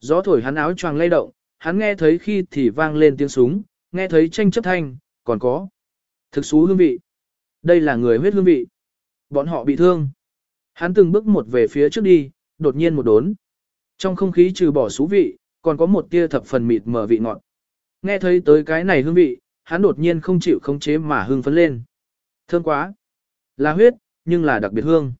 gió thổi hắn áo choàng lay động, hắn nghe thấy khi thì vang lên tiếng súng, nghe thấy tranh chấp thanh, còn có thực xú hương vị. Đây là người huyết hương vị. Bọn họ bị thương. Hắn từng bước một về phía trước đi, đột nhiên một đốn. Trong không khí trừ bỏ xú vị, còn có một tia thập phần mịt mờ vị ngọt. Nghe thấy tới cái này hương vị, hắn đột nhiên không chịu khống chế mà hương phấn lên. Thơm quá. Là huyết, nhưng là đặc biệt hương.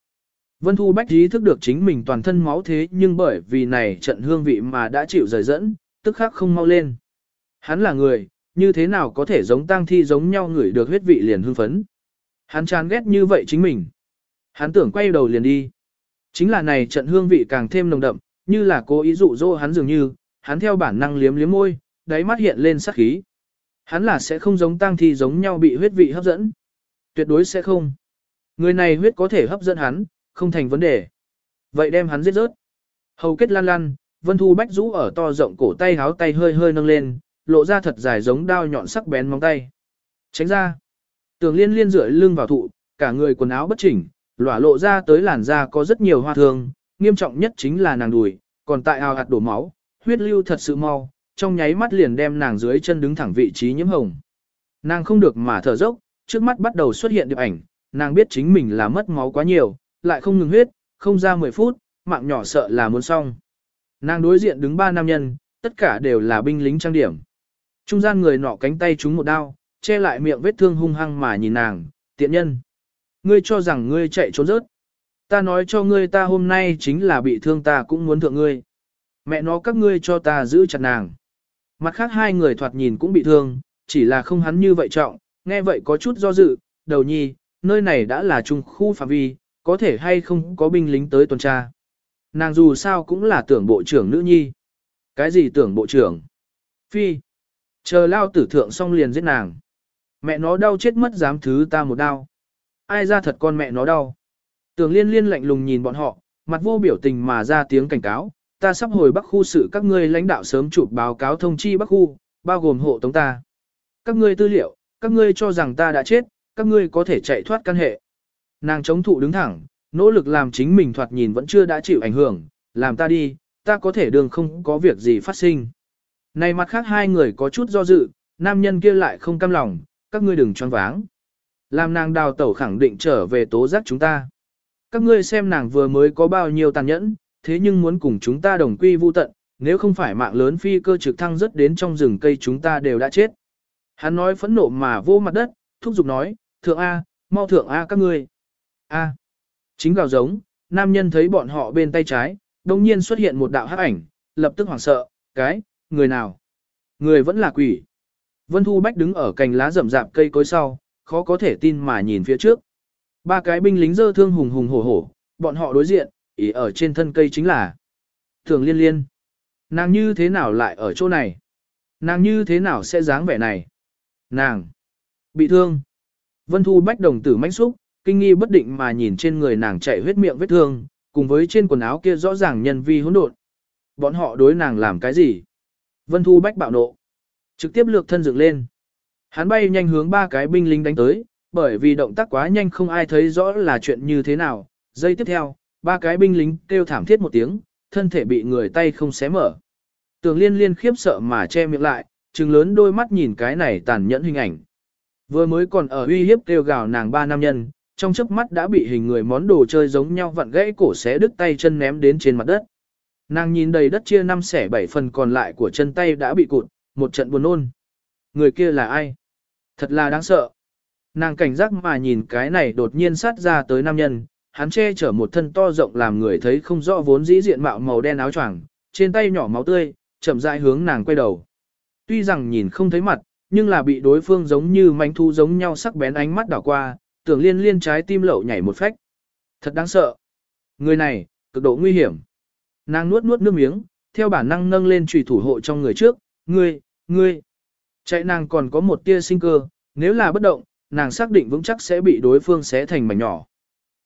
Vân Thu Bách ý thức được chính mình toàn thân máu thế nhưng bởi vì này trận hương vị mà đã chịu rời dẫn, tức khắc không mau lên. Hắn là người, như thế nào có thể giống tang thi giống nhau người được huyết vị liền hưng phấn. Hắn chán ghét như vậy chính mình. Hắn tưởng quay đầu liền đi. Chính là này trận hương vị càng thêm nồng đậm, như là cố ý dụ dỗ hắn dường như, hắn theo bản năng liếm liếm môi, đáy mắt hiện lên sắc khí. Hắn là sẽ không giống tang thi giống nhau bị huyết vị hấp dẫn. Tuyệt đối sẽ không. Người này huyết có thể hấp dẫn hắn, không thành vấn đề. Vậy đem hắn giết rớt. Hầu kết lan lan, Vân Thu Bách rũ ở to rộng cổ tay háo tay hơi hơi nâng lên, lộ ra thật dài giống đao nhọn sắc bén móng tay. Tránh ra. Tường liên liên rưỡi lưng vào thụ, cả người quần áo bất chỉnh, lỏa lộ ra tới làn da có rất nhiều hoa thương, nghiêm trọng nhất chính là nàng đùi, còn tại ao hạt đổ máu, huyết lưu thật sự mau, trong nháy mắt liền đem nàng dưới chân đứng thẳng vị trí nhiễm hồng. Nàng không được mà thở dốc, trước mắt bắt đầu xuất hiện điệp ảnh, nàng biết chính mình là mất máu quá nhiều, lại không ngừng huyết, không ra 10 phút, mạng nhỏ sợ là muốn xong. Nàng đối diện đứng ba nam nhân, tất cả đều là binh lính trang điểm. Trung gian người nọ cánh tay trúng một đao, che lại miệng vết thương hung hăng mà nhìn nàng, tiện nhân. Ngươi cho rằng ngươi chạy trốn rớt. Ta nói cho ngươi ta hôm nay chính là bị thương ta cũng muốn thượng ngươi. Mẹ nó các ngươi cho ta giữ chặt nàng. Mặt khác hai người thoạt nhìn cũng bị thương, chỉ là không hắn như vậy trọng, nghe vậy có chút do dự, đầu nhi, nơi này đã là trung khu phạm vi, có thể hay không có binh lính tới tuần tra. Nàng dù sao cũng là tưởng bộ trưởng nữ nhi. Cái gì tưởng bộ trưởng? Phi. Chờ lao tử thượng xong liền giết nàng. Mẹ nó đau chết mất dám thứ ta một đau. Ai ra thật con mẹ nó đau. Tưởng liên liên lạnh lùng nhìn bọn họ, mặt vô biểu tình mà ra tiếng cảnh cáo. Ta sắp hồi bắc khu sự các ngươi lãnh đạo sớm chụp báo cáo thông chi bắc khu, bao gồm hộ tống ta. Các ngươi tư liệu, các ngươi cho rằng ta đã chết, các ngươi có thể chạy thoát căn hệ. Nàng chống thụ đứng thẳng, nỗ lực làm chính mình thoạt nhìn vẫn chưa đã chịu ảnh hưởng, làm ta đi, ta có thể đường không có việc gì phát sinh. Này mặt khác hai người có chút do dự, nam nhân kia lại không cam lòng, các ngươi đừng choáng váng. Làm nàng đào tẩu khẳng định trở về tố giác chúng ta. Các ngươi xem nàng vừa mới có bao nhiêu tàn nhẫn, thế nhưng muốn cùng chúng ta đồng quy vu tận, nếu không phải mạng lớn phi cơ trực thăng rất đến trong rừng cây chúng ta đều đã chết. Hắn nói phẫn nộ mà vô mặt đất, thúc giục nói, thượng A, mau thượng A các ngươi. A. Chính gào giống, nam nhân thấy bọn họ bên tay trái, đồng nhiên xuất hiện một đạo hắc ảnh, lập tức hoảng sợ, cái, người nào? Người vẫn là quỷ. Vân Thu Bách đứng ở cành lá rậm rạp cây cối sau, khó có thể tin mà nhìn phía trước. Ba cái binh lính dơ thương hùng hùng hổ hổ, bọn họ đối diện, ý ở trên thân cây chính là Thường Liên Liên. Nàng như thế nào lại ở chỗ này? Nàng như thế nào sẽ dáng vẻ này? Nàng bị thương. Vân Thu Bách đồng tử mãnh xúc, kinh nghi bất định mà nhìn trên người nàng chạy huyết miệng vết thương, cùng với trên quần áo kia rõ ràng nhân vi hỗn độn. Bọn họ đối nàng làm cái gì? Vân Thu Bách bạo nộ. Trực tiếp lược thân dựng lên. Hắn bay nhanh hướng ba cái binh lính đánh tới, bởi vì động tác quá nhanh không ai thấy rõ là chuyện như thế nào. Giây tiếp theo, ba cái binh lính kêu thảm thiết một tiếng, thân thể bị người tay không xé mở. Tường liên liên khiếp sợ mà che miệng lại, trừng lớn đôi mắt nhìn cái này tàn nhẫn hình ảnh. Vừa mới còn ở uy hiếp kêu gào nàng ba nam nhân, trong chớp mắt đã bị hình người món đồ chơi giống nhau vặn gãy cổ xé đứt tay chân ném đến trên mặt đất. Nàng nhìn đầy đất chia năm xẻ bảy phần còn lại của chân tay đã bị cụt, một trận buồn nôn. Người kia là ai? Thật là đáng sợ. Nàng cảnh giác mà nhìn cái này đột nhiên sát ra tới nam nhân, hắn che chở một thân to rộng làm người thấy không rõ vốn dĩ diện mạo màu đen áo choàng, trên tay nhỏ máu tươi, chậm rãi hướng nàng quay đầu. Tuy rằng nhìn không thấy mặt, nhưng là bị đối phương giống như manh thu giống nhau sắc bén ánh mắt đảo qua, tưởng liên liên trái tim lậu nhảy một phách. Thật đáng sợ. Người này, cực độ nguy hiểm. Nàng nuốt nuốt nước miếng, theo bản năng nâng lên trùy thủ hộ trong người trước, ngươi, ngươi. Chạy nàng còn có một tia sinh cơ, nếu là bất động, nàng xác định vững chắc sẽ bị đối phương xé thành mảnh nhỏ.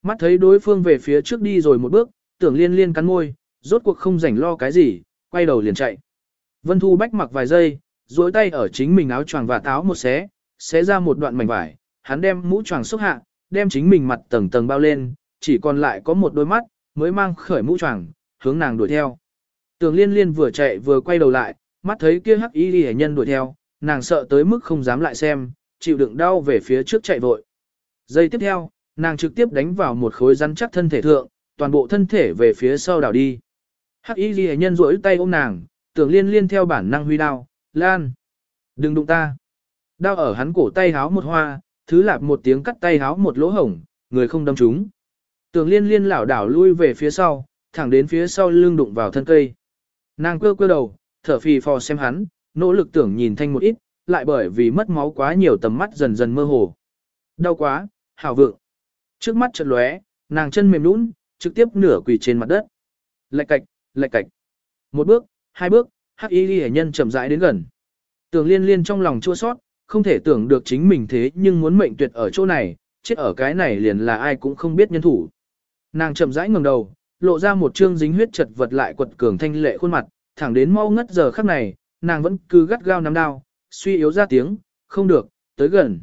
Mắt thấy đối phương về phía trước đi rồi một bước, tưởng liên liên cắn môi, rốt cuộc không rảnh lo cái gì, quay đầu liền chạy. Vân Thu Bách mặc vài giây, duỗi tay ở chính mình áo choàng và táo một xé, xé ra một đoạn mảnh vải, hắn đem mũ choàng xúc hạ, đem chính mình mặt tầng tầng bao lên, chỉ còn lại có một đôi mắt, mới mang khởi mũ choàng, hướng nàng đuổi theo. Tường liên liên vừa chạy vừa quay đầu lại, mắt thấy kia hắc y hệ nhân đuổi theo, nàng sợ tới mức không dám lại xem, chịu đựng đau về phía trước chạy vội. Giây tiếp theo, nàng trực tiếp đánh vào một khối rắn chắc thân thể thượng, toàn bộ thân thể về phía sau đảo đi. Hắc y hệ nhân rỗi tay ôm nàng, tưởng liên liên theo bản năng huy đao, lan. Đừng đụng ta. Đao ở hắn cổ tay háo một hoa, thứ lạp một tiếng cắt tay háo một lỗ hổng, người không đâm trúng. tường liên liên lảo đảo lui về phía sau, thẳng đến phía sau lưng đụng vào thân cây. Nàng quơ quơ đầu, thở phì phò xem hắn, nỗ lực tưởng nhìn thanh một ít, lại bởi vì mất máu quá nhiều tầm mắt dần dần mơ hồ. Đau quá, hảo vượng. Trước mắt chợt lóe, nàng chân mềm nhũn, trực tiếp nửa quỳ trên mặt đất. Lạch cạch, lạch cạch. Một bước, hai bước, hắc y ghi nhân chậm rãi đến gần. tường liên liên trong lòng chua sót, không thể tưởng được chính mình thế nhưng muốn mệnh tuyệt ở chỗ này, chết ở cái này liền là ai cũng không biết nhân thủ. Nàng chậm rãi ngẩng đầu, lộ ra một trương dính huyết chật vật lại quật cường thanh lệ khuôn mặt, thẳng đến mau ngất giờ khắc này, nàng vẫn cứ gắt gao nắm đao, suy yếu ra tiếng, không được, tới gần.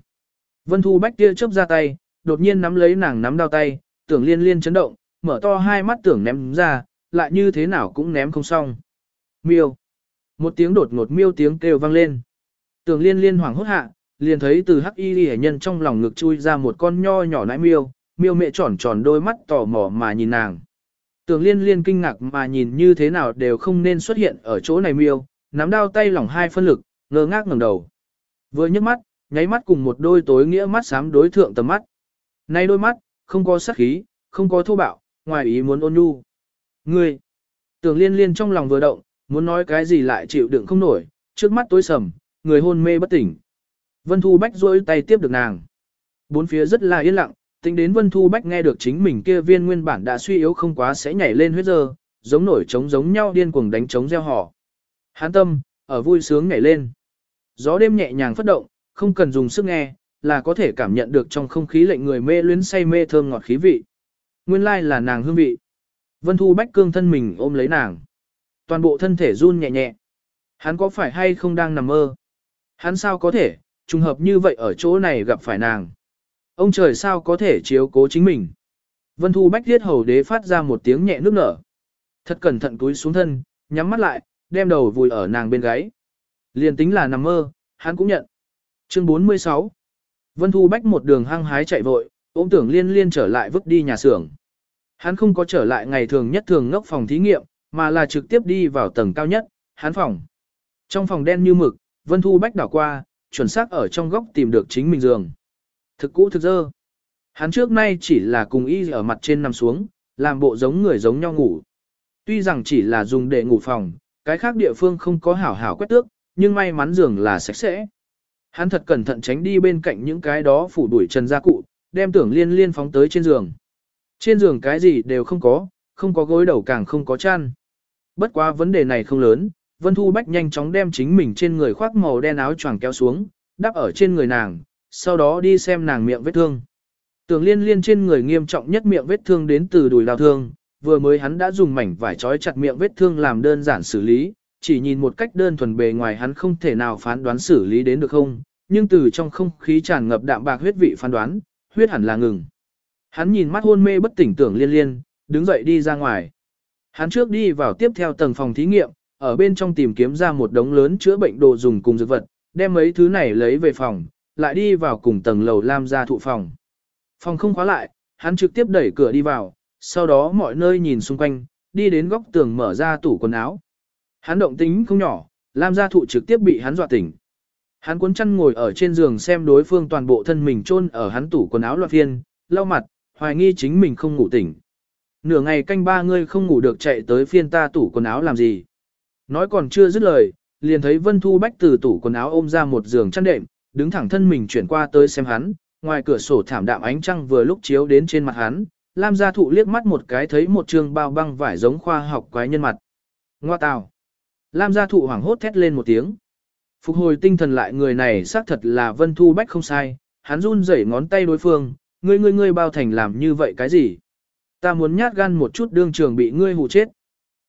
Vân Thu Bách kia chớp ra tay, đột nhiên nắm lấy nàng nắm đao tay, tưởng liên liên chấn động, mở to hai mắt tưởng ném ra, lại như thế nào cũng ném không xong. Miêu. Một tiếng đột ngột miêu tiếng kêu vang lên. Tường liên liên hoảng hốt hạ, liền thấy từ hắc y hệ nhân trong lòng ngực chui ra một con nho nhỏ nãi miêu, miêu mẹ tròn tròn đôi mắt tò mò mà nhìn nàng. Tường liên liên kinh ngạc mà nhìn như thế nào đều không nên xuất hiện ở chỗ này miêu, nắm đao tay lỏng hai phân lực, ngơ ngác ngẩng đầu. Vừa nhấc mắt, nháy mắt cùng một đôi tối nghĩa mắt xám đối thượng tầm mắt. Nay đôi mắt, không có sắc khí, không có thô bạo, ngoài ý muốn ôn nhu. Ngươi, tưởng liên liên trong lòng vừa động, muốn nói cái gì lại chịu đựng không nổi, trước mắt tối sầm, người hôn mê bất tỉnh. Vân Thu Bách rôi tay tiếp được nàng. Bốn phía rất là yên lặng, tính đến Vân Thu Bách nghe được chính mình kia viên nguyên bản đã suy yếu không quá sẽ nhảy lên huyết dơ, giống nổi trống giống nhau điên cuồng đánh trống gieo họ. Hán tâm, ở vui sướng nhảy lên. Gió đêm nhẹ nhàng phất động, không cần dùng sức nghe, là có thể cảm nhận được trong không khí lệnh người mê luyến say mê thơm ngọt khí vị. Nguyên lai là nàng hương vị. Vân Thu Bách cương thân mình ôm lấy nàng. Toàn bộ thân thể run nhẹ nhẹ. Hắn có phải hay không đang nằm mơ? Hắn sao có thể, trùng hợp như vậy ở chỗ này gặp phải nàng? Ông trời sao có thể chiếu cố chính mình? Vân Thu Bách thiết hầu đế phát ra một tiếng nhẹ nước nở. Thật cẩn thận túi xuống thân, nhắm mắt lại, đem đầu vùi ở nàng bên gáy. Liền tính là nằm mơ, hắn cũng nhận. Chương 46 Vân Thu Bách một đường hăng hái chạy vội, ôm tưởng liên liên trở lại vứt đi nhà xưởng. Hắn không có trở lại ngày thường nhất thường ngốc phòng thí nghiệm, mà là trực tiếp đi vào tầng cao nhất, hắn phòng. Trong phòng đen như mực, Vân Thu Bách đảo qua, chuẩn xác ở trong góc tìm được chính mình giường. Thực cũ thực dơ. Hắn trước nay chỉ là cùng y ở mặt trên nằm xuống, làm bộ giống người giống nhau ngủ. Tuy rằng chỉ là dùng để ngủ phòng, cái khác địa phương không có hảo hảo quét tước, nhưng may mắn giường là sạch sẽ. Hắn thật cẩn thận tránh đi bên cạnh những cái đó phủ đuổi trần gia cụ, đem tưởng liên liên phóng tới trên giường. Trên giường cái gì đều không có, không có gối đầu càng không có chăn. Bất quá vấn đề này không lớn, Vân Thu Bách nhanh chóng đem chính mình trên người khoác màu đen áo choàng kéo xuống, đắp ở trên người nàng, sau đó đi xem nàng miệng vết thương. Tường liên liên trên người nghiêm trọng nhất miệng vết thương đến từ đùi đào thương, vừa mới hắn đã dùng mảnh vải trói chặt miệng vết thương làm đơn giản xử lý, chỉ nhìn một cách đơn thuần bề ngoài hắn không thể nào phán đoán xử lý đến được không, nhưng từ trong không khí tràn ngập đạm bạc huyết vị phán đoán, huyết hẳn là ngừng. Hắn nhìn mắt hôn mê bất tỉnh tưởng liên liên, đứng dậy đi ra ngoài. Hắn trước đi vào tiếp theo tầng phòng thí nghiệm, ở bên trong tìm kiếm ra một đống lớn chữa bệnh đồ dùng cùng dược vật, đem mấy thứ này lấy về phòng, lại đi vào cùng tầng lầu lam gia thụ phòng. Phòng không khóa lại, hắn trực tiếp đẩy cửa đi vào, sau đó mọi nơi nhìn xung quanh, đi đến góc tường mở ra tủ quần áo. Hắn động tính không nhỏ, lam gia thụ trực tiếp bị hắn dọa tỉnh. Hắn cuốn chăn ngồi ở trên giường xem đối phương toàn bộ thân mình chôn ở hắn tủ quần áo loạn phiên, lau mặt, hoài nghi chính mình không ngủ tỉnh. Nửa ngày canh ba ngươi không ngủ được chạy tới phiên ta tủ quần áo làm gì. Nói còn chưa dứt lời, liền thấy Vân Thu Bách từ tủ quần áo ôm ra một giường chăn đệm, đứng thẳng thân mình chuyển qua tới xem hắn, ngoài cửa sổ thảm đạm ánh trăng vừa lúc chiếu đến trên mặt hắn, Lam gia thụ liếc mắt một cái thấy một trường bao băng vải giống khoa học quái nhân mặt. Ngoa tào. Lam gia thụ hoảng hốt thét lên một tiếng. Phục hồi tinh thần lại người này xác thật là Vân Thu Bách không sai, hắn run rẩy ngón tay đối phương, ngươi ngươi ngươi bao thành làm như vậy cái gì? Ta muốn nhát gan một chút đương trường bị ngươi hù chết.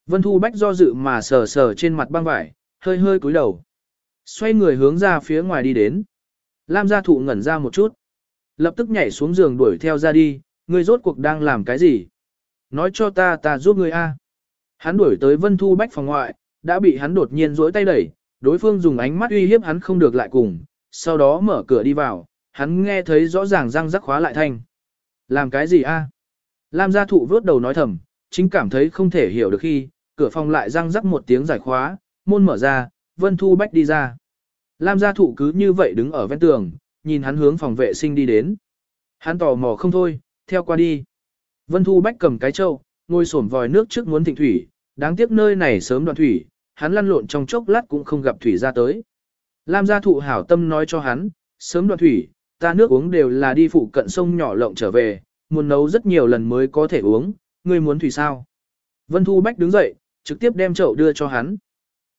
Vân Thu Bách do dự mà sờ sờ trên mặt băng vải, hơi hơi cúi đầu. Xoay người hướng ra phía ngoài đi đến. Lam gia thụ ngẩn ra một chút. Lập tức nhảy xuống giường đuổi theo ra đi, ngươi rốt cuộc đang làm cái gì? Nói cho ta ta giúp ngươi a. Hắn đuổi tới Vân Thu Bách phòng ngoại, đã bị hắn đột nhiên rỗi tay đẩy, đối phương dùng ánh mắt uy hiếp hắn không được lại cùng, sau đó mở cửa đi vào, hắn nghe thấy rõ ràng răng rắc khóa lại thanh. Làm cái gì a? Lam gia thụ vớt đầu nói thầm, chính cảm thấy không thể hiểu được khi, cửa phòng lại răng rắc một tiếng giải khóa, môn mở ra, Vân Thu Bách đi ra. Lam gia thụ cứ như vậy đứng ở ven tường, nhìn hắn hướng phòng vệ sinh đi đến. Hắn tò mò không thôi, theo qua đi. Vân Thu Bách cầm cái trâu, ngồi xổm vòi nước trước muốn thịnh thủy, đáng tiếc nơi này sớm đoạn thủy, hắn lăn lộn trong chốc lát cũng không gặp thủy ra tới. Lam gia thụ hảo tâm nói cho hắn, sớm đoạn thủy, ta nước uống đều là đi phụ cận sông nhỏ lộng trở về, muốn nấu rất nhiều lần mới có thể uống, ngươi muốn thủy sao? Vân Thu Bách đứng dậy, trực tiếp đem chậu đưa cho hắn.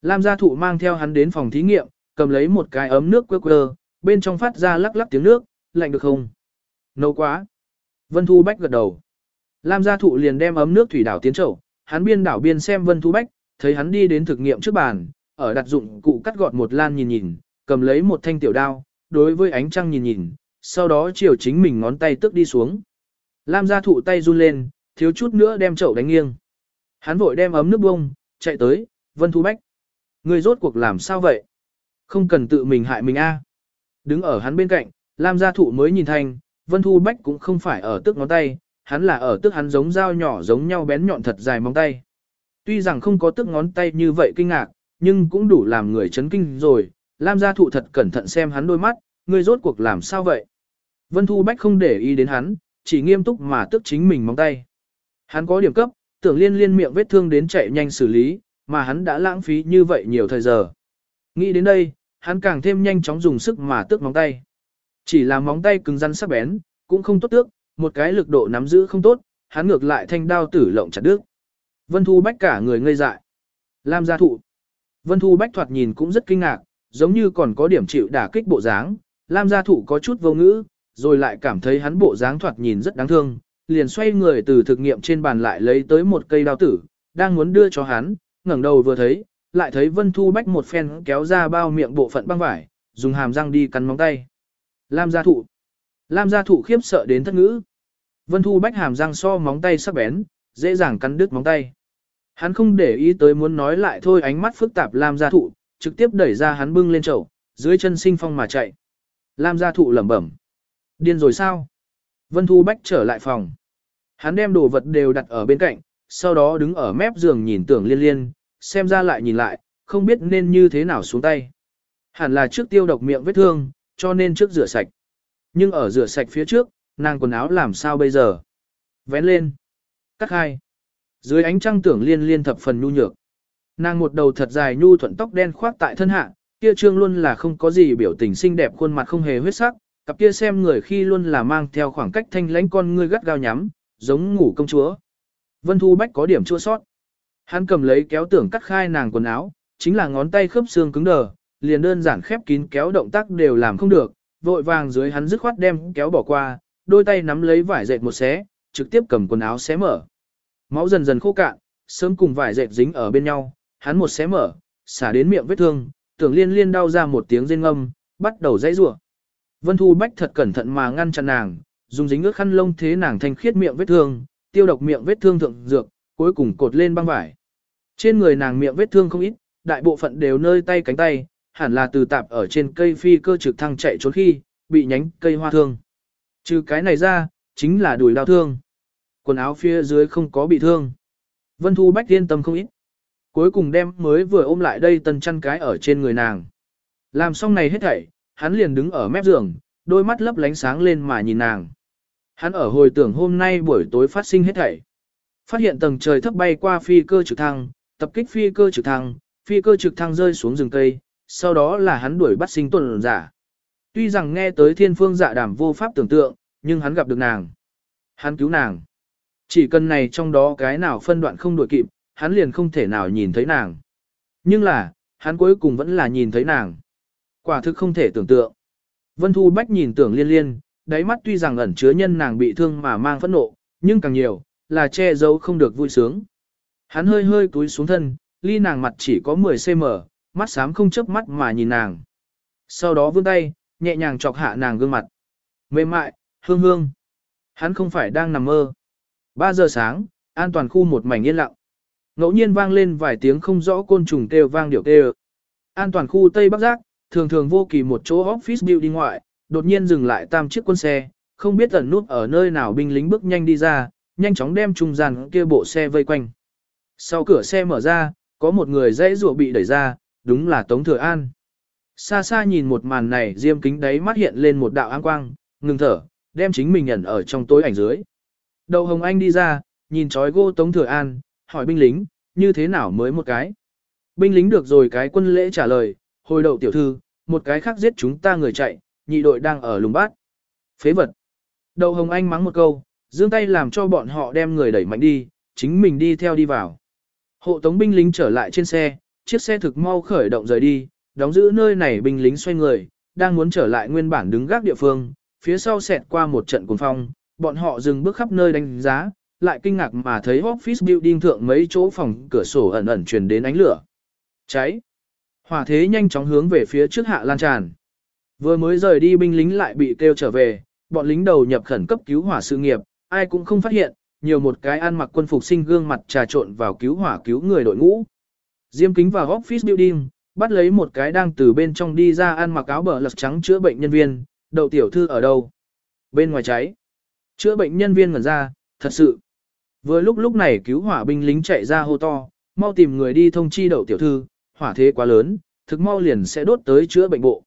Lam gia thụ mang theo hắn đến phòng thí nghiệm, cầm lấy một cái ấm nước quơ quơ, bên trong phát ra lắc lắc tiếng nước, lạnh được không? Nấu quá. Vân Thu Bách gật đầu. Lam gia thụ liền đem ấm nước thủy đảo tiến chậu, hắn biên đảo biên xem Vân Thu Bách, thấy hắn đi đến thực nghiệm trước bàn, ở đặt dụng cụ cắt gọt một lan nhìn nhìn, cầm lấy một thanh tiểu đao, đối với ánh trăng nhìn nhìn, sau đó chiều chính mình ngón tay tức đi xuống. Lam gia thụ tay run lên, thiếu chút nữa đem chậu đánh nghiêng. Hắn vội đem ấm nước bông, chạy tới, Vân Thu Bách. Người rốt cuộc làm sao vậy? Không cần tự mình hại mình a. Đứng ở hắn bên cạnh, Lam gia thụ mới nhìn thanh, Vân Thu Bách cũng không phải ở tức ngón tay, hắn là ở tức hắn giống dao nhỏ giống nhau bén nhọn thật dài móng tay. Tuy rằng không có tức ngón tay như vậy kinh ngạc, nhưng cũng đủ làm người chấn kinh rồi, Lam gia thụ thật cẩn thận xem hắn đôi mắt, người rốt cuộc làm sao vậy? Vân Thu Bách không để ý đến hắn, chỉ nghiêm túc mà tức chính mình móng tay. Hắn có điểm cấp, tưởng liên liên miệng vết thương đến chạy nhanh xử lý, mà hắn đã lãng phí như vậy nhiều thời giờ. Nghĩ đến đây, hắn càng thêm nhanh chóng dùng sức mà tước móng tay. Chỉ là móng tay cứng rắn sắc bén, cũng không tốt tước, một cái lực độ nắm giữ không tốt, hắn ngược lại thanh đao tử lộng chặt đứt. Vân Thu Bách cả người ngây dại. Lam gia thụ. Vân Thu Bách thoạt nhìn cũng rất kinh ngạc, giống như còn có điểm chịu đả kích bộ dáng. Lam gia thụ có chút vô ngữ, rồi lại cảm thấy hắn bộ dáng thoạt nhìn rất đáng thương, liền xoay người từ thực nghiệm trên bàn lại lấy tới một cây đao tử, đang muốn đưa cho hắn, ngẩng đầu vừa thấy, lại thấy Vân Thu Bách một phen kéo ra bao miệng bộ phận băng vải, dùng hàm răng đi cắn móng tay. Lam gia thụ. Lam gia thụ khiếp sợ đến thất ngữ. Vân Thu Bách hàm răng so móng tay sắc bén, dễ dàng cắn đứt móng tay. Hắn không để ý tới muốn nói lại thôi ánh mắt phức tạp Lam gia thụ, trực tiếp đẩy ra hắn bưng lên chậu, dưới chân sinh phong mà chạy. Lam gia thụ lẩm bẩm. Điên rồi sao? Vân Thu Bách trở lại phòng. Hắn đem đồ vật đều đặt ở bên cạnh, sau đó đứng ở mép giường nhìn tưởng liên liên, xem ra lại nhìn lại, không biết nên như thế nào xuống tay. Hẳn là trước tiêu độc miệng vết thương, cho nên trước rửa sạch. Nhưng ở rửa sạch phía trước, nàng quần áo làm sao bây giờ? Vén lên. Cắt hai. Dưới ánh trăng tưởng liên liên thập phần nhu nhược. Nàng một đầu thật dài nhu thuận tóc đen khoác tại thân hạ, kia trương luôn là không có gì biểu tình xinh đẹp khuôn mặt không hề huyết sắc, cặp kia xem người khi luôn là mang theo khoảng cách thanh lãnh con ngươi gắt gao nhắm, giống ngủ công chúa. Vân Thu Bách có điểm chua sót. Hắn cầm lấy kéo tưởng cắt khai nàng quần áo, chính là ngón tay khớp xương cứng đờ, liền đơn giản khép kín kéo động tác đều làm không được, vội vàng dưới hắn dứt khoát đem kéo bỏ qua, đôi tay nắm lấy vải dệt một xé, trực tiếp cầm quần áo xé mở. Máu dần dần khô cạn, sớm cùng vải dệt dính ở bên nhau, hắn một xé mở, xả đến miệng vết thương, tưởng liên liên đau ra một tiếng rên ngâm, bắt đầu dãy rủa. Vân Thu Bách thật cẩn thận mà ngăn chặn nàng, dùng dính ước khăn lông thế nàng thanh khiết miệng vết thương, tiêu độc miệng vết thương thượng dược, cuối cùng cột lên băng vải. Trên người nàng miệng vết thương không ít, đại bộ phận đều nơi tay cánh tay, hẳn là từ tạp ở trên cây phi cơ trực thăng chạy trốn khi, bị nhánh cây hoa thương. Trừ cái này ra, chính là đùi đau thương. Quần áo phía dưới không có bị thương. Vân Thu Bách yên tâm không ít. Cuối cùng đem mới vừa ôm lại đây tần chăn cái ở trên người nàng. Làm xong này hết thảy, hắn liền đứng ở mép giường, đôi mắt lấp lánh sáng lên mà nhìn nàng. Hắn ở hồi tưởng hôm nay buổi tối phát sinh hết thảy. Phát hiện tầng trời thấp bay qua phi cơ trực thăng, tập kích phi cơ trực thăng, phi cơ trực thăng rơi xuống rừng cây, sau đó là hắn đuổi bắt sinh tuần giả. Tuy rằng nghe tới thiên phương dạ đảm vô pháp tưởng tượng, nhưng hắn gặp được nàng. Hắn cứu nàng. Chỉ cần này trong đó cái nào phân đoạn không đuổi kịp, hắn liền không thể nào nhìn thấy nàng. Nhưng là, hắn cuối cùng vẫn là nhìn thấy nàng. Quả thực không thể tưởng tượng. Vân Thu Bách nhìn tưởng liên liên, đáy mắt tuy rằng ẩn chứa nhân nàng bị thương mà mang phẫn nộ, nhưng càng nhiều, là che giấu không được vui sướng. Hắn hơi hơi cúi xuống thân, ly nàng mặt chỉ có 10cm, mắt xám không chớp mắt mà nhìn nàng. Sau đó vươn tay, nhẹ nhàng chọc hạ nàng gương mặt. Mềm mại, hương hương. Hắn không phải đang nằm mơ. 3 giờ sáng, an toàn khu một mảnh yên lặng. Ngẫu nhiên vang lên vài tiếng không rõ côn trùng kêu vang điệu kêu. An toàn khu Tây Bắc Giác, thường thường vô kỳ một chỗ office building ngoại, đột nhiên dừng lại tam chiếc quân xe, không biết ẩn nút ở nơi nào binh lính bước nhanh đi ra, nhanh chóng đem trung gian kia bộ xe vây quanh. Sau cửa xe mở ra, có một người dãy rùa bị đẩy ra, đúng là Tống Thừa An. Xa xa nhìn một màn này diêm kính đáy mắt hiện lên một đạo an quang, ngừng thở, đem chính mình nhận ở trong tối ảnh dưới. Đầu Hồng Anh đi ra, nhìn trói gô Tống Thừa An, hỏi binh lính, như thế nào mới một cái. Binh lính được rồi cái quân lễ trả lời, hồi đầu tiểu thư, một cái khác giết chúng ta người chạy, nhị đội đang ở lùng bát. Phế vật. Đầu Hồng Anh mắng một câu, giương tay làm cho bọn họ đem người đẩy mạnh đi, chính mình đi theo đi vào. Hộ tống binh lính trở lại trên xe, chiếc xe thực mau khởi động rời đi, đóng giữ nơi này binh lính xoay người, đang muốn trở lại nguyên bản đứng gác địa phương, phía sau xẹt qua một trận cuồng phong, bọn họ dừng bước khắp nơi đánh giá, lại kinh ngạc mà thấy office building thượng mấy chỗ phòng cửa sổ ẩn ẩn truyền đến ánh lửa. Cháy! Hỏa thế nhanh chóng hướng về phía trước hạ lan tràn. Vừa mới rời đi binh lính lại bị kêu trở về, bọn lính đầu nhập khẩn cấp cứu hỏa sự nghiệp, ai cũng không phát hiện, nhiều một cái ăn mặc quân phục sinh gương mặt trà trộn vào cứu hỏa cứu người đội ngũ. Diêm kính vào office building, bắt lấy một cái đang từ bên trong đi ra ăn mặc áo bờ lật trắng chữa bệnh nhân viên, đậu tiểu thư ở đâu? Bên ngoài cháy. Chữa bệnh nhân viên ngẩn ra, thật sự. Vừa lúc lúc này cứu hỏa binh lính chạy ra hô to, mau tìm người đi thông chi đậu tiểu thư, hỏa thế quá lớn, thực mau liền sẽ đốt tới chữa bệnh bộ.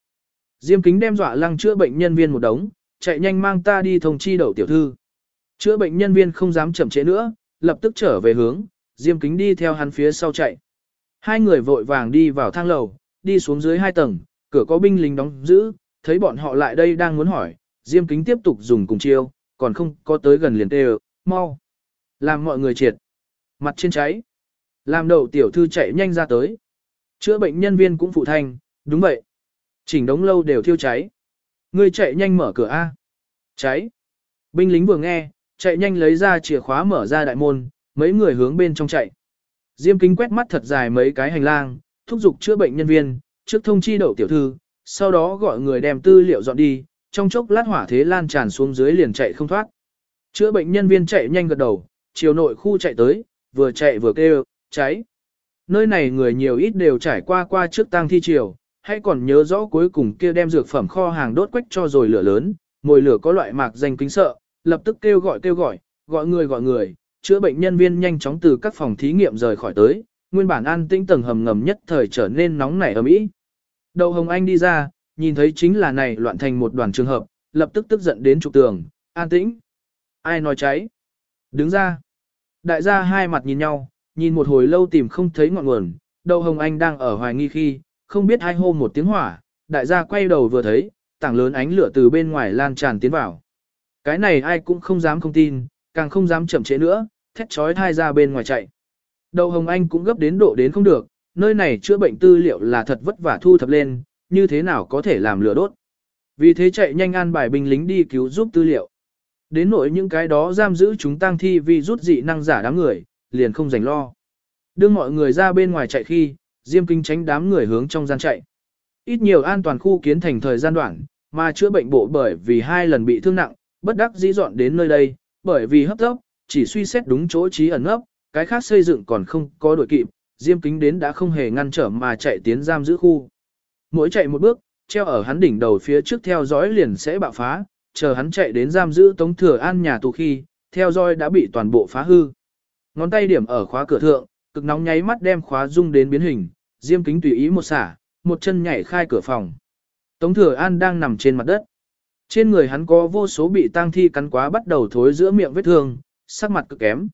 Diêm kính đem dọa lăng chữa bệnh nhân viên một đống, chạy nhanh mang ta đi thông chi đậu tiểu thư. Chữa bệnh nhân viên không dám chậm trễ nữa, lập tức trở về hướng, Diêm kính đi theo hắn phía sau chạy. Hai người vội vàng đi vào thang lầu, đi xuống dưới hai tầng, cửa có binh lính đóng giữ, thấy bọn họ lại đây đang muốn hỏi, Diêm kính tiếp tục dùng cùng chiêu, còn không có tới gần liền tê mau. Làm mọi người triệt. Mặt trên cháy. Làm đầu tiểu thư chạy nhanh ra tới. Chữa bệnh nhân viên cũng phụ thanh, đúng vậy. Chỉnh đống lâu đều thiêu cháy. Ngươi chạy nhanh mở cửa A. Cháy. Binh lính vừa nghe, chạy nhanh lấy ra chìa khóa mở ra đại môn, mấy người hướng bên trong chạy. Diêm kính quét mắt thật dài mấy cái hành lang, thúc giục chữa bệnh nhân viên, trước thông chi đậu tiểu thư, sau đó gọi người đem tư liệu dọn đi, trong chốc lát hỏa thế lan tràn xuống dưới liền chạy không thoát. Chữa bệnh nhân viên chạy nhanh gật đầu, chiều nội khu chạy tới, vừa chạy vừa kêu, cháy. Nơi này người nhiều ít đều trải qua qua trước tang thi chiều, hay còn nhớ rõ cuối cùng kia đem dược phẩm kho hàng đốt quách cho rồi lửa lớn, mồi lửa có loại mạc danh kính sợ, lập tức kêu gọi kêu gọi, gọi người gọi người, chữa bệnh nhân viên nhanh chóng từ các phòng thí nghiệm rời khỏi tới, nguyên bản an tĩnh tầng hầm ngầm nhất thời trở nên nóng nảy ầm ĩ. Đầu Hồng Anh đi ra, nhìn thấy chính là này loạn thành một đoàn trường hợp, lập tức tức giận đến trục tường, an tĩnh. Ai nói cháy? Đứng ra. Đại gia hai mặt nhìn nhau, nhìn một hồi lâu tìm không thấy ngọn nguồn, đầu Hồng Anh đang ở hoài nghi khi, không biết ai hô một tiếng hỏa, đại gia quay đầu vừa thấy, tảng lớn ánh lửa từ bên ngoài lan tràn tiến vào. Cái này ai cũng không dám không tin, càng không dám chậm trễ nữa, thét chói thai ra bên ngoài chạy. Đầu Hồng Anh cũng gấp đến độ đến không được, nơi này chữa bệnh tư liệu là thật vất vả thu thập lên, như thế nào có thể làm lửa đốt. Vì thế chạy nhanh an bài binh lính đi cứu giúp tư liệu. Đến nỗi những cái đó giam giữ chúng tăng thi vì rút dị năng giả đám người, liền không dành lo. Đưa mọi người ra bên ngoài chạy khi, Diêm Kinh tránh đám người hướng trong gian chạy. Ít nhiều an toàn khu kiến thành thời gian đoạn, mà chữa bệnh bộ bởi vì hai lần bị thương nặng, bất đắc dĩ dọn đến nơi đây, bởi vì hấp tốc, chỉ suy xét đúng chỗ trí ẩn ấp, cái khác xây dựng còn không có đội kịp, Diêm Kính đến đã không hề ngăn trở mà chạy tiến giam giữ khu. Mỗi chạy một bước, treo ở hắn đỉnh đầu phía trước theo dõi liền sẽ bạo phá, chờ hắn chạy đến giam giữ Tống Thừa An nhà tù khi, theo dõi đã bị toàn bộ phá hư. Ngón tay điểm ở khóa cửa thượng, cực nóng nháy mắt đem khóa rung đến biến hình, Diêm Kính tùy ý một xả, một chân nhảy khai cửa phòng. Tống Thừa An đang nằm trên mặt đất. Trên người hắn có vô số bị tang thi cắn quá bắt đầu thối giữa miệng vết thương, sắc mặt cực kém.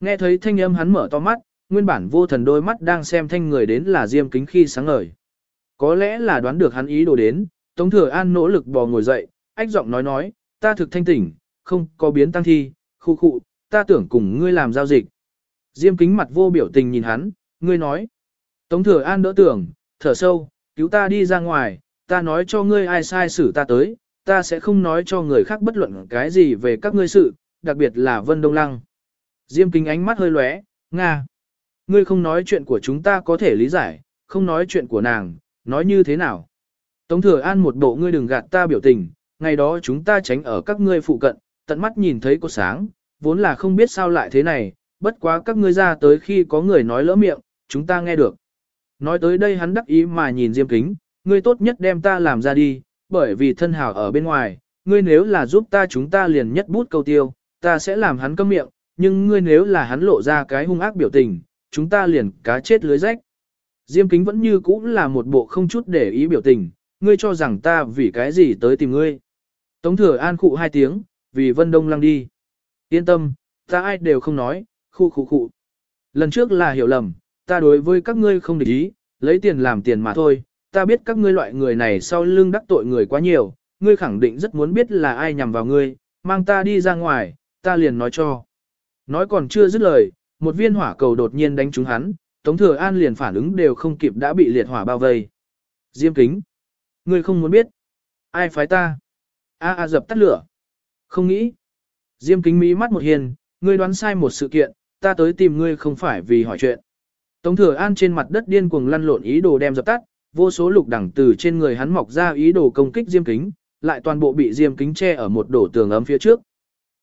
Nghe thấy thanh âm hắn mở to mắt, nguyên bản vô thần đôi mắt đang xem thanh người đến là Diêm Kính khi sáng ngời. Có lẽ là đoán được hắn ý đồ đến, Tống Thừa An nỗ lực bò ngồi dậy, ách giọng nói nói, ta thực thanh tỉnh, không có biến tăng thi, khu khu, ta tưởng cùng ngươi làm giao dịch. Diêm kính mặt vô biểu tình nhìn hắn, ngươi nói. Tống Thừa An đỡ tưởng, thở sâu, cứu ta đi ra ngoài, ta nói cho ngươi ai sai xử ta tới, ta sẽ không nói cho người khác bất luận cái gì về các ngươi sự, đặc biệt là Vân Đông Lăng. Diêm kính ánh mắt hơi lóe, Nga. Ngươi không nói chuyện của chúng ta có thể lý giải, không nói chuyện của nàng, nói như thế nào? Tống thừa an một bộ ngươi đừng gạt ta biểu tình, ngày đó chúng ta tránh ở các ngươi phụ cận, tận mắt nhìn thấy có sáng, vốn là không biết sao lại thế này, bất quá các ngươi ra tới khi có người nói lỡ miệng, chúng ta nghe được. Nói tới đây hắn đắc ý mà nhìn Diêm Kính, ngươi tốt nhất đem ta làm ra đi, bởi vì thân hào ở bên ngoài, ngươi nếu là giúp ta chúng ta liền nhất bút câu tiêu, ta sẽ làm hắn câm miệng, nhưng ngươi nếu là hắn lộ ra cái hung ác biểu tình, chúng ta liền cá chết lưới rách. Diêm kính vẫn như cũ là một bộ không chút để ý biểu tình, ngươi cho rằng ta vì cái gì tới tìm ngươi. Tống thừa an khụ hai tiếng, vì Vân Đông lăng đi. Yên tâm, ta ai đều không nói, khu khu khu. Lần trước là hiểu lầm, ta đối với các ngươi không để ý, lấy tiền làm tiền mà thôi. Ta biết các ngươi loại người này sau lưng đắc tội người quá nhiều, ngươi khẳng định rất muốn biết là ai nhằm vào ngươi, mang ta đi ra ngoài, ta liền nói cho. Nói còn chưa dứt lời, một viên hỏa cầu đột nhiên đánh trúng hắn, Tống Thừa An liền phản ứng đều không kịp đã bị liệt hỏa bao vây. Diêm kính. Ngươi không muốn biết. Ai phái ta? A a dập tắt lửa. Không nghĩ. Diêm kính mỹ mắt một hiền, ngươi đoán sai một sự kiện, ta tới tìm ngươi không phải vì hỏi chuyện. Tống Thừa An trên mặt đất điên cuồng lăn lộn ý đồ đem dập tắt, vô số lục đẳng từ trên người hắn mọc ra ý đồ công kích Diêm kính, lại toàn bộ bị Diêm kính che ở một đổ tường ấm phía trước.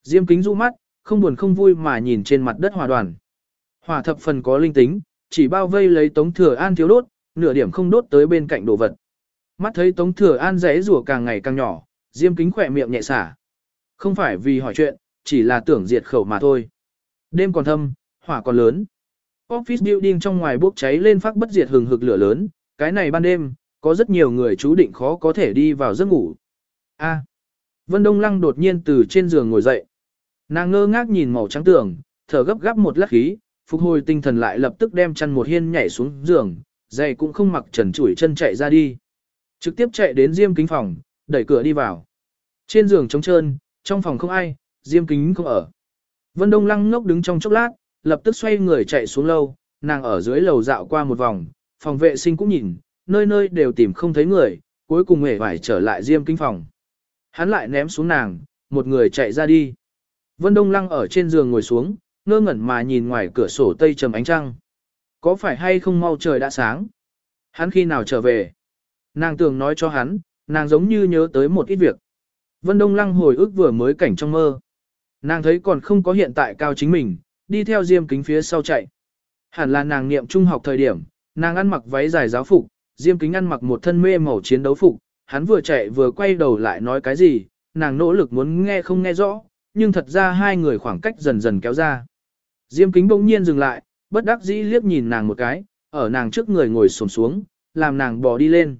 Diêm kính du mắt, không buồn không vui mà nhìn trên mặt đất hòa đoàn. Hỏa thập phần có linh tính, chỉ bao vây lấy Tống Thừa An thiếu đốt, nửa điểm không đốt tới bên cạnh đồ vật. Mắt thấy Tống Thừa An rẽ rủa càng ngày càng nhỏ, Diêm kính khỏe miệng nhẹ xả. Không phải vì hỏi chuyện, chỉ là tưởng diệt khẩu mà thôi. Đêm còn thâm, hỏa còn lớn. Office building trong ngoài bốc cháy lên phát bất diệt hừng hực lửa lớn, cái này ban đêm, có rất nhiều người chú định khó có thể đi vào giấc ngủ. A. À. Vân Đông Lăng đột nhiên từ trên giường ngồi dậy. Nàng ngơ ngác nhìn màu trắng tường, thở gấp gáp một lát khí, phục hồi tinh thần lại lập tức đem chăn một hiên nhảy xuống giường, giày cũng không mặc trần trụi chân chạy ra đi. Trực tiếp chạy đến Diêm Kính phòng, đẩy cửa đi vào. Trên giường trống trơn, trong phòng không ai, Diêm Kính không ở. Vân Đông Lăng ngốc đứng trong chốc lát, lập tức xoay người chạy xuống lâu, nàng ở dưới lầu dạo qua một vòng, phòng vệ sinh cũng nhìn, nơi nơi đều tìm không thấy người, cuối cùng hề phải trở lại Diêm kinh phòng. Hắn lại ném xuống nàng, một người chạy ra đi. Vân Đông Lăng ở trên giường ngồi xuống, ngơ ngẩn mà nhìn ngoài cửa sổ tây trầm ánh trăng. Có phải hay không mau trời đã sáng? Hắn khi nào trở về? Nàng tưởng nói cho hắn, nàng giống như nhớ tới một ít việc. Vân Đông Lăng hồi ức vừa mới cảnh trong mơ. Nàng thấy còn không có hiện tại cao chính mình, đi theo diêm kính phía sau chạy. Hẳn là nàng niệm trung học thời điểm, nàng ăn mặc váy dài giáo phục, diêm kính ăn mặc một thân mê màu chiến đấu phục, hắn vừa chạy vừa quay đầu lại nói cái gì, nàng nỗ lực muốn nghe không nghe rõ, nhưng thật ra hai người khoảng cách dần dần kéo ra. Diêm kính bỗng nhiên dừng lại, bất đắc dĩ liếc nhìn nàng một cái, ở nàng trước người ngồi xổm xuống, làm nàng bò đi lên.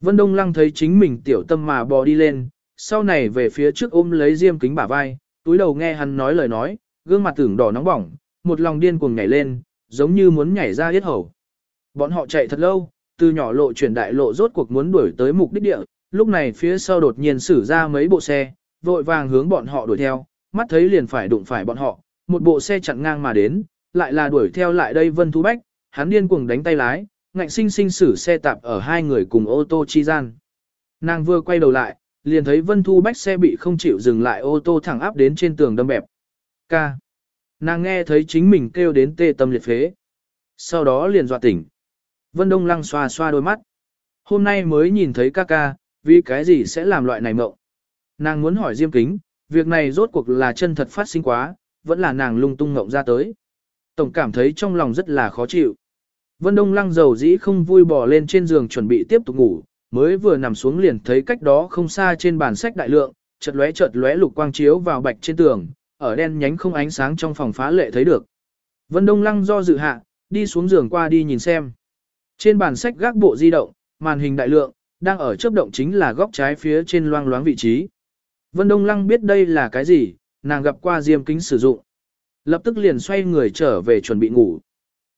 Vân Đông Lăng thấy chính mình tiểu tâm mà bò đi lên, sau này về phía trước ôm lấy diêm kính bả vai, túi đầu nghe hắn nói lời nói, gương mặt tưởng đỏ nóng bỏng, một lòng điên cuồng nhảy lên, giống như muốn nhảy ra yết hầu. Bọn họ chạy thật lâu, từ nhỏ lộ chuyển đại lộ rốt cuộc muốn đuổi tới mục đích địa, lúc này phía sau đột nhiên xử ra mấy bộ xe, vội vàng hướng bọn họ đuổi theo, mắt thấy liền phải đụng phải bọn họ, một bộ xe chặn ngang mà đến, lại là đuổi theo lại đây Vân Thú Bách, hắn điên cuồng đánh tay lái, ngạnh sinh sinh xử xe tạp ở hai người cùng ô tô chi gian. Nàng vừa quay đầu lại, liền thấy Vân Thu Bách xe bị không chịu dừng lại ô tô thẳng áp đến trên tường đâm bẹp. Ca. Nàng nghe thấy chính mình kêu đến tê tâm liệt phế. Sau đó liền dọa tỉnh. Vân Đông Lăng xoa xoa đôi mắt. Hôm nay mới nhìn thấy ca ca, vì cái gì sẽ làm loại này mộng. Nàng muốn hỏi Diêm Kính, việc này rốt cuộc là chân thật phát sinh quá, vẫn là nàng lung tung ngộng ra tới. Tổng cảm thấy trong lòng rất là khó chịu. Vân Đông Lăng dầu dĩ không vui bỏ lên trên giường chuẩn bị tiếp tục ngủ, mới vừa nằm xuống liền thấy cách đó không xa trên bàn sách đại lượng, chợt lóe chợt lóe lục quang chiếu vào bạch trên tường, ở đen nhánh không ánh sáng trong phòng phá lệ thấy được. Vân Đông Lăng do dự hạ, đi xuống giường qua đi nhìn xem. Trên bàn sách gác bộ di động, màn hình đại lượng, đang ở chớp động chính là góc trái phía trên loang loáng vị trí. Vân Đông Lăng biết đây là cái gì, nàng gặp qua diêm kính sử dụng. Lập tức liền xoay người trở về chuẩn bị ngủ.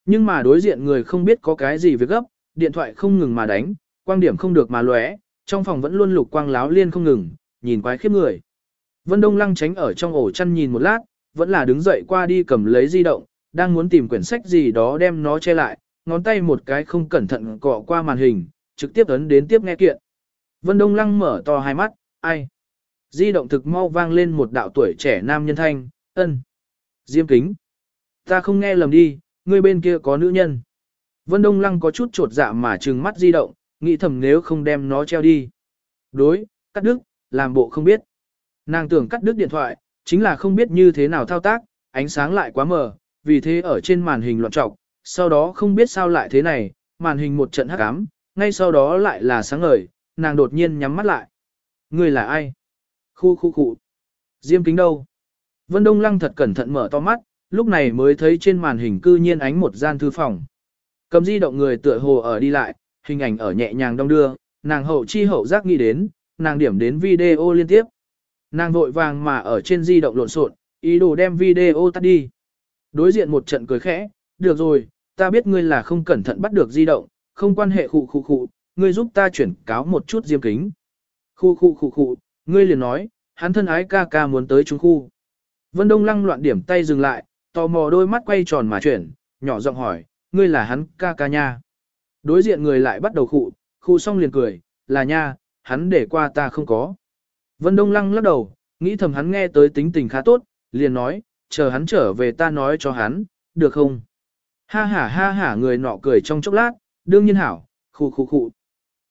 Nhưng mà đối diện người không biết có cái gì việc gấp, điện thoại không ngừng mà đánh, quang điểm không được mà lóe, trong phòng vẫn luôn lục quang láo liên không ngừng, nhìn quái khiếp người. Vân Đông Lăng tránh ở trong ổ chăn nhìn một lát, vẫn là đứng dậy qua đi cầm lấy di động, đang muốn tìm quyển sách gì đó đem nó che lại, ngón tay một cái không cẩn thận cọ qua màn hình, trực tiếp ấn đến tiếp nghe kiện. Vân Đông Lăng mở to hai mắt, ai? Di động thực mau vang lên một đạo tuổi trẻ nam nhân thanh, ân. Diêm kính. Ta không nghe lầm đi, người bên kia có nữ nhân. Vân Đông Lăng có chút trột dạ mà trừng mắt di động, nghĩ thầm nếu không đem nó treo đi. Đối, cắt đứt, làm bộ không biết. Nàng tưởng cắt đứt điện thoại, chính là không biết như thế nào thao tác, ánh sáng lại quá mờ, vì thế ở trên màn hình loạn trọng, sau đó không biết sao lại thế này, màn hình một trận hắc ám, ngay sau đó lại là sáng ngời, nàng đột nhiên nhắm mắt lại. Người là ai? Khu khu khu. Diêm kính đâu? Vân Đông Lăng thật cẩn thận mở to mắt, lúc này mới thấy trên màn hình cư nhiên ánh một gian thư phòng. Cầm di động người tựa hồ ở đi lại, hình ảnh ở nhẹ nhàng đông đưa, nàng hậu chi hậu giác nghĩ đến, nàng điểm đến video liên tiếp. Nàng vội vàng mà ở trên di động lộn xộn, ý đồ đem video tắt đi. Đối diện một trận cười khẽ, được rồi, ta biết ngươi là không cẩn thận bắt được di động, không quan hệ khụ khụ khụ, ngươi giúp ta chuyển cáo một chút diêm kính. Khu khu khu khu, ngươi liền nói, hắn thân ái ca ca muốn tới trung khu. Vân Đông Lăng loạn điểm tay dừng lại, tò mò đôi mắt quay tròn mà chuyển, nhỏ giọng hỏi, ngươi là hắn ca ca nha. Đối diện người lại bắt đầu khụ, khụ xong liền cười, là nha, hắn để qua ta không có. Vân Đông Lăng lắc đầu, nghĩ thầm hắn nghe tới tính tình khá tốt, liền nói, chờ hắn trở về ta nói cho hắn, được không? Ha ha ha ha người nọ cười trong chốc lát, đương nhiên hảo, khu khu khu.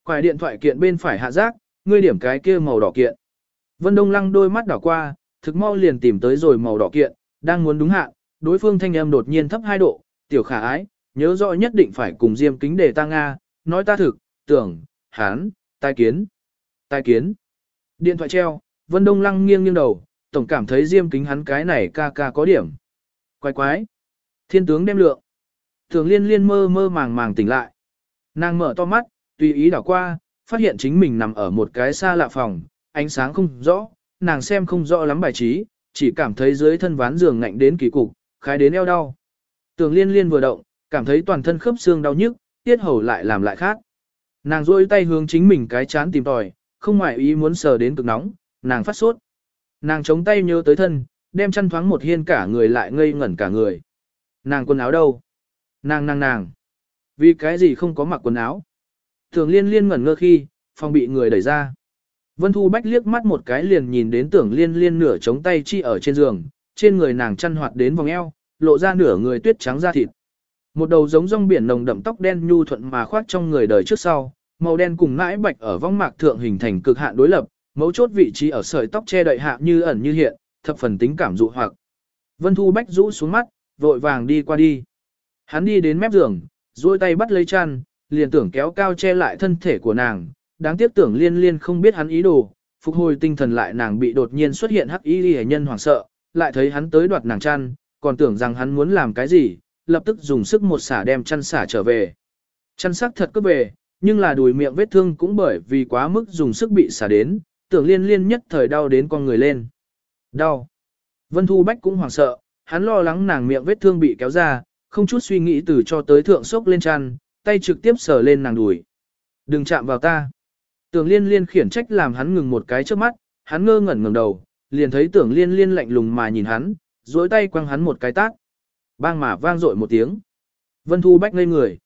Quài điện thoại kiện bên phải hạ giác, ngươi điểm cái kia màu đỏ kiện. Vân Đông Lăng đôi mắt đảo qua, thực mau liền tìm tới rồi màu đỏ kiện, đang muốn đúng hạn, đối phương thanh âm đột nhiên thấp 2 độ, tiểu khả ái, nhớ rõ nhất định phải cùng diêm kính để ta Nga, nói ta thực, tưởng, hán, tai kiến, tai kiến. Điện thoại treo, Vân Đông Lăng nghiêng nghiêng đầu, tổng cảm thấy diêm kính hắn cái này ca ca có điểm. Quái quái. Thiên tướng đem lượng. Thường liên liên mơ mơ màng màng tỉnh lại. Nàng mở to mắt, tùy ý đảo qua, phát hiện chính mình nằm ở một cái xa lạ phòng, ánh sáng không rõ, nàng xem không rõ lắm bài trí, chỉ cảm thấy dưới thân ván giường ngạnh đến kỳ cục, khái đến eo đau. Tường liên liên vừa động, cảm thấy toàn thân khớp xương đau nhức, tiết hầu lại làm lại khác. Nàng rôi tay hướng chính mình cái chán tìm tòi, không ngoại ý muốn sờ đến cực nóng, nàng phát sốt. Nàng chống tay nhớ tới thân, đem chăn thoáng một hiên cả người lại ngây ngẩn cả người. Nàng quần áo đâu? Nàng nàng nàng. Vì cái gì không có mặc quần áo? Tưởng liên liên ngẩn ngơ khi, phòng bị người đẩy ra. Vân Thu Bách liếc mắt một cái liền nhìn đến tưởng liên liên nửa chống tay chi ở trên giường, trên người nàng chăn hoạt đến vòng eo, lộ ra nửa người tuyết trắng da thịt. Một đầu giống rong biển nồng đậm tóc đen nhu thuận mà khoác trong người đời trước sau, màu đen cùng mãi bạch ở vong mạc thượng hình thành cực hạn đối lập, mấu chốt vị trí ở sợi tóc che đậy hạ như ẩn như hiện, thập phần tính cảm dụ hoặc. Vân Thu Bách rũ xuống mắt, vội vàng đi qua đi. Hắn đi đến mép giường, duỗi tay bắt lấy chăn, liền tưởng kéo cao che lại thân thể của nàng, đáng tiếc tưởng liên liên không biết hắn ý đồ, phục hồi tinh thần lại nàng bị đột nhiên xuất hiện hắc y hệ nhân hoảng sợ, lại thấy hắn tới đoạt nàng chăn, còn tưởng rằng hắn muốn làm cái gì, lập tức dùng sức một xả đem chăn xả trở về. Chăn sắc thật cứ về, nhưng là đùi miệng vết thương cũng bởi vì quá mức dùng sức bị xả đến, tưởng liên liên nhất thời đau đến con người lên. Đau. Vân Thu Bách cũng hoảng sợ, hắn lo lắng nàng miệng vết thương bị kéo ra, không chút suy nghĩ từ cho tới thượng sốc lên chăn, tay trực tiếp sờ lên nàng đùi. Đừng chạm vào ta. Tưởng liên liên khiển trách làm hắn ngừng một cái trước mắt, hắn ngơ ngẩn ngẩng đầu, liền thấy tưởng liên liên lạnh lùng mà nhìn hắn, duỗi tay quăng hắn một cái tát. Bang mà vang dội một tiếng. Vân Thu Bách ngây người.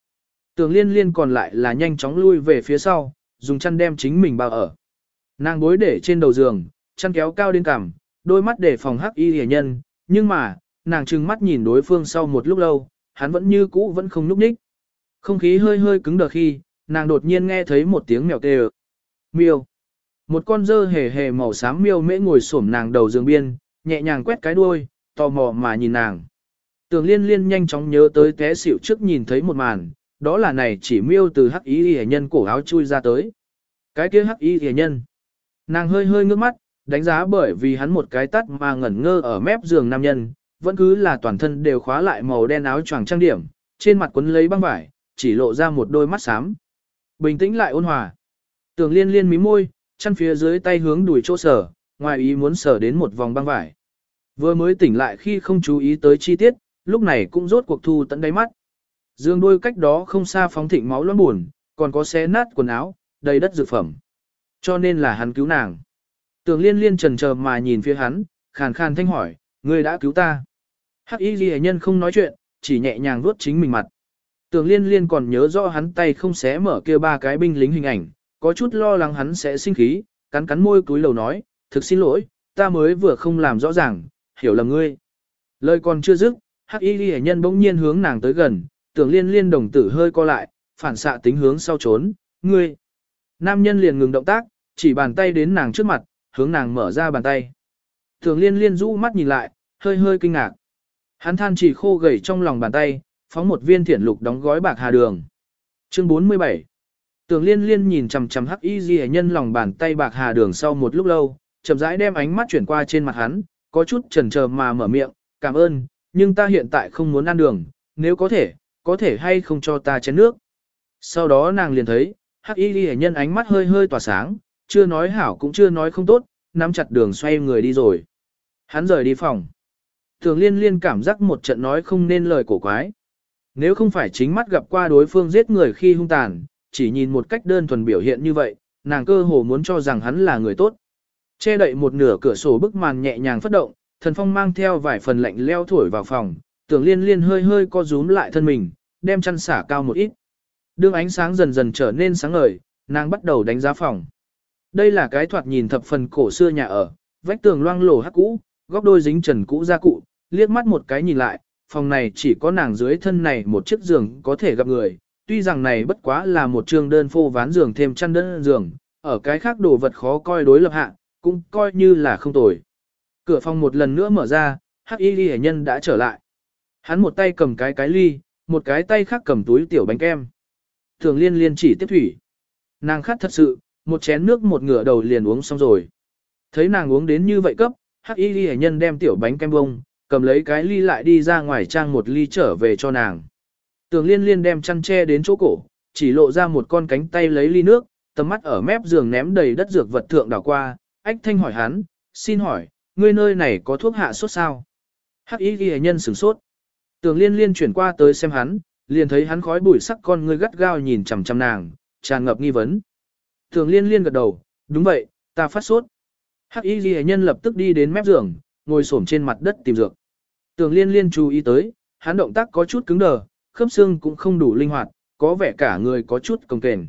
Tường liên liên còn lại là nhanh chóng lui về phía sau, dùng chăn đem chính mình bao ở. Nàng bối để trên đầu giường, chăn kéo cao đến cằm, đôi mắt để phòng hắc y hề nhân, nhưng mà, nàng trừng mắt nhìn đối phương sau một lúc lâu, hắn vẫn như cũ vẫn không núp ních. Không khí hơi hơi cứng đờ khi, nàng đột nhiên nghe thấy một tiếng mèo kêu. Miêu. Một con dơ hề hề màu xám miêu mễ ngồi xổm nàng đầu giường biên, nhẹ nhàng quét cái đuôi, tò mò mà nhìn nàng. Tường liên liên nhanh chóng nhớ tới té xỉu trước nhìn thấy một màn, đó là này chỉ miêu từ hắc y hề nhân cổ áo chui ra tới. Cái kia hắc y hề nhân. Nàng hơi hơi ngước mắt, đánh giá bởi vì hắn một cái tắt mà ngẩn ngơ ở mép giường nam nhân, vẫn cứ là toàn thân đều khóa lại màu đen áo choàng trang điểm, trên mặt quấn lấy băng vải, chỉ lộ ra một đôi mắt xám. Bình tĩnh lại ôn hòa. Tường liên liên mí môi, chân phía dưới tay hướng đuổi chỗ sở, ngoài ý muốn sở đến một vòng băng vải. Vừa mới tỉnh lại khi không chú ý tới chi tiết, lúc này cũng rốt cuộc thu tận đáy mắt. Dương đôi cách đó không xa phóng thịnh máu loãng buồn, còn có xé nát quần áo, đầy đất dược phẩm. Cho nên là hắn cứu nàng. Tường liên liên trần chờ mà nhìn phía hắn, khàn khàn thanh hỏi, ngươi đã cứu ta. Hắc y ghi nhân không nói chuyện, chỉ nhẹ nhàng vuốt chính mình mặt. Tường liên liên còn nhớ rõ hắn tay không xé mở kia ba cái binh lính hình ảnh, có chút lo lắng hắn sẽ sinh khí, cắn cắn môi cúi lầu nói, thực xin lỗi, ta mới vừa không làm rõ ràng, hiểu lầm ngươi. Lời còn chưa dứt, hắc y ghi nhân bỗng nhiên hướng nàng tới gần, tưởng liên liên đồng tử hơi co lại, phản xạ tính hướng sau trốn, ngươi. Nam nhân liền ngừng động tác, chỉ bàn tay đến nàng trước mặt, hướng nàng mở ra bàn tay. Tưởng liên liên rũ mắt nhìn lại, hơi hơi kinh ngạc. Hắn than chỉ khô gầy trong lòng bàn tay, phóng một viên thiển lục đóng gói bạc hà đường. Chương 47 Tưởng liên liên nhìn chằm chằm hắc y ghi nhân lòng bàn tay bạc hà đường sau một lúc lâu, chậm rãi đem ánh mắt chuyển qua trên mặt hắn, có chút chần chờ mà mở miệng, cảm ơn, nhưng ta hiện tại không muốn ăn đường, nếu có thể, có thể hay không cho ta chén nước. Sau đó nàng liền thấy, hắc y ghi nhân ánh mắt hơi hơi tỏa sáng, chưa nói hảo cũng chưa nói không tốt, nắm chặt đường xoay người đi rồi. Hắn rời đi phòng. Thường liên liên cảm giác một trận nói không nên lời cổ quái. Nếu không phải chính mắt gặp qua đối phương giết người khi hung tàn, chỉ nhìn một cách đơn thuần biểu hiện như vậy, nàng cơ hồ muốn cho rằng hắn là người tốt. Che đậy một nửa cửa sổ bức màn nhẹ nhàng phất động, thần phong mang theo vài phần lạnh leo thổi vào phòng, tưởng liên liên hơi hơi co rúm lại thân mình, đem chăn xả cao một ít. Đương ánh sáng dần dần trở nên sáng ngời, nàng bắt đầu đánh giá phòng. Đây là cái thoạt nhìn thập phần cổ xưa nhà ở, vách tường loang lổ hắc cũ, góc đôi dính trần cũ gia cụ, liếc mắt một cái nhìn lại, phòng này chỉ có nàng dưới thân này một chiếc giường có thể gặp người, tuy rằng này bất quá là một trường đơn phô ván giường thêm chăn đơn giường, ở cái khác đồ vật khó coi đối lập hạ, cũng coi như là không tồi. Cửa phòng một lần nữa mở ra, hắc y ghi nhân đã trở lại. Hắn một tay cầm cái cái ly, một cái tay khác cầm túi tiểu bánh kem. Thường liên liên chỉ tiếp thủy. Nàng khát thật sự, một chén nước một ngửa đầu liền uống xong rồi. Thấy nàng uống đến như vậy cấp, hắc y ghi nhân đem tiểu bánh kem bông, cầm lấy cái ly lại đi ra ngoài trang một ly trở về cho nàng. Tường liên liên đem chăn che đến chỗ cổ, chỉ lộ ra một con cánh tay lấy ly nước, tầm mắt ở mép giường ném đầy đất dược vật thượng đảo qua, ách thanh hỏi hắn, xin hỏi, ngươi nơi này có thuốc hạ sốt sao? Hắc y ghi nhân sửng sốt. Tường liên liên chuyển qua tới xem hắn, liền thấy hắn khói bụi sắc con ngươi gắt gao nhìn chằm chằm nàng, tràn ngập nghi vấn. Tường liên liên gật đầu, đúng vậy, ta phát sốt. Hắc y ghi nhân lập tức đi đến mép giường, ngồi xổm trên mặt đất tìm dược. Tường liên liên chú ý tới, hắn động tác có chút cứng đờ, khớp xương cũng không đủ linh hoạt, có vẻ cả người có chút cồng kềnh.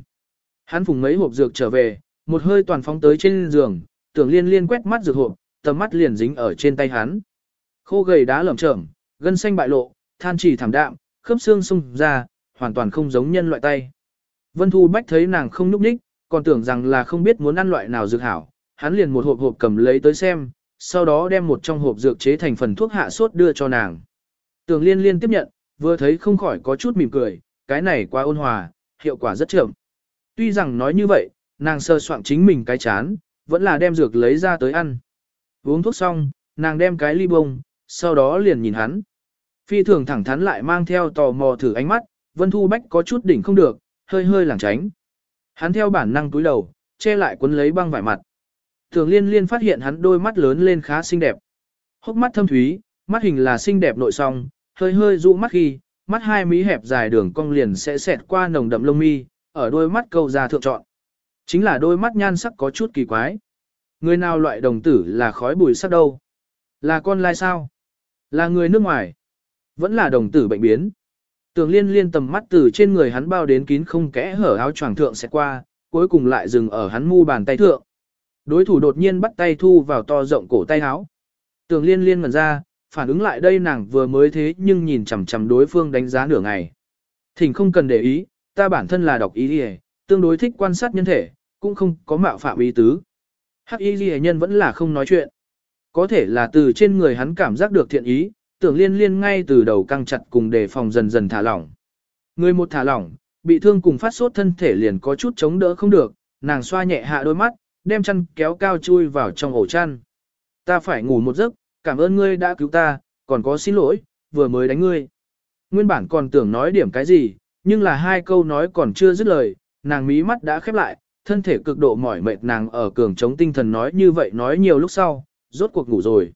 Hắn phùng mấy hộp dược trở về, một hơi toàn phóng tới trên giường, tưởng liên liên quét mắt dược hộp, tầm mắt liền dính ở trên tay hắn. Khô gầy đá lởm chởm, gân xanh bại lộ, than chỉ thảm đạm, khớp xương sung ra, hoàn toàn không giống nhân loại tay. Vân Thu Bách thấy nàng không núp ních, còn tưởng rằng là không biết muốn ăn loại nào dược hảo, hắn liền một hộp hộp cầm lấy tới xem, sau đó đem một trong hộp dược chế thành phần thuốc hạ sốt đưa cho nàng. Tưởng liên liên tiếp nhận, vừa thấy không khỏi có chút mỉm cười, cái này quá ôn hòa, hiệu quả rất chậm. Tuy rằng nói như vậy, nàng sơ soạn chính mình cái chán, vẫn là đem dược lấy ra tới ăn. Uống thuốc xong, nàng đem cái ly bông, sau đó liền nhìn hắn. Phi thường thẳng thắn lại mang theo tò mò thử ánh mắt, Vân Thu Bách có chút đỉnh không được, hơi hơi lảng tránh. Hắn theo bản năng túi đầu, che lại cuốn lấy băng vải mặt. Thường liên liên phát hiện hắn đôi mắt lớn lên khá xinh đẹp. Hốc mắt thâm thúy, mắt hình là xinh đẹp nội song, hơi hơi dụ mắt khi, mắt hai mí hẹp dài đường cong liền sẽ xẹt qua nồng đậm lông mi, ở đôi mắt câu ra thượng trọn. Chính là đôi mắt nhan sắc có chút kỳ quái. Người nào loại đồng tử là khói bùi sắc đâu? Là con lai sao? Là người nước ngoài? Vẫn là đồng tử bệnh biến. Tường liên liên tầm mắt từ trên người hắn bao đến kín không kẽ hở áo choàng thượng sẽ qua, cuối cùng lại dừng ở hắn mu bàn tay thượng. Đối thủ đột nhiên bắt tay thu vào to rộng cổ tay áo. Tường liên liên ngẩn ra, phản ứng lại đây nàng vừa mới thế nhưng nhìn chằm chằm đối phương đánh giá nửa ngày. Thỉnh không cần để ý, ta bản thân là đọc ý đi tương đối thích quan sát nhân thể, cũng không có mạo phạm ý tứ. Hắc y ghi nhân vẫn là không nói chuyện. Có thể là từ trên người hắn cảm giác được thiện ý, tưởng liên liên ngay từ đầu căng chặt cùng đề phòng dần dần thả lỏng. Người một thả lỏng, bị thương cùng phát sốt thân thể liền có chút chống đỡ không được, nàng xoa nhẹ hạ đôi mắt, đem chăn kéo cao chui vào trong ổ chăn. Ta phải ngủ một giấc, cảm ơn ngươi đã cứu ta, còn có xin lỗi, vừa mới đánh ngươi. Nguyên bản còn tưởng nói điểm cái gì, nhưng là hai câu nói còn chưa dứt lời, nàng mí mắt đã khép lại, thân thể cực độ mỏi mệt nàng ở cường chống tinh thần nói như vậy nói nhiều lúc sau, rốt cuộc ngủ rồi.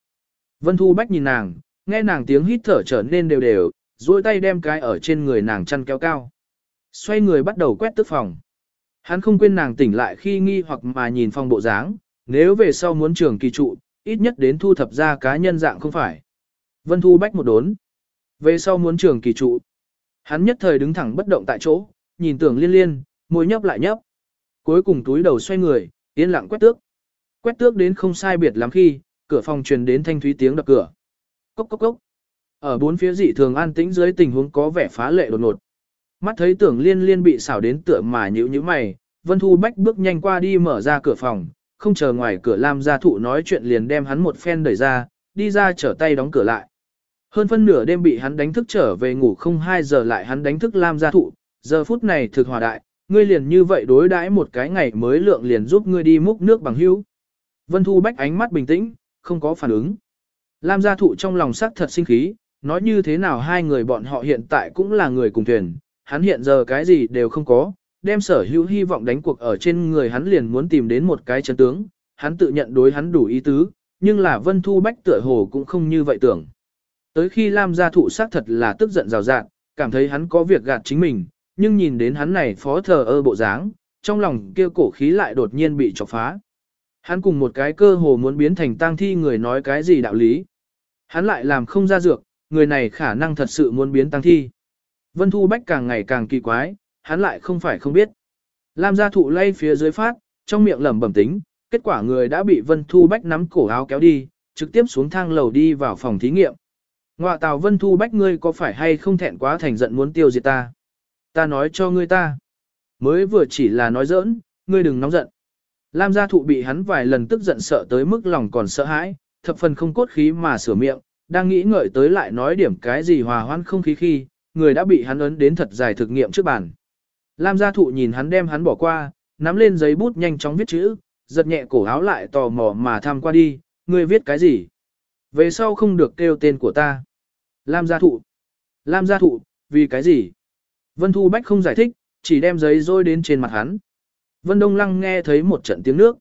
Vân Thu Bách nhìn nàng, nghe nàng tiếng hít thở trở nên đều đều, duỗi tay đem cái ở trên người nàng chăn kéo cao. Xoay người bắt đầu quét tức phòng. Hắn không quên nàng tỉnh lại khi nghi hoặc mà nhìn phòng bộ dáng, nếu về sau muốn trường kỳ trụ, ít nhất đến thu thập ra cá nhân dạng không phải. Vân Thu Bách một đốn. Về sau muốn trường kỳ trụ. Hắn nhất thời đứng thẳng bất động tại chỗ, nhìn tưởng liên liên, môi nhấp lại nhấp. Cuối cùng túi đầu xoay người, yên lặng quét tước. Quét tước đến không sai biệt lắm khi, cửa phòng truyền đến thanh thúy tiếng đập cửa. Cốc cốc cốc. Ở bốn phía dị thường an tĩnh dưới tình huống có vẻ phá lệ đột ngột. Mắt thấy tưởng liên liên bị xảo đến tựa mà nhữ như mày, Vân Thu Bách bước nhanh qua đi mở ra cửa phòng, không chờ ngoài cửa Lam gia thụ nói chuyện liền đem hắn một phen đẩy ra, đi ra trở tay đóng cửa lại. Hơn phân nửa đêm bị hắn đánh thức trở về ngủ không 2 giờ lại hắn đánh thức Lam gia thụ, giờ phút này thực hòa đại, ngươi liền như vậy đối đãi một cái ngày mới lượng liền giúp ngươi đi múc nước bằng hữu. Vân Thu Bách ánh mắt bình tĩnh, không có phản ứng. Lam gia thụ trong lòng sắc thật sinh khí, nói như thế nào hai người bọn họ hiện tại cũng là người cùng thuyền, hắn hiện giờ cái gì đều không có, đem sở hữu hy vọng đánh cuộc ở trên người hắn liền muốn tìm đến một cái chân tướng, hắn tự nhận đối hắn đủ ý tứ, nhưng là Vân Thu Bách tựa hồ cũng không như vậy tưởng. Tới khi Lam gia thụ sắc thật là tức giận rào rạt, cảm thấy hắn có việc gạt chính mình, nhưng nhìn đến hắn này phó thờ ơ bộ dáng, trong lòng kia cổ khí lại đột nhiên bị chọc phá. Hắn cùng một cái cơ hồ muốn biến thành tang thi người nói cái gì đạo lý. Hắn lại làm không ra dược, người này khả năng thật sự muốn biến tang thi. Vân Thu Bách càng ngày càng kỳ quái, hắn lại không phải không biết. Lam gia thụ lay phía dưới phát, trong miệng lẩm bẩm tính, kết quả người đã bị Vân Thu Bách nắm cổ áo kéo đi, trực tiếp xuống thang lầu đi vào phòng thí nghiệm. Ngoạ tào Vân Thu Bách ngươi có phải hay không thẹn quá thành giận muốn tiêu diệt ta? Ta nói cho ngươi ta. Mới vừa chỉ là nói giỡn, ngươi đừng nóng giận. Lam gia thụ bị hắn vài lần tức giận sợ tới mức lòng còn sợ hãi, thập phần không cốt khí mà sửa miệng, đang nghĩ ngợi tới lại nói điểm cái gì hòa hoãn không khí khi, người đã bị hắn ấn đến thật dài thực nghiệm trước bàn. Lam gia thụ nhìn hắn đem hắn bỏ qua, nắm lên giấy bút nhanh chóng viết chữ, giật nhẹ cổ áo lại tò mò mà tham qua đi, ngươi viết cái gì? Về sau không được kêu tên của ta. Lam gia thụ. Lam gia thụ, vì cái gì? Vân Thu Bách không giải thích, chỉ đem giấy rôi đến trên mặt hắn. Vân Đông Lăng nghe thấy một trận tiếng nước.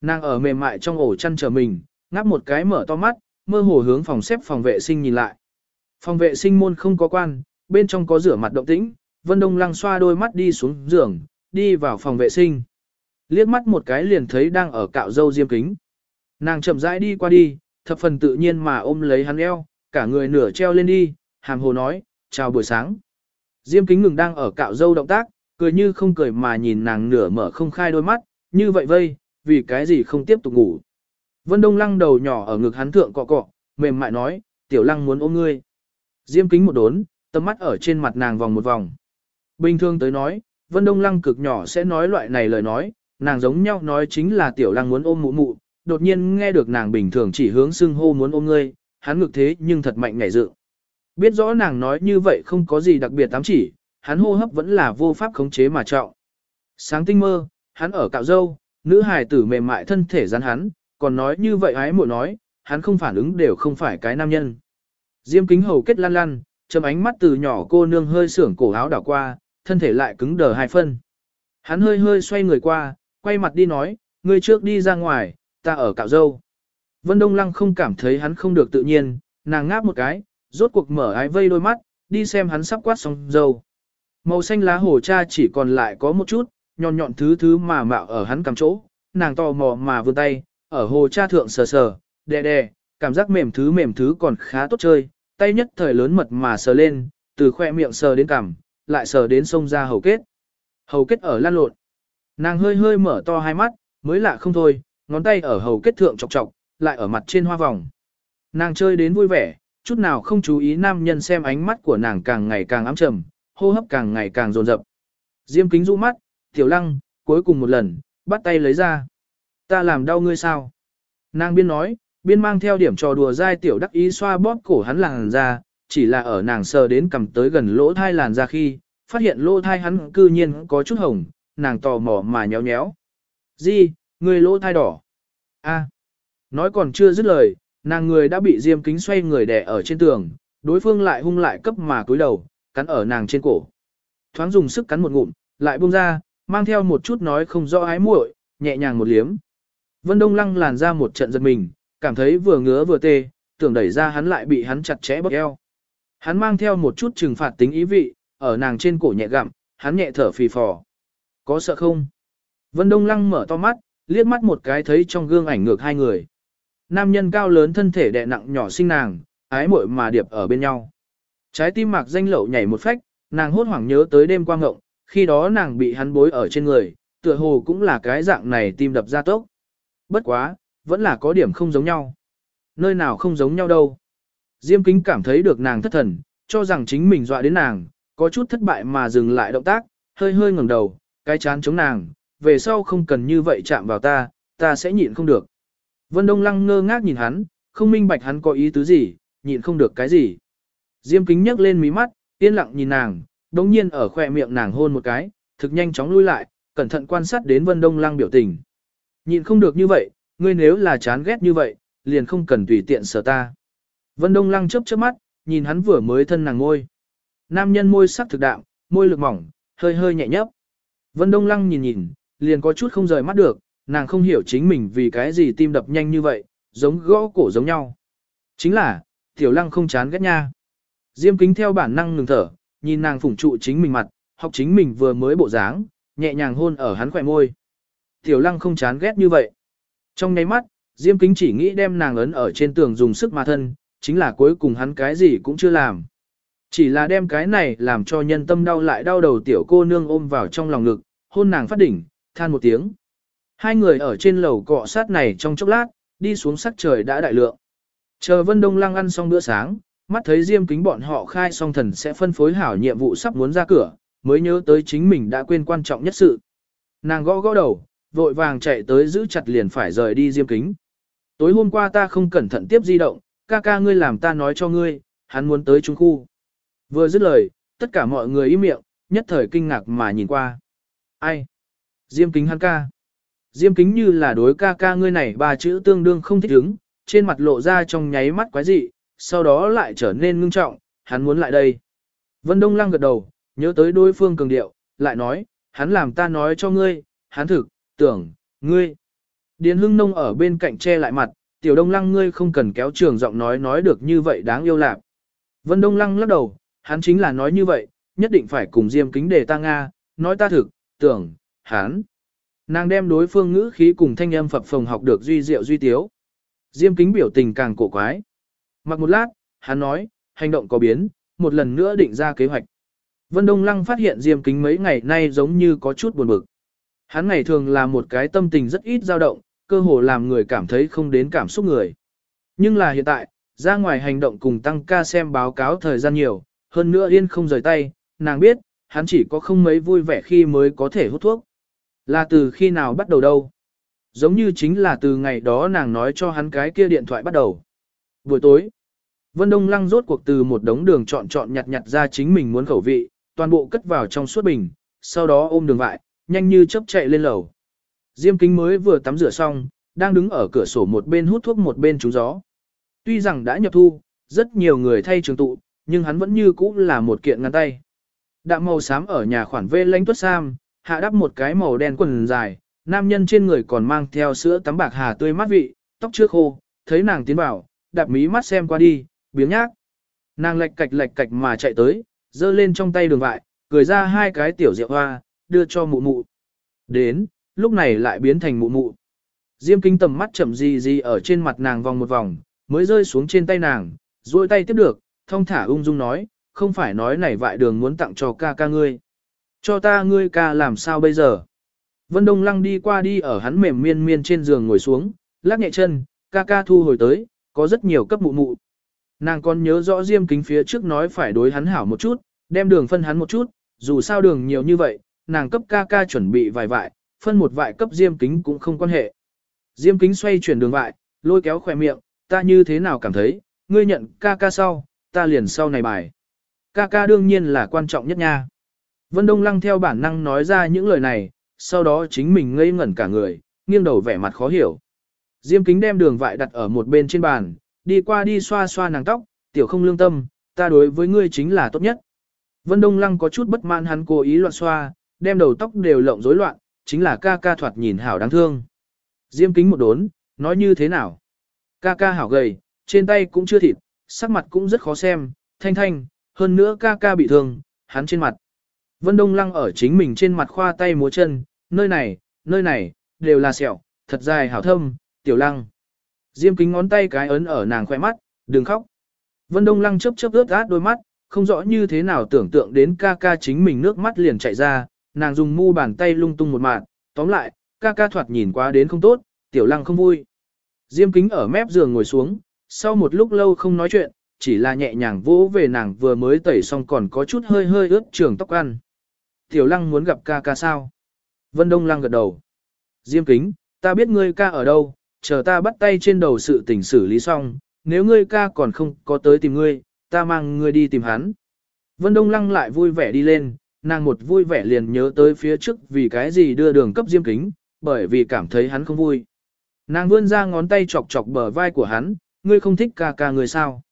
Nàng ở mềm mại trong ổ chăn chờ mình, ngáp một cái mở to mắt, mơ hồ hướng phòng xếp phòng vệ sinh nhìn lại. Phòng vệ sinh môn không có quan, bên trong có rửa mặt động tĩnh, Vân Đông Lăng xoa đôi mắt đi xuống giường, đi vào phòng vệ sinh. Liếc mắt một cái liền thấy đang ở cạo râu diêm kính. Nàng chậm rãi đi qua đi, thập phần tự nhiên mà ôm lấy hắn eo, cả người nửa treo lên đi, hàm hồ nói, chào buổi sáng. Diêm kính ngừng đang ở cạo dâu động tác, cười như không cười mà nhìn nàng nửa mở không khai đôi mắt, như vậy vây, vì cái gì không tiếp tục ngủ. Vân Đông lăng đầu nhỏ ở ngực hắn thượng cọ cọ, mềm mại nói, tiểu lăng muốn ôm ngươi. Diêm kính một đốn, tầm mắt ở trên mặt nàng vòng một vòng. Bình thường tới nói, Vân Đông lăng cực nhỏ sẽ nói loại này lời nói, nàng giống nhau nói chính là tiểu lăng muốn ôm mụ mụ, đột nhiên nghe được nàng bình thường chỉ hướng xưng hô muốn ôm ngươi, hắn ngực thế nhưng thật mạnh ngảy dự. Biết rõ nàng nói như vậy không có gì đặc biệt tám chỉ, hắn hô hấp vẫn là vô pháp khống chế mà trọng. Sáng tinh mơ, hắn ở cạo dâu, nữ hài tử mềm mại thân thể rắn hắn, còn nói như vậy ái muội nói, hắn không phản ứng đều không phải cái nam nhân. Diêm kính hầu kết lăn lăn, chấm ánh mắt từ nhỏ cô nương hơi sưởng cổ áo đảo qua, thân thể lại cứng đờ hai phân. Hắn hơi hơi xoay người qua, quay mặt đi nói, ngươi trước đi ra ngoài, ta ở cạo dâu. Vân Đông Lăng không cảm thấy hắn không được tự nhiên, nàng ngáp một cái, rốt cuộc mở ái vây đôi mắt, đi xem hắn sắp quát xong dâu. Màu xanh lá hổ cha chỉ còn lại có một chút, nhọn nhọn thứ thứ mà mạo ở hắn cầm chỗ, nàng tò mò mà vươn tay, ở hồ cha thượng sờ sờ, đè đè, cảm giác mềm thứ mềm thứ còn khá tốt chơi, tay nhất thời lớn mật mà sờ lên, từ khoe miệng sờ đến cằm, lại sờ đến sông ra hầu kết. Hầu kết ở lan lộn. Nàng hơi hơi mở to hai mắt, mới lạ không thôi, ngón tay ở hầu kết thượng chọc chọc, lại ở mặt trên hoa vòng. Nàng chơi đến vui vẻ, chút nào không chú ý nam nhân xem ánh mắt của nàng càng ngày càng ám trầm, hô hấp càng ngày càng dồn dập. Diêm kính rũ mắt, tiểu lăng, cuối cùng một lần, bắt tay lấy ra. Ta làm đau ngươi sao? Nàng biên nói, biên mang theo điểm trò đùa dai tiểu đắc ý xoa bóp cổ hắn làn ra, chỉ là ở nàng sờ đến cầm tới gần lỗ thai làn ra khi, phát hiện lỗ thai hắn cư nhiên có chút hồng, nàng tò mò mà nhéo nhéo. Di, người lỗ thai đỏ. a nói còn chưa dứt lời, nàng người đã bị diêm kính xoay người đè ở trên tường, đối phương lại hung lại cấp mà cúi đầu, cắn ở nàng trên cổ. Thoáng dùng sức cắn một ngụm, lại buông ra, mang theo một chút nói không rõ ái muội, nhẹ nhàng một liếm. Vân Đông Lăng làn ra một trận giật mình, cảm thấy vừa ngứa vừa tê, tưởng đẩy ra hắn lại bị hắn chặt chẽ bóp eo. Hắn mang theo một chút trừng phạt tính ý vị, ở nàng trên cổ nhẹ gặm, hắn nhẹ thở phì phò. Có sợ không? Vân Đông Lăng mở to mắt, liếc mắt một cái thấy trong gương ảnh ngược hai người. Nam nhân cao lớn thân thể đè nặng nhỏ sinh nàng, ái muội mà điệp ở bên nhau. Trái tim mạc danh lậu nhảy một phách, nàng hốt hoảng nhớ tới đêm quang ngộng, khi đó nàng bị hắn bối ở trên người, tựa hồ cũng là cái dạng này tim đập ra tốc. Bất quá, vẫn là có điểm không giống nhau. Nơi nào không giống nhau đâu. Diêm kính cảm thấy được nàng thất thần, cho rằng chính mình dọa đến nàng, có chút thất bại mà dừng lại động tác, hơi hơi ngẩng đầu, cái chán chống nàng, về sau không cần như vậy chạm vào ta, ta sẽ nhịn không được. Vân Đông Lăng ngơ ngác nhìn hắn, không minh bạch hắn có ý tứ gì, nhịn không được cái gì. Diêm kính nhấc lên mí mắt, yên lặng nhìn nàng, đồng nhiên ở khỏe miệng nàng hôn một cái, thực nhanh chóng lui lại, cẩn thận quan sát đến Vân Đông Lăng biểu tình. Nhịn không được như vậy, ngươi nếu là chán ghét như vậy, liền không cần tùy tiện sở ta. Vân Đông Lăng chớp chớp mắt, nhìn hắn vừa mới thân nàng ngôi. Nam nhân môi sắc thực đạm, môi lực mỏng, hơi hơi nhẹ nhấp. Vân Đông Lăng nhìn nhìn, liền có chút không rời mắt được, nàng không hiểu chính mình vì cái gì tim đập nhanh như vậy, giống gõ cổ giống nhau. Chính là, Tiểu Lăng không chán ghét nha. Diêm kính theo bản năng ngừng thở, nhìn nàng phủng trụ chính mình mặt, học chính mình vừa mới bộ dáng, nhẹ nhàng hôn ở hắn khỏe môi. Tiểu Lăng không chán ghét như vậy. Trong nháy mắt, Diêm kính chỉ nghĩ đem nàng ấn ở trên tường dùng sức mà thân, chính là cuối cùng hắn cái gì cũng chưa làm. Chỉ là đem cái này làm cho nhân tâm đau lại đau đầu tiểu cô nương ôm vào trong lòng ngực, hôn nàng phát đỉnh, than một tiếng. Hai người ở trên lầu cọ sát này trong chốc lát, đi xuống sắc trời đã đại lượng. Chờ Vân Đông Lăng ăn xong bữa sáng, mắt thấy Diêm Kính bọn họ khai xong thần sẽ phân phối hảo nhiệm vụ sắp muốn ra cửa, mới nhớ tới chính mình đã quên quan trọng nhất sự. Nàng gõ gõ đầu, vội vàng chạy tới giữ chặt liền phải rời đi Diêm Kính. Tối hôm qua ta không cẩn thận tiếp di động, ca ca ngươi làm ta nói cho ngươi, hắn muốn tới trung khu. Vừa dứt lời, tất cả mọi người im miệng, nhất thời kinh ngạc mà nhìn qua. Ai? Diêm kính hắn ca. Diêm kính như là đối ca ca ngươi này ba chữ tương đương không thích ứng, trên mặt lộ ra trong nháy mắt quái dị, sau đó lại trở nên ngưng trọng, hắn muốn lại đây. Vân Đông Lăng gật đầu, nhớ tới đối phương cường điệu, lại nói, hắn làm ta nói cho ngươi, hắn thực, tưởng, ngươi. Điền Hưng Nông ở bên cạnh che lại mặt, tiểu Đông Lăng ngươi không cần kéo trường giọng nói nói được như vậy đáng yêu lạc. Vân Đông Lăng lắc đầu, hắn chính là nói như vậy, nhất định phải cùng Diêm kính để ta Nga, nói ta thực, tưởng, hắn. Nàng đem đối phương ngữ khí cùng thanh âm phập phồng học được duy diệu duy tiếu. Diêm kính biểu tình càng cổ quái. Mặc một lát, hắn nói, hành động có biến, một lần nữa định ra kế hoạch. Vân Đông Lăng phát hiện Diêm kính mấy ngày nay giống như có chút buồn bực. Hắn ngày thường là một cái tâm tình rất ít dao động, cơ hồ làm người cảm thấy không đến cảm xúc người. Nhưng là hiện tại, ra ngoài hành động cùng tăng ca xem báo cáo thời gian nhiều, hơn nữa yên không rời tay, nàng biết, hắn chỉ có không mấy vui vẻ khi mới có thể hút thuốc. Là từ khi nào bắt đầu đâu? Giống như chính là từ ngày đó nàng nói cho hắn cái kia điện thoại bắt đầu. Buổi tối, Vân Đông Lăng rốt cuộc từ một đống đường chọn chọn nhặt nhặt ra chính mình muốn khẩu vị, toàn bộ cất vào trong suốt bình, sau đó ôm đường vại, nhanh như chớp chạy lên lầu. Diêm kính mới vừa tắm rửa xong, đang đứng ở cửa sổ một bên hút thuốc một bên trúng gió. Tuy rằng đã nhập thu, rất nhiều người thay trường tụ, nhưng hắn vẫn như cũ là một kiện ngăn tay. Đạm màu xám ở nhà khoản vê lánh tuất sam, hạ đắp một cái màu đen quần dài, nam nhân trên người còn mang theo sữa tắm bạc hà tươi mát vị, tóc chưa khô, thấy nàng tiến vào, đạp mí mắt xem qua đi, biếng nhác. Nàng lệch cạch lệch cạch mà chạy tới, giơ lên trong tay đường vại, cười ra hai cái tiểu rượu hoa, đưa cho mụ mụ. Đến, lúc này lại biến thành mụ mụ. Diêm kinh tầm mắt chậm gì gì ở trên mặt nàng vòng một vòng, mới rơi xuống trên tay nàng, duỗi tay tiếp được, thông thả ung dung nói, không phải nói này vại đường muốn tặng cho ca ca ngươi. Cho ta ngươi ca làm sao bây giờ? Vân Đông Lăng đi qua đi ở hắn mềm miên miên trên giường ngồi xuống, lắc nhẹ chân, ca ca thu hồi tới, có rất nhiều cấp mụ mụ. Nàng còn nhớ rõ diêm kính phía trước nói phải đối hắn hảo một chút, đem đường phân hắn một chút, dù sao đường nhiều như vậy, nàng cấp ca ca chuẩn bị vài vại, phân một vại cấp diêm kính cũng không quan hệ. Diêm kính xoay chuyển đường vại, lôi kéo khỏe miệng, ta như thế nào cảm thấy, ngươi nhận ca ca sau, ta liền sau này bài. Ca ca đương nhiên là quan trọng nhất nha. Vân Đông Lăng theo bản năng nói ra những lời này, sau đó chính mình ngây ngẩn cả người, nghiêng đầu vẻ mặt khó hiểu. Diêm kính đem đường vại đặt ở một bên trên bàn, đi qua đi xoa xoa nàng tóc, tiểu không lương tâm, ta đối với ngươi chính là tốt nhất. Vân Đông Lăng có chút bất mãn hắn cố ý loạn xoa, đem đầu tóc đều lộng rối loạn, chính là ca ca thoạt nhìn hảo đáng thương. Diêm kính một đốn, nói như thế nào? Ca ca hảo gầy, trên tay cũng chưa thịt, sắc mặt cũng rất khó xem, thanh thanh, hơn nữa ca ca bị thương, hắn trên mặt. Vân Đông Lăng ở chính mình trên mặt khoa tay múa chân, nơi này, nơi này, đều là sẹo, thật dài hảo thâm, tiểu lăng. Diêm kính ngón tay cái ấn ở nàng khoe mắt, đừng khóc. Vân Đông Lăng chớp chớp ướt át đôi mắt, không rõ như thế nào tưởng tượng đến ca ca chính mình nước mắt liền chạy ra, nàng dùng mu bàn tay lung tung một mạng, tóm lại, ca ca thoạt nhìn quá đến không tốt, tiểu lăng không vui. Diêm kính ở mép giường ngồi xuống, sau một lúc lâu không nói chuyện, chỉ là nhẹ nhàng vỗ về nàng vừa mới tẩy xong còn có chút hơi hơi ướt trường tóc ăn. Tiểu lăng muốn gặp ca ca sao? Vân Đông lăng gật đầu. Diêm kính, ta biết ngươi ca ở đâu, chờ ta bắt tay trên đầu sự tình xử lý xong, nếu ngươi ca còn không có tới tìm ngươi, ta mang ngươi đi tìm hắn. Vân Đông Lăng lại vui vẻ đi lên, nàng một vui vẻ liền nhớ tới phía trước vì cái gì đưa đường cấp diêm kính, bởi vì cảm thấy hắn không vui. Nàng vươn ra ngón tay chọc chọc bờ vai của hắn, ngươi không thích ca ca người sao?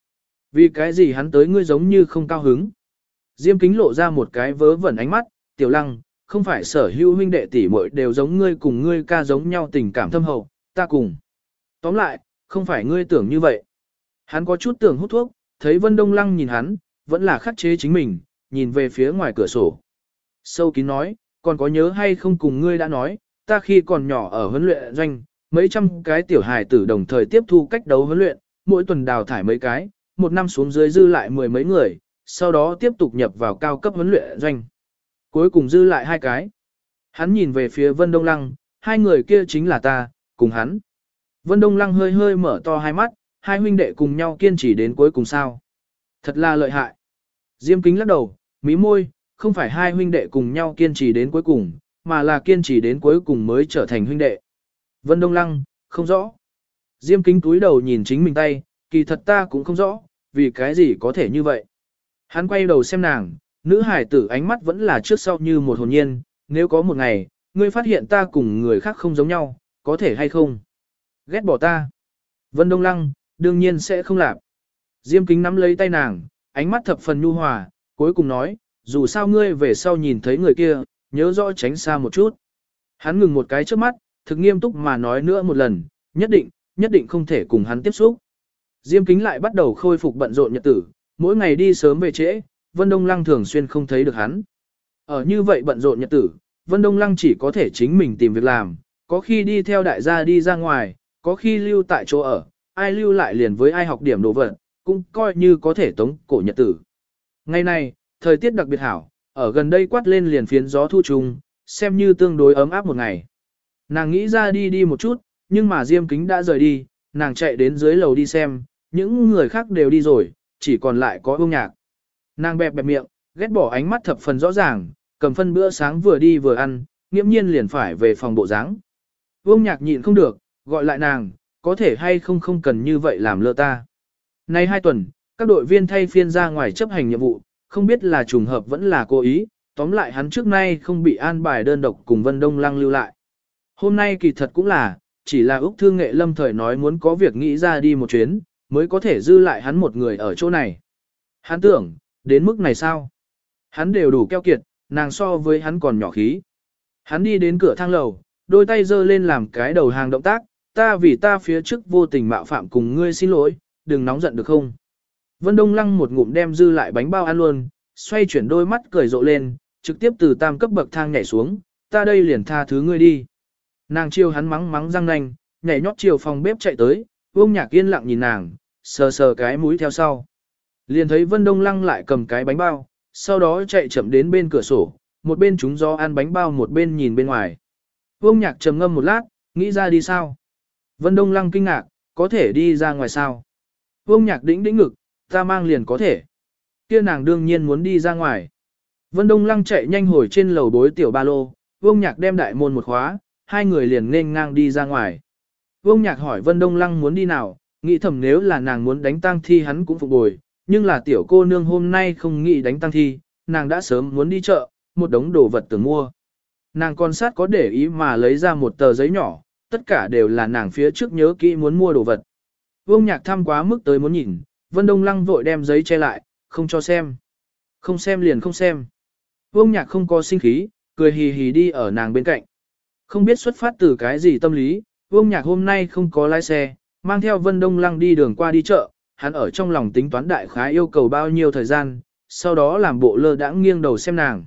Vì cái gì hắn tới ngươi giống như không cao hứng? Diêm kính lộ ra một cái vớ vẩn ánh mắt, tiểu lăng, không phải sở hữu huynh đệ tỷ muội đều giống ngươi cùng ngươi ca giống nhau tình cảm thâm hậu, ta cùng. Tóm lại, không phải ngươi tưởng như vậy. Hắn có chút tưởng hút thuốc, thấy Vân Đông Lăng nhìn hắn, vẫn là khắc chế chính mình, nhìn về phía ngoài cửa sổ. Sâu kín nói, còn có nhớ hay không cùng ngươi đã nói, ta khi còn nhỏ ở huấn luyện doanh, mấy trăm cái tiểu hài tử đồng thời tiếp thu cách đấu huấn luyện, mỗi tuần đào thải mấy cái, một năm xuống dưới dư lại mười mấy người, sau đó tiếp tục nhập vào cao cấp huấn luyện doanh. Cuối cùng dư lại hai cái. Hắn nhìn về phía Vân Đông Lăng, hai người kia chính là ta, cùng hắn. Vân Đông Lăng hơi hơi mở to hai mắt, hai huynh đệ cùng nhau kiên trì đến cuối cùng sao. Thật là lợi hại. Diêm kính lắc đầu, mí môi, không phải hai huynh đệ cùng nhau kiên trì đến cuối cùng, mà là kiên trì đến cuối cùng mới trở thành huynh đệ. Vân Đông Lăng, không rõ. Diêm kính túi đầu nhìn chính mình tay, kỳ thật ta cũng không rõ, vì cái gì có thể như vậy. Hắn quay đầu xem nàng, nữ hải tử ánh mắt vẫn là trước sau như một hồn nhiên, nếu có một ngày, ngươi phát hiện ta cùng người khác không giống nhau, có thể hay không? Ghét bỏ ta. Vân Đông Lăng, đương nhiên sẽ không làm. Diêm kính nắm lấy tay nàng, ánh mắt thập phần nhu hòa, cuối cùng nói, dù sao ngươi về sau nhìn thấy người kia, nhớ rõ tránh xa một chút. Hắn ngừng một cái trước mắt, thực nghiêm túc mà nói nữa một lần, nhất định, nhất định không thể cùng hắn tiếp xúc. Diêm kính lại bắt đầu khôi phục bận rộn nhật tử, mỗi ngày đi sớm về trễ, Vân Đông Lăng thường xuyên không thấy được hắn. Ở như vậy bận rộn nhật tử, Vân Đông Lăng chỉ có thể chính mình tìm việc làm, có khi đi theo đại gia đi ra ngoài, có khi lưu tại chỗ ở, ai lưu lại liền với ai học điểm đồ vật, cũng coi như có thể tống cổ nhật tử. Ngày nay, thời tiết đặc biệt hảo, ở gần đây quát lên liền phiến gió thu trùng, xem như tương đối ấm áp một ngày. Nàng nghĩ ra đi đi một chút, nhưng mà Diêm Kính đã rời đi, nàng chạy đến dưới lầu đi xem, những người khác đều đi rồi, chỉ còn lại có ông nhạc. Nàng bẹp bẹp miệng, ghét bỏ ánh mắt thập phần rõ ràng, cầm phân bữa sáng vừa đi vừa ăn, nghiễm nhiên liền phải về phòng bộ dáng. Vương nhạc nhịn không được, gọi lại nàng, có thể hay không không cần như vậy làm lơ ta. Nay hai tuần, các đội viên thay phiên ra ngoài chấp hành nhiệm vụ, không biết là trùng hợp vẫn là cố ý, tóm lại hắn trước nay không bị an bài đơn độc cùng Vân Đông Lăng lưu lại. Hôm nay kỳ thật cũng là, chỉ là Úc Thương Nghệ Lâm thời nói muốn có việc nghĩ ra đi một chuyến, mới có thể dư lại hắn một người ở chỗ này. Hắn tưởng, đến mức này sao? Hắn đều đủ keo kiệt, nàng so với hắn còn nhỏ khí. Hắn đi đến cửa thang lầu, đôi tay giơ lên làm cái đầu hàng động tác, ta vì ta phía trước vô tình mạo phạm cùng ngươi xin lỗi, đừng nóng giận được không? Vân Đông Lăng một ngụm đem dư lại bánh bao ăn luôn, xoay chuyển đôi mắt cười rộ lên, trực tiếp từ tam cấp bậc thang nhảy xuống, ta đây liền tha thứ ngươi đi. Nàng chiêu hắn mắng mắng răng nanh, nhảy nhót chiều phòng bếp chạy tới, Vương Nhạc yên lặng nhìn nàng, sờ sờ cái mũi theo sau. Liền thấy Vân Đông Lăng lại cầm cái bánh bao, sau đó chạy chậm đến bên cửa sổ, một bên chúng gió ăn bánh bao một bên nhìn bên ngoài. Vương Nhạc trầm ngâm một lát, nghĩ ra đi sao? Vân Đông Lăng kinh ngạc, có thể đi ra ngoài sao? Vương Nhạc đĩnh đĩnh ngực, ta mang liền có thể. Kia nàng đương nhiên muốn đi ra ngoài. Vân Đông Lăng chạy nhanh hồi trên lầu đối tiểu ba lô, Vương Nhạc đem đại môn một khóa, hai người liền nên ngang đi ra ngoài. Vương Nhạc hỏi Vân Đông Lăng muốn đi nào, nghĩ thầm nếu là nàng muốn đánh tang thi hắn cũng phục bồi, nhưng là tiểu cô nương hôm nay không nghĩ đánh tăng thi, nàng đã sớm muốn đi chợ, một đống đồ vật tưởng mua. Nàng con sát có để ý mà lấy ra một tờ giấy nhỏ, tất cả đều là nàng phía trước nhớ kỹ muốn mua đồ vật. Vương Nhạc thăm quá mức tới muốn nhìn, Vân Đông Lăng vội đem giấy che lại, không cho xem. Không xem liền không xem. Vương Nhạc không có sinh khí, cười hì hì đi ở nàng bên cạnh. Không biết xuất phát từ cái gì tâm lý, Vương Nhạc hôm nay không có lái xe, mang theo Vân Đông Lăng đi đường qua đi chợ, hắn ở trong lòng tính toán đại khái yêu cầu bao nhiêu thời gian, sau đó làm bộ lơ đãng nghiêng đầu xem nàng.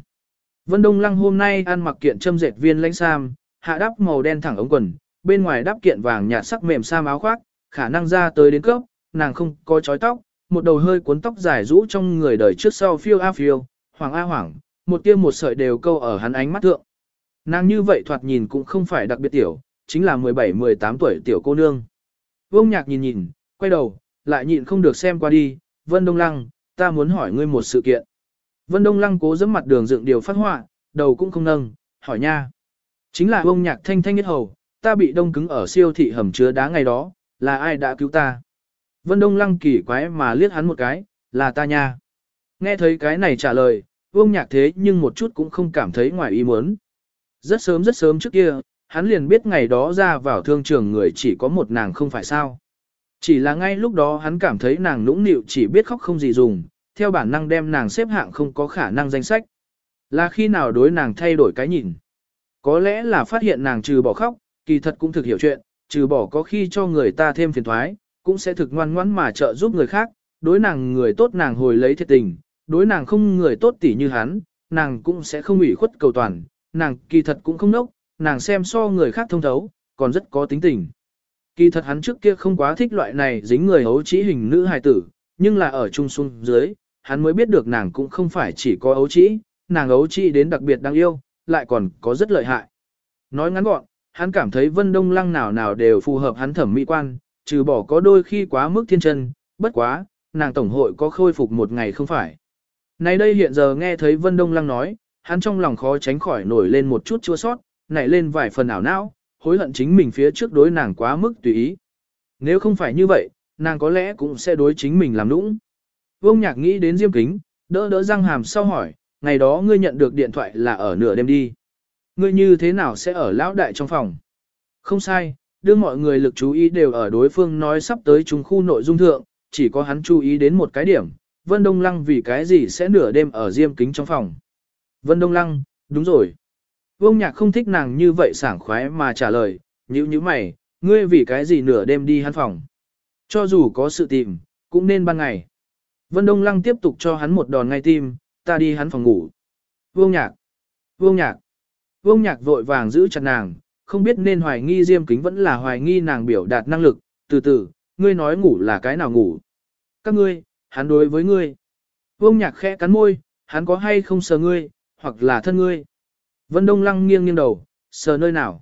Vân Đông Lăng hôm nay ăn mặc kiện châm dệt viên lãnh sam, hạ đắp màu đen thẳng ống quần, bên ngoài đắp kiện vàng nhạt sắc mềm sam áo khoác, khả năng ra tới đến cấp, nàng không có chói tóc, một đầu hơi cuốn tóc dài rũ trong người đời trước sau phiêu a phiêu, hoàng a hoàng, một tia một sợi đều câu ở hắn ánh mắt thượng. Nàng như vậy thoạt nhìn cũng không phải đặc biệt tiểu, chính là 17-18 tuổi tiểu cô nương. Vương nhạc nhìn nhìn, quay đầu, lại nhịn không được xem qua đi, Vân Đông Lăng, ta muốn hỏi ngươi một sự kiện. Vân Đông Lăng cố dẫm mặt đường dựng điều phát họa, đầu cũng không nâng, hỏi nha. Chính là vương nhạc thanh thanh nhất hầu, ta bị đông cứng ở siêu thị hầm chứa đá ngày đó, là ai đã cứu ta? Vân Đông Lăng kỳ quái mà liếc hắn một cái, là ta nha. Nghe thấy cái này trả lời, Vương Nhạc thế nhưng một chút cũng không cảm thấy ngoài ý muốn. Rất sớm rất sớm trước kia, hắn liền biết ngày đó ra vào thương trường người chỉ có một nàng không phải sao. Chỉ là ngay lúc đó hắn cảm thấy nàng nũng nịu chỉ biết khóc không gì dùng, theo bản năng đem nàng xếp hạng không có khả năng danh sách. Là khi nào đối nàng thay đổi cái nhìn. Có lẽ là phát hiện nàng trừ bỏ khóc, kỳ thật cũng thực hiểu chuyện, trừ bỏ có khi cho người ta thêm phiền thoái, cũng sẽ thực ngoan ngoãn mà trợ giúp người khác, đối nàng người tốt nàng hồi lấy thiệt tình, đối nàng không người tốt tỉ như hắn, nàng cũng sẽ không ủy khuất cầu toàn, nàng kỳ thật cũng không nốc, nàng xem so người khác thông thấu, còn rất có tính tình. Kỳ thật hắn trước kia không quá thích loại này dính người hấu trĩ hình nữ hài tử, nhưng là ở trung xuân dưới, hắn mới biết được nàng cũng không phải chỉ có ấu trĩ, nàng ấu trĩ đến đặc biệt đáng yêu, lại còn có rất lợi hại. Nói ngắn gọn, hắn cảm thấy vân đông lăng nào nào đều phù hợp hắn thẩm mỹ quan, trừ bỏ có đôi khi quá mức thiên chân, bất quá, nàng tổng hội có khôi phục một ngày không phải. Này đây hiện giờ nghe thấy vân đông lăng nói, hắn trong lòng khó tránh khỏi nổi lên một chút chua sót, nảy lên vài phần ảo não, hối hận chính mình phía trước đối nàng quá mức tùy ý. Nếu không phải như vậy, nàng có lẽ cũng sẽ đối chính mình làm nũng. Vương Nhạc nghĩ đến Diêm Kính, đỡ đỡ răng hàm sau hỏi, ngày đó ngươi nhận được điện thoại là ở nửa đêm đi. Ngươi như thế nào sẽ ở lão đại trong phòng? Không sai, đưa mọi người lực chú ý đều ở đối phương nói sắp tới trung khu nội dung thượng, chỉ có hắn chú ý đến một cái điểm, Vân Đông Lăng vì cái gì sẽ nửa đêm ở Diêm Kính trong phòng. Vân Đông Lăng, đúng rồi. Vương Nhạc không thích nàng như vậy sảng khoái mà trả lời, nhữ như mày, ngươi vì cái gì nửa đêm đi hắn phòng. Cho dù có sự tìm, cũng nên ban ngày. Vân Đông Lăng tiếp tục cho hắn một đòn ngay tim, ta đi hắn phòng ngủ. Vương Nhạc, Vương Nhạc, Vương Nhạc vội vàng giữ chặt nàng, không biết nên hoài nghi Diêm Kính vẫn là hoài nghi nàng biểu đạt năng lực, từ từ, ngươi nói ngủ là cái nào ngủ. Các ngươi, hắn đối với ngươi. Vương Nhạc khẽ cắn môi, hắn có hay không sờ ngươi, hoặc là thân ngươi. Vân Đông Lăng nghiêng nghiêng đầu, sờ nơi nào?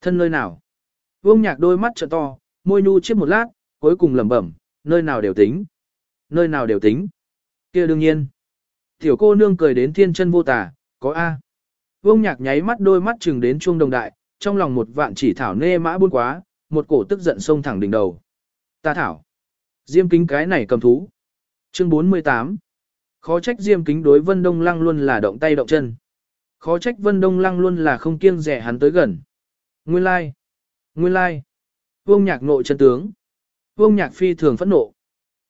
Thân nơi nào? Vương Nhạc đôi mắt trợ to, môi nu chiếc một lát, cuối cùng lẩm bẩm, nơi nào đều tính. Nơi nào đều tính. kia đương nhiên. Tiểu cô nương cười đến thiên chân vô tả, có A. Vương Nhạc nháy mắt đôi mắt chừng đến chuông đồng đại, trong lòng một vạn chỉ thảo nê mã buôn quá, một cổ tức giận sông thẳng đỉnh đầu. Ta thảo. Diêm kính cái này cầm thú. Chương 48. Khó trách Diêm kính đối Vân Đông Lăng luôn là động tay động chân. Khó trách Vân Đông Lăng luôn là không kiêng rẻ hắn tới gần. Nguyên lai. Like. Nguyên lai. Like. Vương nhạc nội chân tướng. Vương nhạc phi thường phẫn nộ.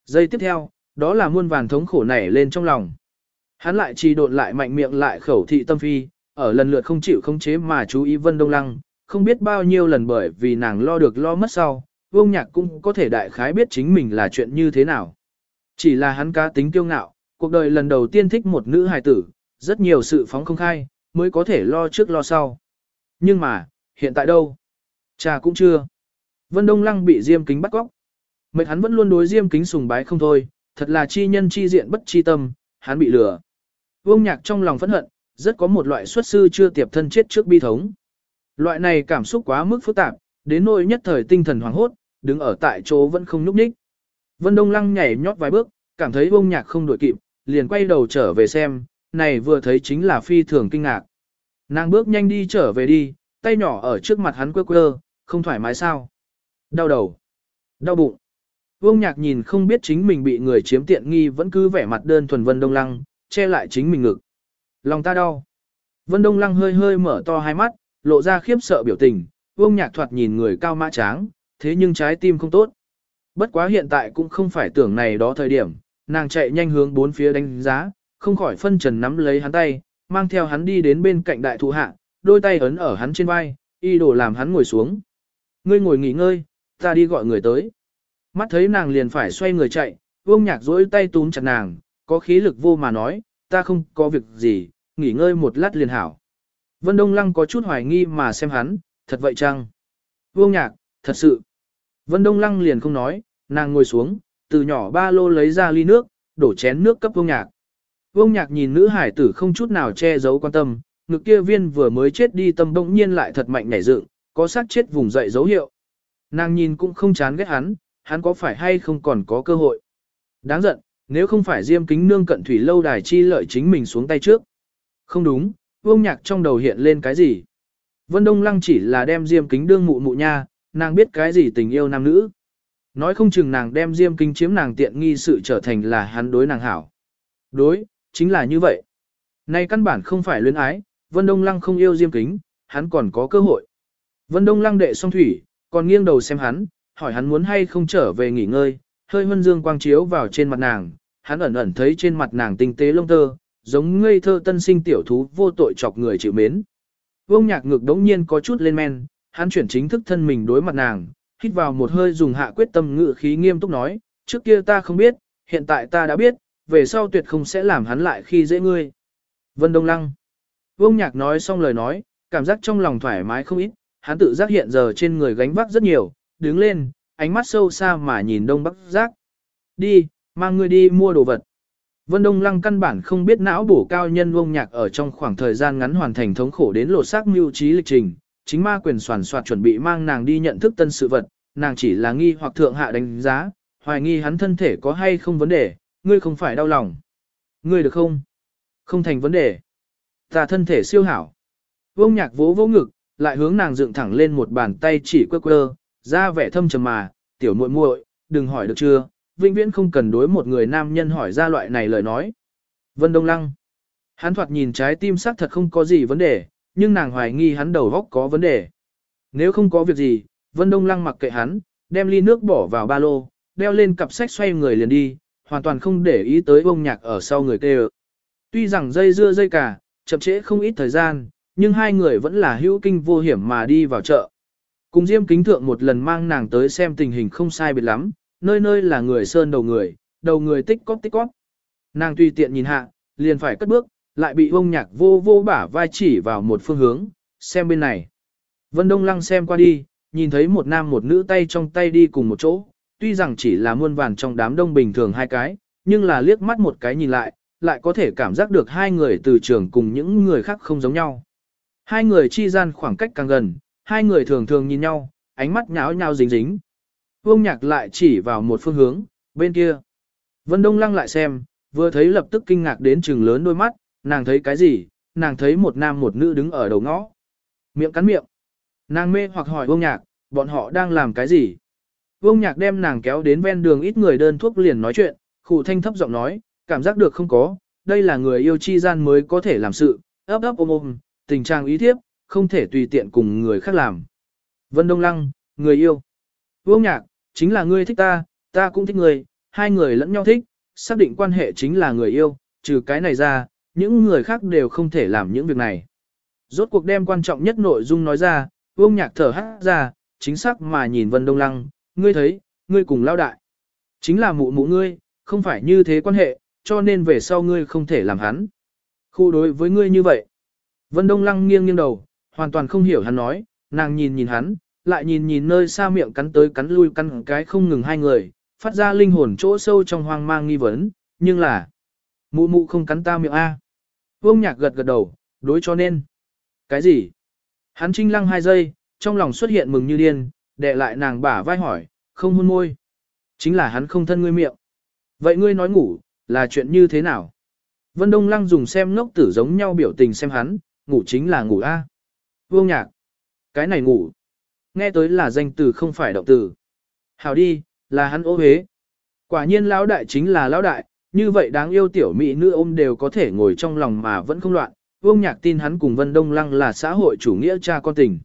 Giây tiếp theo, đó là muôn vàn thống khổ nảy lên trong lòng. Hắn lại trì độn lại mạnh miệng lại khẩu thị tâm phi, ở lần lượt không chịu không chế mà chú ý Vân Đông Lăng, không biết bao nhiêu lần bởi vì nàng lo được lo mất sau, Vương Nhạc cũng có thể đại khái biết chính mình là chuyện như thế nào. Chỉ là hắn cá tính kiêu ngạo, cuộc đời lần đầu tiên thích một nữ hài tử, rất nhiều sự phóng không khai, mới có thể lo trước lo sau. Nhưng mà, hiện tại đâu? Cha cũng chưa. Vân Đông Lăng bị Diêm Kính bắt cóc. Mệnh hắn vẫn luôn đối Diêm Kính sùng bái không thôi, thật là chi nhân chi diện bất chi tâm, hắn bị lừa. Vương Nhạc trong lòng phẫn hận, rất có một loại xuất sư chưa tiệp thân chết trước bi thống. Loại này cảm xúc quá mức phức tạp, đến nỗi nhất thời tinh thần hoảng hốt, đứng ở tại chỗ vẫn không nhúc nhích. Vân Đông Lăng nhảy nhót vài bước, cảm thấy Vương Nhạc không đuổi kịp, liền quay đầu trở về xem, này vừa thấy chính là phi thường kinh ngạc. Nàng bước nhanh đi trở về đi, tay nhỏ ở trước mặt hắn quơ quơ, không thoải mái sao. Đau đầu. Đau bụng. Vương Nhạc nhìn không biết chính mình bị người chiếm tiện nghi vẫn cứ vẻ mặt đơn thuần Vân Đông Lăng, che lại chính mình ngực. Lòng ta đau. Vân Đông Lăng hơi hơi mở to hai mắt, lộ ra khiếp sợ biểu tình, Vương Nhạc thoạt nhìn người cao mã tráng, thế nhưng trái tim không tốt. Bất quá hiện tại cũng không phải tưởng này đó thời điểm, nàng chạy nhanh hướng bốn phía đánh giá, không khỏi phân trần nắm lấy hắn tay, mang theo hắn đi đến bên cạnh đại thụ hạ, đôi tay ấn ở hắn trên vai, y đổ làm hắn ngồi xuống. Ngươi ngồi nghỉ ngơi, ta đi gọi người tới. Mắt thấy nàng liền phải xoay người chạy, vương nhạc dỗi tay túm chặt nàng, có khí lực vô mà nói, ta không có việc gì, nghỉ ngơi một lát liền hảo. Vân Đông Lăng có chút hoài nghi mà xem hắn, thật vậy chăng? Vương nhạc, thật sự. Vân Đông Lăng liền không nói, nàng ngồi xuống, từ nhỏ ba lô lấy ra ly nước, đổ chén nước cấp vương nhạc. Vương nhạc nhìn nữ hải tử không chút nào che giấu quan tâm, ngực kia viên vừa mới chết đi tâm bỗng nhiên lại thật mạnh nảy dựng, có sát chết vùng dậy dấu hiệu. Nàng nhìn cũng không chán ghét hắn, hắn có phải hay không còn có cơ hội. Đáng giận, nếu không phải diêm kính nương cận thủy lâu đài chi lợi chính mình xuống tay trước. Không đúng, vương nhạc trong đầu hiện lên cái gì. Vân Đông Lăng chỉ là đem diêm kính đương mụ mụ nha, nàng biết cái gì tình yêu nam nữ. Nói không chừng nàng đem diêm kính chiếm nàng tiện nghi sự trở thành là hắn đối nàng hảo. Đối, chính là như vậy. Này căn bản không phải luyến ái, Vân Đông Lăng không yêu diêm kính, hắn còn có cơ hội. Vân Đông Lăng đệ song thủy, còn nghiêng đầu xem hắn, hỏi hắn muốn hay không trở về nghỉ ngơi, hơi hân dương quang chiếu vào trên mặt nàng, hắn ẩn ẩn thấy trên mặt nàng tinh tế lông tơ, giống ngây thơ tân sinh tiểu thú vô tội chọc người chịu mến. Vương nhạc ngược đống nhiên có chút lên men, hắn chuyển chính thức thân mình đối mặt nàng, hít vào một hơi dùng hạ quyết tâm ngự khí nghiêm túc nói, trước kia ta không biết, hiện tại ta đã biết, về sau tuyệt không sẽ làm hắn lại khi dễ ngươi. Vân Đông Lăng. Vương nhạc nói xong lời nói, cảm giác trong lòng thoải mái không ít, hắn tự giác hiện giờ trên người gánh vác rất nhiều, đứng lên, ánh mắt sâu xa mà nhìn đông bắc giác. Đi, mang ngươi đi mua đồ vật. Vân Đông Lăng căn bản không biết não bổ cao nhân vông nhạc ở trong khoảng thời gian ngắn hoàn thành thống khổ đến lột xác mưu trí lịch trình, chính ma quyền soàn soạt chuẩn bị mang nàng đi nhận thức tân sự vật, nàng chỉ là nghi hoặc thượng hạ đánh giá, hoài nghi hắn thân thể có hay không vấn đề, ngươi không phải đau lòng. Ngươi được không? Không thành vấn đề. Ta thân thể siêu hảo. Vông nhạc vỗ vỗ ngực, lại hướng nàng dựng thẳng lên một bàn tay chỉ quơ quơ, ra vẻ thâm trầm mà, tiểu muội muội, đừng hỏi được chưa, vĩnh viễn không cần đối một người nam nhân hỏi ra loại này lời nói. Vân Đông Lăng. Hắn thoạt nhìn trái tim xác thật không có gì vấn đề, nhưng nàng hoài nghi hắn đầu góc có vấn đề. Nếu không có việc gì, Vân Đông Lăng mặc kệ hắn, đem ly nước bỏ vào ba lô, đeo lên cặp sách xoay người liền đi, hoàn toàn không để ý tới bông nhạc ở sau người tê Tuy rằng dây dưa dây cả, chậm trễ không ít thời gian, nhưng hai người vẫn là hữu kinh vô hiểm mà đi vào chợ. Cùng Diêm Kính Thượng một lần mang nàng tới xem tình hình không sai biệt lắm, nơi nơi là người sơn đầu người, đầu người tích cóp tích cóp. Nàng tùy tiện nhìn hạ, liền phải cất bước, lại bị ông nhạc vô vô bả vai chỉ vào một phương hướng, xem bên này. Vân Đông Lăng xem qua đi, nhìn thấy một nam một nữ tay trong tay đi cùng một chỗ, tuy rằng chỉ là muôn vàn trong đám đông bình thường hai cái, nhưng là liếc mắt một cái nhìn lại, lại có thể cảm giác được hai người từ trường cùng những người khác không giống nhau. Hai người chi gian khoảng cách càng gần, hai người thường thường nhìn nhau, ánh mắt nháo nhao dính dính. Vương nhạc lại chỉ vào một phương hướng, bên kia. Vân Đông Lăng lại xem, vừa thấy lập tức kinh ngạc đến trừng lớn đôi mắt, nàng thấy cái gì, nàng thấy một nam một nữ đứng ở đầu ngõ. Miệng cắn miệng. Nàng mê hoặc hỏi Vương nhạc, bọn họ đang làm cái gì? Vương nhạc đem nàng kéo đến ven đường ít người đơn thuốc liền nói chuyện, Khụ thanh thấp giọng nói, cảm giác được không có, đây là người yêu chi gian mới có thể làm sự, ấp ấp ôm ôm, tình trạng ý thiếp, không thể tùy tiện cùng người khác làm. Vân Đông Lăng, người yêu. Vương Nhạc, chính là ngươi thích ta, ta cũng thích ngươi, hai người lẫn nhau thích, xác định quan hệ chính là người yêu, trừ cái này ra, những người khác đều không thể làm những việc này. Rốt cuộc đem quan trọng nhất nội dung nói ra, Vương Nhạc thở hát ra, chính xác mà nhìn Vân Đông Lăng, ngươi thấy, ngươi cùng lao đại. Chính là mụ mụ ngươi, không phải như thế quan hệ, cho nên về sau ngươi không thể làm hắn. Khu đối với ngươi như vậy. Vân Đông Lăng nghiêng nghiêng đầu, hoàn toàn không hiểu hắn nói, nàng nhìn nhìn hắn, lại nhìn nhìn nơi xa miệng cắn tới cắn lui cắn cái không ngừng hai người, phát ra linh hồn chỗ sâu trong hoang mang nghi vấn, nhưng là, mụ mụ không cắn ta miệng A. Vương nhạc gật gật đầu, đối cho nên. Cái gì? Hắn trinh lăng hai giây, trong lòng xuất hiện mừng như điên, đệ lại nàng bả vai hỏi, không hôn môi. Chính là hắn không thân ngươi miệng. Vậy ngươi nói ngủ, là chuyện như thế nào? Vân Đông Lăng dùng xem ngốc tử giống nhau biểu tình xem hắn, ngủ chính là ngủ A. Vương nhạc. Cái này ngủ. Nghe tới là danh từ không phải động từ. Hào đi, là hắn ô hế. Quả nhiên lão đại chính là lão đại, như vậy đáng yêu tiểu mỹ nữ ôm đều có thể ngồi trong lòng mà vẫn không loạn. Vương nhạc tin hắn cùng Vân Đông Lăng là xã hội chủ nghĩa cha con tình.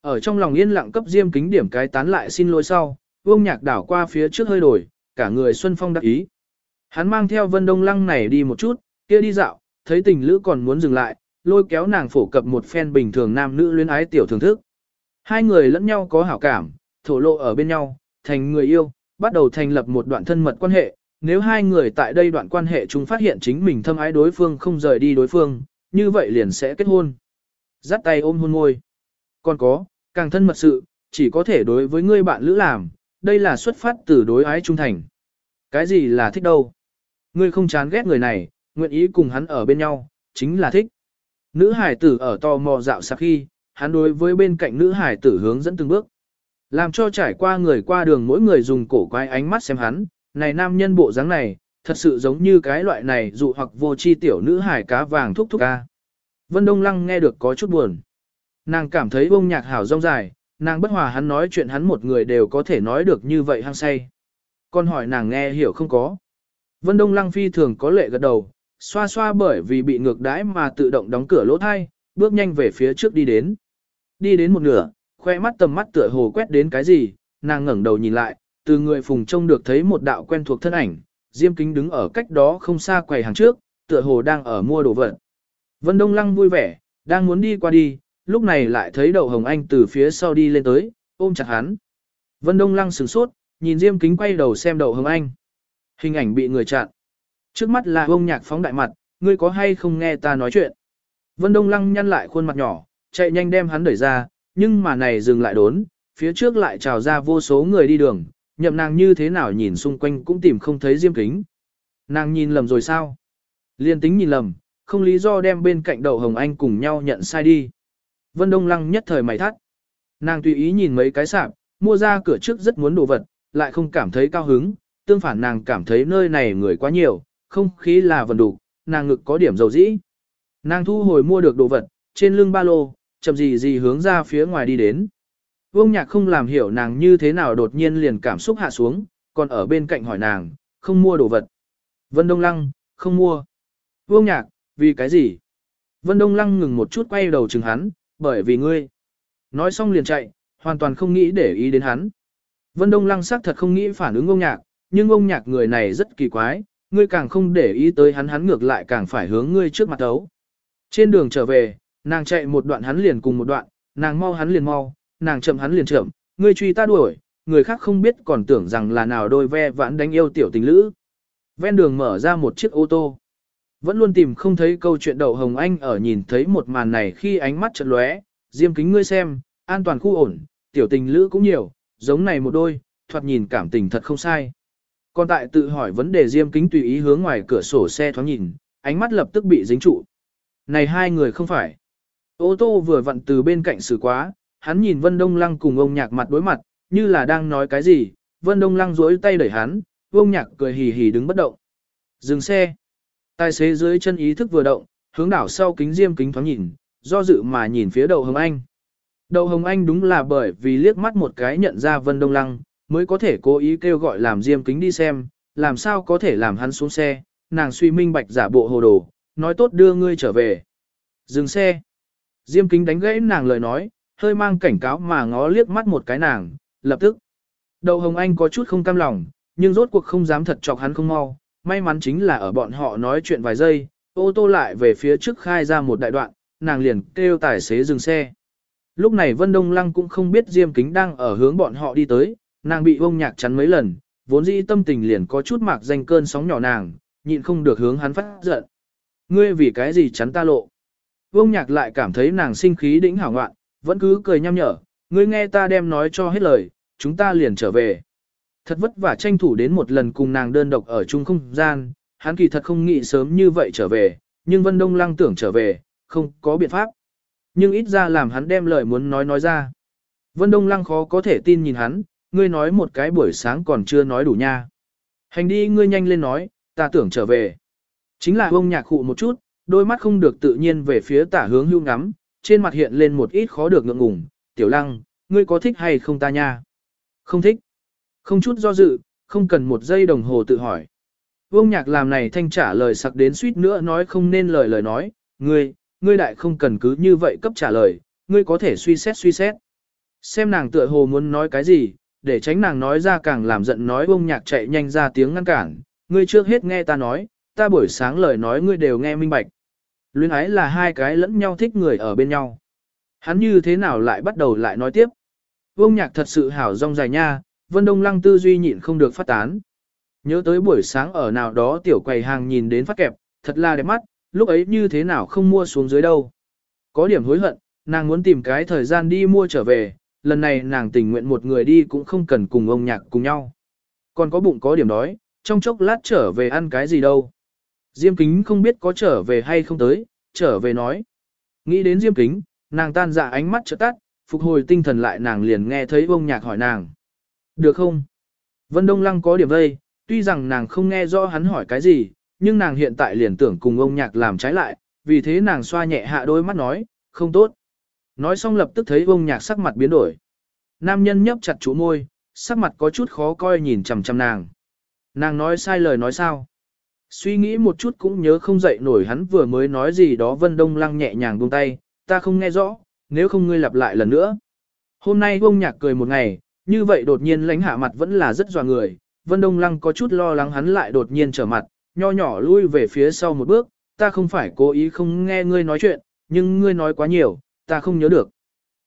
Ở trong lòng yên lặng cấp diêm kính điểm cái tán lại xin lỗi sau, Vương nhạc đảo qua phía trước hơi đổi, cả người Xuân Phong đắc ý. Hắn mang theo Vân Đông Lăng này đi một chút, kia đi dạo, thấy tình lữ còn muốn dừng lại, lôi kéo nàng phổ cập một phen bình thường nam nữ luyến ái tiểu thưởng thức. Hai người lẫn nhau có hảo cảm, thổ lộ ở bên nhau, thành người yêu, bắt đầu thành lập một đoạn thân mật quan hệ. Nếu hai người tại đây đoạn quan hệ chúng phát hiện chính mình thâm ái đối phương không rời đi đối phương, như vậy liền sẽ kết hôn. Dắt tay ôm hôn môi. Còn có, càng thân mật sự, chỉ có thể đối với ngươi bạn lữ làm, đây là xuất phát từ đối ái trung thành. Cái gì là thích đâu? Ngươi không chán ghét người này, nguyện ý cùng hắn ở bên nhau, chính là thích. Nữ hải tử ở tò mò dạo sạc khi, hắn đối với bên cạnh nữ hải tử hướng dẫn từng bước. Làm cho trải qua người qua đường mỗi người dùng cổ quái ánh mắt xem hắn, này nam nhân bộ dáng này, thật sự giống như cái loại này dụ hoặc vô chi tiểu nữ hải cá vàng thúc thúc ca. Vân Đông Lăng nghe được có chút buồn. Nàng cảm thấy bông nhạc hảo rong dài, Nàng bất hòa hắn nói chuyện hắn một người đều có thể nói được như vậy hăng say. Con hỏi nàng nghe hiểu không có. Vân Đông Lăng phi thường có lệ gật đầu, xoa xoa bởi vì bị ngược đãi mà tự động đóng cửa lỗ thai, bước nhanh về phía trước đi đến. Đi đến một nửa, khoe mắt tầm mắt tựa hồ quét đến cái gì, nàng ngẩng đầu nhìn lại, từ người phùng trông được thấy một đạo quen thuộc thân ảnh, Diêm Kính đứng ở cách đó không xa quầy hàng trước, tựa hồ đang ở mua đồ vật. Vân Đông Lăng vui vẻ, đang muốn đi qua đi, lúc này lại thấy Đậu Hồng Anh từ phía sau đi lên tới, ôm chặt hắn. Vân Đông Lăng sửng sốt, nhìn Diêm Kính quay đầu xem Đậu Hồng Anh. Hình ảnh bị người chặn. Trước mắt là ông nhạc phóng đại mặt, ngươi có hay không nghe ta nói chuyện. Vân Đông Lăng nhăn lại khuôn mặt nhỏ, chạy nhanh đem hắn đẩy ra, nhưng mà này dừng lại đốn, phía trước lại trào ra vô số người đi đường, nhậm nàng như thế nào nhìn xung quanh cũng tìm không thấy Diêm Kính. Nàng nhìn lầm rồi sao? Liên tính nhìn lầm, không lý do đem bên cạnh đậu Hồng Anh cùng nhau nhận sai đi. Vân Đông Lăng nhất thời mày thắt. Nàng tùy ý nhìn mấy cái sạp, mua ra cửa trước rất muốn đồ vật, lại không cảm thấy cao hứng, tương phản nàng cảm thấy nơi này người quá nhiều, không khí là vần đủ, nàng ngực có điểm dầu dĩ. Nàng thu hồi mua được đồ vật, trên lưng ba lô, chậm gì gì hướng ra phía ngoài đi đến. Vương nhạc không làm hiểu nàng như thế nào đột nhiên liền cảm xúc hạ xuống, còn ở bên cạnh hỏi nàng, không mua đồ vật. Vân Đông Lăng, không mua. Vương nhạc, vì cái gì? Vân Đông Lăng ngừng một chút quay đầu chừng hắn, bởi vì ngươi. Nói xong liền chạy, hoàn toàn không nghĩ để ý đến hắn. Vân Đông Lăng xác thật không nghĩ phản ứng ông nhạc, nhưng ông nhạc người này rất kỳ quái, ngươi càng không để ý tới hắn hắn ngược lại càng phải hướng ngươi trước mặt ấu. Trên đường trở về, nàng chạy một đoạn hắn liền cùng một đoạn, nàng mau hắn liền mau, nàng chậm hắn liền chậm, ngươi truy ta đuổi, người khác không biết còn tưởng rằng là nào đôi ve vãn đánh yêu tiểu tình lữ. Ven đường mở ra một chiếc ô tô. Vẫn luôn tìm không thấy câu chuyện đậu Hồng Anh ở nhìn thấy một màn này khi ánh mắt chợt lóe, diêm kính ngươi xem, an toàn khu ổn, tiểu tình lữ cũng nhiều, giống này một đôi, thoạt nhìn cảm tình thật không sai. Còn tại tự hỏi vấn đề diêm kính tùy ý hướng ngoài cửa sổ xe thoáng nhìn, ánh mắt lập tức bị dính trụ. Này hai người không phải. Ô tô vừa vặn từ bên cạnh xử quá, hắn nhìn Vân Đông Lăng cùng ông nhạc mặt đối mặt, như là đang nói cái gì, Vân Đông Lăng duỗi tay đẩy hắn, ông nhạc cười hì hì đứng bất động. Dừng xe. Tài xế dưới chân ý thức vừa động, hướng đảo sau kính diêm kính thoáng nhìn, do dự mà nhìn phía đầu Hồng Anh. Đầu Hồng Anh đúng là bởi vì liếc mắt một cái nhận ra Vân Đông Lăng, mới có thể cố ý kêu gọi làm diêm kính đi xem, làm sao có thể làm hắn xuống xe, nàng suy minh bạch giả bộ hồ đồ, nói tốt đưa ngươi trở về. Dừng xe. Diêm kính đánh gãy nàng lời nói, hơi mang cảnh cáo mà ngó liếc mắt một cái nàng, lập tức. Đầu Hồng Anh có chút không cam lòng, nhưng rốt cuộc không dám thật chọc hắn không mau, may mắn chính là ở bọn họ nói chuyện vài giây, ô tô lại về phía trước khai ra một đại đoạn, nàng liền kêu tài xế dừng xe. Lúc này Vân Đông Lăng cũng không biết Diêm Kính đang ở hướng bọn họ đi tới, nàng bị ông nhạc chắn mấy lần, vốn dĩ tâm tình liền có chút mạc danh cơn sóng nhỏ nàng, nhịn không được hướng hắn phát giận. Ngươi vì cái gì chắn ta lộ? Vông nhạc lại cảm thấy nàng sinh khí đỉnh hảo ngoạn, vẫn cứ cười nhăm nhở, ngươi nghe ta đem nói cho hết lời, chúng ta liền trở về. Thật vất vả tranh thủ đến một lần cùng nàng đơn độc ở chung không gian, hắn kỳ thật không nghĩ sớm như vậy trở về, nhưng Vân Đông Lăng tưởng trở về, không có biện pháp. Nhưng ít ra làm hắn đem lời muốn nói nói ra. Vân Đông Lăng khó có thể tin nhìn hắn, ngươi nói một cái buổi sáng còn chưa nói đủ nha. Hành đi ngươi nhanh lên nói, ta tưởng trở về. Chính là ông nhạc khụ một chút, đôi mắt không được tự nhiên về phía tả hướng hưu ngắm, trên mặt hiện lên một ít khó được ngượng ngùng, tiểu lăng, ngươi có thích hay không ta nha? Không thích. Không chút do dự, không cần một giây đồng hồ tự hỏi. Vương nhạc làm này thanh trả lời sặc đến suýt nữa nói không nên lời lời nói, ngươi, ngươi đại không cần cứ như vậy cấp trả lời, ngươi có thể suy xét suy xét. Xem nàng tựa hồ muốn nói cái gì, để tránh nàng nói ra càng làm giận nói vương nhạc chạy nhanh ra tiếng ngăn cản, ngươi trước hết nghe ta nói, ta buổi sáng lời nói ngươi đều nghe minh bạch. Luyến ái là hai cái lẫn nhau thích người ở bên nhau. Hắn như thế nào lại bắt đầu lại nói tiếp. Vương nhạc thật sự hảo rong dài nha, Vân Đông Lăng tư duy nhịn không được phát tán. Nhớ tới buổi sáng ở nào đó tiểu quầy hàng nhìn đến phát kẹp, thật là đẹp mắt, lúc ấy như thế nào không mua xuống dưới đâu. Có điểm hối hận, nàng muốn tìm cái thời gian đi mua trở về, lần này nàng tình nguyện một người đi cũng không cần cùng ông nhạc cùng nhau. Còn có bụng có điểm đói, trong chốc lát trở về ăn cái gì đâu. Diêm kính không biết có trở về hay không tới, trở về nói. Nghĩ đến diêm kính, nàng tan dạ ánh mắt trợ tắt, phục hồi tinh thần lại nàng liền nghe thấy ông nhạc hỏi nàng. Được không? Vân Đông Lăng có điểm vây, tuy rằng nàng không nghe rõ hắn hỏi cái gì, nhưng nàng hiện tại liền tưởng cùng ông nhạc làm trái lại, vì thế nàng xoa nhẹ hạ đôi mắt nói, không tốt. Nói xong lập tức thấy ông nhạc sắc mặt biến đổi. nam nhân nhấp chặt chủ môi, sắc mặt có chút khó coi nhìn chằm chằm nàng. Nàng nói sai lời nói sao? Suy nghĩ một chút cũng nhớ không dậy nổi hắn vừa mới nói gì đó Vân Đông Lăng nhẹ nhàng buông tay, ta không nghe rõ, nếu không ngươi lặp lại lần nữa. Hôm nay ông nhạc cười một ngày, như vậy đột nhiên lãnh hạ mặt vẫn là rất dò người, Vân Đông Lăng có chút lo lắng hắn lại đột nhiên trở mặt, nho nhỏ lui về phía sau một bước, ta không phải cố ý không nghe ngươi nói chuyện, nhưng ngươi nói quá nhiều, ta không nhớ được.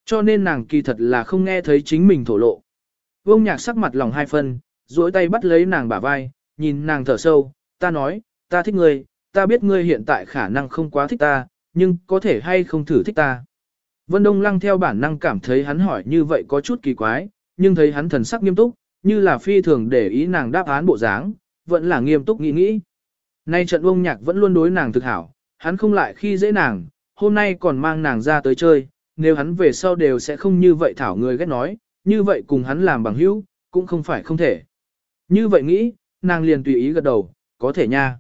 Cho nên nàng kỳ thật là không nghe thấy chính mình thổ lộ. vương nhạc sắc mặt lòng hai phân, duỗi tay bắt lấy nàng bả vai, nhìn nàng thở sâu, ta nói, ta thích ngươi, ta biết ngươi hiện tại khả năng không quá thích ta, nhưng có thể hay không thử thích ta. Vân Đông Lăng theo bản năng cảm thấy hắn hỏi như vậy có chút kỳ quái, nhưng thấy hắn thần sắc nghiêm túc, như là phi thường để ý nàng đáp án bộ dáng, vẫn là nghiêm túc nghĩ nghĩ. Nay trận ông nhạc vẫn luôn đối nàng thực hảo, hắn không lại khi dễ nàng, hôm nay còn mang nàng ra tới chơi, nếu hắn về sau đều sẽ không như vậy thảo người ghét nói, như vậy cùng hắn làm bằng hữu, cũng không phải không thể. Như vậy nghĩ, nàng liền tùy ý gật đầu, có thể nha.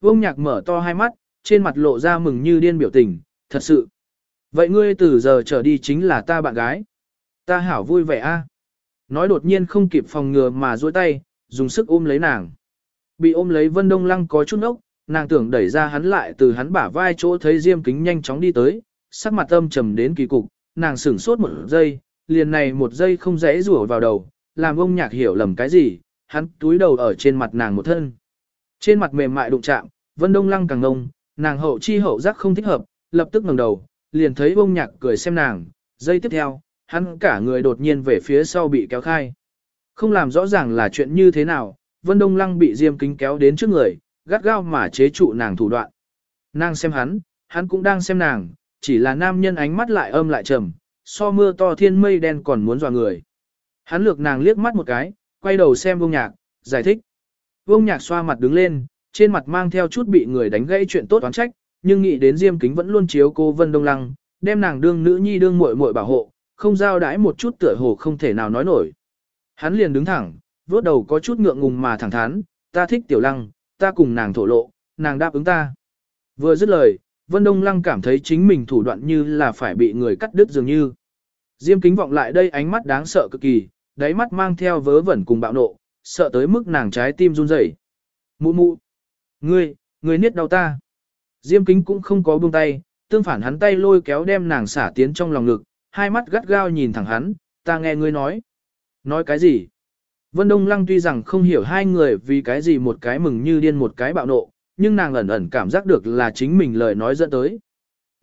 Vương nhạc mở to hai mắt, trên mặt lộ ra mừng như điên biểu tình, thật sự. Vậy ngươi từ giờ trở đi chính là ta bạn gái. Ta hảo vui vẻ a. Nói đột nhiên không kịp phòng ngừa mà duỗi tay, dùng sức ôm lấy nàng. Bị ôm lấy Vân Đông Lăng có chút ốc, nàng tưởng đẩy ra hắn lại từ hắn bả vai chỗ thấy Diêm Kính nhanh chóng đi tới, sắc mặt âm trầm đến kỳ cục, nàng sửng sốt một giây, liền này một giây không dễ rủa vào đầu, làm ông nhạc hiểu lầm cái gì, hắn túi đầu ở trên mặt nàng một thân. Trên mặt mềm mại đụng chạm, Vân Đông Lăng càng ngông, nàng hậu chi hậu giác không thích hợp, lập tức ngẩng đầu, liền thấy ông nhạc cười xem nàng, giây tiếp theo, hắn cả người đột nhiên về phía sau bị kéo khai. Không làm rõ ràng là chuyện như thế nào, Vân Đông Lăng bị Diêm Kính kéo đến trước người, gắt gao mà chế trụ nàng thủ đoạn. Nàng xem hắn, hắn cũng đang xem nàng, chỉ là nam nhân ánh mắt lại âm lại trầm, so mưa to thiên mây đen còn muốn dò người. Hắn lược nàng liếc mắt một cái, quay đầu xem vông nhạc, giải thích. Vông nhạc xoa mặt đứng lên, trên mặt mang theo chút bị người đánh gãy chuyện tốt toán trách, nhưng nghĩ đến Diêm Kính vẫn luôn chiếu cô Vân Đông Lăng, đem nàng đương nữ nhi đương muội muội bảo hộ, không giao đãi một chút tựa hồ không thể nào nói nổi. Hắn liền đứng thẳng, vuốt đầu có chút ngượng ngùng mà thẳng thắn, ta thích tiểu lăng, ta cùng nàng thổ lộ, nàng đáp ứng ta. Vừa dứt lời, Vân Đông Lăng cảm thấy chính mình thủ đoạn như là phải bị người cắt đứt dường như. Diêm kính vọng lại đây ánh mắt đáng sợ cực kỳ, đáy mắt mang theo vớ vẩn cùng bạo nộ, sợ tới mức nàng trái tim run rẩy. Mụ mụ, ngươi, ngươi niết đau ta. Diêm kính cũng không có buông tay, tương phản hắn tay lôi kéo đem nàng xả tiến trong lòng ngực, hai mắt gắt gao nhìn thẳng hắn, ta nghe ngươi nói. Nói cái gì? Vân Đông Lăng tuy rằng không hiểu hai người vì cái gì một cái mừng như điên một cái bạo nộ, nhưng nàng ẩn ẩn cảm giác được là chính mình lời nói dẫn tới.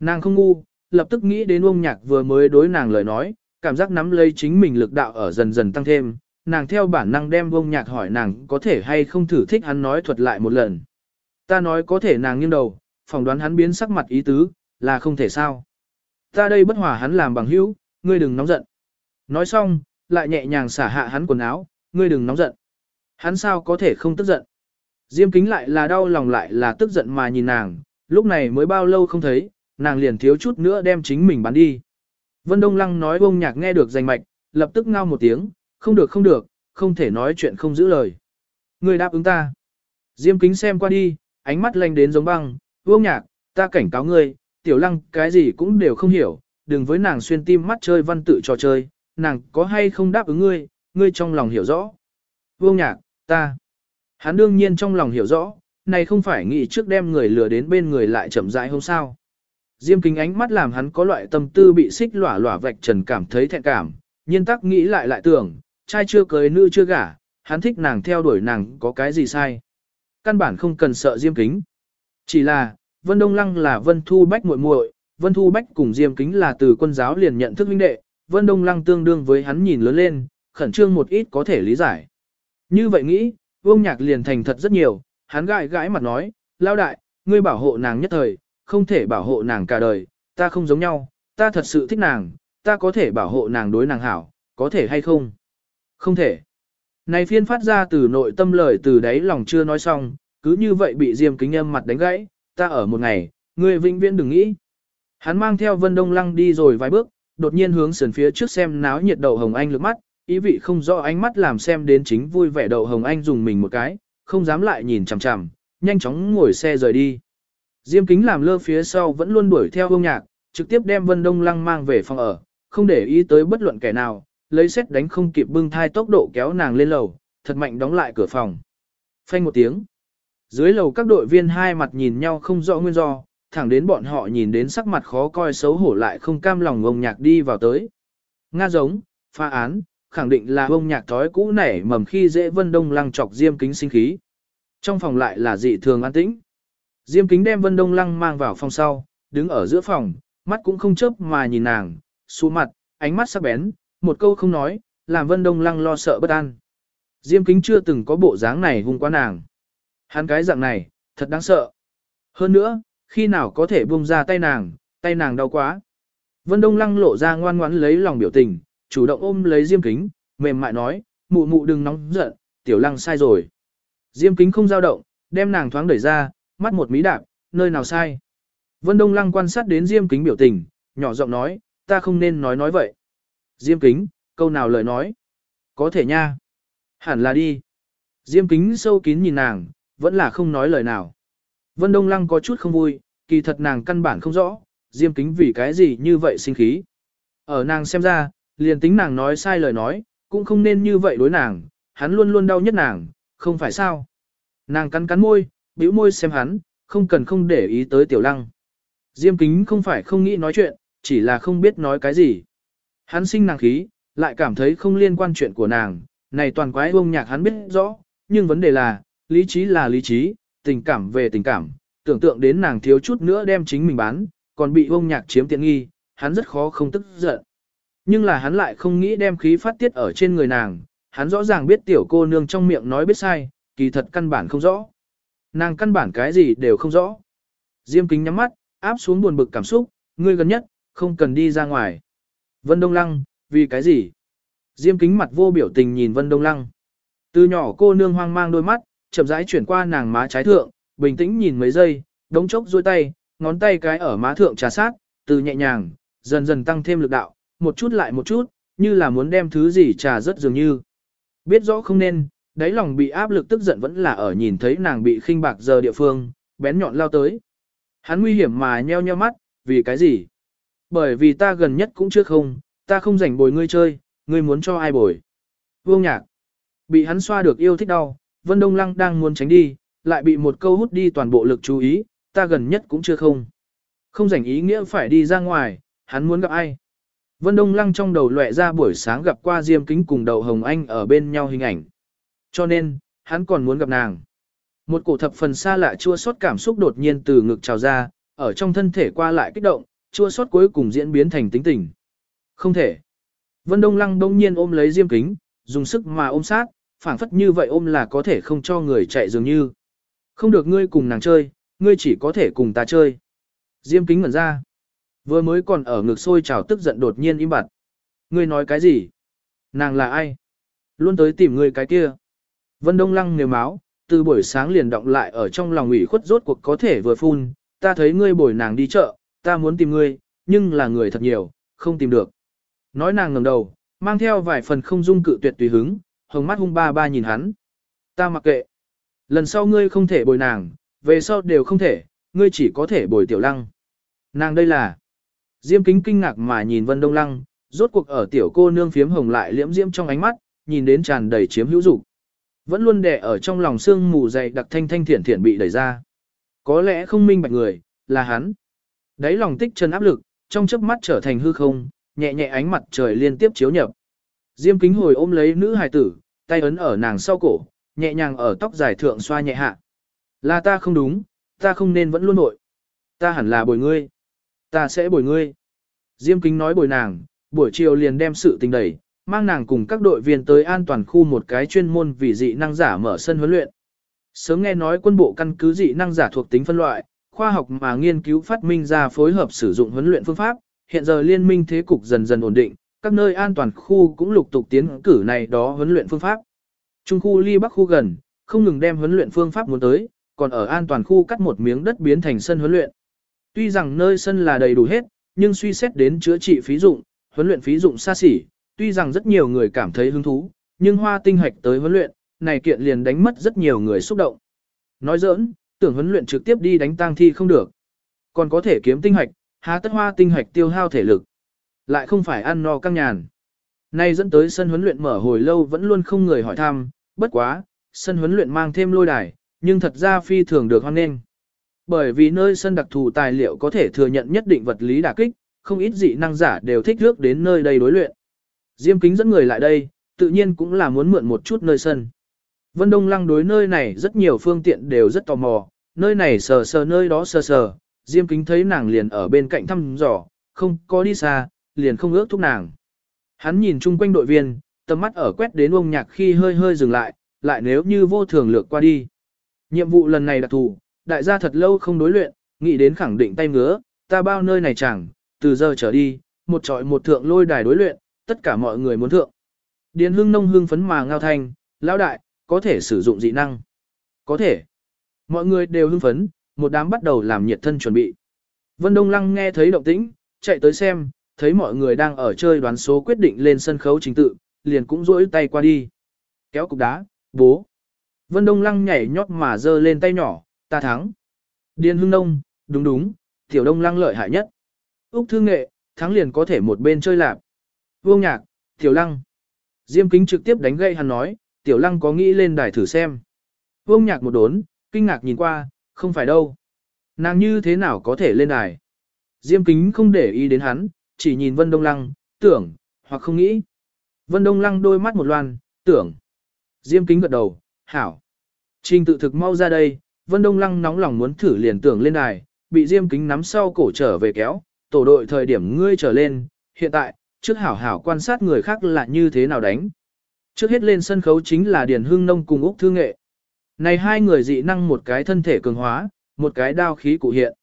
Nàng không ngu, lập tức nghĩ đến ông nhạc vừa mới đối nàng lời nói, cảm giác nắm lấy chính mình lực đạo ở dần dần tăng thêm, nàng theo bản năng đem ông nhạc hỏi nàng có thể hay không thử thích hắn nói thuật lại một lần. Ta nói có thể nàng nghiêng đầu, phỏng đoán hắn biến sắc mặt ý tứ, là không thể sao. Ta đây bất hòa hắn làm bằng hữu, ngươi đừng nóng giận. Nói xong, lại nhẹ nhàng xả hạ hắn quần áo, ngươi đừng nóng giận. Hắn sao có thể không tức giận. Diêm kính lại là đau lòng lại là tức giận mà nhìn nàng, lúc này mới bao lâu không thấy, nàng liền thiếu chút nữa đem chính mình bán đi. Vân Đông Lăng nói bông nhạc nghe được danh mạch, lập tức ngao một tiếng, không được không được, không thể nói chuyện không giữ lời. Ngươi đáp ứng ta. Diêm kính xem qua đi, ánh mắt lanh đến giống băng, bông nhạc, ta cảnh cáo ngươi, tiểu lăng cái gì cũng đều không hiểu, đừng với nàng xuyên tim mắt chơi văn tự trò chơi, nàng có hay không đáp ứng ngươi, ngươi trong lòng hiểu rõ. Vương nhạc, ta. Hắn đương nhiên trong lòng hiểu rõ, này không phải nghĩ trước đem người lừa đến bên người lại chậm rãi hôm sao. Diêm kính ánh mắt làm hắn có loại tâm tư bị xích lỏa lỏa vạch trần cảm thấy thẹn cảm, nhiên tắc nghĩ lại lại tưởng, trai chưa cưới nữ chưa gả, hắn thích nàng theo đuổi nàng có cái gì sai. Căn bản không cần sợ Diêm kính. Chỉ là, Vân Đông Lăng là Vân Thu Bách muội muội, Vân Thu Bách cùng Diêm kính là từ quân giáo liền nhận thức huynh đệ, Vân Đông Lăng tương đương với hắn nhìn lớn lên, khẩn trương một ít có thể lý giải. Như vậy nghĩ, Vương Nhạc liền thành thật rất nhiều, hắn gãi gãi mặt nói, lao đại, ngươi bảo hộ nàng nhất thời, không thể bảo hộ nàng cả đời, ta không giống nhau, ta thật sự thích nàng, ta có thể bảo hộ nàng đối nàng hảo, có thể hay không? Không thể. Này phiên phát ra từ nội tâm lời từ đấy lòng chưa nói xong, cứ như vậy bị Diêm Kính Âm mặt đánh gãy, ta ở một ngày, ngươi vĩnh viễn đừng nghĩ. Hắn mang theo Vân Đông Lăng đi rồi vài bước, đột nhiên hướng sườn phía trước xem náo nhiệt đậu Hồng Anh lướt mắt, ý vị không rõ ánh mắt làm xem đến chính vui vẻ đậu Hồng Anh dùng mình một cái, không dám lại nhìn chằm chằm, nhanh chóng ngồi xe rời đi. Diêm kính làm lơ phía sau vẫn luôn đuổi theo ông nhạc, trực tiếp đem Vân Đông Lăng mang về phòng ở, không để ý tới bất luận kẻ nào, lấy xét đánh không kịp bưng thai tốc độ kéo nàng lên lầu, thật mạnh đóng lại cửa phòng. Phanh một tiếng. Dưới lầu các đội viên hai mặt nhìn nhau không rõ nguyên do, thẳng đến bọn họ nhìn đến sắc mặt khó coi xấu hổ lại không cam lòng ông nhạc đi vào tới. Nga giống, pha án, khẳng định là ông nhạc thói cũ nảy mầm khi dễ vân đông lăng chọc diêm kính sinh khí. Trong phòng lại là dị thường an tĩnh. Diêm kính đem vân đông lăng mang vào phòng sau, đứng ở giữa phòng, mắt cũng không chớp mà nhìn nàng, xuống mặt, ánh mắt sắc bén, một câu không nói, làm vân đông lăng lo sợ bất an. Diêm kính chưa từng có bộ dáng này hung quá nàng. Hắn cái dạng này, thật đáng sợ. Hơn nữa, khi nào có thể buông ra tay nàng, tay nàng đau quá. Vân Đông Lăng lộ ra ngoan ngoãn lấy lòng biểu tình, chủ động ôm lấy Diêm Kính, mềm mại nói, mụ mụ đừng nóng giận, tiểu lăng sai rồi. Diêm Kính không dao động, đem nàng thoáng đẩy ra, mắt một mí đạp, nơi nào sai. Vân Đông Lăng quan sát đến Diêm Kính biểu tình, nhỏ giọng nói, ta không nên nói nói vậy. Diêm Kính, câu nào lời nói? Có thể nha. Hẳn là đi. Diêm Kính sâu kín nhìn nàng, vẫn là không nói lời nào. Vân Đông Lăng có chút không vui, kỳ thật nàng căn bản không rõ, Diêm Kính vì cái gì như vậy sinh khí. Ở nàng xem ra, liền tính nàng nói sai lời nói, cũng không nên như vậy đối nàng, hắn luôn luôn đau nhất nàng, không phải sao. Nàng cắn cắn môi, bĩu môi xem hắn, không cần không để ý tới tiểu lăng. Diêm kính không phải không nghĩ nói chuyện, chỉ là không biết nói cái gì. Hắn sinh nàng khí, lại cảm thấy không liên quan chuyện của nàng, này toàn quái bông nhạc hắn biết rõ, nhưng vấn đề là, lý trí là lý trí, tình cảm về tình cảm, tưởng tượng đến nàng thiếu chút nữa đem chính mình bán, còn bị ông nhạc chiếm tiện nghi, hắn rất khó không tức giận. Nhưng là hắn lại không nghĩ đem khí phát tiết ở trên người nàng, hắn rõ ràng biết tiểu cô nương trong miệng nói biết sai, kỳ thật căn bản không rõ. Nàng căn bản cái gì đều không rõ. Diêm kính nhắm mắt, áp xuống buồn bực cảm xúc, ngươi gần nhất, không cần đi ra ngoài. Vân Đông Lăng, vì cái gì? Diêm kính mặt vô biểu tình nhìn Vân Đông Lăng. Từ nhỏ cô nương hoang mang đôi mắt, chậm rãi chuyển qua nàng má trái thượng, bình tĩnh nhìn mấy giây, đống chốc duỗi tay, ngón tay cái ở má thượng trà sát, từ nhẹ nhàng, dần dần tăng thêm lực đạo, một chút lại một chút, như là muốn đem thứ gì trà rất dường như. Biết rõ không nên, đáy lòng bị áp lực tức giận vẫn là ở nhìn thấy nàng bị khinh bạc giờ địa phương, bén nhọn lao tới. Hắn nguy hiểm mà nheo nheo mắt, vì cái gì? Bởi vì ta gần nhất cũng chưa không, ta không rảnh bồi ngươi chơi, ngươi muốn cho ai bồi. Vương nhạc. Bị hắn xoa được yêu thích đau, Vân Đông Lăng đang muốn tránh đi, lại bị một câu hút đi toàn bộ lực chú ý, ta gần nhất cũng chưa không. Không rảnh ý nghĩa phải đi ra ngoài, hắn muốn gặp ai. Vân Đông Lăng trong đầu lệ ra buổi sáng gặp qua Diêm Kính cùng đầu Hồng Anh ở bên nhau hình ảnh. Cho nên, hắn còn muốn gặp nàng. Một cổ thập phần xa lạ chua xót cảm xúc đột nhiên từ ngực trào ra, ở trong thân thể qua lại kích động, chua xót cuối cùng diễn biến thành tính tình. Không thể. Vân Đông Lăng đông nhiên ôm lấy Diêm Kính, dùng sức mà ôm sát, phảng phất như vậy ôm là có thể không cho người chạy dường như. Không được ngươi cùng nàng chơi, ngươi chỉ có thể cùng ta chơi. Diêm Kính ngẩn ra. Vừa mới còn ở ngực sôi trào tức giận đột nhiên im bặt. Ngươi nói cái gì? Nàng là ai? Luôn tới tìm ngươi cái kia. Vân Đông Lăng nếu máu, từ buổi sáng liền động lại ở trong lòng ủy khuất rốt cuộc có thể vừa phun, ta thấy ngươi bồi nàng đi chợ, ta muốn tìm ngươi, nhưng là người thật nhiều, không tìm được. Nói nàng ngẩng đầu, mang theo vài phần không dung cự tuyệt tùy hứng, hồng mắt hung ba ba nhìn hắn. Ta mặc kệ. Lần sau ngươi không thể bồi nàng, về sau đều không thể, ngươi chỉ có thể bồi tiểu lăng. Nàng đây là. Diêm kính kinh ngạc mà nhìn Vân Đông Lăng, rốt cuộc ở tiểu cô nương phiếm hồng lại liễm diễm trong ánh mắt, nhìn đến tràn đầy chiếm hữu dục. Vẫn luôn đè ở trong lòng xương mù dày đặc thanh thanh thiển thiển bị đẩy ra. Có lẽ không minh bạch người, là hắn. Đấy lòng tích chân áp lực, trong chớp mắt trở thành hư không, nhẹ nhẹ ánh mặt trời liên tiếp chiếu nhập. Diêm kính hồi ôm lấy nữ hài tử, tay ấn ở nàng sau cổ, nhẹ nhàng ở tóc dài thượng xoa nhẹ hạ. Là ta không đúng, ta không nên vẫn luôn nội. Ta hẳn là bồi ngươi. Ta sẽ bồi ngươi. Diêm kính nói bồi nàng, buổi chiều liền đem sự tình đẩy, mang nàng cùng các đội viên tới an toàn khu một cái chuyên môn vì dị năng giả mở sân huấn luyện. Sớm nghe nói quân bộ căn cứ dị năng giả thuộc tính phân loại, khoa học mà nghiên cứu phát minh ra phối hợp sử dụng huấn luyện phương pháp, hiện giờ liên minh thế cục dần dần ổn định, các nơi an toàn khu cũng lục tục tiến cử này đó huấn luyện phương pháp. Trung khu ly bắc khu gần, không ngừng đem huấn luyện phương pháp muốn tới, còn ở an toàn khu cắt một miếng đất biến thành sân huấn luyện. Tuy rằng nơi sân là đầy đủ hết, nhưng suy xét đến chữa trị phí dụng, huấn luyện phí dụng xa xỉ, tuy rằng rất nhiều người cảm thấy hứng thú, nhưng hoa tinh hạch tới huấn luyện, này kiện liền đánh mất rất nhiều người xúc động. Nói giỡn, tưởng huấn luyện trực tiếp đi đánh tang thi không được. Còn có thể kiếm tinh hạch, há tất hoa tinh hạch tiêu hao thể lực. Lại không phải ăn no căng nhàn. Nay dẫn tới sân huấn luyện mở hồi lâu vẫn luôn không người hỏi thăm, bất quá, sân huấn luyện mang thêm lôi đài, nhưng thật ra phi thường được hoan nghênh. Bởi vì nơi sân đặc thù tài liệu có thể thừa nhận nhất định vật lý đả kích, không ít dị năng giả đều thích nước đến nơi đây đối luyện. Diêm kính dẫn người lại đây, tự nhiên cũng là muốn mượn một chút nơi sân. Vân Đông Lăng đối nơi này rất nhiều phương tiện đều rất tò mò, nơi này sờ sờ nơi đó sờ sờ, Diêm kính thấy nàng liền ở bên cạnh thăm dò, không có đi xa, liền không ước thúc nàng. Hắn nhìn chung quanh đội viên, tầm mắt ở quét đến ông nhạc khi hơi hơi dừng lại, lại nếu như vô thường lược qua đi. Nhiệm vụ lần này đặc thù, đại gia thật lâu không đối luyện, nghĩ đến khẳng định tay ngứa, ta bao nơi này chẳng, từ giờ trở đi, một trọi một thượng lôi đài đối luyện, tất cả mọi người muốn thượng. Điền hưng nông hưng phấn mà ngao thanh, lão đại, có thể sử dụng dị năng. Có thể. Mọi người đều hưng phấn, một đám bắt đầu làm nhiệt thân chuẩn bị. Vân Đông Lăng nghe thấy động tĩnh, chạy tới xem, thấy mọi người đang ở chơi đoán số quyết định lên sân khấu trình tự, liền cũng rỗi tay qua đi. Kéo cục đá, bố. Vân Đông Lăng nhảy nhót mà giơ lên tay nhỏ, ta thắng. Điền Hưng Nông, đúng đúng, Tiểu Đông Lăng lợi hại nhất. Úc Thương Nghệ, thắng liền có thể một bên chơi lạp. Vương Nhạc, Tiểu Lăng. Diêm Kính trực tiếp đánh gậy hắn nói, Tiểu Lăng có nghĩ lên đài thử xem. Vương Nhạc một đốn, kinh ngạc nhìn qua, không phải đâu. Nàng như thế nào có thể lên đài? Diêm Kính không để ý đến hắn, chỉ nhìn Vân Đông Lăng, tưởng, hoặc không nghĩ. Vân Đông Lăng đôi mắt một loan, tưởng. Diêm Kính gật đầu, hảo. Trình tự thực mau ra đây, Vân Đông Lăng nóng lòng muốn thử liền tưởng lên đài, bị Diêm Kính nắm sau cổ trở về kéo, tổ đội thời điểm ngươi trở lên, hiện tại, trước hảo hảo quan sát người khác là như thế nào đánh. Trước hết lên sân khấu chính là Điền Hưng Nông cùng Úc Thư Nghệ. Này hai người dị năng một cái thân thể cường hóa, một cái đao khí cụ hiện.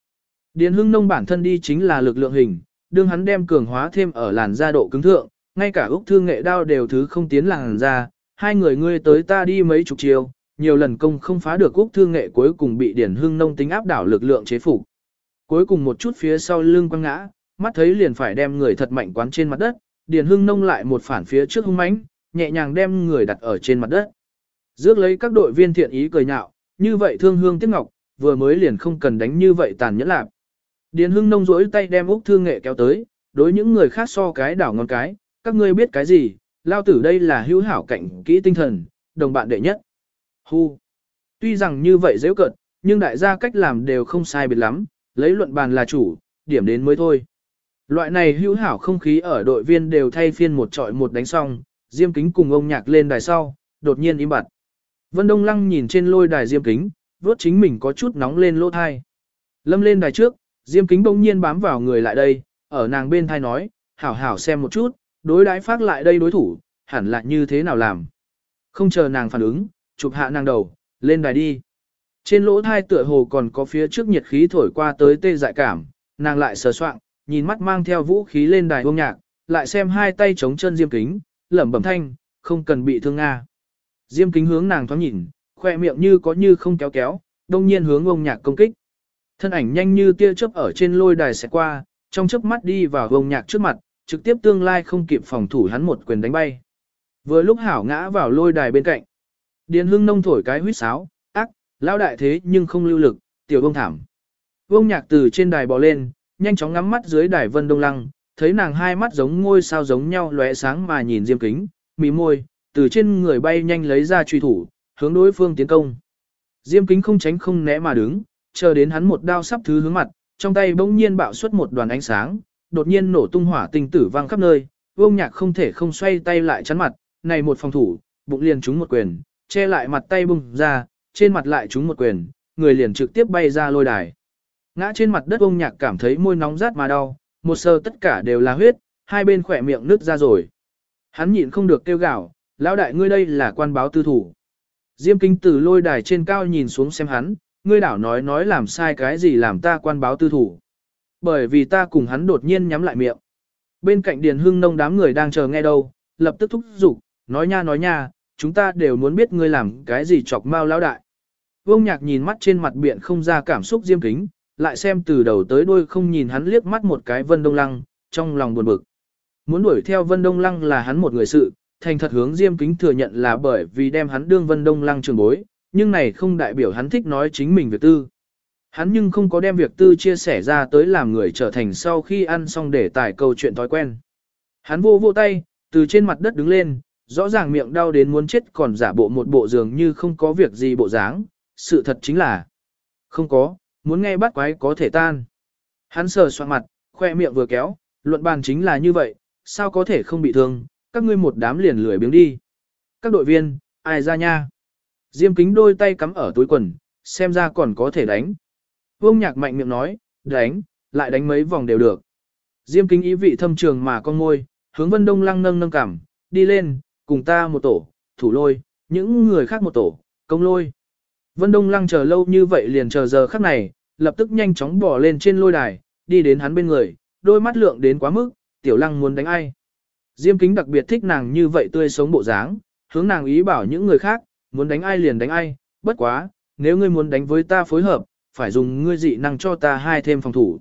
Điền Hưng Nông bản thân đi chính là lực lượng hình, đương hắn đem cường hóa thêm ở làn da độ cứng thượng, ngay cả Úc Thư Nghệ đao đều thứ không tiến làn da, hai người ngươi tới ta đi mấy chục chiều, nhiều lần công không phá được Úc Thư Nghệ cuối cùng bị Điền Hưng Nông tính áp đảo lực lượng chế phục. Cuối cùng một chút phía sau lưng quăng ngã, mắt thấy liền phải đem người thật mạnh quán trên mặt đất, Điền Hưng nông lại một phản phía trước hung mãnh, nhẹ nhàng đem người đặt ở trên mặt đất. Dước lấy các đội viên thiện ý cười nhạo, như vậy thương hương tiếc ngọc, vừa mới liền không cần đánh như vậy tàn nhẫn lạc. Điền Hưng nông rỗi tay đem Úc Thương Nghệ kéo tới, đối những người khác so cái đảo ngón cái, các ngươi biết cái gì, lao tử đây là hữu hảo cảnh kỹ tinh thần, đồng bạn đệ nhất. Hu. Tuy rằng như vậy dễ cận, nhưng đại gia cách làm đều không sai biệt lắm, lấy luận bàn là chủ, điểm đến mới thôi. Loại này hữu hảo không khí ở đội viên đều thay phiên một trọi một đánh xong, Diêm Kính cùng ông nhạc lên đài sau, đột nhiên im bặt. Vân Đông Lăng nhìn trên lôi đài Diêm Kính, vốt chính mình có chút nóng lên lỗ thai. Lâm lên đài trước, Diêm Kính bỗng nhiên bám vào người lại đây, ở nàng bên thai nói, hảo hảo xem một chút, đối đãi phát lại đây đối thủ, hẳn là như thế nào làm. Không chờ nàng phản ứng, chụp hạ nàng đầu, lên đài đi. Trên lỗ thai tựa hồ còn có phía trước nhiệt khí thổi qua tới tê dại cảm, nàng lại sờ soạng, nhìn mắt mang theo vũ khí lên đài bông nhạc, lại xem hai tay chống chân Diêm Kính, lẩm bẩm thanh, không cần bị thương Nga. Diêm Kính hướng nàng thoáng nhìn, khoe miệng như có như không kéo kéo, đông nhiên hướng ông nhạc công kích. Thân ảnh nhanh như tia chớp ở trên lôi đài sẽ qua, trong chớp mắt đi vào ông nhạc trước mặt, trực tiếp tương lai không kịp phòng thủ hắn một quyền đánh bay. Vừa lúc hảo ngã vào lôi đài bên cạnh. Điền hưng nông thổi cái huýt sáo, ác, lao đại thế nhưng không lưu lực, tiểu vương thảm. Vương nhạc từ trên đài bò lên, nhanh chóng ngắm mắt dưới đài vân đông lăng, thấy nàng hai mắt giống ngôi sao giống nhau lóe sáng mà nhìn diêm kính, mỉ môi, từ trên người bay nhanh lấy ra truy thủ, hướng đối phương tiến công. Diêm kính không tránh không né mà đứng, chờ đến hắn một đao sắp thứ hướng mặt, trong tay bỗng nhiên bạo xuất một đoàn ánh sáng, đột nhiên nổ tung hỏa tinh tử vang khắp nơi, vương nhạc không thể không xoay tay lại chắn mặt, này một phòng thủ, bụng liền trúng một quyền, che lại mặt tay bung ra, trên mặt lại trúng một quyền, người liền trực tiếp bay ra lôi đài. Ngã trên mặt đất ông nhạc cảm thấy môi nóng rát mà đau, một sơ tất cả đều là huyết, hai bên khỏe miệng nứt ra rồi. Hắn nhịn không được kêu gào, lão đại ngươi đây là quan báo tư thủ. Diêm kinh từ lôi đài trên cao nhìn xuống xem hắn, ngươi đảo nói nói làm sai cái gì làm ta quan báo tư thủ. Bởi vì ta cùng hắn đột nhiên nhắm lại miệng. Bên cạnh Điền Hưng Nông đám người đang chờ nghe đâu, lập tức thúc giục, nói nha nói nha, chúng ta đều muốn biết ngươi làm cái gì chọc mau lão đại. Vương Nhạc nhìn mắt trên mặt biện không ra cảm xúc diêm kính, lại xem từ đầu tới đuôi không nhìn hắn liếc mắt một cái Vân Đông Lăng, trong lòng buồn bực. Muốn đuổi theo Vân Đông Lăng là hắn một người sự, thành thật hướng Diêm Kính thừa nhận là bởi vì đem hắn đương Vân Đông Lăng trường bối, nhưng này không đại biểu hắn thích nói chính mình việc tư. Hắn nhưng không có đem việc tư chia sẻ ra tới làm người trở thành sau khi ăn xong để tải câu chuyện thói quen. Hắn vô vô tay, từ trên mặt đất đứng lên, rõ ràng miệng đau đến muốn chết còn giả bộ một bộ giường như không có việc gì bộ dáng, sự thật chính là không có, muốn nghe bắt quái có thể tan. Hắn sờ soạn mặt, khoe miệng vừa kéo, luận bàn chính là như vậy, sao có thể không bị thương, các ngươi một đám liền lười biếng đi. Các đội viên, ai ra nha? Diêm kính đôi tay cắm ở túi quần, xem ra còn có thể đánh. Vương nhạc mạnh miệng nói, đánh, lại đánh mấy vòng đều được. Diêm kính ý vị thâm trường mà con môi, hướng vân đông lăng nâng nâng cảm, đi lên, cùng ta một tổ, thủ lôi, những người khác một tổ, công lôi. Vân đông lăng chờ lâu như vậy liền chờ giờ khắc này, lập tức nhanh chóng bỏ lên trên lôi đài, đi đến hắn bên người, đôi mắt lượng đến quá mức, tiểu lăng muốn đánh ai. Diêm kính đặc biệt thích nàng như vậy tươi sống bộ dáng, hướng nàng ý bảo những người khác, muốn đánh ai liền đánh ai, bất quá, nếu ngươi muốn đánh với ta phối hợp, phải dùng ngươi dị năng cho ta hai thêm phòng thủ.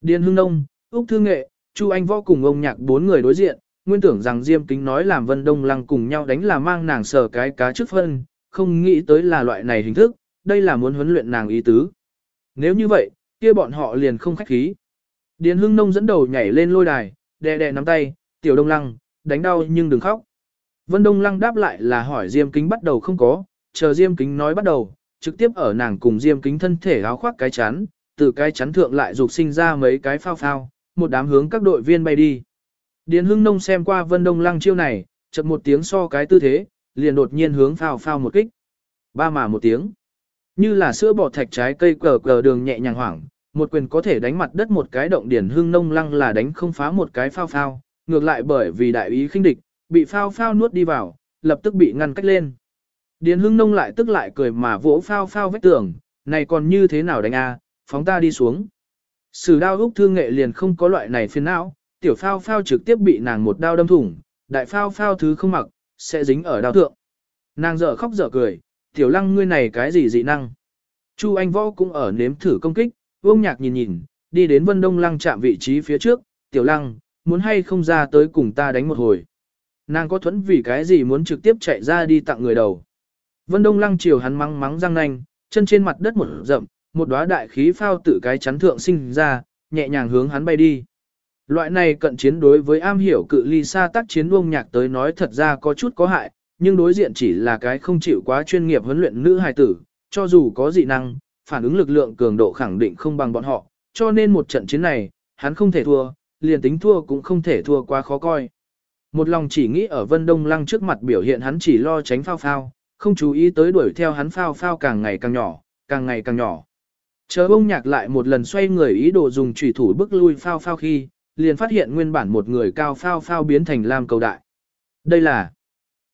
Điền Hưng Nông, Úc Thư Nghệ, Chu Anh Võ cùng ông nhạc bốn người đối diện, nguyên tưởng rằng Diêm Kính nói làm Vân Đông Lăng cùng nhau đánh là mang nàng sờ cái cá trước phân, không nghĩ tới là loại này hình thức, đây là muốn huấn luyện nàng ý tứ. Nếu như vậy, kia bọn họ liền không khách khí. Điền Hưng Nông dẫn đầu nhảy lên lôi đài, đè đè nắm tay, tiểu Đông Lăng, đánh đau nhưng đừng khóc. Vân Đông Lăng đáp lại là hỏi Diêm Kính bắt đầu không có, chờ Diêm Kính nói bắt đầu, trực tiếp ở nàng cùng Diêm Kính thân thể áo khoác cái chắn, từ cái chắn thượng lại dục sinh ra mấy cái phao phao, một đám hướng các đội viên bay đi. Điền Hưng Nông xem qua Vân Đông Lăng chiêu này, chợt một tiếng so cái tư thế, liền đột nhiên hướng phao phao một kích. Ba mà một tiếng. Như là sữa bò thạch trái cây cờ cờ đường nhẹ nhàng hoảng, một quyền có thể đánh mặt đất một cái động Điền Hưng Nông Lăng là đánh không phá một cái phao phao, ngược lại bởi vì đại ý khinh địch, bị phao phao nuốt đi vào, lập tức bị ngăn cách lên. Điền Hưng Nông lại tức lại cười mà vỗ phao phao vách tường, này còn như thế nào đánh a, phóng ta đi xuống. Sử đao Úc Thương Nghệ liền không có loại này phiền não, tiểu phao phao trực tiếp bị nàng một đao đâm thủng, đại phao phao thứ không mặc, sẽ dính ở đao thượng. Nàng dở khóc dở cười, tiểu lăng ngươi này cái gì dị năng. Chu Anh Võ cũng ở nếm thử công kích, vương nhạc nhìn nhìn, đi đến Vân Đông Lăng chạm vị trí phía trước, tiểu lăng, muốn hay không ra tới cùng ta đánh một hồi. Nàng có thuẫn vì cái gì muốn trực tiếp chạy ra đi tặng người đầu. Vân Đông Lăng chiều hắn mắng mắng răng nanh, chân trên mặt đất một rậm, một đóa đại khí phao tự cái chắn thượng sinh ra, nhẹ nhàng hướng hắn bay đi. Loại này cận chiến đối với am hiểu cự ly xa tác chiến buông nhạc tới nói thật ra có chút có hại, nhưng đối diện chỉ là cái không chịu quá chuyên nghiệp huấn luyện nữ hài tử, cho dù có dị năng, phản ứng lực lượng cường độ khẳng định không bằng bọn họ, cho nên một trận chiến này, hắn không thể thua, liền tính thua cũng không thể thua quá khó coi. Một lòng chỉ nghĩ ở Vân Đông Lăng trước mặt biểu hiện hắn chỉ lo tránh phao phao, không chú ý tới đuổi theo hắn phao phao càng ngày càng nhỏ, càng ngày càng nhỏ. Chờ ông nhạc lại một lần xoay người ý đồ dùng chủy thủ bức lui phao phao khi, liền phát hiện nguyên bản một người cao phao phao biến thành lam cầu đại. Đây là...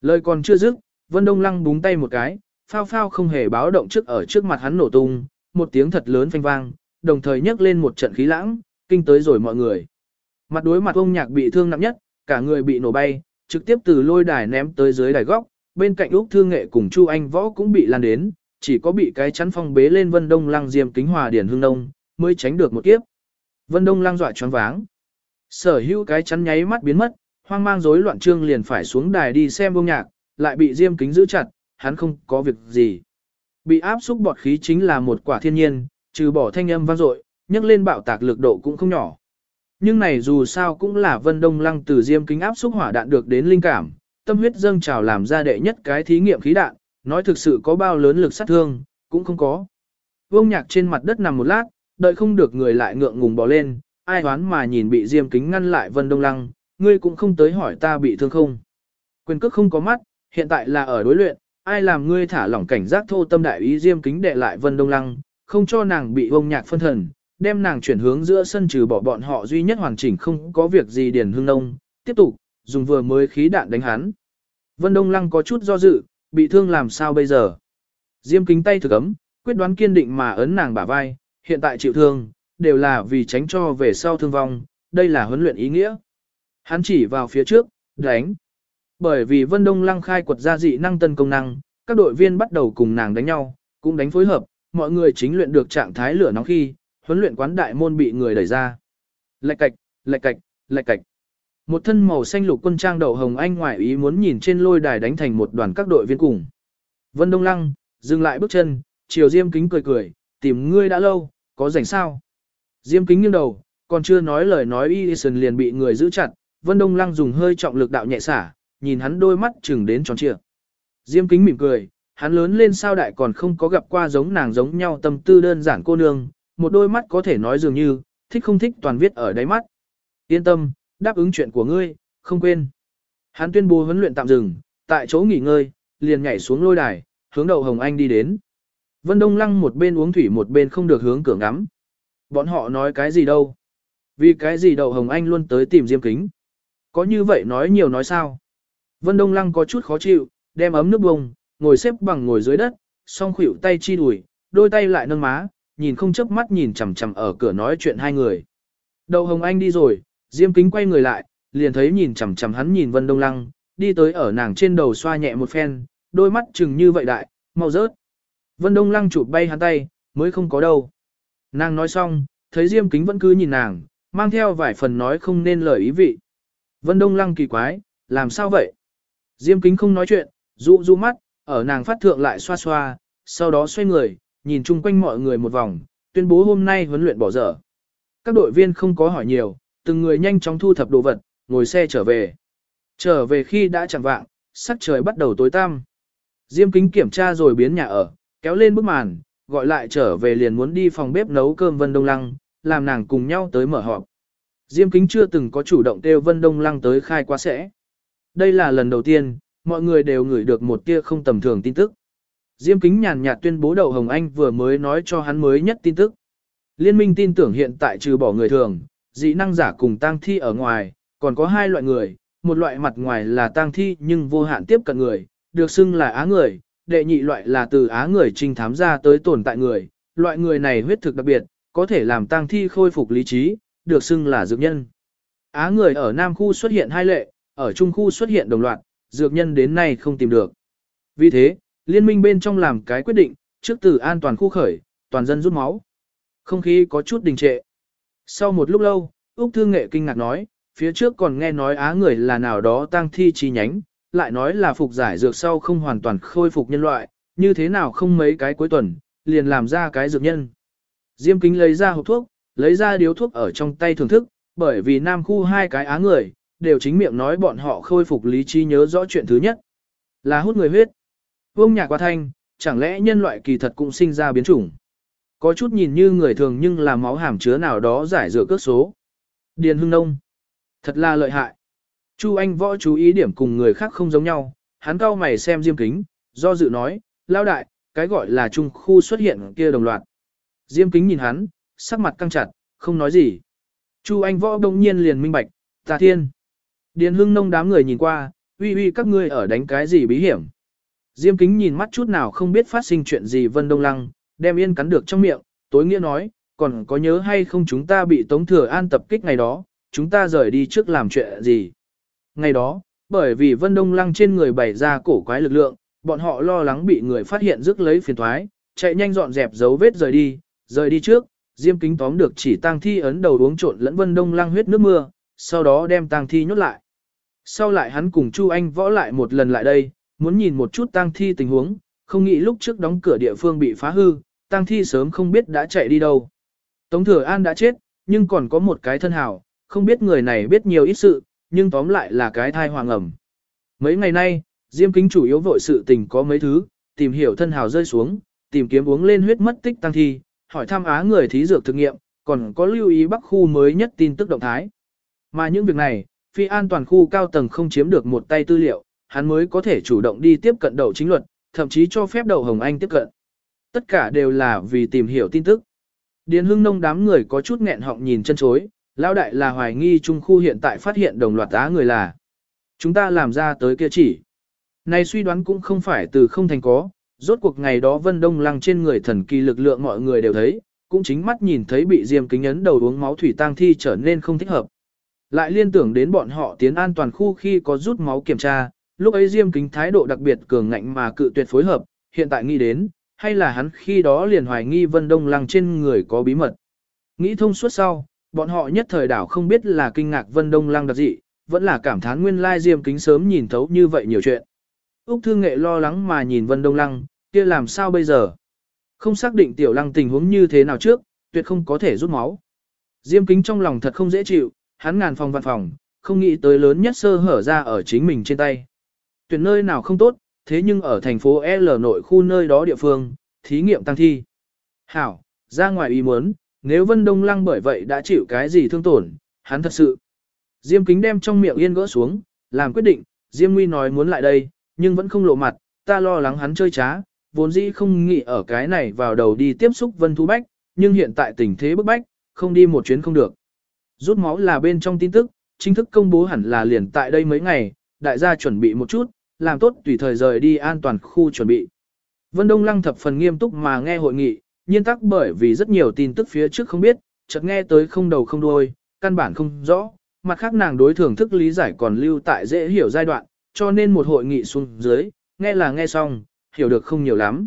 Lời còn chưa dứt, Vân Đông Lăng búng tay một cái, phao phao không hề báo động trước ở trước mặt hắn nổ tung, một tiếng thật lớn phanh vang, đồng thời nhấc lên một trận khí lãng, kinh tới rồi mọi người. Mặt đối mặt ông nhạc bị thương nặng nhất, cả người bị nổ bay, trực tiếp từ lôi đài ném tới dưới đài góc, bên cạnh Úc Thương Nghệ cùng Chu Anh Võ cũng bị lan đến, chỉ có bị cái chắn phong bế lên Vân Đông Lăng Diêm Kính Hòa Điển Hương Đông, mới tránh được một kiếp. Vân Đông Lăng dọa choáng váng. Sở hữu cái chắn nháy mắt biến mất, hoang mang rối loạn trương liền phải xuống đài đi xem bông nhạc, lại bị Diêm Kính giữ chặt, hắn không có việc gì. Bị áp xúc bọt khí chính là một quả thiên nhiên, trừ bỏ thanh âm vang dội, nhấc lên bạo tạc lực độ cũng không nhỏ. Nhưng này dù sao cũng là Vân Đông Lăng từ Diêm Kính áp xúc hỏa đạn được đến linh cảm, tâm huyết dâng trào làm ra đệ nhất cái thí nghiệm khí đạn, nói thực sự có bao lớn lực sát thương, cũng không có. Vương nhạc trên mặt đất nằm một lát, đợi không được người lại ngượng ngùng bỏ lên, ai đoán mà nhìn bị diêm kính ngăn lại Vân Đông Lăng, ngươi cũng không tới hỏi ta bị thương không. Quyền cước không có mắt, hiện tại là ở đối luyện, ai làm ngươi thả lỏng cảnh giác thô tâm đại ý diêm kính đệ lại Vân Đông Lăng, không cho nàng bị vương nhạc phân thần, đem nàng chuyển hướng giữa sân trừ bỏ bọn họ duy nhất hoàn chỉnh không có việc gì điền hương nông, tiếp tục, dùng vừa mới khí đạn đánh hắn. Vân Đông Lăng có chút do dự, bị thương làm sao bây giờ? Diêm kính tay thực ấm, quyết đoán kiên định mà ấn nàng bả vai, hiện tại chịu thương, đều là vì tránh cho về sau thương vong, đây là huấn luyện ý nghĩa. Hắn chỉ vào phía trước, đánh. Bởi vì Vân Đông Lăng khai quật ra dị năng tân công năng, các đội viên bắt đầu cùng nàng đánh nhau, cũng đánh phối hợp, mọi người chính luyện được trạng thái lửa nóng khi, huấn luyện quán đại môn bị người đẩy ra. Lạch cạch, lạch cạch, lạch cạch. Một thân màu xanh lục quân trang đầu hồng anh ngoại ý muốn nhìn trên lôi đài đánh thành một đoàn các đội viên cùng. Vân Đông Lăng, dừng lại bước chân, chiều Diêm Kính cười cười, tìm ngươi đã lâu, có rảnh sao? Diêm Kính nghiêng đầu, còn chưa nói lời nói Edison liền bị người giữ chặt, Vân Đông Lăng dùng hơi trọng lực đạo nhẹ xả, nhìn hắn đôi mắt chừng đến tròn trịa. Diêm kính mỉm cười, hắn lớn lên sao đại còn không có gặp qua giống nàng giống nhau tâm tư đơn giản cô nương, một đôi mắt có thể nói dường như, thích không thích toàn viết ở đáy mắt. Yên tâm, đáp ứng chuyện của ngươi, không quên. Hắn tuyên bố huấn luyện tạm dừng, tại chỗ nghỉ ngơi, liền nhảy xuống lôi đài, hướng đầu Hồng Anh đi đến. Vân Đông Lăng một bên uống thủy một bên không được hướng cửa ngắm. Bọn họ nói cái gì đâu? Vì cái gì đầu Hồng Anh luôn tới tìm Diêm Kính? Có như vậy nói nhiều nói sao? Vân Đông Lăng có chút khó chịu, đem ấm nước bông, ngồi xếp bằng ngồi dưới đất, song khuỷu tay chi đùi, đôi tay lại nâng má, nhìn không chớp mắt nhìn chằm chằm ở cửa nói chuyện hai người. Đầu Hồng Anh đi rồi, Diêm Kính quay người lại, liền thấy nhìn chằm chằm hắn nhìn Vân Đông Lăng, đi tới ở nàng trên đầu xoa nhẹ một phen, đôi mắt chừng như vậy đại, mau rớt. Vân Đông Lăng chụp bay hắn tay, mới không có đâu. Nàng nói xong, thấy Diêm Kính vẫn cứ nhìn nàng, mang theo vài phần nói không nên lời ý vị. Vân Đông Lăng kỳ quái, làm sao vậy? Diêm Kính không nói chuyện, dụ dụ mắt, ở nàng phát thượng lại xoa xoa, sau đó xoay người, nhìn chung quanh mọi người một vòng, tuyên bố hôm nay huấn luyện bỏ dở. Các đội viên không có hỏi nhiều, từng người nhanh chóng thu thập đồ vật, ngồi xe trở về. Trở về khi đã chẳng vạng, sắc trời bắt đầu tối tăm. Diêm kính kiểm tra rồi biến nhà ở, kéo lên bức màn, gọi lại trở về liền muốn đi phòng bếp nấu cơm Vân Đông Lăng, làm nàng cùng nhau tới mở họp. Diêm kính chưa từng có chủ động kêu Vân Đông Lăng tới khai quá sẽ. Đây là lần đầu tiên, mọi người đều ngửi được một tia không tầm thường tin tức. Diêm kính nhàn nhạt tuyên bố đầu Hồng Anh vừa mới nói cho hắn mới nhất tin tức. Liên minh tin tưởng hiện tại trừ bỏ người thường, dị năng giả cùng tang thi ở ngoài, còn có hai loại người, một loại mặt ngoài là tang thi nhưng vô hạn tiếp cận người, được xưng là á người, đệ nhị loại là từ á người trinh thám ra tới tồn tại người, loại người này huyết thực đặc biệt, có thể làm tang thi khôi phục lý trí, được xưng là dược nhân. Á người ở Nam khu xuất hiện hai lệ, ở Trung khu xuất hiện đồng loạt, dược nhân đến nay không tìm được. Vì thế, liên minh bên trong làm cái quyết định, trước từ an toàn khu khởi, toàn dân rút máu. Không khí có chút đình trệ. Sau một lúc lâu, Úc Thương Nghệ kinh ngạc nói, phía trước còn nghe nói á người là nào đó tăng thi chi nhánh, lại nói là phục giải dược sau không hoàn toàn khôi phục nhân loại, như thế nào không mấy cái cuối tuần, liền làm ra cái dược nhân. Diêm kính lấy ra hộp thuốc, lấy ra điếu thuốc ở trong tay thưởng thức, bởi vì nam khu hai cái á người, đều chính miệng nói bọn họ khôi phục lý trí nhớ rõ chuyện thứ nhất, là hút người huyết. Vương nhạc qua thanh, chẳng lẽ nhân loại kỳ thật cũng sinh ra biến chủng. Có chút nhìn như người thường nhưng là máu hàm chứa nào đó giải rửa cước số. Điền hưng nông. Thật là lợi hại. Chu Anh võ chú ý điểm cùng người khác không giống nhau, hắn cao mày xem diêm kính, do dự nói, lao đại, cái gọi là trung khu xuất hiện kia đồng loạt. Diêm kính nhìn hắn, sắc mặt căng chặt, không nói gì. Chu Anh võ đông nhiên liền minh bạch, tà thiên. Điền hưng nông đám người nhìn qua, uy uy các ngươi ở đánh cái gì bí hiểm. Diêm kính nhìn mắt chút nào không biết phát sinh chuyện gì Vân Đông Lăng, đem yên cắn được trong miệng, tối nghĩa nói, còn có nhớ hay không chúng ta bị Tống Thừa An tập kích ngày đó, chúng ta rời đi trước làm chuyện gì. Ngày đó, bởi vì Vân Đông Lăng trên người bày ra cổ quái lực lượng, bọn họ lo lắng bị người phát hiện rước lấy phiền thoái, chạy nhanh dọn dẹp dấu vết rời đi, rời đi trước, Diêm Kính tóm được chỉ tang thi ấn đầu uống trộn lẫn Vân Đông Lăng huyết nước mưa, sau đó đem tang thi nhốt lại. Sau lại hắn cùng Chu Anh võ lại một lần lại đây, muốn nhìn một chút tang thi tình huống, không nghĩ lúc trước đóng cửa địa phương bị phá hư, tang thi sớm không biết đã chạy đi đâu. Tống Thừa An đã chết, nhưng còn có một cái thân hào, không biết người này biết nhiều ít sự, nhưng tóm lại là cái thai hoàng ẩm. Mấy ngày nay, Diêm Kính chủ yếu vội sự tình có mấy thứ, tìm hiểu thân hào rơi xuống, tìm kiếm uống lên huyết mất tích tăng thi, hỏi thăm á người thí dược thực nghiệm, còn có lưu ý bắc khu mới nhất tin tức động thái. Mà những việc này, phi an toàn khu cao tầng không chiếm được một tay tư liệu, hắn mới có thể chủ động đi tiếp cận đầu chính luật, thậm chí cho phép đầu Hồng Anh tiếp cận. Tất cả đều là vì tìm hiểu tin tức. Điền hưng nông đám người có chút nghẹn họng nhìn chân chối, lão đại là hoài nghi trung khu hiện tại phát hiện đồng loạt á người là. Chúng ta làm ra tới kia chỉ. Này suy đoán cũng không phải từ không thành có, rốt cuộc ngày đó vân đông lăng trên người thần kỳ lực lượng mọi người đều thấy, cũng chính mắt nhìn thấy bị diêm kính ấn đầu uống máu thủy tang thi trở nên không thích hợp. Lại liên tưởng đến bọn họ tiến an toàn khu khi có rút máu kiểm tra, lúc ấy diêm kính thái độ đặc biệt cường ngạnh mà cự tuyệt phối hợp, hiện tại nghĩ đến, hay là hắn khi đó liền hoài nghi Vân Đông Lăng trên người có bí mật. Nghĩ thông suốt sau, bọn họ nhất thời đảo không biết là kinh ngạc Vân Đông Lăng đặc dị, vẫn là cảm thán nguyên lai diêm kính sớm nhìn thấu như vậy nhiều chuyện. Úc Thương Nghệ lo lắng mà nhìn Vân Đông Lăng, kia làm sao bây giờ? Không xác định tiểu lăng tình huống như thế nào trước, tuyệt không có thể rút máu. Diêm kính trong lòng thật không dễ chịu, hắn ngàn phòng vạn phòng, không nghĩ tới lớn nhất sơ hở ra ở chính mình trên tay. Tuyển nơi nào không tốt, thế nhưng ở thành phố L nội khu nơi đó địa phương, thí nghiệm tăng thi. Hảo, ra ngoài ý muốn, nếu Vân Đông Lăng bởi vậy đã chịu cái gì thương tổn, hắn thật sự. Diêm kính đem trong miệng yên gỡ xuống, làm quyết định, Diêm Nguy nói muốn lại đây, nhưng vẫn không lộ mặt, ta lo lắng hắn chơi trá, vốn dĩ không nghĩ ở cái này vào đầu đi tiếp xúc Vân Thu Bách, nhưng hiện tại tình thế bức bách, không đi một chuyến không được. Rút máu là bên trong tin tức, chính thức công bố hẳn là liền tại đây mấy ngày, đại gia chuẩn bị một chút, làm tốt tùy thời rời đi an toàn khu chuẩn bị. Vân Đông Lăng thập phần nghiêm túc mà nghe hội nghị, nhiên tắc bởi vì rất nhiều tin tức phía trước không biết, chợt nghe tới không đầu không đuôi, căn bản không rõ, mặt khác nàng đối thưởng thức lý giải còn lưu tại dễ hiểu giai đoạn, cho nên một hội nghị xuống dưới, nghe là nghe xong, hiểu được không nhiều lắm.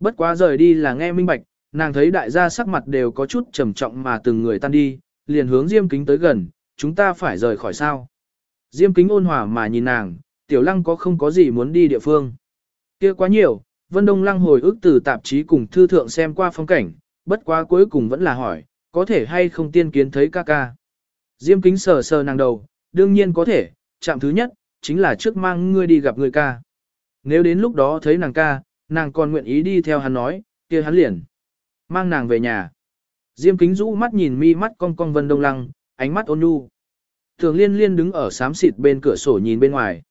Bất quá rời đi là nghe minh bạch, nàng thấy đại gia sắc mặt đều có chút trầm trọng mà từng người tan đi, liền hướng Diêm Kính tới gần, chúng ta phải rời khỏi sao. Diêm Kính ôn hòa mà nhìn nàng, tiểu lăng có không có gì muốn đi địa phương. kia quá nhiều, Vân Đông Lăng hồi ức từ tạp chí cùng thư thượng xem qua phong cảnh, bất quá cuối cùng vẫn là hỏi, có thể hay không tiên kiến thấy ca ca. Diêm kính sờ sờ nàng đầu, đương nhiên có thể, chạm thứ nhất, chính là trước mang ngươi đi gặp người ca. Nếu đến lúc đó thấy nàng ca, nàng còn nguyện ý đi theo hắn nói, kia hắn liền. Mang nàng về nhà. Diêm kính rũ mắt nhìn mi mắt cong cong Vân Đông Lăng, ánh mắt ôn nhu. Thường liên liên đứng ở xám xịt bên cửa sổ nhìn bên ngoài.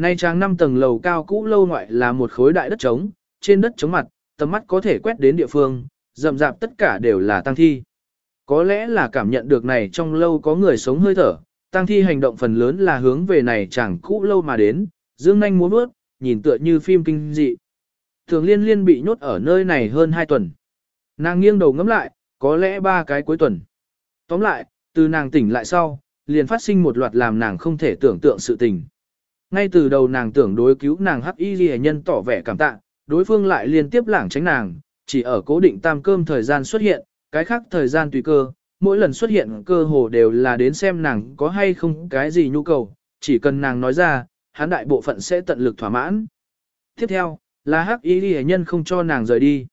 Nay trang năm tầng lầu cao cũ lâu ngoại là một khối đại đất trống, trên đất trống mặt, tầm mắt có thể quét đến địa phương, rậm rạp tất cả đều là tăng thi. Có lẽ là cảm nhận được này trong lâu có người sống hơi thở, tăng thi hành động phần lớn là hướng về này chẳng cũ lâu mà đến, dương nanh muốn bước, nhìn tựa như phim kinh dị. Thường liên liên bị nhốt ở nơi này hơn 2 tuần. Nàng nghiêng đầu ngắm lại, có lẽ ba cái cuối tuần. Tóm lại, từ nàng tỉnh lại sau, liền phát sinh một loạt làm nàng không thể tưởng tượng sự tình. Ngay từ đầu nàng tưởng đối cứu nàng hắc y ghi nhân tỏ vẻ cảm tạ, đối phương lại liên tiếp lảng tránh nàng, chỉ ở cố định tam cơm thời gian xuất hiện, cái khác thời gian tùy cơ, mỗi lần xuất hiện cơ hồ đều là đến xem nàng có hay không cái gì nhu cầu, chỉ cần nàng nói ra, hắn đại bộ phận sẽ tận lực thỏa mãn. Tiếp theo, là hắc y ghi nhân không cho nàng rời đi.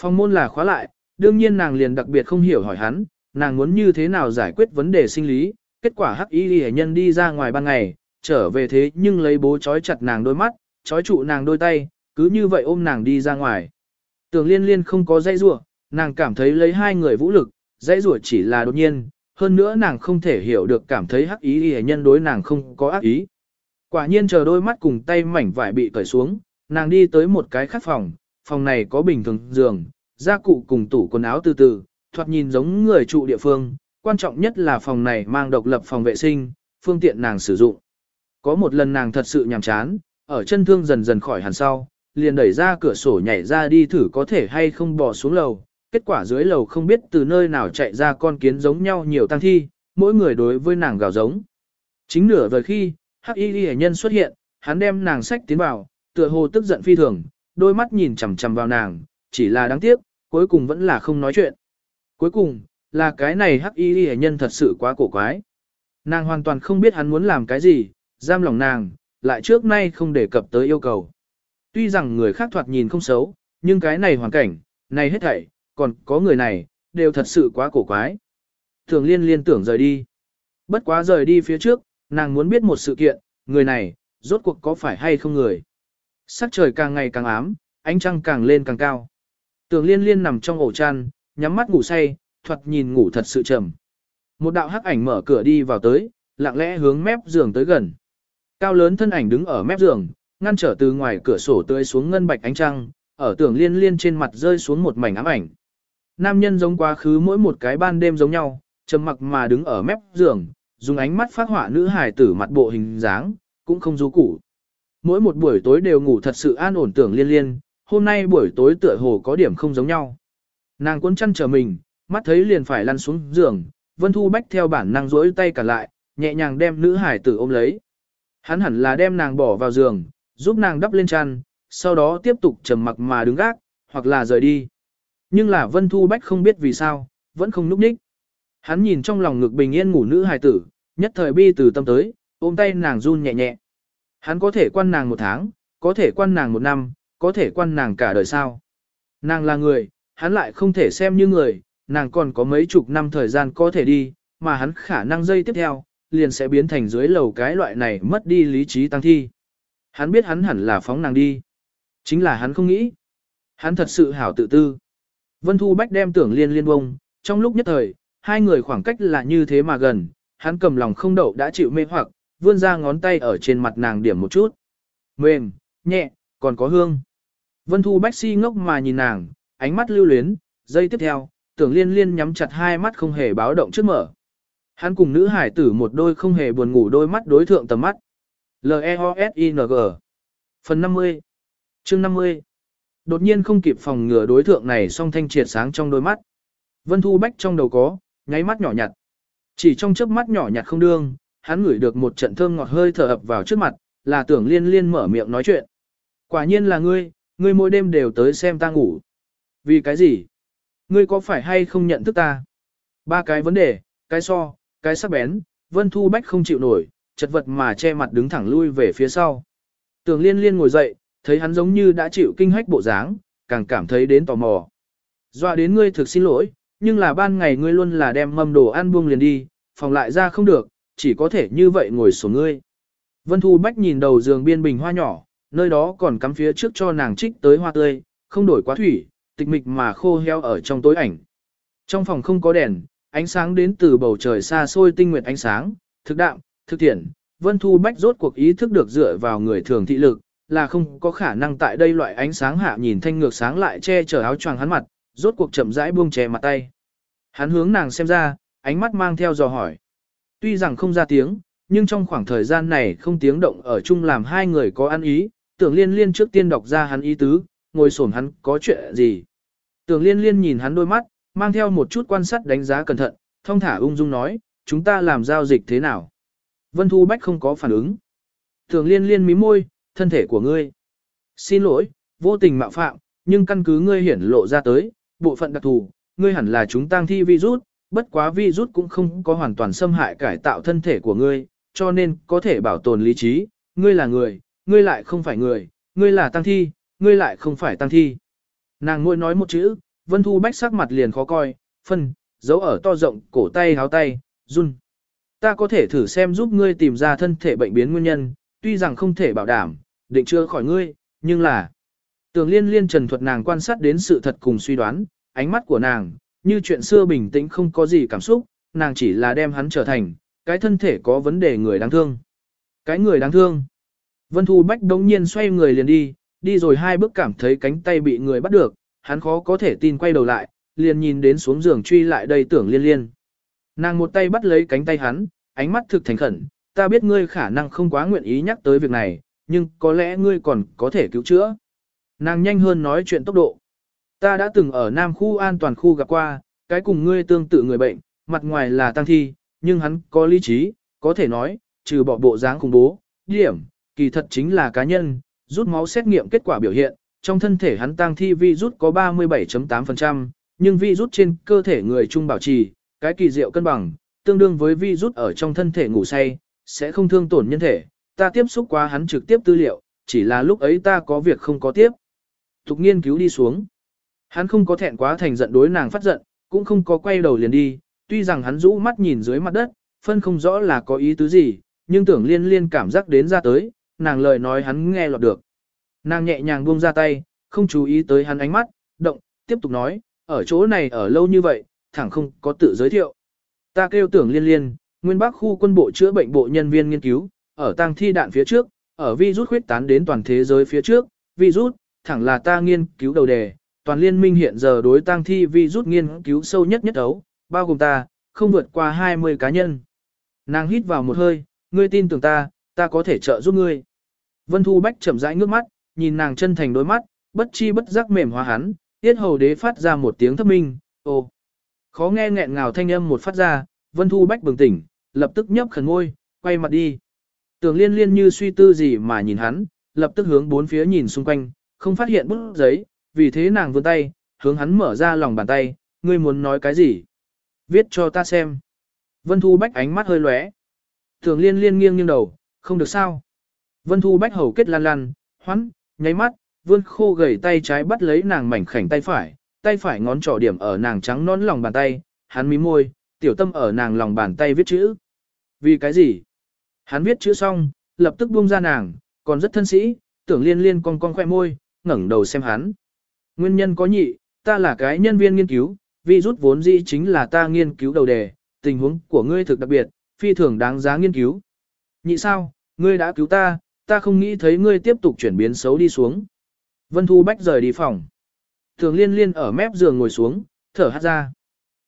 Phòng môn là khóa lại, đương nhiên nàng liền đặc biệt không hiểu hỏi hắn, nàng muốn như thế nào giải quyết vấn đề sinh lý, kết quả hắc y ghi nhân đi ra ngoài ban ngày, trở về thế nhưng lấy bố trói chặt nàng đôi mắt, trói trụ nàng đôi tay, cứ như vậy ôm nàng đi ra ngoài. Tưởng liên liên không có dây rủa nàng cảm thấy lấy hai người vũ lực, dây rủa chỉ là đột nhiên, hơn nữa nàng không thể hiểu được cảm thấy hắc ý y nhân đối nàng không có ác ý. Quả nhiên chờ đôi mắt cùng tay mảnh vải bị cởi xuống, nàng đi tới một cái khác phòng, phòng này có bình thường giường, gia cụ cùng tủ quần áo từ từ, thoạt nhìn giống người trụ địa phương, quan trọng nhất là phòng này mang độc lập phòng vệ sinh, phương tiện nàng sử dụng. Có một lần nàng thật sự nhàm chán, ở chân thương dần dần khỏi hẳn sau, liền đẩy ra cửa sổ nhảy ra đi thử có thể hay không bỏ xuống lầu. Kết quả dưới lầu không biết từ nơi nào chạy ra con kiến giống nhau nhiều tăng thi, mỗi người đối với nàng gào giống. Chính nửa vời khi, hắc y ghi nhân xuất hiện, hắn đem nàng sách tiến vào, tựa hồ tức giận phi thường, đôi mắt nhìn chằm chằm vào nàng, chỉ là đáng tiếc, cuối cùng vẫn là không nói chuyện. Cuối cùng, là cái này hắc y ghi nhân thật sự quá cổ quái. Nàng hoàn toàn không biết hắn muốn làm cái gì, giam lòng nàng, lại trước nay không đề cập tới yêu cầu. Tuy rằng người khác thoạt nhìn không xấu, nhưng cái này hoàn cảnh, này hết thảy, còn có người này, đều thật sự quá cổ quái. Thường liên liên tưởng rời đi. Bất quá rời đi phía trước, nàng muốn biết một sự kiện, người này, rốt cuộc có phải hay không người. Sắc trời càng ngày càng ám, ánh trăng càng lên càng cao. tường liên liên nằm trong ổ chăn, nhắm mắt ngủ say, thoạt nhìn ngủ thật sự trầm. Một đạo hắc ảnh mở cửa đi vào tới, lặng lẽ hướng mép giường tới gần. Cao lớn thân ảnh đứng ở mép giường, ngăn trở từ ngoài cửa sổ tươi xuống ngân bạch ánh trăng, ở tưởng liên liên trên mặt rơi xuống một mảnh ám ảnh. Nam nhân giống quá khứ mỗi một cái ban đêm giống nhau, trầm mặc mà đứng ở mép giường, dùng ánh mắt phát họa nữ hài tử mặt bộ hình dáng, cũng không du củ. Mỗi một buổi tối đều ngủ thật sự an ổn tưởng liên liên, hôm nay buổi tối tựa hồ có điểm không giống nhau. Nàng cuốn chăn trở mình, mắt thấy liền phải lăn xuống giường, Vân Thu Bách theo bản năng rỗi tay cả lại, nhẹ nhàng đem nữ hải tử ôm lấy. Hắn hẳn là đem nàng bỏ vào giường, giúp nàng đắp lên chăn, sau đó tiếp tục trầm mặc mà đứng gác, hoặc là rời đi. Nhưng là Vân Thu Bách không biết vì sao, vẫn không núp ních. Hắn nhìn trong lòng ngực bình yên ngủ nữ hài tử, nhất thời bi từ tâm tới, ôm tay nàng run nhẹ nhẹ. Hắn có thể quan nàng một tháng, có thể quan nàng một năm, có thể quan nàng cả đời sao. Nàng là người, hắn lại không thể xem như người, nàng còn có mấy chục năm thời gian có thể đi, mà hắn khả năng dây tiếp theo, liền sẽ biến thành dưới lầu cái loại này mất đi lý trí tăng thi. Hắn biết hắn hẳn là phóng nàng đi. Chính là hắn không nghĩ. Hắn thật sự hảo tự tư. Vân Thu Bách đem tưởng liên liên bông, trong lúc nhất thời, hai người khoảng cách là như thế mà gần, hắn cầm lòng không đậu đã chịu mê hoặc, vươn ra ngón tay ở trên mặt nàng điểm một chút. Mềm, nhẹ, còn có hương. Vân Thu Bách si ngốc mà nhìn nàng, ánh mắt lưu luyến, giây tiếp theo, tưởng liên liên nhắm chặt hai mắt không hề báo động trước mở. Hắn cùng nữ hải tử một đôi không hề buồn ngủ đôi mắt đối thượng tầm mắt. L-E-O-S-I-N-G Phần 50 chương 50 Đột nhiên không kịp phòng ngừa đối thượng này song thanh triệt sáng trong đôi mắt. Vân Thu Bách trong đầu có, nháy mắt nhỏ nhặt. Chỉ trong chớp mắt nhỏ nhặt không đương, hắn ngửi được một trận thơm ngọt hơi thở ập vào trước mặt, là tưởng liên liên mở miệng nói chuyện. Quả nhiên là ngươi, ngươi mỗi đêm đều tới xem ta ngủ. Vì cái gì? Ngươi có phải hay không nhận thức ta? Ba cái vấn đề, cái so, cái sắc bén, Vân Thu Bách không chịu nổi, chật vật mà che mặt đứng thẳng lui về phía sau. Tường liên liên ngồi dậy, thấy hắn giống như đã chịu kinh hách bộ dáng, càng cảm thấy đến tò mò. Dọa đến ngươi thực xin lỗi, nhưng là ban ngày ngươi luôn là đem mâm đồ ăn buông liền đi, phòng lại ra không được, chỉ có thể như vậy ngồi xuống ngươi. Vân Thu Bách nhìn đầu giường biên bình hoa nhỏ, nơi đó còn cắm phía trước cho nàng trích tới hoa tươi, không đổi quá thủy, tịch mịch mà khô heo ở trong tối ảnh. Trong phòng không có đèn, ánh sáng đến từ bầu trời xa xôi tinh nguyệt ánh sáng, thực đạm, thực thiện, Vân Thu Bách rốt cuộc ý thức được dựa vào người thường thị lực, là không có khả năng tại đây loại ánh sáng hạ nhìn thanh ngược sáng lại che chở áo choàng hắn mặt, rốt cuộc chậm rãi buông che mặt tay. Hắn hướng nàng xem ra, ánh mắt mang theo dò hỏi. Tuy rằng không ra tiếng, nhưng trong khoảng thời gian này không tiếng động ở chung làm hai người có ăn ý, tưởng liên liên trước tiên đọc ra hắn ý tứ, ngồi xổm hắn có chuyện gì. Tưởng liên liên nhìn hắn đôi mắt, mang theo một chút quan sát đánh giá cẩn thận, thông thả ung dung nói, chúng ta làm giao dịch thế nào. Vân Thu Bách không có phản ứng. thường liên liên mí môi, thân thể của ngươi. Xin lỗi, vô tình mạo phạm, nhưng căn cứ ngươi hiển lộ ra tới, bộ phận đặc thù, ngươi hẳn là chúng tăng thi virus, bất quá virus cũng không có hoàn toàn xâm hại cải tạo thân thể của ngươi, cho nên có thể bảo tồn lý trí, ngươi là người, ngươi lại không phải người, ngươi là tăng thi, ngươi lại không phải tăng thi. Nàng ngôi nói một chữ, Vân Thu Bách sắc mặt liền khó coi, phân, giấu ở to rộng, cổ tay háo tay, run. Ta có thể thử xem giúp ngươi tìm ra thân thể bệnh biến nguyên nhân, tuy rằng không thể bảo đảm, định chưa khỏi ngươi, nhưng là... Tường liên liên trần thuật nàng quan sát đến sự thật cùng suy đoán, ánh mắt của nàng, như chuyện xưa bình tĩnh không có gì cảm xúc, nàng chỉ là đem hắn trở thành, cái thân thể có vấn đề người đáng thương. Cái người đáng thương. Vân Thu Bách đống nhiên xoay người liền đi, đi rồi hai bước cảm thấy cánh tay bị người bắt được, hắn khó có thể tin quay đầu lại, liền nhìn đến xuống giường truy lại đây tưởng liên liên. Nàng một tay bắt lấy cánh tay hắn, ánh mắt thực thành khẩn, ta biết ngươi khả năng không quá nguyện ý nhắc tới việc này, nhưng có lẽ ngươi còn có thể cứu chữa. Nàng nhanh hơn nói chuyện tốc độ. Ta đã từng ở Nam khu an toàn khu gặp qua, cái cùng ngươi tương tự người bệnh, mặt ngoài là tăng thi, nhưng hắn có lý trí, có thể nói, trừ bỏ bộ dáng khủng bố, điểm, kỳ thật chính là cá nhân, rút máu xét nghiệm kết quả biểu hiện, trong thân thể hắn tăng thi vi rút có 37.8%, nhưng vi rút trên cơ thể người trung bảo trì, cái kỳ diệu cân bằng, tương đương với vi rút ở trong thân thể ngủ say, sẽ không thương tổn nhân thể. Ta tiếp xúc qua hắn trực tiếp tư liệu, chỉ là lúc ấy ta có việc không có tiếp. thục nghiên cứu đi xuống. Hắn không có thẹn quá thành giận đối nàng phát giận, cũng không có quay đầu liền đi, tuy rằng hắn rũ mắt nhìn dưới mặt đất, phân không rõ là có ý tứ gì, nhưng tưởng liên liên cảm giác đến ra tới, nàng lời nói hắn nghe lọt được. Nàng nhẹ nhàng buông ra tay, không chú ý tới hắn ánh mắt, động, tiếp tục nói, ở chỗ này ở lâu như vậy, thẳng không có tự giới thiệu. Ta kêu tưởng liên liên, nguyên bác khu quân bộ chữa bệnh bộ nhân viên nghiên cứu, ở tang thi đạn phía trước, ở virus khuyết tán đến toàn thế giới phía trước, virus, thẳng là ta nghiên cứu đầu đề, toàn liên minh hiện giờ đối tang thi virus nghiên cứu sâu nhất nhất ấu, bao gồm ta, không vượt qua 20 cá nhân. Nàng hít vào một hơi, ngươi tin tưởng ta, ta có thể trợ giúp ngươi. Vân Thu Bách chậm rãi ngước mắt, nhìn nàng chân thành đôi mắt, bất chi bất giác mềm hóa hắn, tiết hầu đế phát ra một tiếng thấp minh, ô. Khó nghe nghẹn ngào thanh âm một phát ra, Vân Thu Bách bừng tỉnh, lập tức nhấp khẩn ngôi, quay mặt đi. Tưởng liên liên như suy tư gì mà nhìn hắn, lập tức hướng bốn phía nhìn xung quanh, không phát hiện bút giấy, vì thế nàng vươn tay, hướng hắn mở ra lòng bàn tay, ngươi muốn nói cái gì? Viết cho ta xem. Vân Thu Bách ánh mắt hơi lóe. Tưởng liên liên nghiêng nghiêng đầu, không được sao. Vân Thu Bách hầu kết lan lan, hoắn, nháy mắt, vươn khô gầy tay trái bắt lấy nàng mảnh khảnh tay phải, tay phải ngón trỏ điểm ở nàng trắng nón lòng bàn tay, hắn mí môi, tiểu tâm ở nàng lòng bàn tay viết chữ. Vì cái gì? Hắn viết chữ xong, lập tức buông ra nàng, còn rất thân sĩ, tưởng liên liên con con khoe môi, ngẩng đầu xem hắn. Nguyên nhân có nhị, ta là cái nhân viên nghiên cứu, vi rút vốn dĩ chính là ta nghiên cứu đầu đề, tình huống của ngươi thực đặc biệt, phi thường đáng giá nghiên cứu. Nhị sao, ngươi đã cứu ta, ta không nghĩ thấy ngươi tiếp tục chuyển biến xấu đi xuống. Vân Thu Bách rời đi phòng. Thường liên liên ở mép giường ngồi xuống, thở hát ra.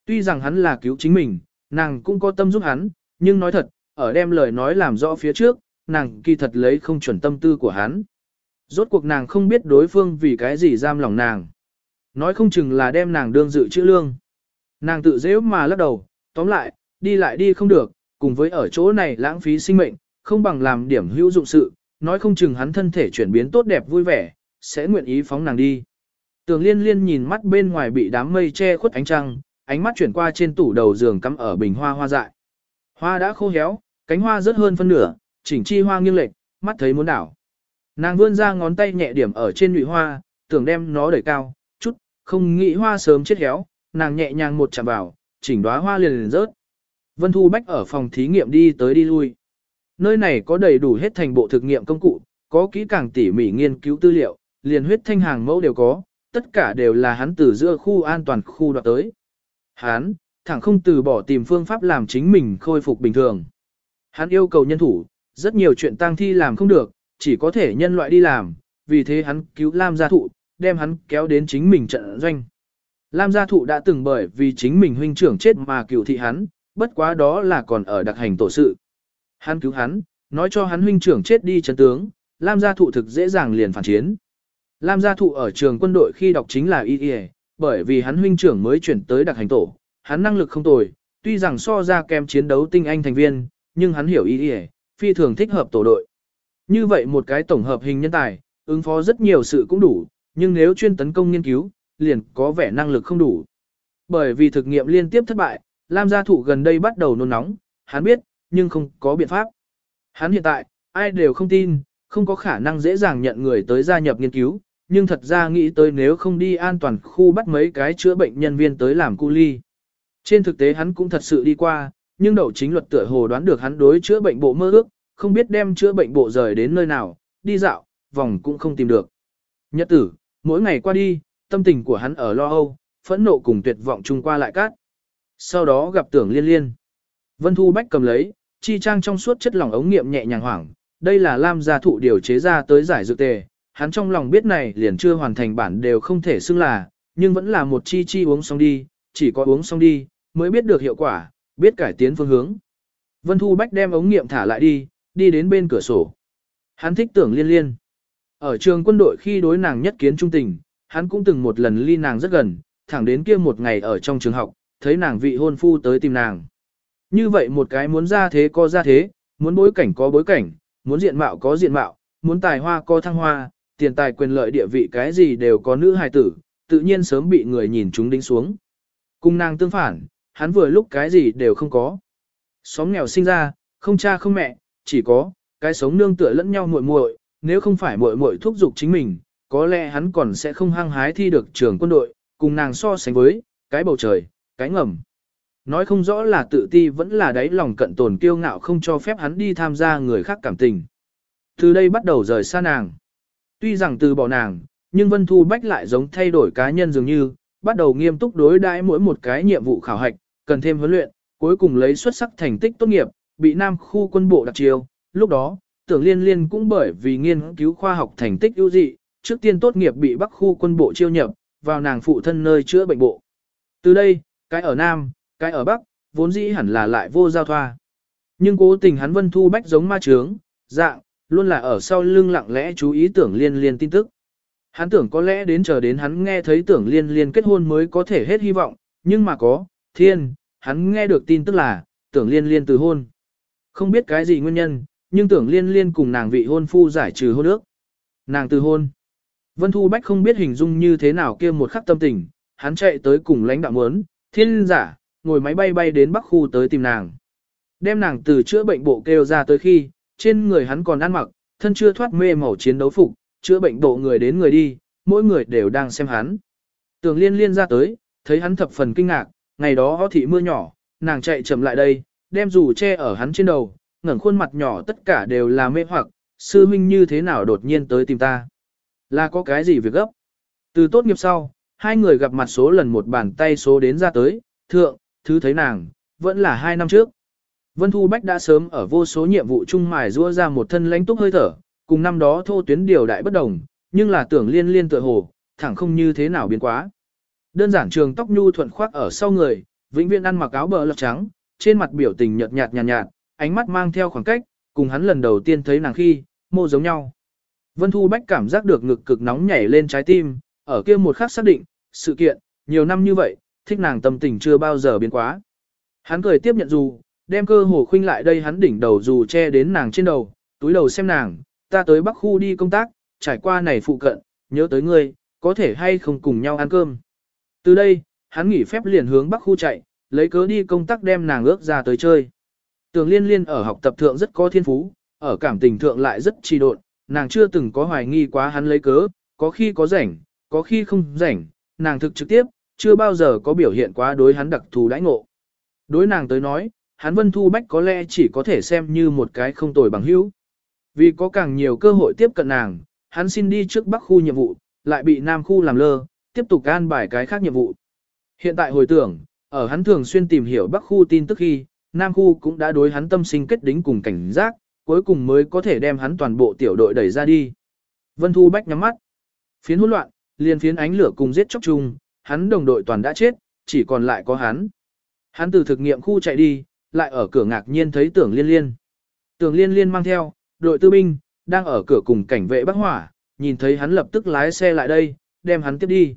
Tuy rằng hắn là cứu chính mình, nàng cũng có tâm giúp hắn, nhưng nói thật, ở đem lời nói làm rõ phía trước, nàng kỳ thật lấy không chuẩn tâm tư của hắn. Rốt cuộc nàng không biết đối phương vì cái gì giam lòng nàng. Nói không chừng là đem nàng đương dự chữ lương. Nàng tự dễ mà lắc đầu, tóm lại, đi lại đi không được, cùng với ở chỗ này lãng phí sinh mệnh, không bằng làm điểm hữu dụng sự, nói không chừng hắn thân thể chuyển biến tốt đẹp vui vẻ, sẽ nguyện ý phóng nàng đi. Tường liên liên nhìn mắt bên ngoài bị đám mây che khuất ánh trăng, ánh mắt chuyển qua trên tủ đầu giường cắm ở bình hoa hoa dại. Hoa đã khô héo, cánh hoa rớt hơn phân nửa, chỉnh chi hoa nghiêng lệch, mắt thấy muốn đảo. Nàng vươn ra ngón tay nhẹ điểm ở trên nhụy hoa, tưởng đem nó đẩy cao, chút, không nghĩ hoa sớm chết héo, nàng nhẹ nhàng một chạm vào, chỉnh đóa hoa liền liền rớt. Vân Thu Bách ở phòng thí nghiệm đi tới đi lui. Nơi này có đầy đủ hết thành bộ thực nghiệm công cụ, có kỹ càng tỉ mỉ nghiên cứu tư liệu, liền huyết thanh hàng mẫu đều có, tất cả đều là hắn từ giữa khu an toàn khu đoạt tới. Hắn, thẳng không từ bỏ tìm phương pháp làm chính mình khôi phục bình thường. Hắn yêu cầu nhân thủ, rất nhiều chuyện tang thi làm không được, chỉ có thể nhân loại đi làm, vì thế hắn cứu Lam gia thụ, đem hắn kéo đến chính mình trận doanh. Lam gia thụ đã từng bởi vì chính mình huynh trưởng chết mà cựu thị hắn, bất quá đó là còn ở đặc hành tổ sự. Hắn cứu hắn, nói cho hắn huynh trưởng chết đi chấn tướng, Lam gia thụ thực dễ dàng liền phản chiến. Lam gia thụ ở trường quân đội khi đọc chính là y y, bởi vì hắn huynh trưởng mới chuyển tới đặc hành tổ, hắn năng lực không tồi, tuy rằng so ra kém chiến đấu tinh anh thành viên, nhưng hắn hiểu y y, phi thường thích hợp tổ đội. Như vậy một cái tổng hợp hình nhân tài, ứng phó rất nhiều sự cũng đủ, nhưng nếu chuyên tấn công nghiên cứu, liền có vẻ năng lực không đủ. Bởi vì thực nghiệm liên tiếp thất bại, Lam gia thụ gần đây bắt đầu nôn nóng, hắn biết, nhưng không có biện pháp. Hắn hiện tại, ai đều không tin, không có khả năng dễ dàng nhận người tới gia nhập nghiên cứu, nhưng thật ra nghĩ tới nếu không đi an toàn khu bắt mấy cái chữa bệnh nhân viên tới làm cu ly. Trên thực tế hắn cũng thật sự đi qua, nhưng đậu chính luật tựa hồ đoán được hắn đối chữa bệnh bộ mơ ước, không biết đem chữa bệnh bộ rời đến nơi nào, đi dạo, vòng cũng không tìm được. Nhật tử, mỗi ngày qua đi, tâm tình của hắn ở lo âu, phẫn nộ cùng tuyệt vọng chung qua lại cát. Sau đó gặp tưởng liên liên. Vân Thu Bách cầm lấy, chi trang trong suốt chất lỏng ống nghiệm nhẹ nhàng hoảng, đây là Lam gia thụ điều chế ra tới giải dược tề, hắn trong lòng biết này liền chưa hoàn thành bản đều không thể xưng là, nhưng vẫn là một chi chi uống xong đi, chỉ có uống xong đi, mới biết được hiệu quả, biết cải tiến phương hướng. Vân Thu Bách đem ống nghiệm thả lại đi, đi đến bên cửa sổ. Hắn thích tưởng liên liên. Ở trường quân đội khi đối nàng nhất kiến trung tình, hắn cũng từng một lần ly nàng rất gần, thẳng đến kia một ngày ở trong trường học, thấy nàng vị hôn phu tới tìm nàng. Như vậy một cái muốn ra thế có ra thế, muốn bối cảnh có bối cảnh, muốn diện mạo có diện mạo, muốn tài hoa có thăng hoa, tiền tài quyền lợi địa vị cái gì đều có nữ hài tử, tự nhiên sớm bị người nhìn chúng đính xuống. Cùng nàng tương phản, hắn vừa lúc cái gì đều không có. Xóm nghèo sinh ra, không cha không mẹ, chỉ có cái sống nương tựa lẫn nhau muội muội, nếu không phải muội muội thúc giục chính mình, có lẽ hắn còn sẽ không hăng hái thi được trường quân đội, cùng nàng so sánh với cái bầu trời, cái ngầm. Nói không rõ là tự ti vẫn là đáy lòng cận tồn kiêu ngạo không cho phép hắn đi tham gia người khác cảm tình. Từ đây bắt đầu rời xa nàng. Tuy rằng từ bỏ nàng, nhưng Vân Thu Bách lại giống thay đổi cá nhân dường như, bắt đầu nghiêm túc đối đãi mỗi một cái nhiệm vụ khảo hạch, cần thêm huấn luyện, cuối cùng lấy xuất sắc thành tích tốt nghiệp, bị Nam khu quân bộ đặc chiêu. Lúc đó, tưởng liên liên cũng bởi vì nghiên cứu khoa học thành tích ưu dị, trước tiên tốt nghiệp bị Bắc khu quân bộ chiêu nhập, vào nàng phụ thân nơi chữa bệnh bộ. Từ đây, cái ở Nam, cái ở Bắc, vốn dĩ hẳn là lại vô giao thoa. Nhưng cố tình hắn Vân Thu Bách giống ma trướng, dạng, luôn là ở sau lưng lặng lẽ chú ý tưởng liên liên tin tức. Hắn tưởng có lẽ đến chờ đến hắn nghe thấy tưởng liên liên kết hôn mới có thể hết hy vọng, nhưng mà có, thiên, hắn nghe được tin tức là, tưởng liên liên từ hôn. Không biết cái gì nguyên nhân, nhưng tưởng liên liên cùng nàng vị hôn phu giải trừ hôn ước. Nàng từ hôn. Vân Thu Bách không biết hình dung như thế nào kia một khắc tâm tình, hắn chạy tới cùng lãnh đạo muốn, thiên giả, ngồi máy bay bay đến Bắc khu tới tìm nàng. Đem nàng từ chữa bệnh bộ kêu ra tới khi, trên người hắn còn ăn mặc, thân chưa thoát mê màu chiến đấu phục, chữa bệnh bộ người đến người đi, mỗi người đều đang xem hắn. Tường liên liên ra tới, thấy hắn thập phần kinh ngạc, ngày đó ho thị mưa nhỏ, nàng chạy chậm lại đây, đem dù che ở hắn trên đầu, ngẩng khuôn mặt nhỏ tất cả đều là mê hoặc, sư huynh như thế nào đột nhiên tới tìm ta. Là có cái gì việc gấp? Từ tốt nghiệp sau, hai người gặp mặt số lần một bàn tay số đến ra tới, thượng, thứ thấy nàng, vẫn là hai năm trước. Vân Thu Bách đã sớm ở vô số nhiệm vụ chung mài rua ra một thân lãnh túc hơi thở, cùng năm đó thô tuyến điều đại bất đồng, nhưng là tưởng liên liên tựa hồ, thẳng không như thế nào biến quá. Đơn giản trường tóc nhu thuận khoác ở sau người, vĩnh viễn ăn mặc áo bờ lọc trắng, trên mặt biểu tình nhợt nhạt nhạt nhạt, ánh mắt mang theo khoảng cách, cùng hắn lần đầu tiên thấy nàng khi, mô giống nhau. Vân Thu Bách cảm giác được ngực cực nóng nhảy lên trái tim, ở kia một khắc xác định, sự kiện, nhiều năm như vậy, thích nàng tâm tình chưa bao giờ biến quá. Hắn cười tiếp nhận dù, đem cơ hồ khuynh lại đây hắn đỉnh đầu dù che đến nàng trên đầu, túi đầu xem nàng, ta tới Bắc Khu đi công tác, trải qua này phụ cận, nhớ tới ngươi, có thể hay không cùng nhau ăn cơm. Từ đây, hắn nghỉ phép liền hướng Bắc Khu chạy, lấy cớ đi công tác đem nàng ước ra tới chơi. Tường liên liên ở học tập thượng rất có thiên phú, ở cảm tình thượng lại rất trì độn, nàng chưa từng có hoài nghi quá hắn lấy cớ, có khi có rảnh, có khi không rảnh, nàng thực trực tiếp, chưa bao giờ có biểu hiện quá đối hắn đặc thù đãi ngộ. Đối nàng tới nói, hắn Vân Thu Bách có lẽ chỉ có thể xem như một cái không tồi bằng hữu. Vì có càng nhiều cơ hội tiếp cận nàng, hắn xin đi trước Bắc khu nhiệm vụ, lại bị Nam khu làm lơ, tiếp tục an bài cái khác nhiệm vụ. Hiện tại hồi tưởng, ở hắn thường xuyên tìm hiểu Bắc khu tin tức khi, Nam khu cũng đã đối hắn tâm sinh kết đính cùng cảnh giác, cuối cùng mới có thể đem hắn toàn bộ tiểu đội đẩy ra đi. Vân Thu Bách nhắm mắt. Phiến hỗn loạn, liền phiến ánh lửa cùng giết chóc chung, hắn đồng đội toàn đã chết, chỉ còn lại có hắn. Hắn từ thực nghiệm khu chạy đi, lại ở cửa ngạc nhiên thấy tưởng liên liên. Tưởng liên liên mang theo, đội tư binh, đang ở cửa cùng cảnh vệ bắc hỏa, nhìn thấy hắn lập tức lái xe lại đây, đem hắn tiếp đi.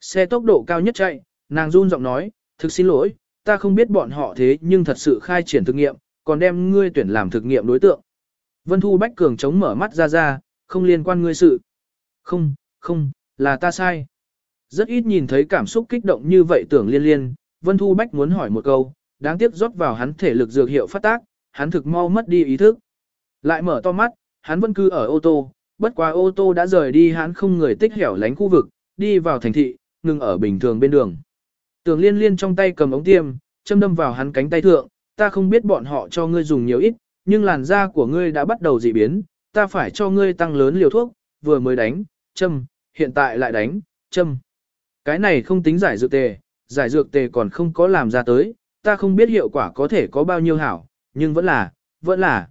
Xe tốc độ cao nhất chạy, nàng run giọng nói, thực xin lỗi, ta không biết bọn họ thế nhưng thật sự khai triển thực nghiệm, còn đem ngươi tuyển làm thực nghiệm đối tượng. Vân Thu Bách Cường chống mở mắt ra ra, không liên quan ngươi sự. Không, không, là ta sai. Rất ít nhìn thấy cảm xúc kích động như vậy tưởng liên liên, Vân Thu Bách muốn hỏi một câu, đáng tiếc rót vào hắn thể lực dược hiệu phát tác, hắn thực mau mất đi ý thức. Lại mở to mắt, hắn vẫn cứ ở ô tô, bất quá ô tô đã rời đi hắn không người tích hẻo lánh khu vực, đi vào thành thị, ngừng ở bình thường bên đường. Tưởng liên liên trong tay cầm ống tiêm, châm đâm vào hắn cánh tay thượng, ta không biết bọn họ cho ngươi dùng nhiều ít, nhưng làn da của ngươi đã bắt đầu dị biến, ta phải cho ngươi tăng lớn liều thuốc, vừa mới đánh, châm, hiện tại lại đánh, châm. Cái này không tính giải dược tề, giải dược tề còn không có làm ra tới, ta không biết hiệu quả có thể có bao nhiêu hảo, nhưng vẫn là, vẫn là.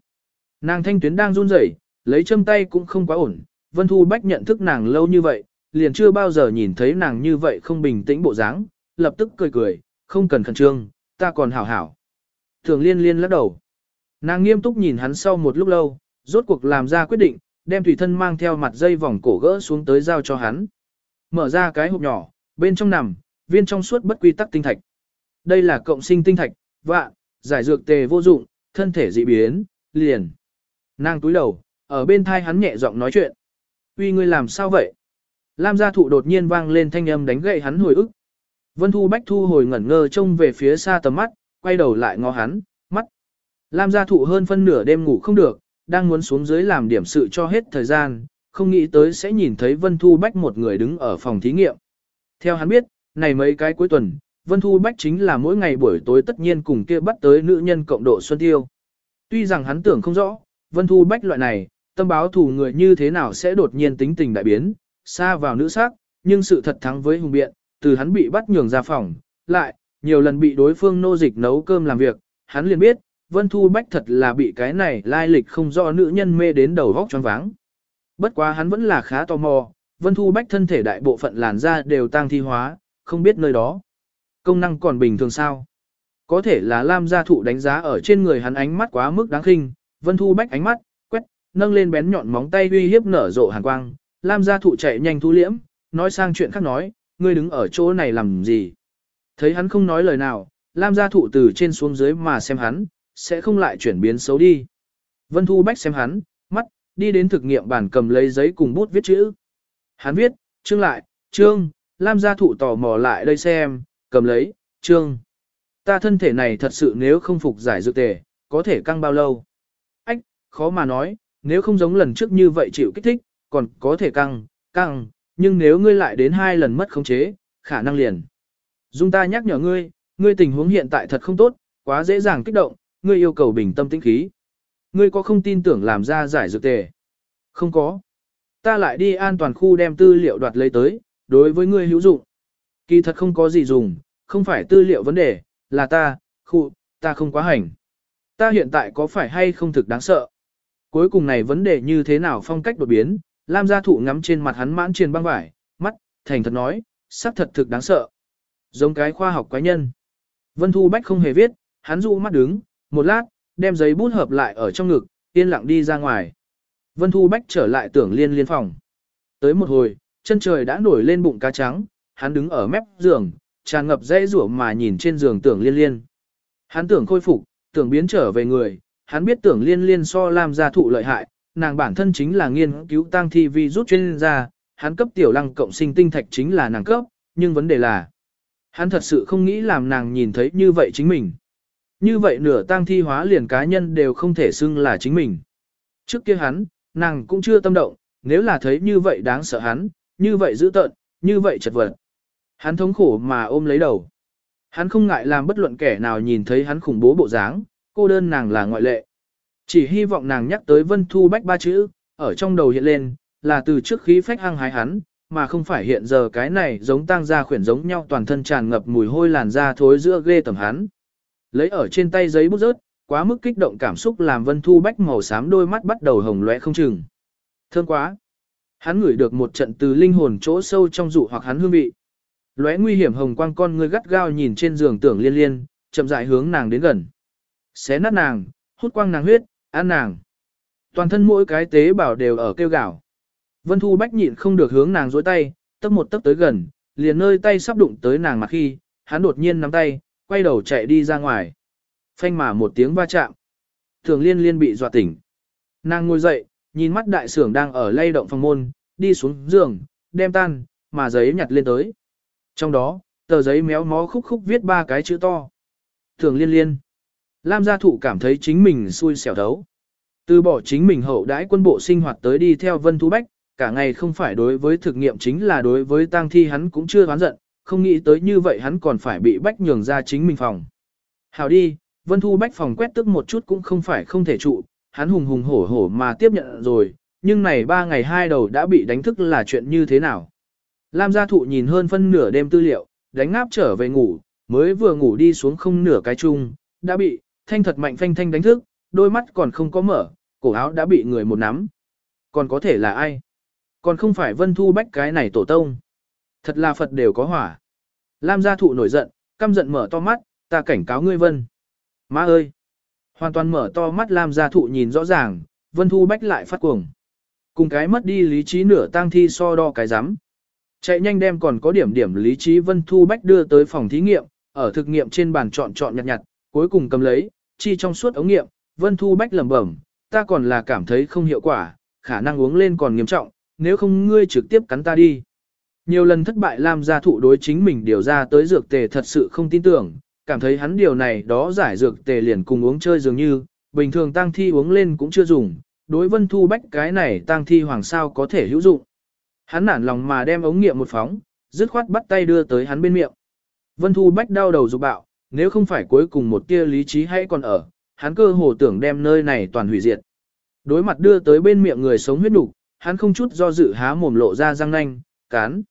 Nàng thanh tuyến đang run rẩy, lấy châm tay cũng không quá ổn, Vân Thu Bách nhận thức nàng lâu như vậy, liền chưa bao giờ nhìn thấy nàng như vậy không bình tĩnh bộ dáng, lập tức cười cười, không cần khẩn trương, ta còn hảo hảo. Thường liên liên lắc đầu. Nàng nghiêm túc nhìn hắn sau một lúc lâu, rốt cuộc làm ra quyết định, đem tùy thân mang theo mặt dây vòng cổ gỡ xuống tới giao cho hắn. Mở ra cái hộp nhỏ, bên trong nằm, viên trong suốt bất quy tắc tinh thạch. Đây là cộng sinh tinh thạch, vạ, giải dược tề vô dụng, thân thể dị biến, liền. Nàng túi đầu, ở bên thai hắn nhẹ giọng nói chuyện. Uy ngươi làm sao vậy? Lam gia thụ đột nhiên vang lên thanh âm đánh gậy hắn hồi ức. Vân Thu Bách thu hồi ngẩn ngơ trông về phía xa tầm mắt, quay đầu lại ngó hắn, mắt. Lam gia thụ hơn phân nửa đêm ngủ không được, đang muốn xuống dưới làm điểm sự cho hết thời gian, không nghĩ tới sẽ nhìn thấy Vân Thu Bách một người đứng ở phòng thí nghiệm. Theo hắn biết, này mấy cái cuối tuần, Vân Thu Bách chính là mỗi ngày buổi tối tất nhiên cùng kia bắt tới nữ nhân cộng độ Xuân Tiêu. Tuy rằng hắn tưởng không rõ, Vân Thu Bách loại này, tâm báo thù người như thế nào sẽ đột nhiên tính tình đại biến, xa vào nữ sắc, nhưng sự thật thắng với hùng biện, từ hắn bị bắt nhường ra phòng, lại, nhiều lần bị đối phương nô dịch nấu cơm làm việc, hắn liền biết, Vân Thu Bách thật là bị cái này lai lịch không rõ nữ nhân mê đến đầu vóc choáng váng. Bất quá hắn vẫn là khá tò mò, Vân Thu Bách thân thể đại bộ phận làn da đều tăng thi hóa, không biết nơi đó. Công năng còn bình thường sao? Có thể là Lam gia thụ đánh giá ở trên người hắn ánh mắt quá mức đáng khinh, Vân Thu Bách ánh mắt, quét, nâng lên bén nhọn móng tay uy hiếp nở rộ hàn quang, Lam gia thụ chạy nhanh thu liễm, nói sang chuyện khác nói, ngươi đứng ở chỗ này làm gì? Thấy hắn không nói lời nào, Lam gia thụ từ trên xuống dưới mà xem hắn, sẽ không lại chuyển biến xấu đi. Vân Thu Bách xem hắn, mắt, đi đến thực nghiệm bàn cầm lấy giấy cùng bút viết chữ. Hắn viết, trương lại, trương, Lam gia thụ tò mò lại đây xem, cầm lấy, trương. Ta thân thể này thật sự nếu không phục giải dược tề, có thể căng bao lâu? Ách, khó mà nói, nếu không giống lần trước như vậy chịu kích thích, còn có thể căng, căng, nhưng nếu ngươi lại đến hai lần mất khống chế, khả năng liền. Dung ta nhắc nhở ngươi, ngươi tình huống hiện tại thật không tốt, quá dễ dàng kích động, ngươi yêu cầu bình tâm tĩnh khí. Ngươi có không tin tưởng làm ra giải dược tề? Không có. Ta lại đi an toàn khu đem tư liệu đoạt lấy tới, đối với ngươi hữu dụng. Kỳ thật không có gì dùng, không phải tư liệu vấn đề, là ta, khu, ta không quá hành. Ta hiện tại có phải hay không thực đáng sợ? Cuối cùng này vấn đề như thế nào phong cách đột biến, Lam gia thụ ngắm trên mặt hắn mãn truyền băng vải, mắt, thành thật nói, sắc thật thực đáng sợ. Giống cái khoa học quái nhân. Vân Thu Bách không hề viết, hắn dụ mắt đứng, một lát, đem giấy bút hợp lại ở trong ngực, yên lặng đi ra ngoài. Vân Thu Bách trở lại tưởng liên liên phòng. Tới một hồi, chân trời đã nổi lên bụng cá trắng, hắn đứng ở mép giường, tràn ngập dây rủa mà nhìn trên giường tưởng liên liên. Hắn tưởng khôi phục, tưởng biến trở về người, hắn biết tưởng liên liên so làm gia thụ lợi hại, nàng bản thân chính là nghiên cứu tăng thi vi rút chuyên gia, hắn cấp tiểu lăng cộng sinh tinh thạch chính là nàng cấp, nhưng vấn đề là, hắn thật sự không nghĩ làm nàng nhìn thấy như vậy chính mình. Như vậy nửa tăng thi hóa liền cá nhân đều không thể xưng là chính mình. Trước kia hắn, nàng cũng chưa tâm động, nếu là thấy như vậy đáng sợ hắn, như vậy dữ tợn, như vậy chật vật. Hắn thống khổ mà ôm lấy đầu. Hắn không ngại làm bất luận kẻ nào nhìn thấy hắn khủng bố bộ dáng, cô đơn nàng là ngoại lệ. Chỉ hy vọng nàng nhắc tới Vân Thu Bách ba chữ, ở trong đầu hiện lên, là từ trước khí phách hăng hái hắn, mà không phải hiện giờ cái này giống tang gia khuyển giống nhau toàn thân tràn ngập mùi hôi làn da thối giữa ghê tầm hắn. Lấy ở trên tay giấy bút rớt, quá mức kích động cảm xúc làm Vân Thu Bách màu xám đôi mắt bắt đầu hồng lóe không chừng. thơm quá. Hắn ngửi được một trận từ linh hồn chỗ sâu trong dụ hoặc hắn hương vị. Lóe nguy hiểm hồng quang con người gắt gao nhìn trên giường tưởng liên liên, chậm rãi hướng nàng đến gần. Xé nát nàng, hút quang nàng huyết, ăn nàng. Toàn thân mỗi cái tế bào đều ở kêu gào. Vân Thu Bách nhịn không được hướng nàng dối tay, tấp một tấp tới gần, liền nơi tay sắp đụng tới nàng mặt khi, hắn đột nhiên nắm tay, quay đầu chạy đi ra ngoài. Phanh mà một tiếng va chạm. Thường liên liên bị dọa tỉnh. Nàng ngồi dậy, nhìn mắt đại sưởng đang ở lay động phòng môn, đi xuống giường, đem tan, mà giấy nhặt lên tới. Trong đó, tờ giấy méo mó khúc khúc viết ba cái chữ to. Thường liên liên. Lam gia thụ cảm thấy chính mình xui xẻo thấu. Từ bỏ chính mình hậu đãi quân bộ sinh hoạt tới đi theo Vân Thu Bách, cả ngày không phải đối với thực nghiệm chính là đối với tang thi hắn cũng chưa oán giận, không nghĩ tới như vậy hắn còn phải bị bách nhường ra chính mình phòng. Hào đi, Vân Thu Bách phòng quét tức một chút cũng không phải không thể trụ, hắn hùng hùng hổ hổ mà tiếp nhận rồi, nhưng này ba ngày hai đầu đã bị đánh thức là chuyện như thế nào. Lam gia thụ nhìn hơn phân nửa đêm tư liệu, đánh ngáp trở về ngủ, mới vừa ngủ đi xuống không nửa cái chung, đã bị, thanh thật mạnh phanh thanh đánh thức, đôi mắt còn không có mở, cổ áo đã bị người một nắm. Còn có thể là ai? Còn không phải Vân Thu Bách cái này tổ tông. Thật là Phật đều có hỏa. Lam gia thụ nổi giận, căm giận mở to mắt, ta cảnh cáo ngươi Vân. Má ơi! Hoàn toàn mở to mắt Lam gia thụ nhìn rõ ràng, Vân Thu Bách lại phát cuồng. Cùng cái mất đi lý trí nửa tang thi so đo cái rắm Chạy nhanh đem còn có điểm điểm lý trí Vân Thu Bách đưa tới phòng thí nghiệm, ở thực nghiệm trên bàn chọn chọn nhặt nhặt, cuối cùng cầm lấy, chi trong suốt ống nghiệm, Vân Thu Bách lẩm bẩm, ta còn là cảm thấy không hiệu quả, khả năng uống lên còn nghiêm trọng, nếu không ngươi trực tiếp cắn ta đi. Nhiều lần thất bại Lam gia thụ đối chính mình điều ra tới dược tề thật sự không tin tưởng, cảm thấy hắn điều này đó giải dược tề liền cùng uống chơi dường như, bình thường tang thi uống lên cũng chưa dùng, đối Vân Thu Bách cái này tang thi hoàng sao có thể hữu dụng. Hắn nản lòng mà đem ống nghiệm một phóng, dứt khoát bắt tay đưa tới hắn bên miệng. Vân Thu Bách đau đầu dục bạo, nếu không phải cuối cùng một tia lý trí hay còn ở, hắn cơ hồ tưởng đem nơi này toàn hủy diệt. Đối mặt đưa tới bên miệng người sống huyết đủ hắn không chút do dự há mồm lộ ra răng nanh, cán.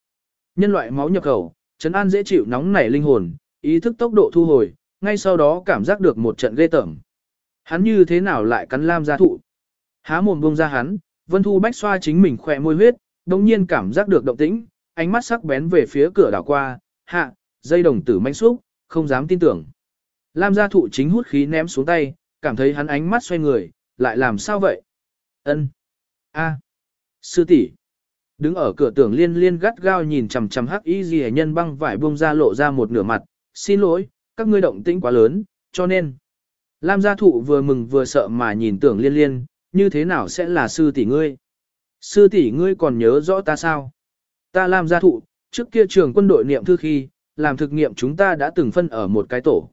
Nhân loại máu nhập khẩu, chấn an dễ chịu nóng nảy linh hồn, ý thức tốc độ thu hồi, ngay sau đó cảm giác được một trận ghê tởm. Hắn như thế nào lại cắn lam gia thụ? Há mồm bông ra hắn, Vân Thu Bách xoa chính mình khỏe môi huyết, đồng nhiên cảm giác được động tĩnh, ánh mắt sắc bén về phía cửa đảo qua, hạ, dây đồng tử manh xúc, không dám tin tưởng. Lam gia thụ chính hút khí ném xuống tay, cảm thấy hắn ánh mắt xoay người, lại làm sao vậy? Ân, a, sư tỷ. Đứng ở cửa tưởng liên liên gắt gao nhìn chằm chằm hắc y gì nhân băng vải buông ra lộ ra một nửa mặt, xin lỗi, các ngươi động tĩnh quá lớn, cho nên. Lam gia thụ vừa mừng vừa sợ mà nhìn tưởng liên liên, như thế nào sẽ là sư tỷ ngươi? Sư tỷ ngươi còn nhớ rõ ta sao? Ta Lam gia thụ, trước kia trường quân đội niệm thư khi, làm thực nghiệm chúng ta đã từng phân ở một cái tổ.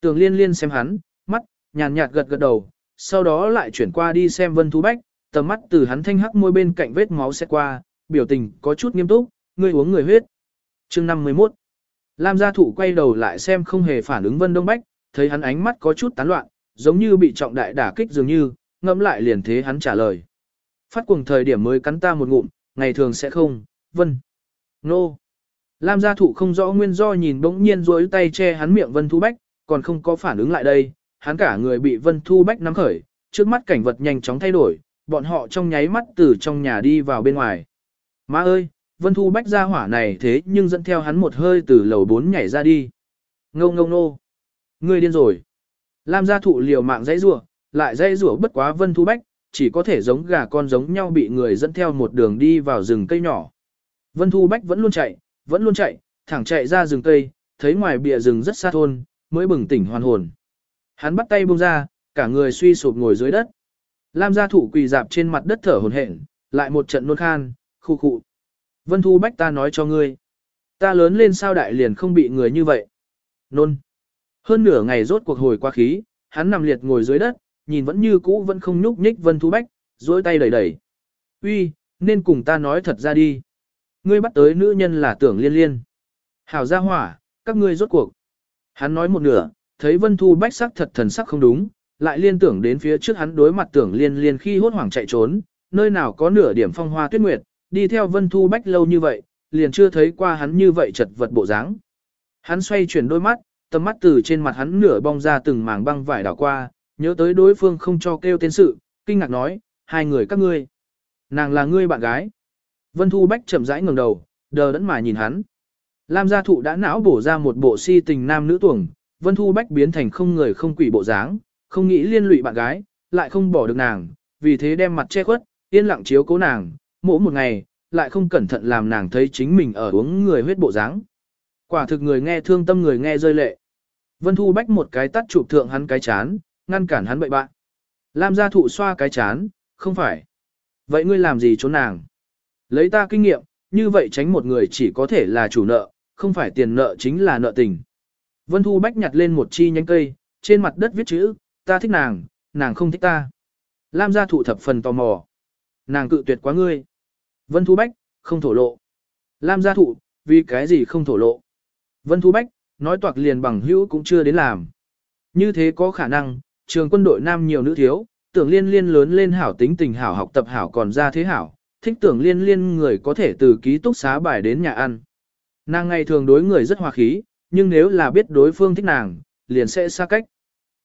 Tưởng liên liên xem hắn, mắt, nhàn nhạt gật gật đầu, sau đó lại chuyển qua đi xem Vân Thú Bách, tầm mắt từ hắn thanh hắc môi bên cạnh vết máu sẽ qua, biểu tình có chút nghiêm túc, ngươi uống người huyết. Chương 51 Lam gia thụ quay đầu lại xem không hề phản ứng Vân Đông Bách, thấy hắn ánh mắt có chút tán loạn, giống như bị trọng đại đả kích dường như, ngẫm lại liền thế hắn trả lời. Phát cuồng thời điểm mới cắn ta một ngụm, ngày thường sẽ không, vân. Nô. Lam gia thụ không rõ nguyên do nhìn bỗng nhiên rối tay che hắn miệng Vân Thu Bách, còn không có phản ứng lại đây, hắn cả người bị Vân Thu Bách nắm khởi, trước mắt cảnh vật nhanh chóng thay đổi, bọn họ trong nháy mắt từ trong nhà đi vào bên ngoài. Má ơi, Vân Thu Bách ra hỏa này thế nhưng dẫn theo hắn một hơi từ lầu 4 nhảy ra đi. Ngâu ngâu nô. Ngươi điên rồi. Lam gia thụ liều mạng dãy rủa, lại dãy rủa bất quá Vân Thu Bách, chỉ có thể giống gà con giống nhau bị người dẫn theo một đường đi vào rừng cây nhỏ. Vân Thu Bách vẫn luôn chạy, vẫn luôn chạy, thẳng chạy ra rừng cây, thấy ngoài bìa rừng rất xa thôn, mới bừng tỉnh hoàn hồn. Hắn bắt tay buông ra, cả người suy sụp ngồi dưới đất. Lam gia Thụ quỳ dạp trên mặt đất thở hổn hển, lại một trận nôn khan, khu khụ. Vân Thu Bách ta nói cho ngươi. Ta lớn lên sao đại liền không bị người như vậy. Nôn. Hơn nửa ngày rốt cuộc hồi qua khí, hắn nằm liệt ngồi dưới đất, nhìn vẫn như cũ vẫn không nhúc nhích Vân Thu Bách, dối tay đẩy đẩy. Uy, nên cùng ta nói thật ra đi. Ngươi bắt tới nữ nhân là tưởng liên liên. Hảo gia hỏa, các ngươi rốt cuộc. Hắn nói một nửa, thấy Vân Thu Bách sắc thật thần sắc không đúng, lại liên tưởng đến phía trước hắn đối mặt tưởng liên liên khi hốt hoảng chạy trốn, nơi nào có nửa điểm phong hoa tuyết nguyệt, đi theo Vân Thu Bách lâu như vậy, liền chưa thấy qua hắn như vậy chật vật bộ dáng. Hắn xoay chuyển đôi mắt, tầm mắt từ trên mặt hắn nửa bong ra từng mảng băng vải đảo qua, nhớ tới đối phương không cho kêu tên sự, kinh ngạc nói, hai người các ngươi. Nàng là ngươi bạn gái. Vân Thu Bách chậm rãi ngẩng đầu, đờ đẫn mà nhìn hắn. Lam gia thụ đã não bổ ra một bộ si tình nam nữ tuồng, Vân Thu Bách biến thành không người không quỷ bộ dáng, không nghĩ liên lụy bạn gái, lại không bỏ được nàng, vì thế đem mặt che khuất, yên lặng chiếu cố nàng, mỗi một ngày, lại không cẩn thận làm nàng thấy chính mình ở uống người huyết bộ dáng. Quả thực người nghe thương tâm người nghe rơi lệ. Vân Thu Bách một cái tắt chụp thượng hắn cái chán, ngăn cản hắn bậy bạn. Lam gia thụ xoa cái chán, không phải. Vậy ngươi làm gì trốn nàng? Lấy ta kinh nghiệm, như vậy tránh một người chỉ có thể là chủ nợ, không phải tiền nợ chính là nợ tình. Vân Thu Bách nhặt lên một chi nhánh cây, trên mặt đất viết chữ, ta thích nàng, nàng không thích ta. Lam gia thụ thập phần tò mò. Nàng cự tuyệt quá ngươi. Vân Thu Bách, không thổ lộ. Lam gia thụ, vì cái gì không thổ lộ. Vân Thu Bách, nói toạc liền bằng hữu cũng chưa đến làm. Như thế có khả năng, trường quân đội nam nhiều nữ thiếu, tưởng liên liên lớn lên hảo tính tình hảo học tập hảo còn ra thế hảo, thích tưởng liên liên người có thể từ ký túc xá bài đến nhà ăn. Nàng ngày thường đối người rất hòa khí, nhưng nếu là biết đối phương thích nàng, liền sẽ xa cách.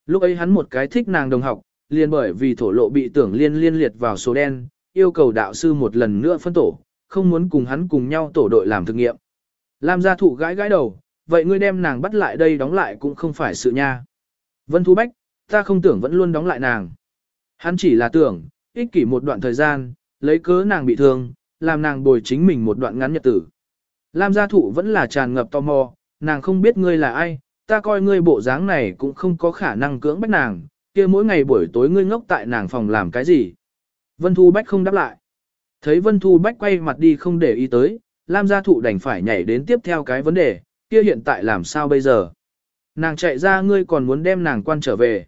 Lúc ấy hắn một cái thích nàng đồng học, liền bởi vì thổ lộ bị tưởng liên liên liệt vào số đen, yêu cầu đạo sư một lần nữa phân tổ, không muốn cùng hắn cùng nhau tổ đội làm thực nghiệm. Lam gia thụ gãi gãi đầu, vậy ngươi đem nàng bắt lại đây đóng lại cũng không phải sự nha. Vân Thu Bách, ta không tưởng vẫn luôn đóng lại nàng. Hắn chỉ là tưởng, ích kỷ một đoạn thời gian, lấy cớ nàng bị thương, làm nàng bồi chính mình một đoạn ngắn nhật tử. Lam gia thụ vẫn là tràn ngập tò mò, nàng không biết ngươi là ai, ta coi ngươi bộ dáng này cũng không có khả năng cưỡng bách nàng, kia mỗi ngày buổi tối ngươi ngốc tại nàng phòng làm cái gì. Vân Thu Bách không đáp lại. Thấy Vân Thu Bách quay mặt đi không để ý tới, Lam gia thụ đành phải nhảy đến tiếp theo cái vấn đề, kia hiện tại làm sao bây giờ? Nàng chạy ra ngươi còn muốn đem nàng quan trở về.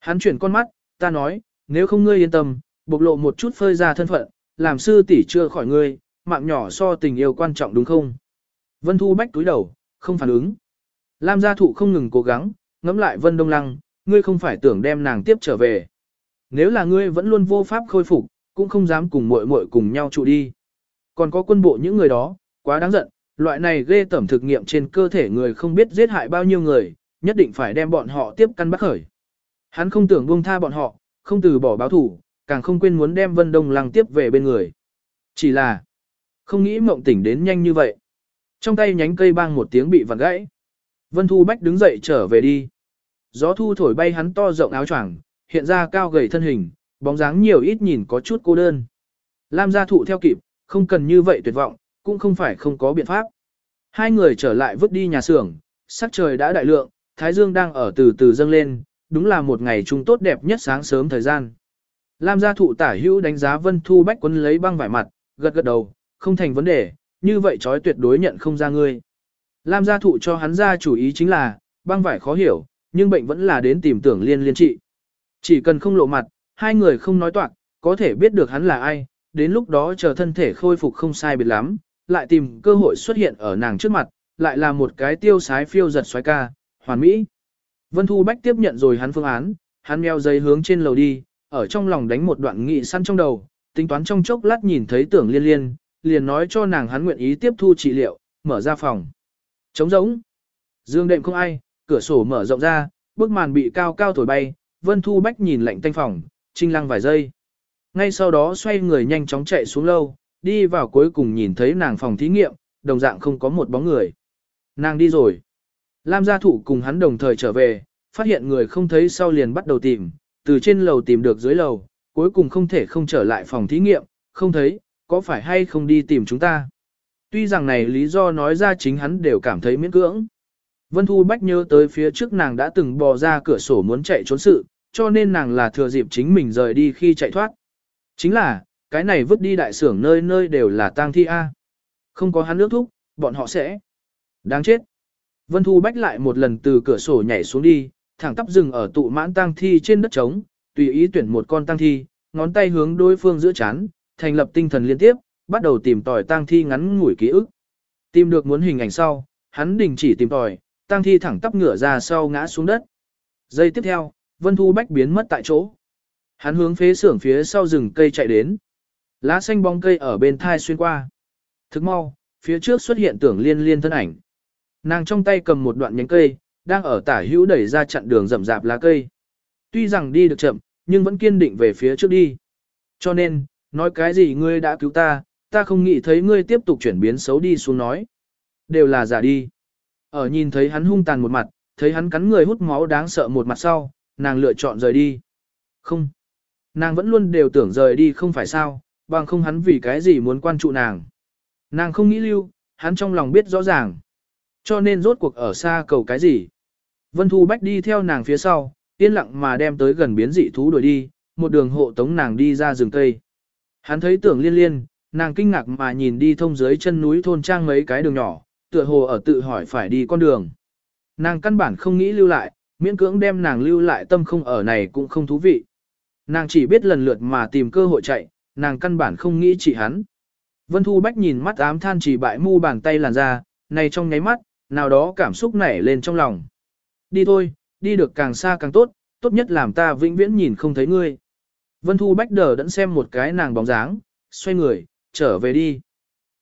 Hắn chuyển con mắt, ta nói, nếu không ngươi yên tâm, bộc lộ một chút phơi ra thân phận, làm sư tỷ chưa khỏi ngươi, mạng nhỏ so tình yêu quan trọng đúng không? Vân Thu Bách túi đầu, không phản ứng. Lam gia thụ không ngừng cố gắng, ngẫm lại Vân Đông Lăng, ngươi không phải tưởng đem nàng tiếp trở về. Nếu là ngươi vẫn luôn vô pháp khôi phục, cũng không dám cùng muội muội cùng nhau trụ đi. Còn có quân bộ những người đó, quá đáng giận, loại này ghê tẩm thực nghiệm trên cơ thể người không biết giết hại bao nhiêu người, nhất định phải đem bọn họ tiếp căn bắt khởi. Hắn không tưởng buông tha bọn họ, không từ bỏ báo thủ, càng không quên muốn đem Vân Đông Lăng tiếp về bên người. Chỉ là, không nghĩ mộng tỉnh đến nhanh như vậy. Trong tay nhánh cây bang một tiếng bị vặn gãy. Vân Thu Bách đứng dậy trở về đi. Gió thu thổi bay hắn to rộng áo choàng, hiện ra cao gầy thân hình, bóng dáng nhiều ít nhìn có chút cô đơn. Lam gia thụ theo kịp, không cần như vậy tuyệt vọng, cũng không phải không có biện pháp. Hai người trở lại vứt đi nhà xưởng, sắc trời đã đại lượng, thái dương đang ở từ từ dâng lên, đúng là một ngày trung tốt đẹp nhất sáng sớm thời gian. Lam gia thụ tả hữu đánh giá Vân Thu Bách quân lấy băng vải mặt, gật gật đầu, không thành vấn đề, như vậy chói tuyệt đối nhận không ra ngươi. Lam gia thụ cho hắn ra chủ ý chính là, băng vải khó hiểu, nhưng bệnh vẫn là đến tìm tưởng liên liên trị. Chỉ cần không lộ mặt, hai người không nói toạc, có thể biết được hắn là ai, đến lúc đó chờ thân thể khôi phục không sai biệt lắm, lại tìm cơ hội xuất hiện ở nàng trước mặt, lại là một cái tiêu sái phiêu giật xoái ca, hoàn mỹ. Vân Thu Bách tiếp nhận rồi hắn phương án, hắn meo giấy hướng trên lầu đi, ở trong lòng đánh một đoạn nghị săn trong đầu, tính toán trong chốc lát nhìn thấy tưởng liên liên, liền nói cho nàng hắn nguyện ý tiếp thu trị liệu, mở ra phòng. Trống rỗng. Dương đệm không ai, cửa sổ mở rộng ra, bức màn bị cao cao thổi bay, Vân Thu Bách nhìn lạnh tanh phòng, trinh lăng vài giây. Ngay sau đó xoay người nhanh chóng chạy xuống lâu, đi vào cuối cùng nhìn thấy nàng phòng thí nghiệm, đồng dạng không có một bóng người. Nàng đi rồi. Lam gia thủ cùng hắn đồng thời trở về, phát hiện người không thấy sau liền bắt đầu tìm, từ trên lầu tìm được dưới lầu, cuối cùng không thể không trở lại phòng thí nghiệm, không thấy, có phải hay không đi tìm chúng ta. Tuy rằng này lý do nói ra chính hắn đều cảm thấy miễn cưỡng. Vân Thu Bách nhớ tới phía trước nàng đã từng bò ra cửa sổ muốn chạy trốn sự, cho nên nàng là thừa dịp chính mình rời đi khi chạy thoát. Chính là, cái này vứt đi đại sưởng nơi nơi đều là tang thi A. Không có hắn nước thúc, bọn họ sẽ. Đáng chết. Vân Thu Bách lại một lần từ cửa sổ nhảy xuống đi, thẳng tắp dừng ở tụ mãn tang thi trên đất trống, tùy ý tuyển một con tang thi, ngón tay hướng đối phương giữa chán, thành lập tinh thần liên tiếp, bắt đầu tìm tòi tang thi ngắn ngủi ký ức. Tìm được muốn hình ảnh sau, hắn đình chỉ tìm tòi, tang thi thẳng tắp ngửa ra sau ngã xuống đất. Giây tiếp theo, Vân Thu Bách biến mất tại chỗ. Hắn hướng phế xưởng phía sau rừng cây chạy đến. Lá xanh bóng cây ở bên thai xuyên qua. Thức mau, phía trước xuất hiện tưởng liên liên thân ảnh. Nàng trong tay cầm một đoạn nhánh cây, đang ở tả hữu đẩy ra chặn đường rậm rạp lá cây. Tuy rằng đi được chậm, nhưng vẫn kiên định về phía trước đi. Cho nên, nói cái gì ngươi đã cứu ta, ta không nghĩ thấy ngươi tiếp tục chuyển biến xấu đi xuống nói. Đều là giả đi. Ở nhìn thấy hắn hung tàn một mặt, thấy hắn cắn người hút máu đáng sợ một mặt sau, nàng lựa chọn rời đi. Không. Nàng vẫn luôn đều tưởng rời đi không phải sao, bằng không hắn vì cái gì muốn quan trụ nàng. Nàng không nghĩ lưu, hắn trong lòng biết rõ ràng. Cho nên rốt cuộc ở xa cầu cái gì. Vân Thu Bách đi theo nàng phía sau, yên lặng mà đem tới gần biến dị thú đuổi đi, một đường hộ tống nàng đi ra rừng cây. Hắn thấy tưởng liên liên, nàng kinh ngạc mà nhìn đi thông dưới chân núi thôn trang mấy cái đường nhỏ, tựa hồ ở tự hỏi phải đi con đường. Nàng căn bản không nghĩ lưu lại, miễn cưỡng đem nàng lưu lại tâm không ở này cũng không thú vị. Nàng chỉ biết lần lượt mà tìm cơ hội chạy, nàng căn bản không nghĩ chỉ hắn. Vân Thu Bách nhìn mắt ám than chỉ bại mu bàn tay làn ra, này trong nháy mắt, nào đó cảm xúc nảy lên trong lòng. Đi thôi, đi được càng xa càng tốt, tốt nhất làm ta vĩnh viễn nhìn không thấy ngươi. Vân Thu Bách đờ đẫn xem một cái nàng bóng dáng, xoay người, trở về đi.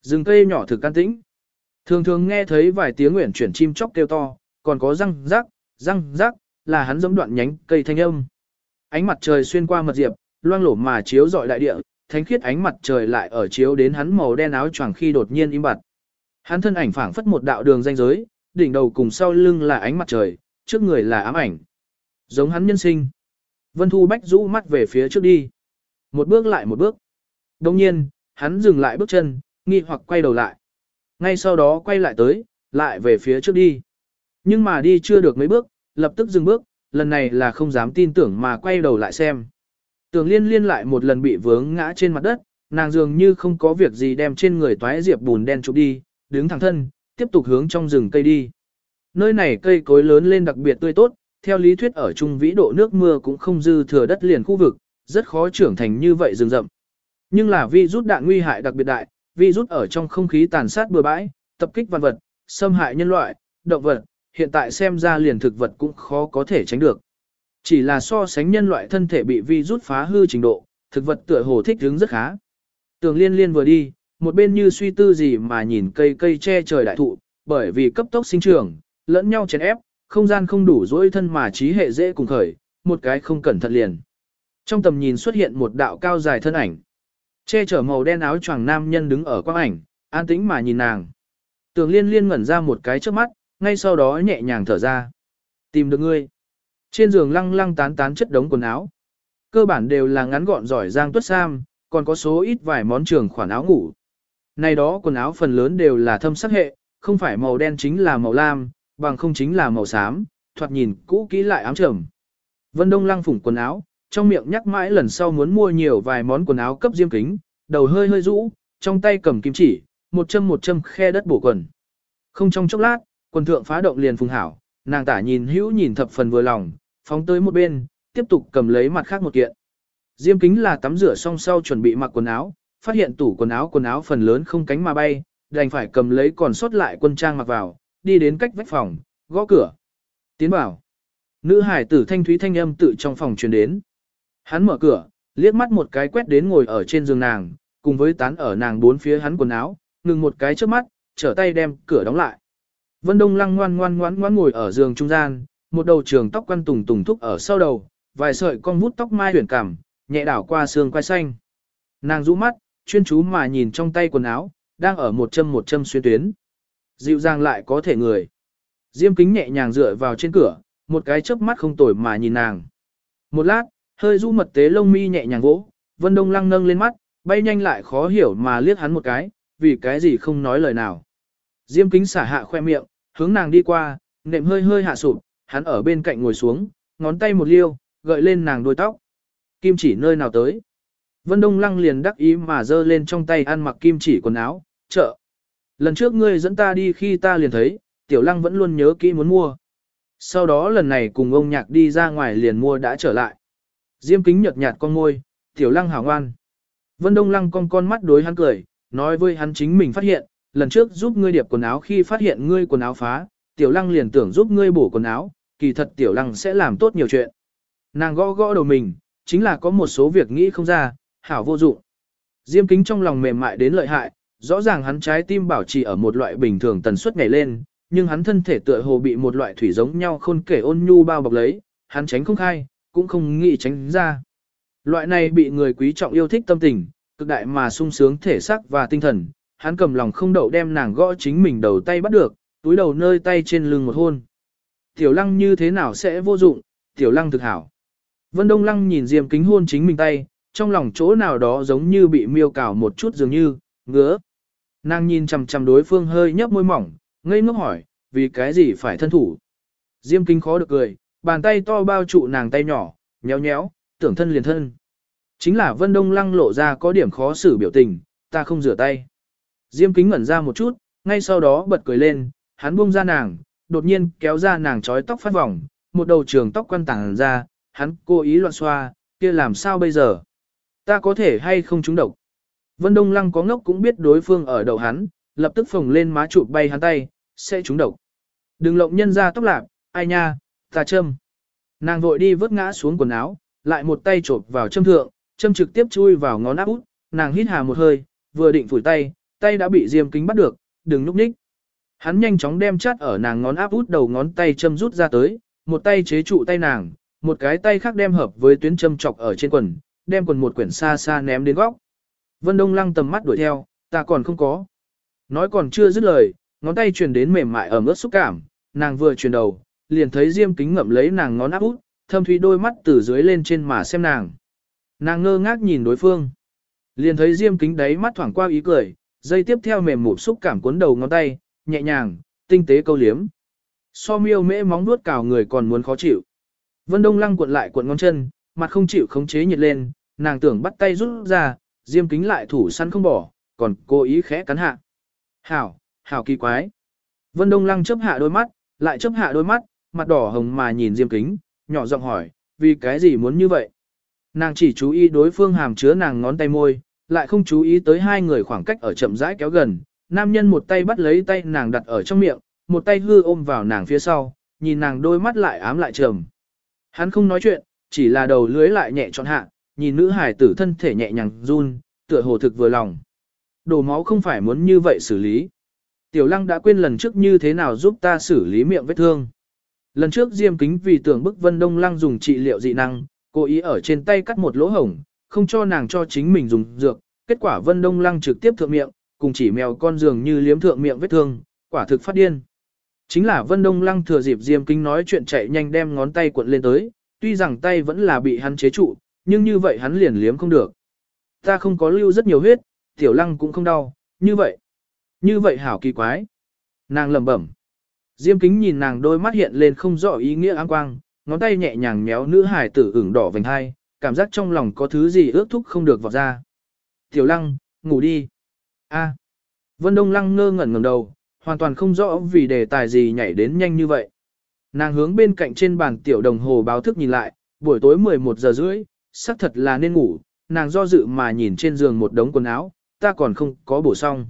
Rừng cây nhỏ thực can tĩnh. Thường thường nghe thấy vài tiếng nguyện chuyển chim chóc kêu to, còn có răng rắc, răng rắc, là hắn giống đoạn nhánh cây thanh âm. Ánh mặt trời xuyên qua mật diệp, loang lổ mà chiếu rọi đại địa, thánh khiết ánh mặt trời lại ở chiếu đến hắn màu đen áo choàng khi đột nhiên im bặt. Hắn thân ảnh phảng phất một đạo đường ranh giới, đỉnh đầu cùng sau lưng là ánh mặt trời, trước người là ám ảnh. Giống hắn nhân sinh. Vân Thu Bách rũ mắt về phía trước đi. Một bước lại một bước. Đồng nhiên, hắn dừng lại bước chân, nghi hoặc quay đầu lại. Ngay sau đó quay lại tới, lại về phía trước đi. Nhưng mà đi chưa được mấy bước, lập tức dừng bước, lần này là không dám tin tưởng mà quay đầu lại xem. Tưởng liên liên lại một lần bị vướng ngã trên mặt đất, nàng dường như không có việc gì đem trên người toái diệp bùn đen chụp đi, đứng thẳng thân, tiếp tục hướng trong rừng cây đi. Nơi này cây cối lớn lên đặc biệt tươi tốt, theo lý thuyết ở trung vĩ độ nước mưa cũng không dư thừa đất liền khu vực, rất khó trưởng thành như vậy rừng rậm. Nhưng là vi rút đạn nguy hại đặc biệt đại, vi rút ở trong không khí tàn sát bừa bãi, tập kích văn vật, xâm hại nhân loại, động vật, hiện tại xem ra liền thực vật cũng khó có thể tránh được. Chỉ là so sánh nhân loại thân thể bị vi rút phá hư trình độ, thực vật tựa hồ thích ứng rất khá. Tường liên liên vừa đi, một bên như suy tư gì mà nhìn cây cây che trời đại thụ, bởi vì cấp tốc sinh trưởng, lẫn nhau chèn ép, không gian không đủ dỗi thân mà trí hệ dễ cùng khởi, một cái không cẩn thận liền. Trong tầm nhìn xuất hiện một đạo cao dài thân ảnh. Che chở màu đen áo choàng nam nhân đứng ở quang ảnh, an tĩnh mà nhìn nàng. Tường liên liên ngẩn ra một cái trước mắt, ngay sau đó nhẹ nhàng thở ra. Tìm được ngươi. Trên giường lăng lăng tán tán chất đống quần áo. Cơ bản đều là ngắn gọn giỏi giang tuất sam, còn có số ít vài món trường khoản áo ngủ. Này đó quần áo phần lớn đều là thâm sắc hệ, không phải màu đen chính là màu lam, bằng không chính là màu xám, thoạt nhìn cũ kỹ lại ám trầm. Vân Đông lăng phủng quần áo, trong miệng nhắc mãi lần sau muốn mua nhiều vài món quần áo cấp diêm kính, đầu hơi hơi rũ, trong tay cầm kim chỉ, một châm một châm khe đất bổ quần. Không trong chốc lát, quần thượng phá động liền phùng hảo, nàng tả nhìn hữu nhìn thập phần vừa lòng, phóng tới một bên, tiếp tục cầm lấy mặt khác một kiện. Diêm kính là tắm rửa xong sau chuẩn bị mặc quần áo, phát hiện tủ quần áo quần áo phần lớn không cánh mà bay, đành phải cầm lấy còn sót lại quân trang mặc vào, đi đến cách vách phòng, gõ cửa. Tiến bảo. Nữ hải tử thanh thúy thanh âm tự trong phòng truyền đến. Hắn mở cửa, liếc mắt một cái quét đến ngồi ở trên giường nàng, cùng với tán ở nàng bốn phía hắn quần áo, ngừng một cái trước mắt, trở tay đem cửa đóng lại. Vân Đông Lăng ngoan ngoan ngoãn ngoãn ngồi ở giường trung gian, một đầu trường tóc quăn tùng tùng thúc ở sau đầu, vài sợi con vút tóc mai huyền cảm, nhẹ đảo qua xương quai xanh. Nàng rũ mắt, chuyên chú mà nhìn trong tay quần áo, đang ở một châm một châm xuyên tuyến. Dịu dàng lại có thể người. Diêm kính nhẹ nhàng dựa vào trên cửa, một cái chớp mắt không tồi mà nhìn nàng. Một lát, hơi rũ mật tế lông mi nhẹ nhàng vỗ, Vân Đông Lăng nâng lên mắt, bay nhanh lại khó hiểu mà liếc hắn một cái, vì cái gì không nói lời nào. Diêm kính xả hạ khoe miệng, hướng nàng đi qua, nệm hơi hơi hạ sụp, hắn ở bên cạnh ngồi xuống, ngón tay một liêu, gợi lên nàng đôi tóc. Kim chỉ nơi nào tới. Vân Đông Lăng liền đắc ý mà giơ lên trong tay ăn mặc kim chỉ quần áo, chợ. Lần trước ngươi dẫn ta đi khi ta liền thấy, Tiểu Lăng vẫn luôn nhớ kỹ muốn mua. Sau đó lần này cùng ông nhạc đi ra ngoài liền mua đã trở lại. Diêm kính nhợt nhạt con môi, Tiểu Lăng hảo ngoan. Vân Đông Lăng con con mắt đối hắn cười, nói với hắn chính mình phát hiện, lần trước giúp ngươi điệp quần áo khi phát hiện ngươi quần áo phá, Tiểu Lăng liền tưởng giúp ngươi bổ quần áo, kỳ thật Tiểu Lăng sẽ làm tốt nhiều chuyện. Nàng gõ gõ đầu mình, chính là có một số việc nghĩ không ra, hảo vô dụng. Diêm kính trong lòng mềm mại đến lợi hại, rõ ràng hắn trái tim bảo trì ở một loại bình thường tần suất ngày lên, nhưng hắn thân thể tựa hồ bị một loại thủy giống nhau khôn kể ôn nhu bao bọc lấy, hắn tránh không khai, cũng không nghĩ tránh ra. Loại này bị người quý trọng yêu thích tâm tình, cực đại mà sung sướng thể xác và tinh thần, hắn cầm lòng không đậu đem nàng gõ chính mình đầu tay bắt được, túi đầu nơi tay trên lưng một hôn. Tiểu lăng như thế nào sẽ vô dụng, tiểu lăng thực hảo. Vân Đông Lăng nhìn Diêm Kính hôn chính mình tay, trong lòng chỗ nào đó giống như bị miêu cào một chút dường như, ngứa. Nàng nhìn chằm chằm đối phương hơi nhấp môi mỏng, ngây ngốc hỏi, vì cái gì phải thân thủ. Diêm Kính khó được cười, bàn tay to bao trụ nàng tay nhỏ, nhéo nhéo, tưởng thân liền thân. Chính là Vân Đông Lăng lộ ra có điểm khó xử biểu tình, ta không rửa tay. Diêm Kính ngẩn ra một chút, ngay sau đó bật cười lên, hắn buông ra nàng, đột nhiên kéo ra nàng trói tóc phát vòng, một đầu trường tóc quăn tảng ra, hắn cố ý loạn xoa, kia làm sao bây giờ? Ta có thể hay không trúng độc? Vân Đông Lăng có ngốc cũng biết đối phương ở đầu hắn, lập tức phồng lên má chụp bay hắn tay, sẽ trúng độc. Đừng lộng nhân ra tóc lạc, ai nha, ta châm. Nàng vội đi vớt ngã xuống quần áo, lại một tay chộp vào châm thượng, châm trực tiếp chui vào ngón áp út, nàng hít hà một hơi, vừa định phủi tay, tay đã bị diêm kính bắt được, đừng núp ních. Hắn nhanh chóng đem chát ở nàng ngón áp út đầu ngón tay châm rút ra tới, một tay chế trụ tay nàng, một cái tay khác đem hợp với tuyến châm chọc ở trên quần, đem quần một quyển xa xa ném đến góc. Vân Đông Lăng tầm mắt đuổi theo, ta còn không có. Nói còn chưa dứt lời, ngón tay truyền đến mềm mại ở ướt xúc cảm, nàng vừa truyền đầu, liền thấy Diêm Kính ngậm lấy nàng ngón áp út, thâm thúy đôi mắt từ dưới lên trên mà xem nàng. Nàng ngơ ngác nhìn đối phương. Liền thấy Diêm Kính đáy mắt thoảng qua ý cười, dây tiếp theo mềm mụp xúc cảm cuốn đầu ngón tay, nhẹ nhàng, tinh tế câu liếm. So miêu mễ móng nuốt cào người còn muốn khó chịu. Vân Đông Lăng cuộn lại cuộn ngón chân, mặt không chịu khống chế nhiệt lên, nàng tưởng bắt tay rút ra, Diêm Kính lại thủ săn không bỏ, còn cố ý khẽ cắn hạ. Hảo, hảo kỳ quái. Vân Đông Lăng chớp hạ đôi mắt, lại chớp hạ đôi mắt, mặt đỏ hồng mà nhìn Diêm Kính, nhỏ giọng hỏi, vì cái gì muốn như vậy? Nàng chỉ chú ý đối phương hàm chứa nàng ngón tay môi, lại không chú ý tới hai người khoảng cách ở chậm rãi kéo gần. Nam nhân một tay bắt lấy tay nàng đặt ở trong miệng, một tay hư ôm vào nàng phía sau, nhìn nàng đôi mắt lại ám lại trầm. Hắn không nói chuyện, chỉ là đầu lưới lại nhẹ trọn hạ, nhìn nữ hải tử thân thể nhẹ nhàng run, tựa hồ thực vừa lòng. Đổ máu không phải muốn như vậy xử lý. Tiểu lăng đã quên lần trước như thế nào giúp ta xử lý miệng vết thương. Lần trước Diêm Kính vì tưởng bức Vân Đông Lăng dùng trị liệu dị năng, cố ý ở trên tay cắt một lỗ hổng, không cho nàng cho chính mình dùng dược, kết quả Vân Đông Lăng trực tiếp thượng miệng, cùng chỉ mèo con giường như liếm thượng miệng vết thương, quả thực phát điên. Chính là Vân Đông Lăng thừa dịp Diêm Kính nói chuyện chạy nhanh đem ngón tay cuộn lên tới, tuy rằng tay vẫn là bị hắn chế trụ, nhưng như vậy hắn liền liếm không được. Ta không có lưu rất nhiều huyết, tiểu lăng cũng không đau, như vậy. Như vậy hảo kỳ quái. Nàng lẩm bẩm. Diêm kính nhìn nàng đôi mắt hiện lên không rõ ý nghĩa áng quang, ngón tay nhẹ nhàng méo nữ hải tử ửng đỏ vành hai, cảm giác trong lòng có thứ gì ước thúc không được vọt ra. Tiểu lăng, ngủ đi. A. Vân Đông lăng ngơ ngẩn ngẩng đầu, hoàn toàn không rõ vì đề tài gì nhảy đến nhanh như vậy. Nàng hướng bên cạnh trên bàn tiểu đồng hồ báo thức nhìn lại, buổi tối 11 giờ rưỡi, xác thật là nên ngủ, nàng do dự mà nhìn trên giường một đống quần áo, ta còn không có bổ xong.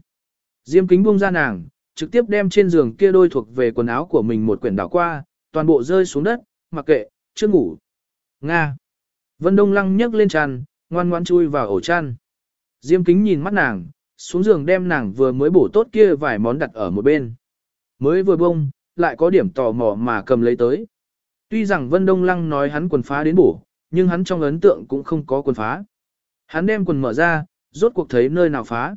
Diêm kính buông ra nàng, trực tiếp đem trên giường kia đôi thuộc về quần áo của mình một quyển đảo qua, toàn bộ rơi xuống đất, mặc kệ, chưa ngủ. Nga. Vân Đông Lăng nhấc lên tràn, ngoan ngoan chui vào ổ chăn. Diêm kính nhìn mắt nàng, xuống giường đem nàng vừa mới bổ tốt kia vài món đặt ở một bên. Mới vừa bông, lại có điểm tò mò mà cầm lấy tới. Tuy rằng Vân Đông Lăng nói hắn quần phá đến bổ, nhưng hắn trong ấn tượng cũng không có quần phá. Hắn đem quần mở ra, rốt cuộc thấy nơi nào phá.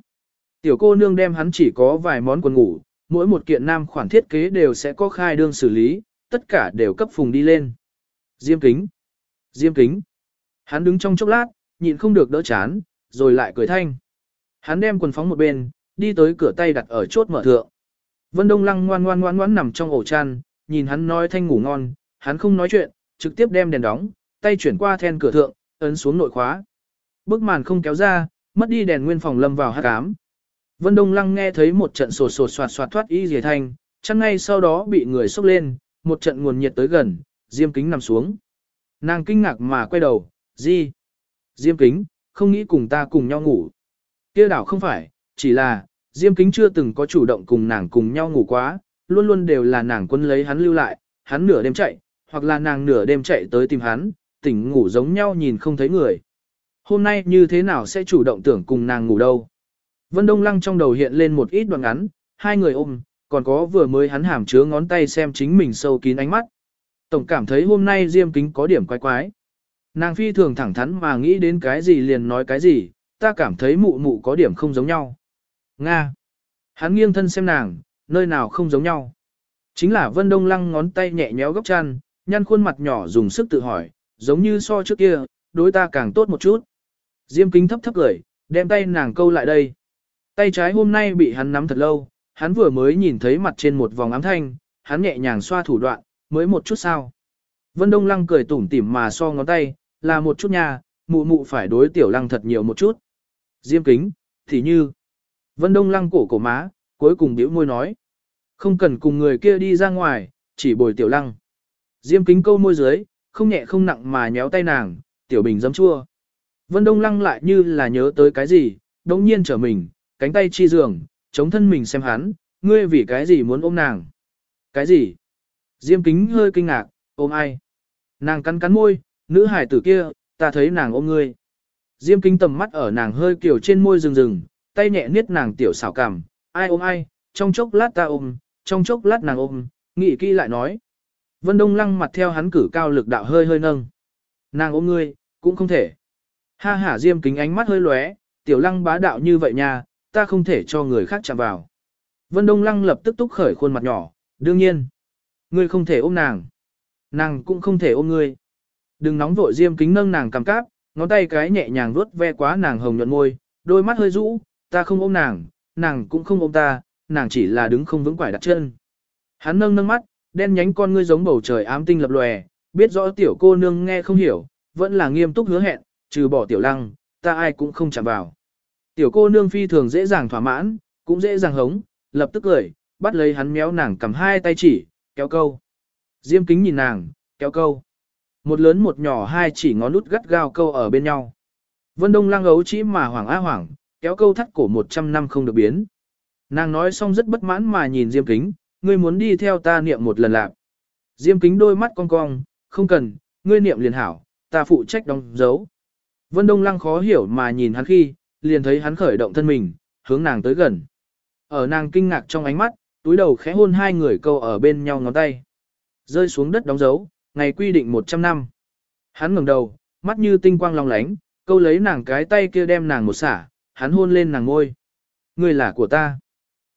Tiểu cô nương đem hắn chỉ có vài món quần ngủ, mỗi một kiện nam khoản thiết kế đều sẽ có khai đương xử lý, tất cả đều cấp phùng đi lên. Diêm kính. Diêm kính. Hắn đứng trong chốc lát, nhịn không được đỡ chán, rồi lại cười thanh. Hắn đem quần phóng một bên, đi tới cửa tay đặt ở chốt mở thượng. Vân Đông Lăng ngoan ngoan ngoan ngoan nằm trong ổ chăn, nhìn hắn nói thanh ngủ ngon, hắn không nói chuyện, trực tiếp đem đèn đóng, tay chuyển qua then cửa thượng, ấn xuống nội khóa. Bức màn không kéo ra, mất đi đèn nguyên phòng lâm vào hát ám. Vân Đông Lăng nghe thấy một trận sột sột soạt soạt thoát y rìa thanh, chăn ngay sau đó bị người sốc lên, một trận nguồn nhiệt tới gần, diêm kính nằm xuống. Nàng kinh ngạc mà quay đầu, gì? Diêm kính, không nghĩ cùng ta cùng nhau ngủ. kia đảo không phải, chỉ là, diêm kính chưa từng có chủ động cùng nàng cùng nhau ngủ quá, luôn luôn đều là nàng quân lấy hắn lưu lại, hắn nửa đêm chạy, hoặc là nàng nửa đêm chạy tới tìm hắn, tỉnh ngủ giống nhau nhìn không thấy người. Hôm nay như thế nào sẽ chủ động tưởng cùng nàng ngủ đâu? Vân Đông Lăng trong đầu hiện lên một ít đoạn ngắn, hai người ôm, còn có vừa mới hắn hàm chứa ngón tay xem chính mình sâu kín ánh mắt. Tổng cảm thấy hôm nay Diêm Kính có điểm quái quái. Nàng phi thường thẳng thắn mà nghĩ đến cái gì liền nói cái gì, ta cảm thấy mụ mụ có điểm không giống nhau. Nga. Hắn nghiêng thân xem nàng, nơi nào không giống nhau. Chính là Vân Đông Lăng ngón tay nhẹ nhéo góc chăn, nhăn khuôn mặt nhỏ dùng sức tự hỏi, giống như so trước kia, đối ta càng tốt một chút. Diêm kính thấp thấp gửi, đem tay nàng câu lại đây. Tay trái hôm nay bị hắn nắm thật lâu, hắn vừa mới nhìn thấy mặt trên một vòng ám thanh, hắn nhẹ nhàng xoa thủ đoạn, mới một chút sao. Vân Đông Lăng cười tủm tỉm mà so ngón tay, là một chút nha, mụ mụ phải đối tiểu lăng thật nhiều một chút. Diêm kính, thì như. Vân Đông Lăng cổ cổ má, cuối cùng biểu môi nói. Không cần cùng người kia đi ra ngoài, chỉ bồi tiểu lăng. Diêm kính câu môi dưới, không nhẹ không nặng mà nhéo tay nàng, tiểu bình dấm chua. Vân Đông Lăng lại như là nhớ tới cái gì, đống nhiên trở mình, cánh tay chi giường, chống thân mình xem hắn, ngươi vì cái gì muốn ôm nàng. Cái gì? Diêm kính hơi kinh ngạc, ôm ai? Nàng cắn cắn môi, nữ hải tử kia, ta thấy nàng ôm ngươi. Diêm kính tầm mắt ở nàng hơi kiểu trên môi rừng rừng, tay nhẹ niết nàng tiểu xảo cảm, ai ôm ai, trong chốc lát ta ôm, trong chốc lát nàng ôm, nghị kỹ lại nói. Vân Đông lăng mặt theo hắn cử cao lực đạo hơi hơi nâng. Nàng ôm ngươi, cũng không thể. Ha hả diêm kính ánh mắt hơi lóe, tiểu lăng bá đạo như vậy nha, ta không thể cho người khác chạm vào. Vân Đông lăng lập tức túc khởi khuôn mặt nhỏ, đương nhiên. Ngươi không thể ôm nàng. Nàng cũng không thể ôm ngươi. Đừng nóng vội diêm kính nâng nàng cầm cáp, ngón tay cái nhẹ nhàng vuốt ve quá nàng hồng nhuận môi, đôi mắt hơi rũ, ta không ôm nàng, nàng cũng không ôm ta, nàng chỉ là đứng không vững quải đặt chân. Hắn nâng nâng mắt, đen nhánh con ngươi giống bầu trời ám tinh lập lòe, biết rõ tiểu cô nương nghe không hiểu, vẫn là nghiêm túc hứa hẹn, trừ bỏ tiểu lăng, ta ai cũng không chạm vào. Tiểu cô nương phi thường dễ dàng thỏa mãn, cũng dễ dàng hống, lập tức cười, bắt lấy hắn méo nàng cầm hai tay chỉ, kéo câu. Diêm kính nhìn nàng, kéo câu. Một lớn một nhỏ hai chỉ ngón nút gắt gao câu ở bên nhau. Vân Đông lang ấu chỉ mà hoảng á hoảng, kéo câu thắt cổ một trăm năm không được biến. Nàng nói xong rất bất mãn mà nhìn Diêm kính, ngươi muốn đi theo ta niệm một lần lạc. Diêm kính đôi mắt cong cong, không cần, ngươi niệm liền hảo, ta phụ trách đóng dấu. Vân Đông Lăng khó hiểu mà nhìn hắn khi, liền thấy hắn khởi động thân mình, hướng nàng tới gần. Ở nàng kinh ngạc trong ánh mắt, túi đầu khẽ hôn hai người câu ở bên nhau ngón tay. Rơi xuống đất đóng dấu, ngày quy định 100 năm. Hắn ngẩng đầu, mắt như tinh quang long lánh, câu lấy nàng cái tay kia đem nàng một xả, hắn hôn lên nàng ngôi. Người là của ta.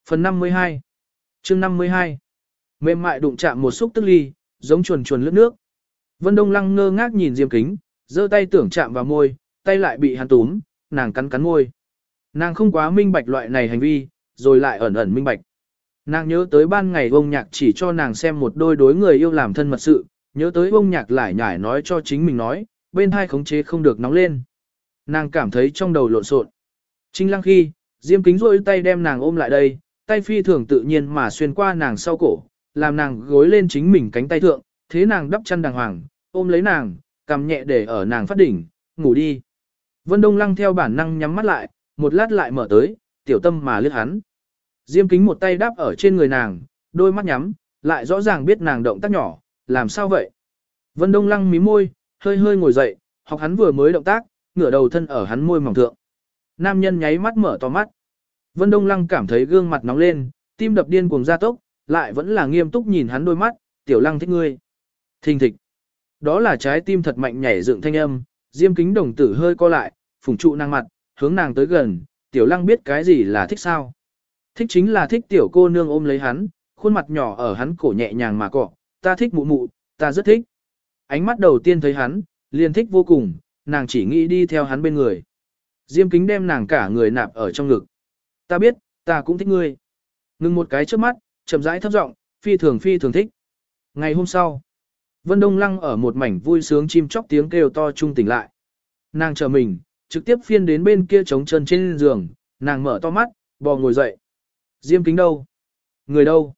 Phần 52 chương 52 Mềm mại đụng chạm một xúc tức ly, giống chuồn chuồn lướt nước. Vân Đông Lăng ngơ ngác nhìn Diêm Kính, giơ tay tưởng chạm vào môi, tay lại bị hắn túm, nàng cắn cắn môi. Nàng không quá minh bạch loại này hành vi, rồi lại ẩn ẩn minh bạch. Nàng nhớ tới ban ngày ông nhạc chỉ cho nàng xem một đôi đối người yêu làm thân mật sự, nhớ tới ông nhạc lại nhải nói cho chính mình nói, bên hai khống chế không được nóng lên. Nàng cảm thấy trong đầu lộn xộn. Trinh lăng khi, Diêm kính rôi tay đem nàng ôm lại đây, tay phi thường tự nhiên mà xuyên qua nàng sau cổ, làm nàng gối lên chính mình cánh tay thượng, thế nàng đắp chân đàng hoàng, ôm lấy nàng, cầm nhẹ để ở nàng phát đỉnh, ngủ đi. Vân Đông Lăng theo bản năng nhắm mắt lại, một lát lại mở tới, tiểu tâm mà lướt hắn. Diêm kính một tay đáp ở trên người nàng, đôi mắt nhắm, lại rõ ràng biết nàng động tác nhỏ, làm sao vậy? Vân Đông Lăng mí môi, hơi hơi ngồi dậy, học hắn vừa mới động tác, ngửa đầu thân ở hắn môi mỏng thượng. Nam nhân nháy mắt mở to mắt. Vân Đông Lăng cảm thấy gương mặt nóng lên, tim đập điên cuồng gia tốc, lại vẫn là nghiêm túc nhìn hắn đôi mắt, tiểu lăng thích ngươi. Thình thịch. Đó là trái tim thật mạnh nhảy dựng thanh âm, diêm kính đồng tử hơi co lại, phùng trụ nàng mặt, hướng nàng tới gần, tiểu lăng biết cái gì là thích sao. Thích chính là thích tiểu cô nương ôm lấy hắn, khuôn mặt nhỏ ở hắn cổ nhẹ nhàng mà cọ, ta thích mụ mụ, ta rất thích. Ánh mắt đầu tiên thấy hắn, liền thích vô cùng, nàng chỉ nghĩ đi theo hắn bên người. Diêm kính đem nàng cả người nạp ở trong ngực. Ta biết, ta cũng thích ngươi. Ngừng một cái trước mắt, chậm rãi thấp giọng, phi thường phi thường thích. Ngày hôm sau, Vân Đông Lăng ở một mảnh vui sướng chim chóc tiếng kêu to trung tỉnh lại. Nàng chờ mình, trực tiếp phiên đến bên kia trống chân trên giường, nàng mở to mắt, bò ngồi dậy. Diêm kính đâu? Người đâu?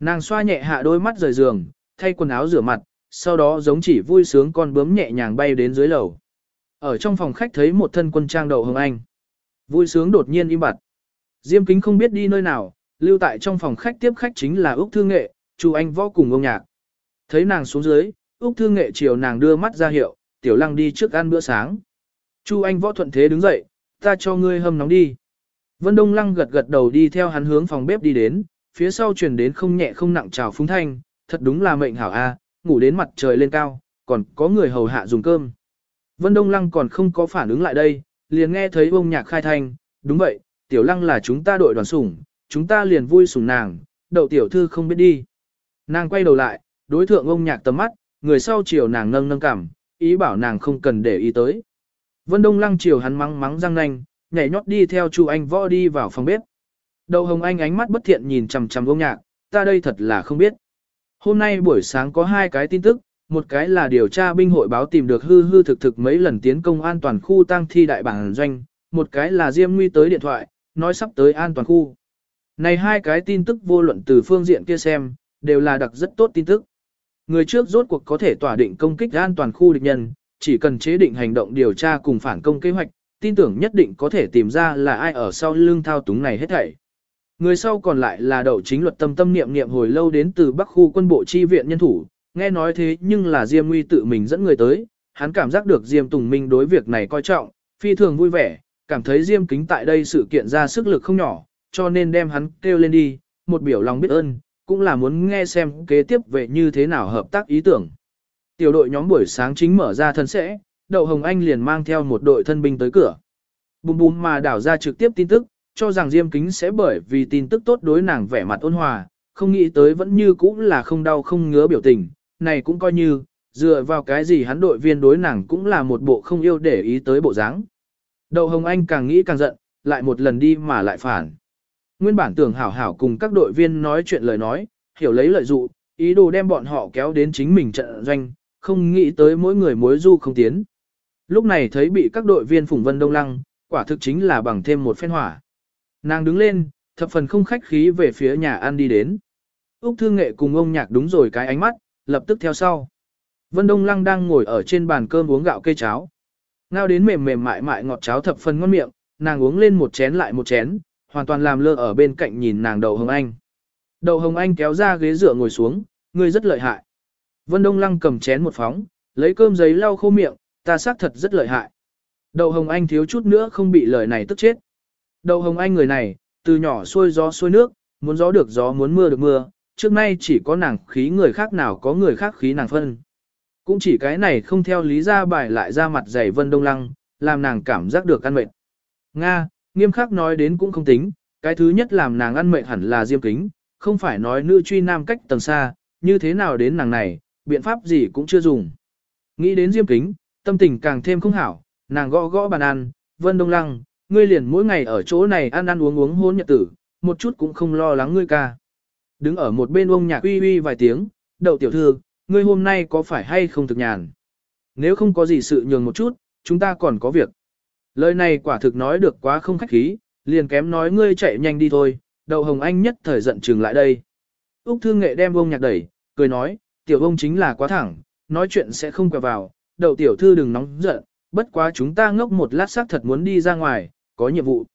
Nàng xoa nhẹ hạ đôi mắt rời giường, thay quần áo rửa mặt, sau đó giống chỉ vui sướng con bướm nhẹ nhàng bay đến dưới lầu. Ở trong phòng khách thấy một thân quân trang đậu hồng anh. Vui sướng đột nhiên im bặt. Diêm kính không biết đi nơi nào, lưu tại trong phòng khách tiếp khách chính là Úc Thương Nghệ, Chu Anh Võ cùng ông nhạc. Thấy nàng xuống dưới, Úc Thương Nghệ chiều nàng đưa mắt ra hiệu, tiểu lăng đi trước ăn bữa sáng. Chu Anh Võ thuận thế đứng dậy, ta cho ngươi hâm nóng đi. Vân Đông Lăng gật gật đầu đi theo hắn hướng phòng bếp đi đến, phía sau truyền đến không nhẹ không nặng chào phúng thanh, thật đúng là mệnh hảo a, ngủ đến mặt trời lên cao, còn có người hầu hạ dùng cơm. Vân Đông Lăng còn không có phản ứng lại đây, liền nghe thấy ông nhạc khai thanh, đúng vậy, tiểu lăng là chúng ta đội đoàn sủng, chúng ta liền vui sủng nàng, đậu tiểu thư không biết đi. Nàng quay đầu lại, đối thượng ông nhạc tầm mắt, người sau chiều nàng nâng nâng cảm, ý bảo nàng không cần để ý tới. Vân Đông Lăng chiều hắn mắng mắng răng nanh, nhảy nhót đi theo Chu Anh võ đi vào phòng bếp. Đầu Hồng Anh ánh mắt bất thiện nhìn chằm chằm ông nhạc, ta đây thật là không biết. Hôm nay buổi sáng có hai cái tin tức, một cái là điều tra binh hội báo tìm được hư hư thực thực mấy lần tiến công an toàn khu tăng thi đại bản doanh, một cái là Diêm Nguy tới điện thoại, nói sắp tới an toàn khu. Này hai cái tin tức vô luận từ phương diện kia xem, đều là đặc rất tốt tin tức. Người trước rốt cuộc có thể tỏa định công kích an toàn khu địch nhân, chỉ cần chế định hành động điều tra cùng phản công kế hoạch, tin tưởng nhất định có thể tìm ra là ai ở sau lưng thao túng này hết thảy. Người sau còn lại là đậu chính luật tâm tâm niệm niệm hồi lâu đến từ Bắc khu quân bộ chi viện nhân thủ, nghe nói thế nhưng là Diêm Nguy tự mình dẫn người tới, hắn cảm giác được Diêm Tùng Minh đối việc này coi trọng, phi thường vui vẻ, cảm thấy Diêm Kính tại đây sự kiện ra sức lực không nhỏ, cho nên đem hắn kêu lên đi, một biểu lòng biết ơn, cũng là muốn nghe xem kế tiếp về như thế nào hợp tác ý tưởng. Tiểu đội nhóm buổi sáng chính mở ra thân sẽ, Đậu Hồng Anh liền mang theo một đội thân binh tới cửa. Bùm bùm mà đảo ra trực tiếp tin tức, cho rằng Diêm Kính sẽ bởi vì tin tức tốt đối nàng vẻ mặt ôn hòa, không nghĩ tới vẫn như cũ là không đau không ngứa biểu tình, này cũng coi như, dựa vào cái gì hắn đội viên đối nàng cũng là một bộ không yêu để ý tới bộ dáng. Đậu Hồng Anh càng nghĩ càng giận, lại một lần đi mà lại phản. Nguyên bản tưởng hảo hảo cùng các đội viên nói chuyện lời nói, hiểu lấy lợi dụ, ý đồ đem bọn họ kéo đến chính mình trận doanh, không nghĩ tới mỗi người mối du không tiến. Lúc này thấy bị các đội viên Phùng Vân Đông Lăng, quả thực chính là bằng thêm một phen hỏa. Nàng đứng lên, thập phần không khách khí về phía nhà ăn đi đến. Úc Thương Nghệ cùng ông nhạc đúng rồi cái ánh mắt, lập tức theo sau. Vân Đông Lăng đang ngồi ở trên bàn cơm uống gạo cây cháo. Ngao đến mềm mềm mại mại ngọt cháo thập phần ngon miệng, nàng uống lên một chén lại một chén, hoàn toàn làm lơ ở bên cạnh nhìn nàng đầu hồng anh. Đầu hồng anh kéo ra ghế dựa ngồi xuống, ngươi rất lợi hại. Vân Đông Lăng cầm chén một phóng, lấy cơm giấy lau khô miệng, ta xác thật rất lợi hại. Đầu hồng anh thiếu chút nữa không bị lời này tức chết. Đầu hồng anh người này, từ nhỏ xuôi gió xuôi nước, muốn gió được gió muốn mưa được mưa, trước nay chỉ có nàng khí người khác nào có người khác khí nàng phân. Cũng chỉ cái này không theo lý ra bài lại ra mặt dày Vân Đông Lăng, làm nàng cảm giác được ăn mệt. Nga, nghiêm khắc nói đến cũng không tính, cái thứ nhất làm nàng ăn mệt hẳn là diêm kính, không phải nói nữ truy nam cách tầng xa, như thế nào đến nàng này, biện pháp gì cũng chưa dùng. Nghĩ đến diêm kính, tâm tình càng thêm không hảo, nàng gõ gõ bàn ăn, Vân Đông Lăng, ngươi liền mỗi ngày ở chỗ này ăn ăn uống uống hôn nhật tử, một chút cũng không lo lắng ngươi ca. Đứng ở một bên ông nhạc uy uy vài tiếng, đậu tiểu thư, ngươi hôm nay có phải hay không thực nhàn? Nếu không có gì sự nhường một chút, chúng ta còn có việc. Lời này quả thực nói được quá không khách khí, liền kém nói ngươi chạy nhanh đi thôi, đậu hồng anh nhất thời giận trừng lại đây. Úc thương nghệ đem ông nhạc đẩy, cười nói, tiểu ông chính là quá thẳng, nói chuyện sẽ không quẹo vào, đậu tiểu thư đừng nóng giận, bất quá chúng ta ngốc một lát xác thật muốn đi ra ngoài, có nhiệm vụ.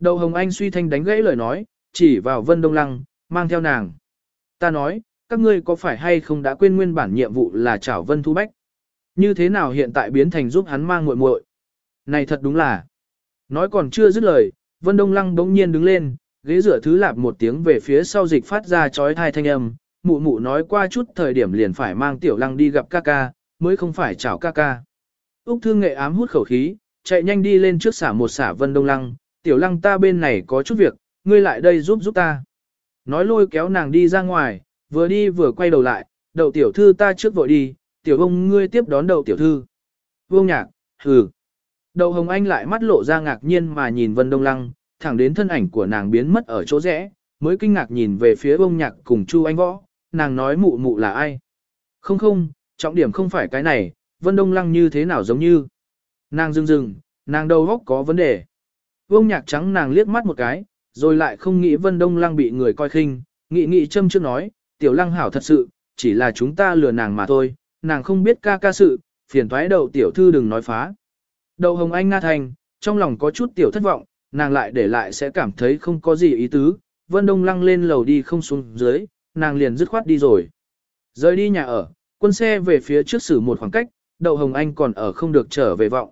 đầu hồng anh suy thanh đánh gãy lời nói, chỉ vào vân đông lăng, mang theo nàng. Ta nói, các ngươi có phải hay không đã quên nguyên bản nhiệm vụ là chảo Vân Thu Bách? Như thế nào hiện tại biến thành giúp hắn mang muội muội? Này thật đúng là. Nói còn chưa dứt lời, Vân Đông Lăng bỗng nhiên đứng lên, ghế rửa thứ lạp một tiếng về phía sau dịch phát ra chói thai thanh âm, mụ mụ nói qua chút thời điểm liền phải mang tiểu lăng đi gặp ca ca, mới không phải chào ca ca. Úc thương nghệ ám hút khẩu khí, chạy nhanh đi lên trước xả một xả Vân Đông Lăng, tiểu lăng ta bên này có chút việc, ngươi lại đây giúp giúp ta. Nói lôi kéo nàng đi ra ngoài, vừa đi vừa quay đầu lại, đậu tiểu thư ta trước vội đi, tiểu ông ngươi tiếp đón đậu tiểu thư. Vương nhạc, hừ. Đậu hồng anh lại mắt lộ ra ngạc nhiên mà nhìn Vân Đông Lăng, thẳng đến thân ảnh của nàng biến mất ở chỗ rẽ, mới kinh ngạc nhìn về phía Vương nhạc cùng Chu Anh Võ, nàng nói mụ mụ là ai. Không không, trọng điểm không phải cái này, Vân Đông Lăng như thế nào giống như. Nàng dưng dưng, nàng đầu góc có vấn đề. Vương nhạc trắng nàng liếc mắt một cái, rồi lại không nghĩ Vân Đông Lăng bị người coi khinh, nghĩ nghĩ châm trước nói, tiểu lăng hảo thật sự, chỉ là chúng ta lừa nàng mà thôi, nàng không biết ca ca sự, phiền thoái đầu tiểu thư đừng nói phá. Đầu hồng anh nga thành, trong lòng có chút tiểu thất vọng, nàng lại để lại sẽ cảm thấy không có gì ý tứ, Vân Đông lăng lên lầu đi không xuống dưới, nàng liền dứt khoát đi rồi. Rời đi nhà ở, quân xe về phía trước xử một khoảng cách, đậu hồng anh còn ở không được trở về vọng.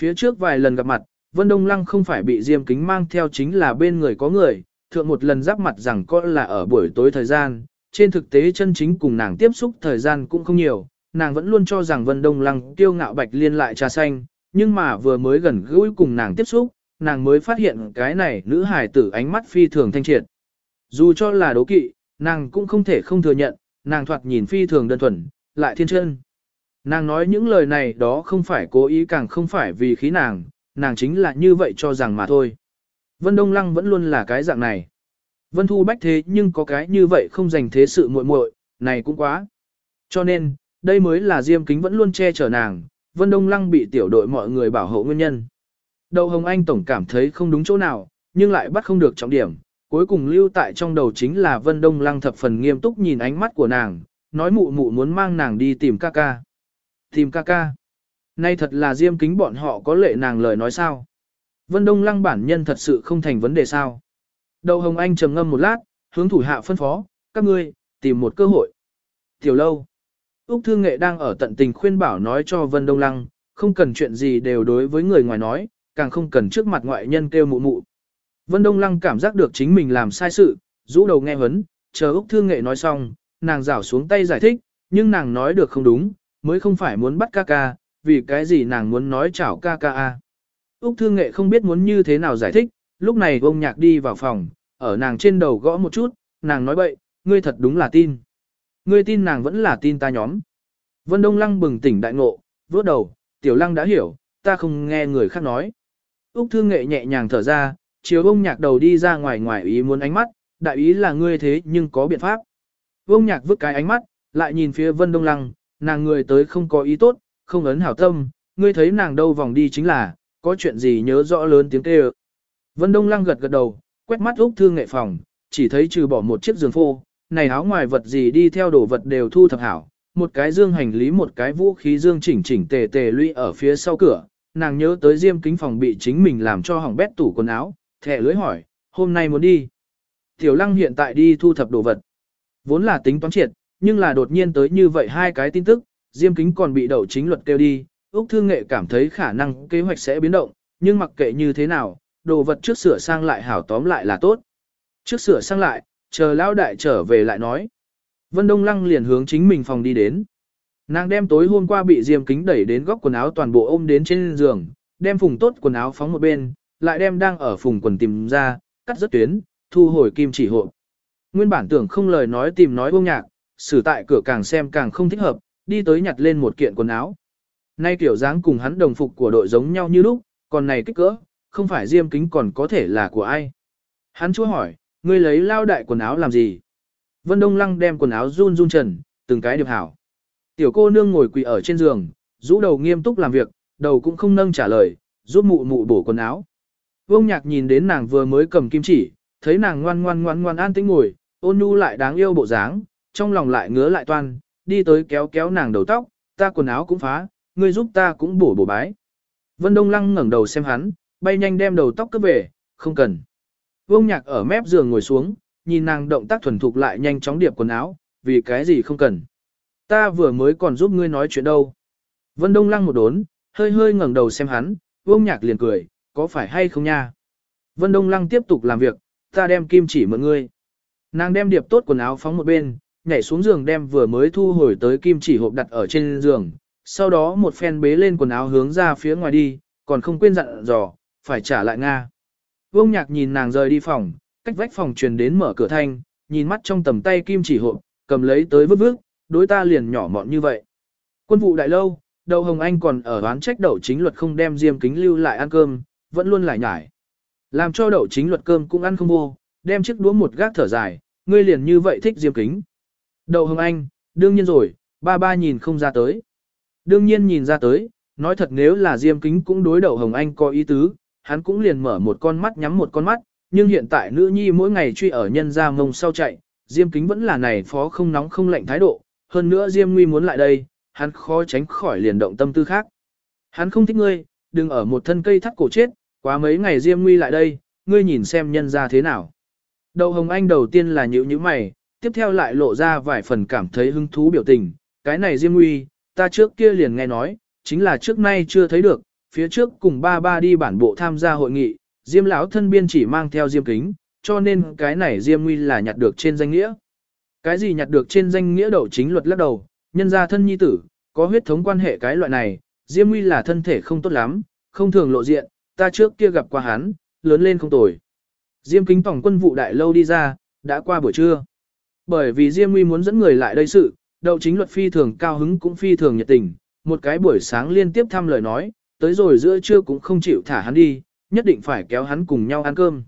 Phía trước vài lần gặp mặt, Vân Đông Lăng không phải bị Diêm Kính mang theo chính là bên người có người, thượng một lần giáp mặt rằng có là ở buổi tối thời gian, trên thực tế chân chính cùng nàng tiếp xúc thời gian cũng không nhiều, nàng vẫn luôn cho rằng Vân Đông Lăng kiêu ngạo bạch liên lại trà xanh, nhưng mà vừa mới gần gũi cùng nàng tiếp xúc, nàng mới phát hiện cái này nữ hài tử ánh mắt phi thường thanh triệt. Dù cho là đố kỵ, nàng cũng không thể không thừa nhận, nàng thoạt nhìn phi thường đơn thuần, lại thiên chân. Nàng nói những lời này đó không phải cố ý càng không phải vì khí nàng, nàng chính là như vậy cho rằng mà thôi. Vân Đông Lăng vẫn luôn là cái dạng này. Vân Thu Bách thế nhưng có cái như vậy không dành thế sự muội muội, này cũng quá. Cho nên, đây mới là Diêm Kính vẫn luôn che chở nàng, Vân Đông Lăng bị tiểu đội mọi người bảo hộ nguyên nhân. Đầu Hồng Anh tổng cảm thấy không đúng chỗ nào, nhưng lại bắt không được trọng điểm. Cuối cùng lưu tại trong đầu chính là Vân Đông Lăng thập phần nghiêm túc nhìn ánh mắt của nàng, nói mụ mụ muốn mang nàng đi tìm ca ca. Tìm ca ca. Nay thật là diêm kính bọn họ có lệ nàng lời nói sao. Vân Đông Lăng bản nhân thật sự không thành vấn đề sao. Đầu Hồng Anh trầm ngâm một lát, hướng thủ hạ phân phó, các ngươi, tìm một cơ hội. Tiểu lâu. Úc Thương Nghệ đang ở tận tình khuyên bảo nói cho Vân Đông Lăng, không cần chuyện gì đều đối với người ngoài nói, càng không cần trước mặt ngoại nhân kêu mụ mụ. Vân Đông Lăng cảm giác được chính mình làm sai sự, rũ đầu nghe hấn, chờ Úc Thương Nghệ nói xong, nàng rảo xuống tay giải thích, nhưng nàng nói được không đúng, mới không phải muốn bắt ca ca, vì cái gì nàng muốn nói chảo ca ca a. Úc Thương Nghệ không biết muốn như thế nào giải thích, lúc này ông nhạc đi vào phòng, ở nàng trên đầu gõ một chút, nàng nói bậy, ngươi thật đúng là tin. Ngươi tin nàng vẫn là tin ta nhóm. Vân Đông Lăng bừng tỉnh đại ngộ, vốt đầu, tiểu lăng đã hiểu, ta không nghe người khác nói. Úc Thương Nghệ nhẹ nhàng thở ra, chiếu ông nhạc đầu đi ra ngoài ngoài ý muốn ánh mắt, đại ý là ngươi thế nhưng có biện pháp. Ông nhạc vứt cái ánh mắt, lại nhìn phía Vân Đông Lăng, nàng người tới không có ý tốt, không ấn hảo tâm, ngươi thấy nàng đâu vòng đi chính là, có chuyện gì nhớ rõ lớn tiếng kêu. Vân Đông Lăng gật gật đầu, quét mắt Úc Thương Nghệ phòng, chỉ thấy trừ bỏ một chiếc giường phô, này áo ngoài vật gì đi theo đồ vật đều thu thập hảo, một cái dương hành lý một cái vũ khí dương chỉnh chỉnh tề tề lũy ở phía sau cửa, nàng nhớ tới diêm kính phòng bị chính mình làm cho hỏng bét tủ quần áo, thẻ lưới hỏi, hôm nay muốn đi. Tiểu lăng hiện tại đi thu thập đồ vật. Vốn là tính toán triệt, nhưng là đột nhiên tới như vậy hai cái tin tức, diêm kính còn bị đậu chính luật kêu đi, Úc Thương Nghệ cảm thấy khả năng kế hoạch sẽ biến động, nhưng mặc kệ như thế nào, đồ vật trước sửa sang lại hảo tóm lại là tốt. Trước sửa sang lại, chờ lão đại trở về lại nói. Vân Đông Lăng liền hướng chính mình phòng đi đến. Nàng đem tối hôm qua bị Diêm Kính đẩy đến góc quần áo toàn bộ ôm đến trên giường, đem phùng tốt quần áo phóng một bên, lại đem đang ở phùng quần tìm ra, cắt rất tuyến, thu hồi kim chỉ hộ. Nguyên bản tưởng không lời nói tìm nói vô nhạc, xử tại cửa càng xem càng không thích hợp, đi tới nhặt lên một kiện quần áo. Nay kiểu dáng cùng hắn đồng phục của đội giống nhau như lúc, còn này kích cỡ, không phải Diêm Kính còn có thể là của ai. Hắn chúa hỏi, ngươi lấy lao đại quần áo làm gì? Vân Đông Lăng đem quần áo run run trần, từng cái điệp hảo. Tiểu cô nương ngồi quỳ ở trên giường, rũ đầu nghiêm túc làm việc, đầu cũng không nâng trả lời, giúp mụ mụ bổ quần áo. Vương nhạc nhìn đến nàng vừa mới cầm kim chỉ, thấy nàng ngoan ngoan ngoan ngoan an tĩnh ngồi, ôn nhu lại đáng yêu bộ dáng, trong lòng lại ngứa lại toan, đi tới kéo kéo nàng đầu tóc, ta quần áo cũng phá, ngươi giúp ta cũng bổ bổ bái. Vân Đông Lăng ngẩng đầu xem hắn, bay nhanh đem đầu tóc cướp về, không cần. Vương nhạc ở mép giường ngồi xuống, nhìn nàng động tác thuần thục lại nhanh chóng điệp quần áo, vì cái gì không cần. Ta vừa mới còn giúp ngươi nói chuyện đâu. Vân Đông lăng một đốn, hơi hơi ngẩng đầu xem hắn, Vương Nhạc liền cười, có phải hay không nha? Vân Đông lăng tiếp tục làm việc, ta đem kim chỉ mượn ngươi. Nàng đem điệp tốt quần áo phóng một bên, nhảy xuống giường đem vừa mới thu hồi tới kim chỉ hộp đặt ở trên giường, sau đó một phen bế lên quần áo hướng ra phía ngoài đi, còn không quên dặn dò, phải trả lại Nga. Vương Nhạc nhìn nàng rời đi phòng, cách vách phòng truyền đến mở cửa thanh, nhìn mắt trong tầm tay kim chỉ hộp, cầm lấy tới vứt vứt, đối ta liền nhỏ mọn như vậy. Quân vụ đại lâu, đầu Hồng Anh còn ở đoán trách đậu chính luật không đem diêm kính lưu lại ăn cơm, vẫn luôn lại nhải. Làm cho đậu chính luật cơm cũng ăn không vô, đem chiếc đũa một gác thở dài, ngươi liền như vậy thích diêm kính. Đậu Hồng Anh, đương nhiên rồi, ba ba nhìn không ra tới. Đương nhiên nhìn ra tới, nói thật nếu là diêm kính cũng đối đậu Hồng Anh có ý tứ, hắn cũng liền mở một con mắt nhắm một con mắt, nhưng hiện tại nữ nhi mỗi ngày truy ở nhân ra mông sau chạy, diêm kính vẫn là này phó không nóng không lạnh thái độ, hơn nữa diêm nguy muốn lại đây, hắn khó tránh khỏi liền động tâm tư khác. Hắn không thích ngươi, đừng ở một thân cây thắt cổ chết, quá mấy ngày diêm nguy lại đây, ngươi nhìn xem nhân ra thế nào. Đậu Hồng Anh đầu tiên là nhữ như mày, tiếp theo lại lộ ra vài phần cảm thấy hứng thú biểu tình, cái này diêm nguy, ta trước kia liền nghe nói, chính là trước nay chưa thấy được, phía trước cùng ba ba đi bản bộ tham gia hội nghị, diêm lão thân biên chỉ mang theo diêm kính, cho nên cái này diêm nguy là nhặt được trên danh nghĩa. Cái gì nhặt được trên danh nghĩa đậu chính luật lắc đầu, nhân gia thân nhi tử, có huyết thống quan hệ cái loại này, diêm nguy là thân thể không tốt lắm, không thường lộ diện, ta trước kia gặp qua hắn, lớn lên không tồi. Diêm kính tổng quân vụ đại lâu đi ra, đã qua buổi trưa. Bởi vì Diêm Nguy muốn dẫn người lại đây sự, đậu chính luật phi thường cao hứng cũng phi thường nhiệt tình, một cái buổi sáng liên tiếp thăm lời nói, tới rồi giữa trưa cũng không chịu thả hắn đi, nhất định phải kéo hắn cùng nhau ăn cơm.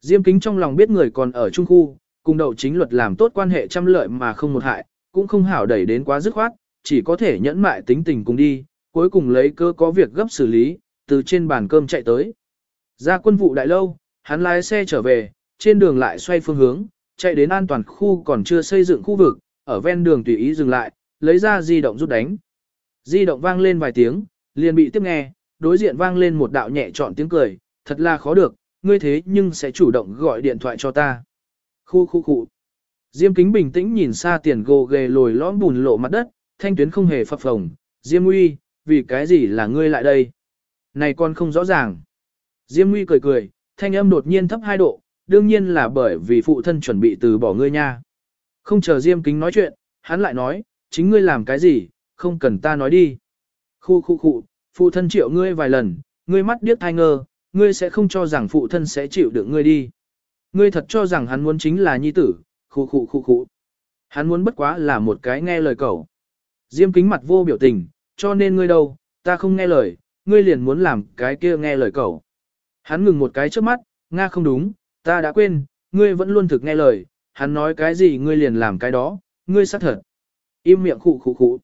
Diêm kính trong lòng biết người còn ở trung khu, cùng đậu chính luật làm tốt quan hệ trăm lợi mà không một hại, cũng không hảo đẩy đến quá dứt khoát, chỉ có thể nhẫn mại tính tình cùng đi, cuối cùng lấy cơ có việc gấp xử lý, từ trên bàn cơm chạy tới. Ra quân vụ đại lâu, hắn lái xe trở về, trên đường lại xoay phương hướng, chạy đến an toàn khu còn chưa xây dựng khu vực, ở ven đường tùy ý dừng lại, lấy ra di động rút đánh. Di động vang lên vài tiếng, liền bị tiếp nghe, đối diện vang lên một đạo nhẹ trọn tiếng cười, thật là khó được, ngươi thế nhưng sẽ chủ động gọi điện thoại cho ta. Khu khu khu. Diêm kính bình tĩnh nhìn xa tiền gồ ghề lồi lõm bùn lộ mặt đất, thanh tuyến không hề phập phồng. Diêm uy, vì cái gì là ngươi lại đây? Này con không rõ ràng. Diêm uy cười cười, thanh âm đột nhiên thấp hai độ, đương nhiên là bởi vì phụ thân chuẩn bị từ bỏ ngươi nha. Không chờ Diêm Kính nói chuyện, hắn lại nói, chính ngươi làm cái gì, không cần ta nói đi. Khu khu khu, phụ thân triệu ngươi vài lần, ngươi mắt điếc thai ngơ, ngươi sẽ không cho rằng phụ thân sẽ chịu được ngươi đi. Ngươi thật cho rằng hắn muốn chính là nhi tử, khu khu khu khu. Hắn muốn bất quá là một cái nghe lời cậu. Diêm kính mặt vô biểu tình, cho nên ngươi đâu, ta không nghe lời, ngươi liền muốn làm cái kia nghe lời cậu. Hắn ngừng một cái trước mắt, Nga không đúng, Ta đã quên, ngươi vẫn luôn thực nghe lời, hắn nói cái gì ngươi liền làm cái đó, ngươi xác thật. Im miệng khụ khụ khụ.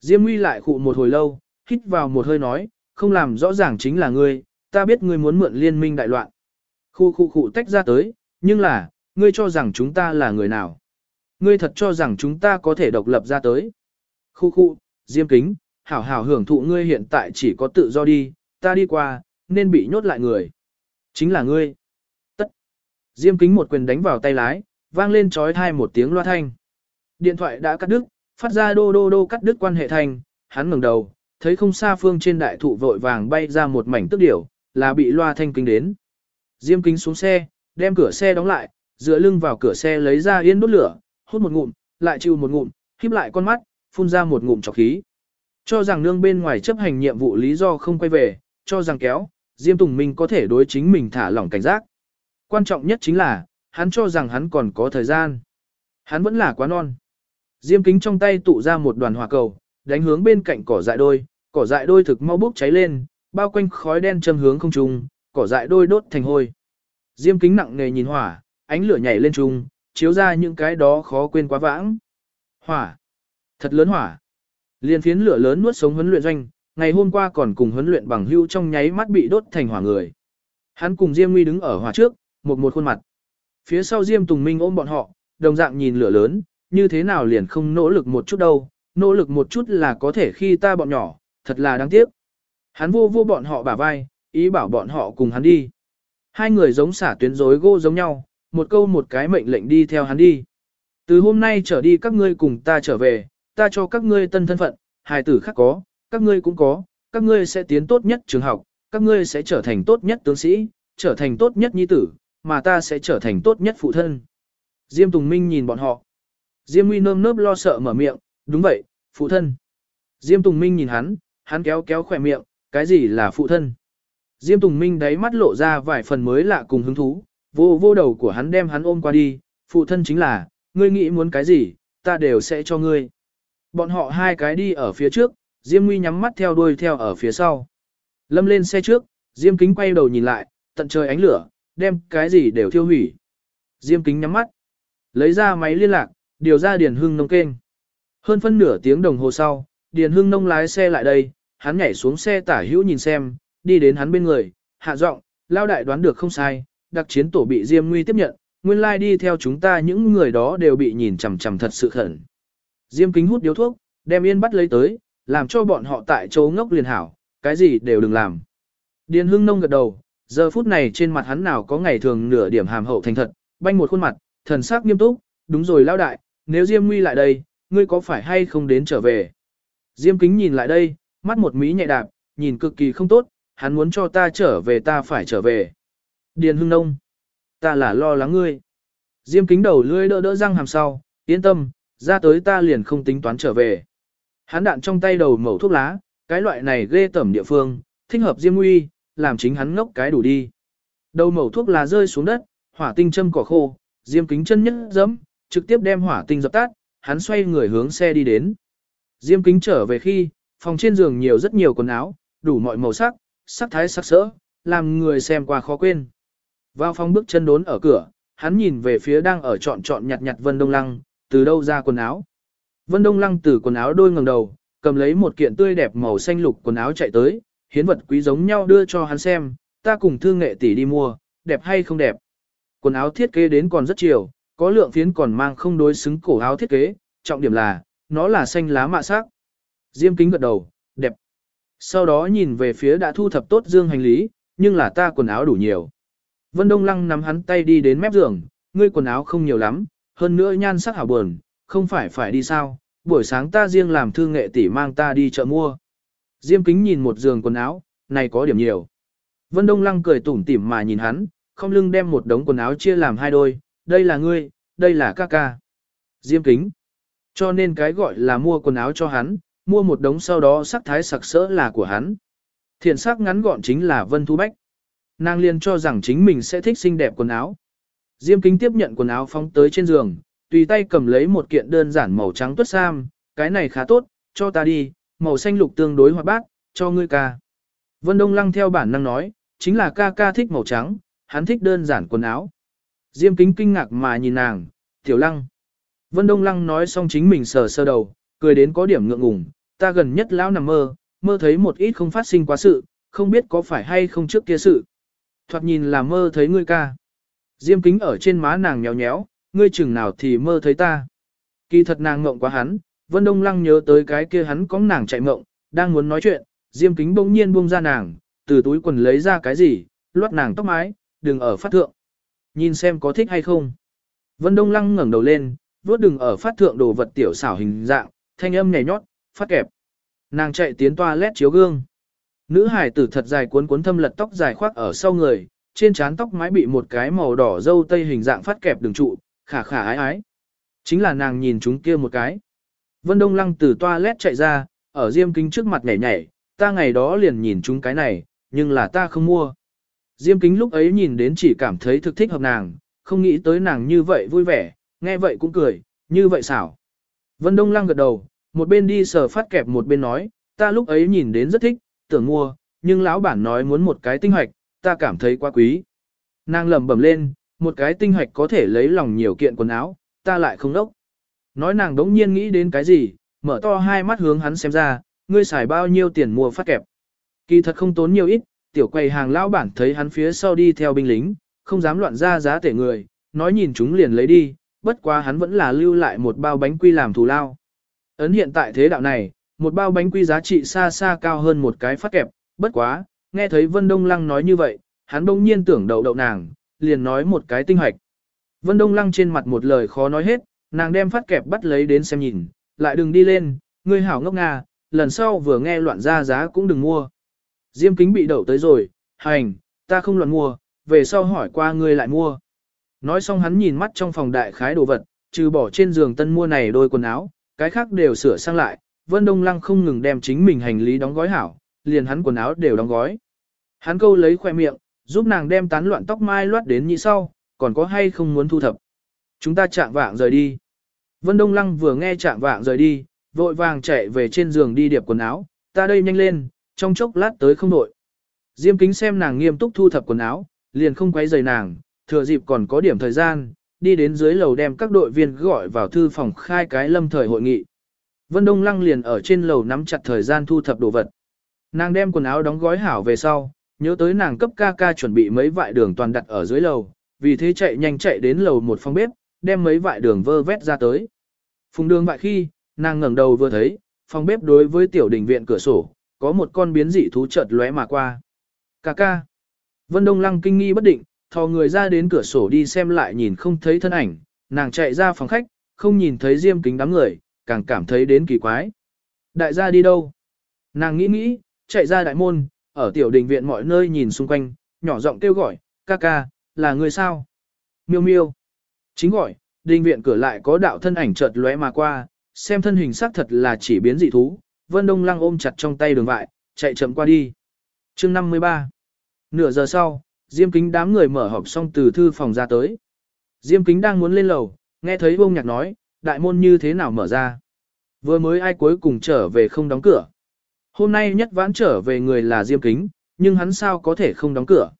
Diêm Nguy lại khụ một hồi lâu, hít vào một hơi nói, không làm rõ ràng chính là ngươi, ta biết ngươi muốn mượn liên minh đại loạn. Khụ khụ khụ tách ra tới, nhưng là, ngươi cho rằng chúng ta là người nào? Ngươi thật cho rằng chúng ta có thể độc lập ra tới. Khụ khụ, Diêm Kính, hảo hảo hưởng thụ ngươi hiện tại chỉ có tự do đi, ta đi qua, nên bị nhốt lại người. Chính là ngươi. Diêm kính một quyền đánh vào tay lái, vang lên trói thai một tiếng loa thanh. Điện thoại đã cắt đứt, phát ra đô đô đô cắt đứt quan hệ thanh. hắn ngẩng đầu, thấy không xa phương trên đại thụ vội vàng bay ra một mảnh tức điểu, là bị loa thanh kính đến. Diêm kính xuống xe, đem cửa xe đóng lại, dựa lưng vào cửa xe lấy ra yên đốt lửa, hút một ngụm, lại chịu một ngụm, khép lại con mắt, phun ra một ngụm trọc khí. Cho rằng nương bên ngoài chấp hành nhiệm vụ lý do không quay về, cho rằng kéo, Diêm Tùng Minh có thể đối chính mình thả lỏng cảnh giác. Quan trọng nhất chính là, hắn cho rằng hắn còn có thời gian. Hắn vẫn là quá non. Diêm kính trong tay tụ ra một đoàn hỏa cầu, đánh hướng bên cạnh cỏ dại đôi, cỏ dại đôi thực mau bốc cháy lên, bao quanh khói đen châm hướng không trung, cỏ dại đôi đốt thành hôi. Diêm kính nặng nề nhìn hỏa, ánh lửa nhảy lên trung, chiếu ra những cái đó khó quên quá vãng. Hỏa. Thật lớn hỏa. Liên phiến lửa lớn nuốt sống huấn luyện doanh, ngày hôm qua còn cùng huấn luyện bằng hưu trong nháy mắt bị đốt thành hỏa người. Hắn cùng Diêm Nguy đứng ở hỏa trước, một một khuôn mặt. Phía sau Diêm Tùng Minh ôm bọn họ, đồng dạng nhìn lửa lớn, như thế nào liền không nỗ lực một chút đâu, nỗ lực một chút là có thể khi ta bọn nhỏ, thật là đáng tiếc. Hắn vô vô bọn họ bả vai, ý bảo bọn họ cùng hắn đi. Hai người giống xả tuyến rối gô giống nhau, một câu một cái mệnh lệnh đi theo hắn đi. Từ hôm nay trở đi các ngươi cùng ta trở về, ta cho các ngươi tân thân phận, hài tử khác có, các ngươi cũng có, các ngươi sẽ tiến tốt nhất trường học, các ngươi sẽ trở thành tốt nhất tướng sĩ, trở thành tốt nhất nhi tử, mà ta sẽ trở thành tốt nhất phụ thân. Diêm Tùng Minh nhìn bọn họ. Diêm Nguy nơm nớp lo sợ mở miệng, đúng vậy, phụ thân. Diêm Tùng Minh nhìn hắn, hắn kéo kéo khỏe miệng, cái gì là phụ thân? Diêm Tùng Minh đáy mắt lộ ra vài phần mới lạ cùng hứng thú, vô vô đầu của hắn đem hắn ôm qua đi, phụ thân chính là, ngươi nghĩ muốn cái gì, ta đều sẽ cho ngươi. Bọn họ hai cái đi ở phía trước, Diêm Nguy nhắm mắt theo đuôi theo ở phía sau. Lâm lên xe trước, Diêm Kính quay đầu nhìn lại, tận trời ánh lửa, đem cái gì đều thiêu hủy. Diêm Kính nhắm mắt, lấy ra máy liên lạc, điều ra Điền Hưng nông kênh. Hơn phân nửa tiếng đồng hồ sau, Điền Hưng nông lái xe lại đây, hắn nhảy xuống xe tả hữu nhìn xem, đi đến hắn bên người, hạ giọng, lao đại đoán được không sai, đặc chiến tổ bị Diêm Nguy tiếp nhận, nguyên lai like đi theo chúng ta những người đó đều bị nhìn chằm chằm thật sự khẩn. Diêm kính hút điếu thuốc, đem yên bắt lấy tới, làm cho bọn họ tại chỗ ngốc liền hảo, cái gì đều đừng làm. Điền hưng nông gật đầu, giờ phút này trên mặt hắn nào có ngày thường nửa điểm hàm hậu thành thật, banh một khuôn mặt, thần sắc nghiêm túc, đúng rồi lao đại, nếu Diêm Nguy lại đây, ngươi có phải hay không đến trở về? Diêm kính nhìn lại đây, mắt một mí nhẹ đạp, nhìn cực kỳ không tốt, hắn muốn cho ta trở về ta phải trở về. Điền hưng nông, ta là lo lắng ngươi. Diêm kính đầu lưỡi đỡ đỡ răng hàm sau, yên tâm, ra tới ta liền không tính toán trở về. Hắn đạn trong tay đầu mẩu thuốc lá, cái loại này ghê tẩm địa phương, thích hợp Diêm Nguy, làm chính hắn ngốc cái đủ đi. Đầu mẩu thuốc lá rơi xuống đất, hỏa tinh châm cỏ khô, Diêm kính chân nhất dẫm, trực tiếp đem hỏa tinh dập tắt, hắn xoay người hướng xe đi đến. Diêm kính trở về khi, phòng trên giường nhiều rất nhiều quần áo, đủ mọi màu sắc, sắc thái sắc sỡ, làm người xem qua khó quên. Vào phòng bước chân đốn ở cửa, hắn nhìn về phía đang ở trọn trọn nhặt nhặt Vân Đông Lăng, từ đâu ra quần áo. Vân Đông Lăng từ quần áo đôi ngẩng đầu, cầm lấy một kiện tươi đẹp màu xanh lục quần áo chạy tới, hiến vật quý giống nhau đưa cho hắn xem, ta cùng thương nghệ tỷ đi mua, đẹp hay không đẹp. Quần áo thiết kế đến còn rất chiều, có lượng phiến còn mang không đối xứng cổ áo thiết kế, trọng điểm là, nó là xanh lá mạ sắc. Diêm kính gật đầu, đẹp. Sau đó nhìn về phía đã thu thập tốt dương hành lý, nhưng là ta quần áo đủ nhiều. Vân Đông Lăng nắm hắn tay đi đến mép giường, ngươi quần áo không nhiều lắm, hơn nữa nhan sắc hảo buồn, không phải phải đi sao, buổi sáng ta riêng làm thương nghệ tỷ mang ta đi chợ mua. Diêm kính nhìn một giường quần áo, này có điểm nhiều. Vân Đông Lăng cười tủm tỉm mà nhìn hắn, không lưng đem một đống quần áo chia làm hai đôi, đây là ngươi, đây là ca ca. Diêm kính. Cho nên cái gọi là mua quần áo cho hắn, mua một đống sau đó sắc thái sặc sỡ là của hắn. Thiện sắc ngắn gọn chính là Vân Thu Bách. Nàng liền cho rằng chính mình sẽ thích xinh đẹp quần áo. Diêm kính tiếp nhận quần áo phóng tới trên giường, tùy tay cầm lấy một kiện đơn giản màu trắng tuất sam, cái này khá tốt, cho ta đi, màu xanh lục tương đối hoạt bát, cho ngươi ca. Vân Đông Lăng theo bản năng nói, chính là ca ca thích màu trắng, hắn thích đơn giản quần áo. Diêm kính kinh ngạc mà nhìn nàng, tiểu lăng. Vân Đông Lăng nói xong chính mình sờ sơ đầu, cười đến có điểm ngượng ngùng, ta gần nhất lão nằm mơ, mơ thấy một ít không phát sinh quá sự, không biết có phải hay không trước kia sự. Thoạt nhìn là mơ thấy ngươi ca. Diêm kính ở trên má nàng nhéo nhéo, ngươi chừng nào thì mơ thấy ta. Kỳ thật nàng ngộng quá hắn, Vân Đông Lăng nhớ tới cái kia hắn có nàng chạy mộng, đang muốn nói chuyện, Diêm kính bỗng nhiên buông ra nàng, từ túi quần lấy ra cái gì, loát nàng tóc mái, đừng ở phát thượng. Nhìn xem có thích hay không. Vân Đông Lăng ngẩng đầu lên, vuốt đừng ở phát thượng đồ vật tiểu xảo hình dạng, thanh âm nhảy nhót, phát kẹp. Nàng chạy tiến toa lét chiếu gương. Nữ hải tử thật dài cuốn cuốn thâm lật tóc dài khoác ở sau người, trên trán tóc mái bị một cái màu đỏ dâu tây hình dạng phát kẹp đường trụ, khả khả ái ái. Chính là nàng nhìn chúng kia một cái. Vân Đông Lăng từ toilet chạy ra, ở diêm kính trước mặt nhảy nhảy, ta ngày đó liền nhìn chúng cái này, nhưng là ta không mua. Diêm kính lúc ấy nhìn đến chỉ cảm thấy thực thích hợp nàng, không nghĩ tới nàng như vậy vui vẻ, nghe vậy cũng cười, như vậy xảo. Vân Đông Lăng gật đầu, một bên đi sờ phát kẹp một bên nói, ta lúc ấy nhìn đến rất thích, tưởng mua, nhưng lão bản nói muốn một cái tinh hoạch, ta cảm thấy quá quý. Nàng lẩm bẩm lên, một cái tinh hoạch có thể lấy lòng nhiều kiện quần áo, ta lại không đốc. Nói nàng đống nhiên nghĩ đến cái gì, mở to hai mắt hướng hắn xem ra, ngươi xài bao nhiêu tiền mua phát kẹp. Kỳ thật không tốn nhiều ít, tiểu quầy hàng lão bản thấy hắn phía sau đi theo binh lính, không dám loạn ra giá tể người, nói nhìn chúng liền lấy đi, bất quá hắn vẫn là lưu lại một bao bánh quy làm thù lao. Ấn hiện tại thế đạo này, một bao bánh quy giá trị xa xa cao hơn một cái phát kẹp, bất quá, nghe thấy Vân Đông Lăng nói như vậy, hắn bỗng nhiên tưởng đậu đậu nàng, liền nói một cái tinh hoạch. Vân Đông Lăng trên mặt một lời khó nói hết, Nàng đem phát kẹp bắt lấy đến xem nhìn, lại đừng đi lên, ngươi hảo ngốc nga, lần sau vừa nghe loạn ra giá cũng đừng mua. Diêm kính bị đậu tới rồi, hành, ta không loạn mua, về sau hỏi qua ngươi lại mua. Nói xong hắn nhìn mắt trong phòng đại khái đồ vật, trừ bỏ trên giường tân mua này đôi quần áo, cái khác đều sửa sang lại, Vân Đông Lăng không ngừng đem chính mình hành lý đóng gói hảo, liền hắn quần áo đều đóng gói. Hắn câu lấy khoe miệng, giúp nàng đem tán loạn tóc mai loát đến như sau, còn có hay không muốn thu thập. Chúng ta chạm vạng rời đi. Vân Đông Lăng vừa nghe chạm vạng rời đi, vội vàng chạy về trên giường đi điệp quần áo, ta đây nhanh lên, trong chốc lát tới không đội. Diêm kính xem nàng nghiêm túc thu thập quần áo, liền không quấy rầy nàng, thừa dịp còn có điểm thời gian, đi đến dưới lầu đem các đội viên gọi vào thư phòng khai cái lâm thời hội nghị. Vân Đông Lăng liền ở trên lầu nắm chặt thời gian thu thập đồ vật. Nàng đem quần áo đóng gói hảo về sau, nhớ tới nàng cấp ca ca chuẩn bị mấy vại đường toàn đặt ở dưới lầu, vì thế chạy nhanh chạy đến lầu một phòng bếp, đem mấy vại đường vơ vét ra tới. Phùng đường bại khi, nàng ngẩng đầu vừa thấy, phòng bếp đối với tiểu đình viện cửa sổ, có một con biến dị thú chợt lóe mà qua. Cà ca. Vân Đông Lăng kinh nghi bất định, thò người ra đến cửa sổ đi xem lại nhìn không thấy thân ảnh, nàng chạy ra phòng khách, không nhìn thấy diêm kính đám người, càng cảm thấy đến kỳ quái. Đại gia đi đâu? Nàng nghĩ nghĩ, chạy ra đại môn, ở tiểu đình viện mọi nơi nhìn xung quanh, nhỏ giọng kêu gọi, ca ca, là người sao? Miêu miêu. Chính gọi, đình viện cửa lại có đạo thân ảnh chợt lóe mà qua, xem thân hình xác thật là chỉ biến dị thú, Vân Đông Lăng ôm chặt trong tay đường vại, chạy chậm qua đi. chương 53 Nửa giờ sau, Diêm Kính đám người mở họp xong từ thư phòng ra tới. Diêm Kính đang muốn lên lầu, nghe thấy bông nhạc nói, đại môn như thế nào mở ra. Vừa mới ai cuối cùng trở về không đóng cửa. Hôm nay nhất vãn trở về người là Diêm Kính, nhưng hắn sao có thể không đóng cửa.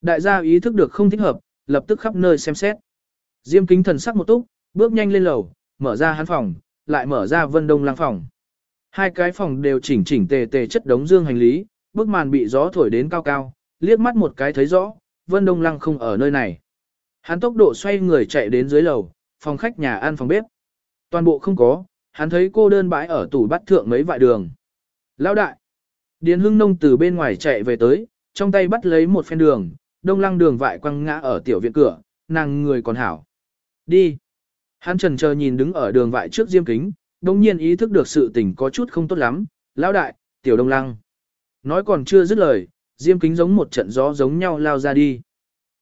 Đại gia ý thức được không thích hợp, lập tức khắp nơi xem xét. Diêm Kính thần sắc một túc, bước nhanh lên lầu, mở ra hắn phòng, lại mở ra Vân Đông lang phòng. Hai cái phòng đều chỉnh chỉnh tề tề chất đống dương hành lý, bức màn bị gió thổi đến cao cao, liếc mắt một cái thấy rõ, Vân Đông Lăng không ở nơi này. Hắn tốc độ xoay người chạy đến dưới lầu, phòng khách nhà ăn phòng bếp. Toàn bộ không có, hắn thấy cô đơn bãi ở tủ bắt thượng mấy vại đường. Lão đại! Điền hưng nông từ bên ngoài chạy về tới, trong tay bắt lấy một phen đường, đông lăng đường vại quăng ngã ở tiểu viện cửa, nàng người còn hảo. Đi! Hắn trần chờ nhìn đứng ở đường vại trước diêm kính, đồng nhiên ý thức được sự tình có chút không tốt lắm. Lão đại, tiểu đông lăng. Nói còn chưa dứt lời, diêm kính giống một trận gió giống nhau lao ra đi.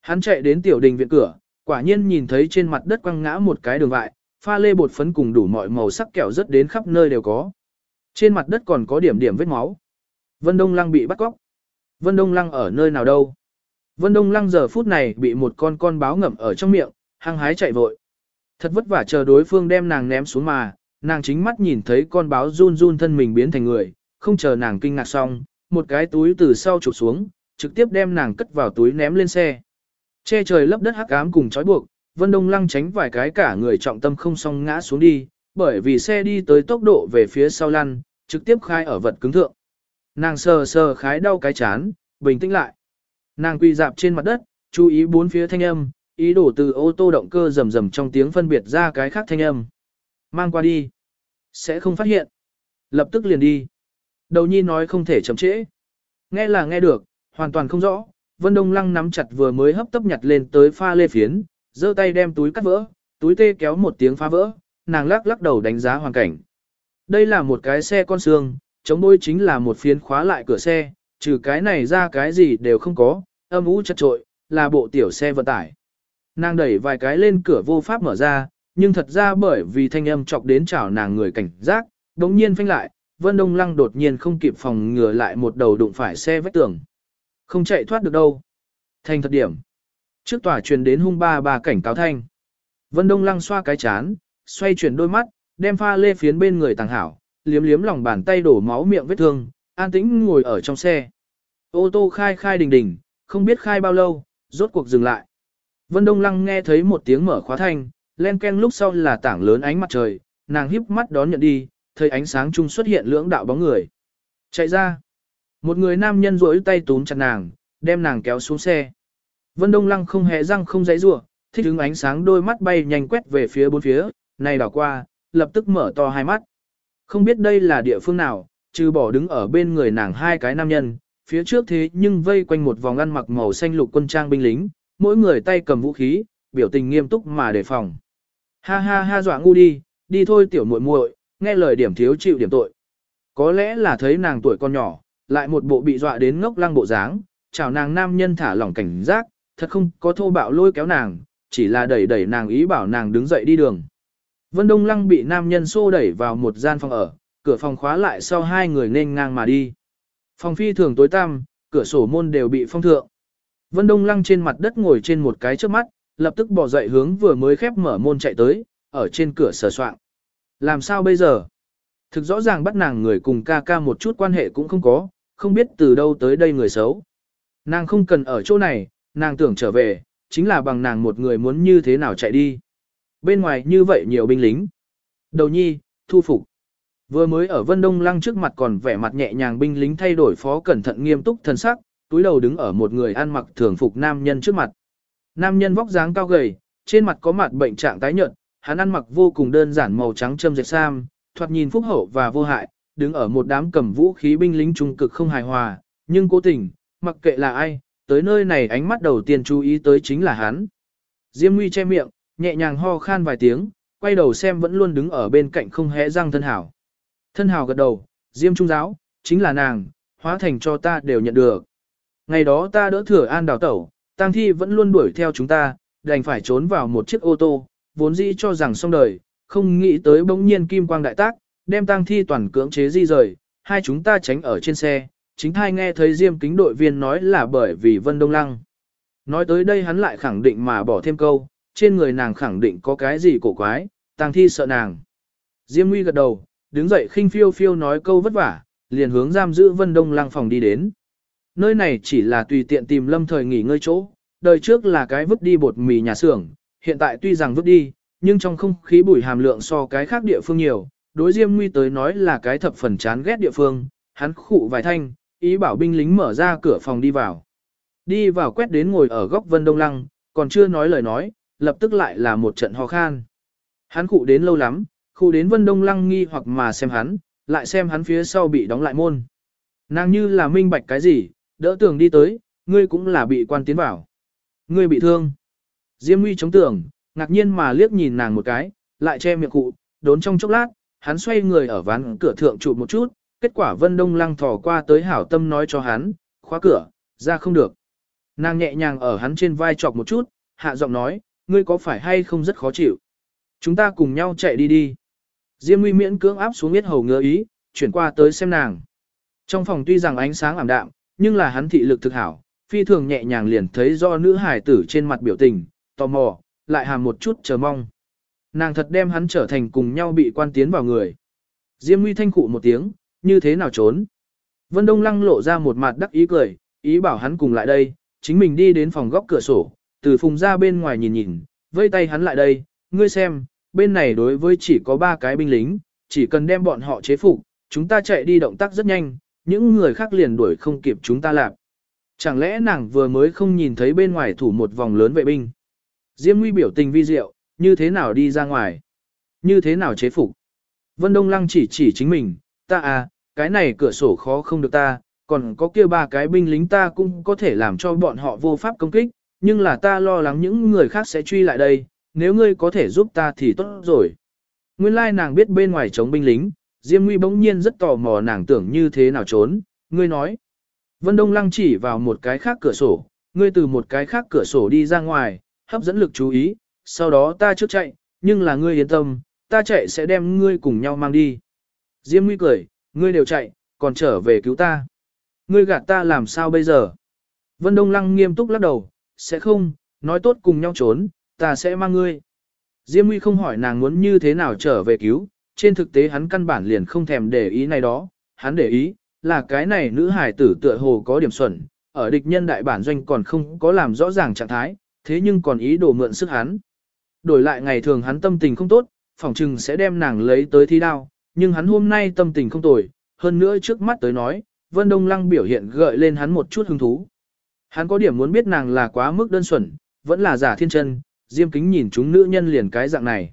Hắn chạy đến tiểu đình viện cửa, quả nhiên nhìn thấy trên mặt đất quăng ngã một cái đường vại, pha lê bột phấn cùng đủ mọi màu sắc kẹo rất đến khắp nơi đều có. Trên mặt đất còn có điểm điểm vết máu. Vân Đông Lăng bị bắt cóc. Vân Đông Lăng ở nơi nào đâu? Vân Đông Lăng giờ phút này bị một con con báo ngậm ở trong miệng, hăng hái chạy vội. Thật vất vả chờ đối phương đem nàng ném xuống mà, nàng chính mắt nhìn thấy con báo run run thân mình biến thành người, không chờ nàng kinh ngạc xong, một cái túi từ sau chụp xuống, trực tiếp đem nàng cất vào túi ném lên xe. Che trời lấp đất hắc ám cùng trói buộc, Vân Đông Lăng tránh vài cái cả người trọng tâm không song ngã xuống đi, bởi vì xe đi tới tốc độ về phía sau lăn, trực tiếp khai ở vật cứng thượng. Nàng sờ sờ khái đau cái chán, bình tĩnh lại. Nàng quỳ dạp trên mặt đất, chú ý bốn phía thanh âm, ý đồ từ ô tô động cơ rầm rầm trong tiếng phân biệt ra cái khác thanh âm. Mang qua đi. Sẽ không phát hiện. Lập tức liền đi. Đầu nhi nói không thể chậm trễ. Nghe là nghe được, hoàn toàn không rõ. Vân Đông Lăng nắm chặt vừa mới hấp tấp nhặt lên tới pha lê phiến, giơ tay đem túi cắt vỡ, túi tê kéo một tiếng phá vỡ, nàng lắc lắc đầu đánh giá hoàn cảnh. Đây là một cái xe con xương, chống đôi chính là một phiến khóa lại cửa xe, trừ cái này ra cái gì đều không có, âm ú chật trội, là bộ tiểu xe vận tải. Nàng đẩy vài cái lên cửa vô pháp mở ra, nhưng thật ra bởi vì thanh âm chọc đến chảo nàng người cảnh giác, đống nhiên phanh lại, Vân Đông Lăng đột nhiên không kịp phòng ngừa lại một đầu đụng phải xe vách tường. Không chạy thoát được đâu. Thành thật điểm. Trước tòa truyền đến hung ba ba cảnh cáo thanh. Vân Đông Lăng xoa cái chán, xoay chuyển đôi mắt, đem pha lê phiến bên người tàng hảo, liếm liếm lòng bàn tay đổ máu miệng vết thương, an tĩnh ngồi ở trong xe. Ô tô khai khai đình đình, không biết khai bao lâu, rốt cuộc dừng lại. Vân Đông Lăng nghe thấy một tiếng mở khóa thanh, len ken lúc sau là tảng lớn ánh mặt trời, nàng híp mắt đón nhận đi, thấy ánh sáng chung xuất hiện lưỡng đạo bóng người. Chạy ra. Một người nam nhân rỗi tay túm chặt nàng, đem nàng kéo xuống xe. Vân Đông Lăng không hề răng không giấy rủa, thích ứng ánh sáng đôi mắt bay nhanh quét về phía bốn phía, này đảo qua, lập tức mở to hai mắt. Không biết đây là địa phương nào, trừ bỏ đứng ở bên người nàng hai cái nam nhân, phía trước thế nhưng vây quanh một vòng ăn mặc màu xanh lục quân trang binh lính, mỗi người tay cầm vũ khí, biểu tình nghiêm túc mà đề phòng. Ha ha ha dọa ngu đi, đi thôi tiểu muội muội, nghe lời điểm thiếu chịu điểm tội. Có lẽ là thấy nàng tuổi con nhỏ, lại một bộ bị dọa đến ngốc lăng bộ dáng, chào nàng nam nhân thả lỏng cảnh giác, thật không có thô bạo lôi kéo nàng, chỉ là đẩy đẩy nàng ý bảo nàng đứng dậy đi đường. Vân Đông Lăng bị nam nhân xô đẩy vào một gian phòng ở, cửa phòng khóa lại sau hai người nên ngang mà đi. Phòng phi thường tối tăm, cửa sổ môn đều bị phong thượng. Vân Đông Lăng trên mặt đất ngồi trên một cái trước mắt, lập tức bỏ dậy hướng vừa mới khép mở môn chạy tới, ở trên cửa sờ soạn. Làm sao bây giờ? Thực rõ ràng bắt nàng người cùng ca ca một chút quan hệ cũng không có, không biết từ đâu tới đây người xấu. Nàng không cần ở chỗ này, nàng tưởng trở về, chính là bằng nàng một người muốn như thế nào chạy đi. Bên ngoài như vậy nhiều binh lính. Đầu nhi, thu phục. Vừa mới ở Vân Đông Lăng trước mặt còn vẻ mặt nhẹ nhàng binh lính thay đổi phó cẩn thận nghiêm túc thần sắc, túi đầu đứng ở một người ăn mặc thường phục nam nhân trước mặt. Nam nhân vóc dáng cao gầy, trên mặt có mặt bệnh trạng tái nhợt, hắn ăn mặc vô cùng đơn giản màu trắng châm dệt sam, thoạt nhìn phúc hậu và vô hại, đứng ở một đám cầm vũ khí binh lính trung cực không hài hòa, nhưng cố tình, mặc kệ là ai, tới nơi này ánh mắt đầu tiên chú ý tới chính là hắn. Diêm Nguy che miệng, nhẹ nhàng ho khan vài tiếng, quay đầu xem vẫn luôn đứng ở bên cạnh không hé răng thân hảo. Thân hảo gật đầu, Diêm Trung giáo, chính là nàng, hóa thành cho ta đều nhận được. Ngày đó ta đỡ thừa an đào tẩu, tang thi vẫn luôn đuổi theo chúng ta, đành phải trốn vào một chiếc ô tô, vốn dĩ cho rằng xong đời, không nghĩ tới bỗng nhiên kim quang đại tác, đem tang thi toàn cưỡng chế di rời, hai chúng ta tránh ở trên xe, chính hai nghe thấy Diêm kính đội viên nói là bởi vì Vân Đông Lăng. Nói tới đây hắn lại khẳng định mà bỏ thêm câu, trên người nàng khẳng định có cái gì cổ quái, tang thi sợ nàng. Diêm Nguy gật đầu, đứng dậy khinh phiêu phiêu nói câu vất vả, liền hướng giam giữ Vân Đông Lăng phòng đi đến. Nơi này chỉ là tùy tiện tìm lâm thời nghỉ ngơi chỗ, đời trước là cái vứt đi bột mì nhà xưởng, hiện tại tuy rằng vứt đi, nhưng trong không khí bụi hàm lượng so cái khác địa phương nhiều, đối Diêm Nguy tới nói là cái thập phần chán ghét địa phương, hắn khụ vài thanh, ý bảo binh lính mở ra cửa phòng đi vào. Đi vào quét đến ngồi ở góc Vân Đông Lăng, còn chưa nói lời nói, lập tức lại là một trận ho khan. Hắn khụ đến lâu lắm, khụ đến Vân Đông Lăng nghi hoặc mà xem hắn, lại xem hắn phía sau bị đóng lại môn. Nàng như là minh bạch cái gì, đỡ tường đi tới, ngươi cũng là bị quan tiến vào. Ngươi bị thương. Diêm Nguy chống tường, ngạc nhiên mà liếc nhìn nàng một cái, lại che miệng cụ, đốn trong chốc lát, hắn xoay người ở ván cửa thượng chụp một chút, kết quả Vân Đông Lăng thò qua tới hảo tâm nói cho hắn, khóa cửa, ra không được. Nàng nhẹ nhàng ở hắn trên vai chọc một chút, hạ giọng nói, ngươi có phải hay không rất khó chịu. Chúng ta cùng nhau chạy đi đi. Diêm Nguy miễn cưỡng áp xuống biết hầu ngứa ý, chuyển qua tới xem nàng. Trong phòng tuy rằng ánh sáng ảm đạm, nhưng là hắn thị lực thực hảo, phi thường nhẹ nhàng liền thấy do nữ hải tử trên mặt biểu tình, tò mò, lại hàm một chút chờ mong. Nàng thật đem hắn trở thành cùng nhau bị quan tiến vào người. Diêm Nguy thanh cụ một tiếng, như thế nào trốn. Vân Đông Lăng lộ ra một mặt đắc ý cười, ý bảo hắn cùng lại đây, chính mình đi đến phòng góc cửa sổ, từ phùng ra bên ngoài nhìn nhìn, vây tay hắn lại đây, ngươi xem, bên này đối với chỉ có ba cái binh lính, chỉ cần đem bọn họ chế phục, chúng ta chạy đi động tác rất nhanh, những người khác liền đuổi không kịp chúng ta làm. Chẳng lẽ nàng vừa mới không nhìn thấy bên ngoài thủ một vòng lớn vệ binh? Diêm Nguy biểu tình vi diệu, như thế nào đi ra ngoài? Như thế nào chế phục? Vân Đông Lăng chỉ chỉ chính mình, ta à, cái này cửa sổ khó không được ta, còn có kia ba cái binh lính ta cũng có thể làm cho bọn họ vô pháp công kích, nhưng là ta lo lắng những người khác sẽ truy lại đây, nếu ngươi có thể giúp ta thì tốt rồi. Nguyên lai nàng biết bên ngoài chống binh lính, Diêm Nguy bỗng nhiên rất tò mò nàng tưởng như thế nào trốn, ngươi nói. Vân Đông Lăng chỉ vào một cái khác cửa sổ, ngươi từ một cái khác cửa sổ đi ra ngoài, hấp dẫn lực chú ý, sau đó ta trước chạy, nhưng là ngươi yên tâm, ta chạy sẽ đem ngươi cùng nhau mang đi. Diêm Nguy cười, ngươi đều chạy, còn trở về cứu ta. Ngươi gạt ta làm sao bây giờ? Vân Đông Lăng nghiêm túc lắc đầu, sẽ không, nói tốt cùng nhau trốn, ta sẽ mang ngươi. Diêm Nguy không hỏi nàng muốn như thế nào trở về cứu, trên thực tế hắn căn bản liền không thèm để ý này đó, hắn để ý, là cái này nữ hải tử tựa hồ có điểm xuẩn, ở địch nhân đại bản doanh còn không có làm rõ ràng trạng thái, thế nhưng còn ý đồ mượn sức hắn. Đổi lại ngày thường hắn tâm tình không tốt, phỏng chừng sẽ đem nàng lấy tới thi đao, nhưng hắn hôm nay tâm tình không tồi, hơn nữa trước mắt tới nói, Vân Đông Lăng biểu hiện gợi lên hắn một chút hứng thú. Hắn có điểm muốn biết nàng là quá mức đơn xuẩn, vẫn là giả thiên chân, diêm kính nhìn chúng nữ nhân liền cái dạng này.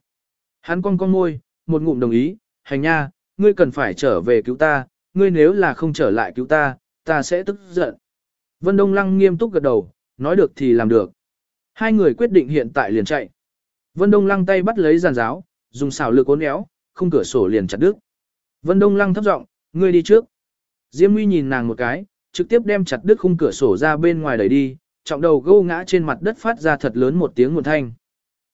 Hắn cong cong môi, một ngụm đồng ý, hành nha, ngươi cần phải trở về cứu ta, ngươi nếu là không trở lại cứu ta, ta sẽ tức giận. Vân Đông Lăng nghiêm túc gật đầu, nói được thì làm được. Hai người quyết định hiện tại liền chạy. Vân Đông Lăng tay bắt lấy giàn giáo, dùng xảo lực uốn éo, không cửa sổ liền chặt đứt. Vân Đông Lăng thấp giọng, ngươi đi trước. Diêm Nguy nhìn nàng một cái, trực tiếp đem chặt đứt khung cửa sổ ra bên ngoài đẩy đi, trọng đầu gâu ngã trên mặt đất phát ra thật lớn một tiếng nguồn thanh.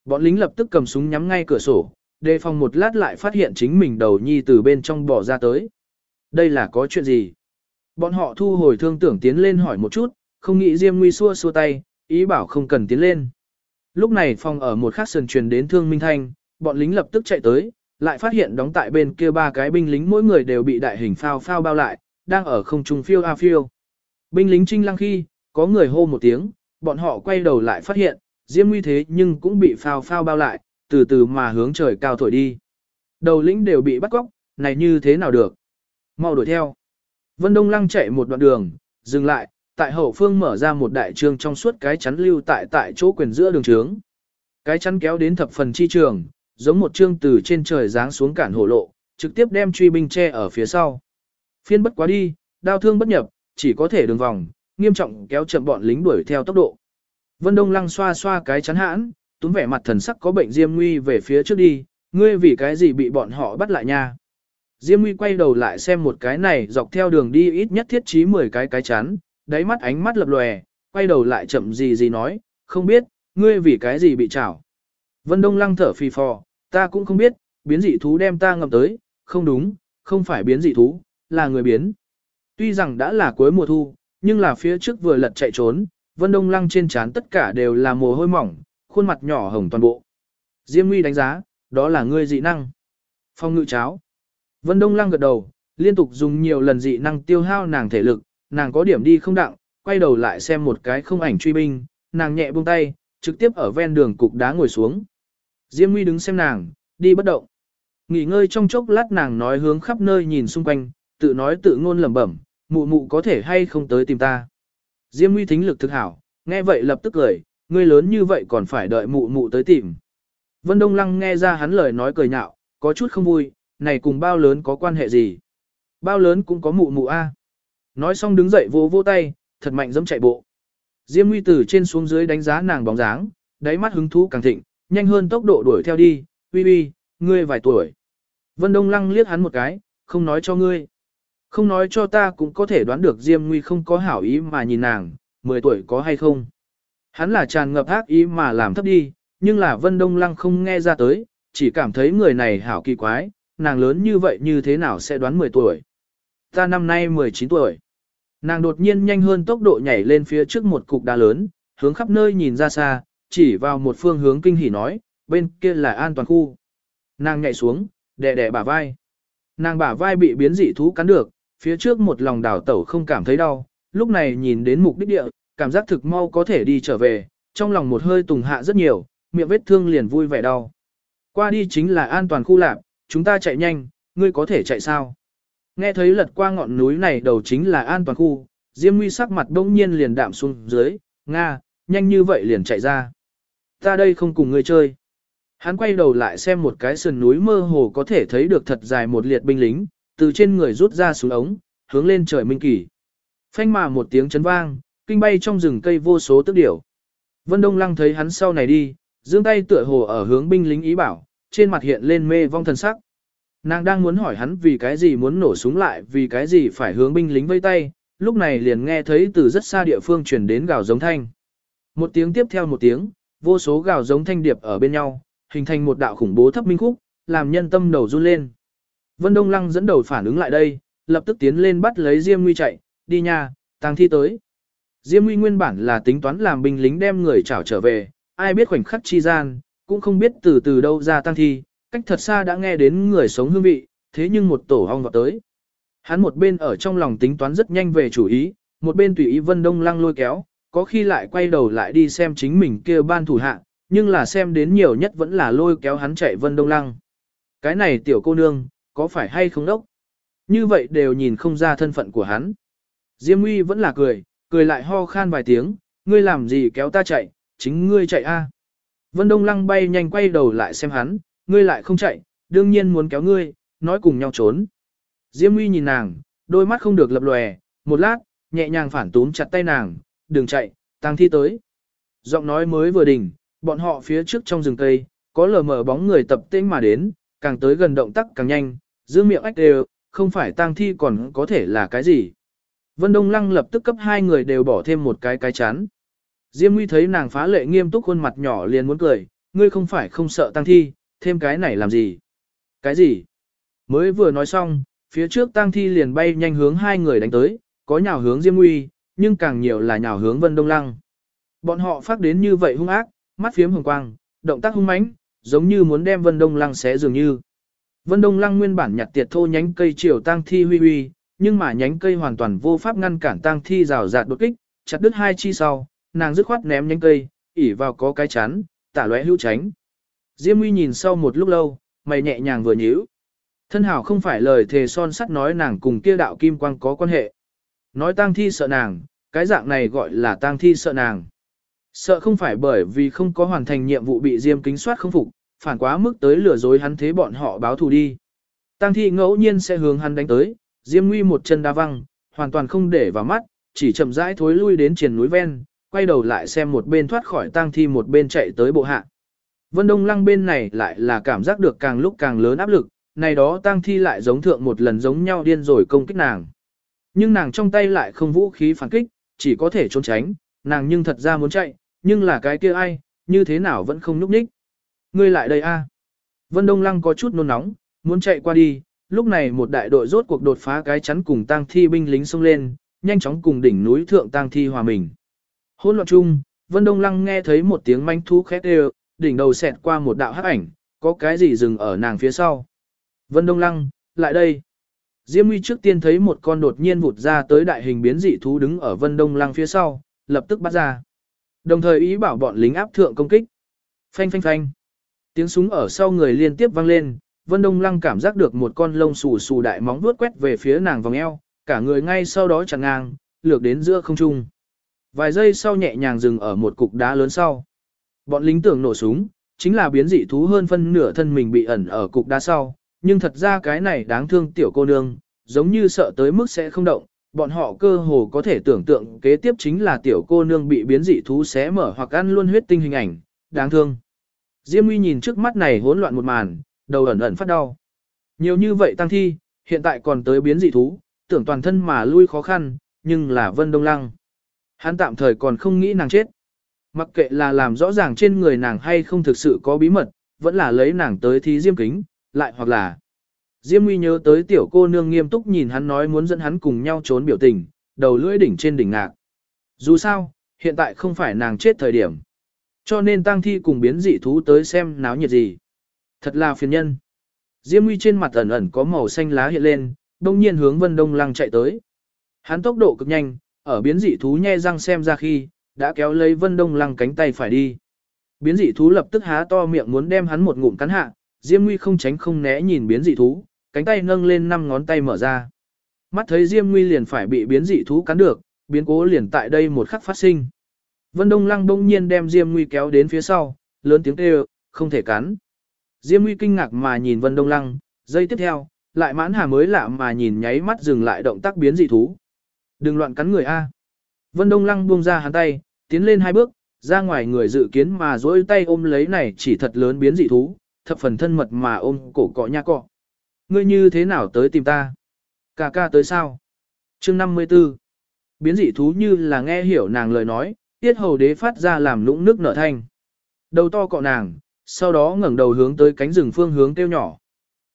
Bọn lính lập tức cầm súng nhắm ngay cửa sổ, đề phòng một lát lại phát hiện chính mình đầu nhi từ bên trong bỏ ra tới. Đây là có chuyện gì? Bọn họ thu hồi thương tưởng tiến lên hỏi một chút, không nghĩ Diêm Nguy xua xua tay, ý bảo không cần tiến lên. Lúc này phòng ở một khắc sườn truyền đến thương minh thanh, bọn lính lập tức chạy tới, lại phát hiện đóng tại bên kia ba cái binh lính mỗi người đều bị đại hình phao phao bao lại, đang ở không trung phiêu a phiêu. Binh lính trinh lăng khi, có người hô một tiếng, bọn họ quay đầu lại phát hiện, Diêm Nguy thế nhưng cũng bị phao phao bao lại, từ từ mà hướng trời cao thổi đi. Đầu lĩnh đều bị bắt cóc, này như thế nào được? Mau đuổi theo. Vân Đông Lăng chạy một đoạn đường, dừng lại, tại hậu phương mở ra một đại trương trong suốt cái chắn lưu tại tại chỗ quyền giữa đường trướng. Cái chắn kéo đến thập phần chi trường, giống một trương từ trên trời giáng xuống cản hổ lộ, trực tiếp đem truy binh che ở phía sau. Phiên bất quá đi, đao thương bất nhập, chỉ có thể đường vòng, nghiêm trọng kéo chậm bọn lính đuổi theo tốc độ. Vân Đông Lăng xoa xoa cái chắn hãn, túm vẻ mặt thần sắc có bệnh Diêm Nguy về phía trước đi, ngươi vì cái gì bị bọn họ bắt lại nha. Diêm Nguy quay đầu lại xem một cái này dọc theo đường đi ít nhất thiết trí 10 cái cái chắn, đáy mắt ánh mắt lập lòe, quay đầu lại chậm gì gì nói, không biết, ngươi vì cái gì bị trảo. Vân Đông Lăng thở phì phò, ta cũng không biết, biến dị thú đem ta ngầm tới, không đúng, không phải biến dị thú, là người biến. Tuy rằng đã là cuối mùa thu, nhưng là phía trước vừa lật chạy trốn, Vân Đông Lăng trên trán tất cả đều là mồ hôi mỏng, khuôn mặt nhỏ hồng toàn bộ. Diêm Nguy đánh giá, đó là ngươi dị năng. Phong ngự cháo. Vân Đông Lăng gật đầu, liên tục dùng nhiều lần dị năng tiêu hao nàng thể lực, nàng có điểm đi không đặng, quay đầu lại xem một cái không ảnh truy binh, nàng nhẹ buông tay, trực tiếp ở ven đường cục đá ngồi xuống. Diêm Nguy đứng xem nàng, đi bất động. Nghỉ ngơi trong chốc lát nàng nói hướng khắp nơi nhìn xung quanh, tự nói tự ngôn lẩm bẩm, mụ mụ có thể hay không tới tìm ta. Diêm Nguy thính lực thực hảo, nghe vậy lập tức cười, ngươi lớn như vậy còn phải đợi mụ mụ tới tìm. Vân Đông Lăng nghe ra hắn lời nói cười nhạo, có chút không vui, này cùng bao lớn có quan hệ gì. Bao lớn cũng có mụ mụ a. Nói xong đứng dậy vỗ vỗ tay, thật mạnh dẫm chạy bộ. Diêm Nguy từ trên xuống dưới đánh giá nàng bóng dáng, đáy mắt hứng thú càng thịnh, nhanh hơn tốc độ đuổi theo đi, uy uy, ngươi vài tuổi. Vân Đông Lăng liếc hắn một cái, không nói cho ngươi. Không nói cho ta cũng có thể đoán được Diêm Nguy không có hảo ý mà nhìn nàng, 10 tuổi có hay không. Hắn là tràn ngập ác ý mà làm thấp đi, nhưng là Vân Đông Lăng không nghe ra tới, chỉ cảm thấy người này hảo kỳ quái, nàng lớn như vậy như thế nào sẽ đoán 10 tuổi. Ta năm nay 19 tuổi. Nàng đột nhiên nhanh hơn tốc độ nhảy lên phía trước một cục đá lớn, hướng khắp nơi nhìn ra xa, chỉ vào một phương hướng kinh hỉ nói, bên kia là an toàn khu. Nàng nhảy xuống, đè đè bả vai. Nàng bả vai bị biến dị thú cắn được, phía trước một lòng đảo tẩu không cảm thấy đau, lúc này nhìn đến mục đích địa, cảm giác thực mau có thể đi trở về, trong lòng một hơi tùng hạ rất nhiều, miệng vết thương liền vui vẻ đau. Qua đi chính là an toàn khu lạc, chúng ta chạy nhanh, ngươi có thể chạy sao? Nghe thấy lật qua ngọn núi này đầu chính là an toàn khu, Diêm Nguy sắc mặt đông nhiên liền đạm xuống dưới, Nga, nhanh như vậy liền chạy ra. Ta đây không cùng ngươi chơi. Hắn quay đầu lại xem một cái sườn núi mơ hồ có thể thấy được thật dài một liệt binh lính, từ trên người rút ra xuống ống, hướng lên trời minh kỳ. Phanh mà một tiếng chấn vang, kinh bay trong rừng cây vô số tức điểu. Vân Đông Lăng thấy hắn sau này đi, giương tay tựa hồ ở hướng binh lính ý bảo, trên mặt hiện lên mê vong thần sắc. Nàng đang muốn hỏi hắn vì cái gì muốn nổ súng lại, vì cái gì phải hướng binh lính vây tay, lúc này liền nghe thấy từ rất xa địa phương truyền đến gào giống thanh. Một tiếng tiếp theo một tiếng, vô số gào giống thanh điệp ở bên nhau, hình thành một đạo khủng bố thấp minh khúc, làm nhân tâm đầu run lên. Vân Đông Lăng dẫn đầu phản ứng lại đây, lập tức tiến lên bắt lấy Diêm Nguy chạy, đi nha, tăng thi tới. Diêm Nguy nguyên bản là tính toán làm binh lính đem người trảo trở về, ai biết khoảnh khắc chi gian, cũng không biết từ từ đâu ra tăng thi, cách thật xa đã nghe đến người sống hương vị, thế nhưng một tổ hong vào tới. Hắn một bên ở trong lòng tính toán rất nhanh về chủ ý, một bên tùy ý Vân Đông Lăng lôi kéo, có khi lại quay đầu lại đi xem chính mình kia ban thủ hạ, nhưng là xem đến nhiều nhất vẫn là lôi kéo hắn chạy Vân Đông Lăng. Cái này tiểu cô nương, có phải hay không đốc? Như vậy đều nhìn không ra thân phận của hắn. Diêm Uy vẫn là cười, cười lại ho khan vài tiếng, ngươi làm gì kéo ta chạy, chính ngươi chạy a. Vân Đông Lăng bay nhanh quay đầu lại xem hắn, ngươi lại không chạy, đương nhiên muốn kéo ngươi, nói cùng nhau trốn. Diêm Uy nhìn nàng, đôi mắt không được lập lòe, một lát, nhẹ nhàng phản túm chặt tay nàng, đừng chạy, tăng thi tới. Giọng nói mới vừa đỉnh, bọn họ phía trước trong rừng cây, có lờ mờ bóng người tập tên mà đến, càng tới gần động tác càng nhanh, giữ miệng ách đều, không phải tang thi còn có thể là cái gì. Vân Đông Lăng lập tức cấp hai người đều bỏ thêm một cái cái chán. Diêm Nguy thấy nàng phá lệ nghiêm túc khuôn mặt nhỏ liền muốn cười, ngươi không phải không sợ tang thi, thêm cái này làm gì? Cái gì? Mới vừa nói xong, phía trước tang thi liền bay nhanh hướng hai người đánh tới, có nhào hướng Diêm Nguy, nhưng càng nhiều là nhào hướng Vân Đông Lăng. Bọn họ phát đến như vậy hung ác, mắt phiếm hồng quang, động tác hung mãnh, giống như muốn đem Vân Đông Lăng xé dường như. Vân Đông Lăng nguyên bản nhặt tiệt thô nhánh cây chiều tang thi huy huy, nhưng mà nhánh cây hoàn toàn vô pháp ngăn cản tang thi rào rạt đột kích, chặt đứt hai chi sau, nàng dứt khoát ném nhánh cây, ỉ vào có cái chắn, tả lóe hữu tránh. Diêm Uy nhìn sau một lúc lâu, mày nhẹ nhàng vừa nhíu. Thân hảo không phải lời thề son sắt nói nàng cùng kia đạo kim quang có quan hệ. Nói tang thi sợ nàng, cái dạng này gọi là tang thi sợ nàng. Sợ không phải bởi vì không có hoàn thành nhiệm vụ bị Diêm kính soát không phục, phản quá mức tới lừa dối hắn thế bọn họ báo thù đi. Tang thi ngẫu nhiên sẽ hướng hắn đánh tới, Diêm Nguy một chân đá văng, hoàn toàn không để vào mắt, chỉ chậm rãi thối lui đến triền núi ven, quay đầu lại xem một bên thoát khỏi tang thi một bên chạy tới bộ hạ. Vân Đông Lăng bên này lại là cảm giác được càng lúc càng lớn áp lực, này đó tang thi lại giống thượng một lần giống nhau điên rồi công kích nàng. Nhưng nàng trong tay lại không vũ khí phản kích, chỉ có thể trốn tránh, nàng nhưng thật ra muốn chạy, nhưng là cái kia ai, như thế nào vẫn không nhúc nhích. Ngươi lại đây a. Vân Đông Lăng có chút nôn nóng, muốn chạy qua đi, lúc này một đại đội rốt cuộc đột phá cái chắn cùng tang thi binh lính xông lên, nhanh chóng cùng đỉnh núi thượng tang thi hòa mình. Hỗn loạn chung, Vân Đông Lăng nghe thấy một tiếng manh thú khét đều, đỉnh đầu xẹt qua một đạo hắc ảnh, có cái gì dừng ở nàng phía sau. Vân Đông Lăng, lại đây. Diêm Nguy trước tiên thấy một con đột nhiên vụt ra tới đại hình biến dị thú đứng ở Vân Đông Lăng phía sau, lập tức bắt ra. Đồng thời ý bảo bọn lính áp thượng công kích. Phanh phanh phanh. Tiếng súng ở sau người liên tiếp vang lên, Vân Đông Lăng cảm giác được một con lông xù xù đại móng vuốt quét về phía nàng vòng eo, cả người ngay sau đó chẳng ngang, lược đến giữa không trung. Vài giây sau nhẹ nhàng dừng ở một cục đá lớn sau. Bọn lính tưởng nổ súng, chính là biến dị thú hơn phân nửa thân mình bị ẩn ở cục đá sau, nhưng thật ra cái này đáng thương tiểu cô nương, giống như sợ tới mức sẽ không động, bọn họ cơ hồ có thể tưởng tượng kế tiếp chính là tiểu cô nương bị biến dị thú xé mở hoặc ăn luôn huyết tinh hình ảnh, đáng thương. Diêm Uy nhìn trước mắt này hỗn loạn một màn, đầu ẩn ẩn phát đau. Nhiều như vậy tăng thi, hiện tại còn tới biến dị thú, tưởng toàn thân mà lui khó khăn, nhưng là Vân Đông Lăng. Hắn tạm thời còn không nghĩ nàng chết. Mặc kệ là làm rõ ràng trên người nàng hay không thực sự có bí mật, vẫn là lấy nàng tới thí diêm kính, lại hoặc là Diêm Uy nhớ tới tiểu cô nương nghiêm túc nhìn hắn nói muốn dẫn hắn cùng nhau trốn biểu tình, đầu lưỡi đỉnh trên đỉnh ngạc. Dù sao, hiện tại không phải nàng chết thời điểm. Cho nên tang thi cùng biến dị thú tới xem náo nhiệt gì. Thật là phiền nhân. Diêm Uy trên mặt ẩn ẩn có màu xanh lá hiện lên, đông nhiên hướng Vân Đông Lăng chạy tới. Hắn tốc độ cực nhanh, ở biến dị thú nhe răng xem ra khi, đã kéo lấy Vân Đông Lăng cánh tay phải đi. Biến dị thú lập tức há to miệng muốn đem hắn một ngụm cắn hạ, Diêm Nguy không tránh không né nhìn biến dị thú, cánh tay nâng lên năm ngón tay mở ra. Mắt thấy Diêm Nguy liền phải bị biến dị thú cắn được, biến cố liền tại đây một khắc phát sinh. Vân Đông Lăng đông nhiên đem Diêm Nguy kéo đến phía sau, lớn tiếng kêu, không thể cắn. Diêm Nguy kinh ngạc mà nhìn Vân Đông Lăng, giây tiếp theo, lại mãn hà mới lạ mà nhìn nháy mắt dừng lại động tác biến dị thú. Đừng loạn cắn người A. Vân Đông Lăng buông ra hắn tay, tiến lên hai bước, ra ngoài người dự kiến mà dỗi tay ôm lấy này chỉ thật lớn biến dị thú, thập phần thân mật mà ôm cổ cọ nha cọ. Ngươi như thế nào tới tìm ta? Cà ca tới sao? chương 54. Biến dị thú như là nghe hiểu nàng lời nói, tiết hầu đế phát ra làm lũng nước nở thanh. Đầu to cọ nàng, sau đó ngẩng đầu hướng tới cánh rừng phương hướng tiêu nhỏ.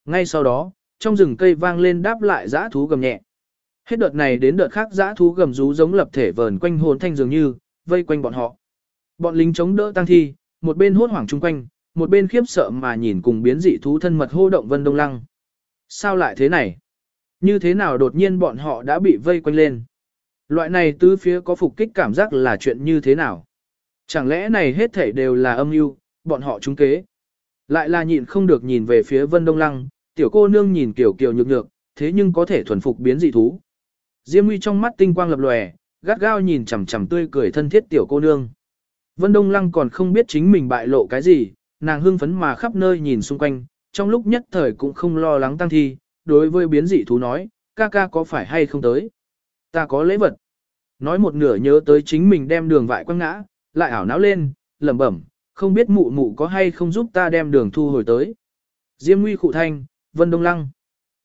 Ngay sau đó, trong rừng cây vang lên đáp lại dã thú gầm nhẹ. Hết đợt này đến đợt khác dã thú gầm rú giống lập thể vờn quanh hồn thanh dường như, vây quanh bọn họ. Bọn lính chống đỡ tăng thi, một bên hốt hoảng chung quanh, một bên khiếp sợ mà nhìn cùng biến dị thú thân mật hô động Vân Đông Lăng. Sao lại thế này? Như thế nào đột nhiên bọn họ đã bị vây quanh lên? Loại này tứ phía có phục kích cảm giác là chuyện như thế nào? Chẳng lẽ này hết thảy đều là âm mưu, bọn họ trúng kế? Lại là nhịn không được nhìn về phía Vân Đông Lăng, tiểu cô nương nhìn kiểu kiểu nhược nhược, thế nhưng có thể thuần phục biến dị thú. Diêm Uy trong mắt tinh quang lập lòe, gắt gao nhìn chằm chằm tươi cười thân thiết tiểu cô nương. Vân Đông Lăng còn không biết chính mình bại lộ cái gì, nàng hưng phấn mà khắp nơi nhìn xung quanh, trong lúc nhất thời cũng không lo lắng tăng thi, đối với biến dị thú nói, ca ca có phải hay không tới. Ta có lễ vật. Nói một nửa nhớ tới chính mình đem đường vại quăng ngã, lại ảo não lên, lẩm bẩm, không biết mụ mụ có hay không giúp ta đem đường thu hồi tới. Diêm nguy khụ thanh, Vân Đông Lăng.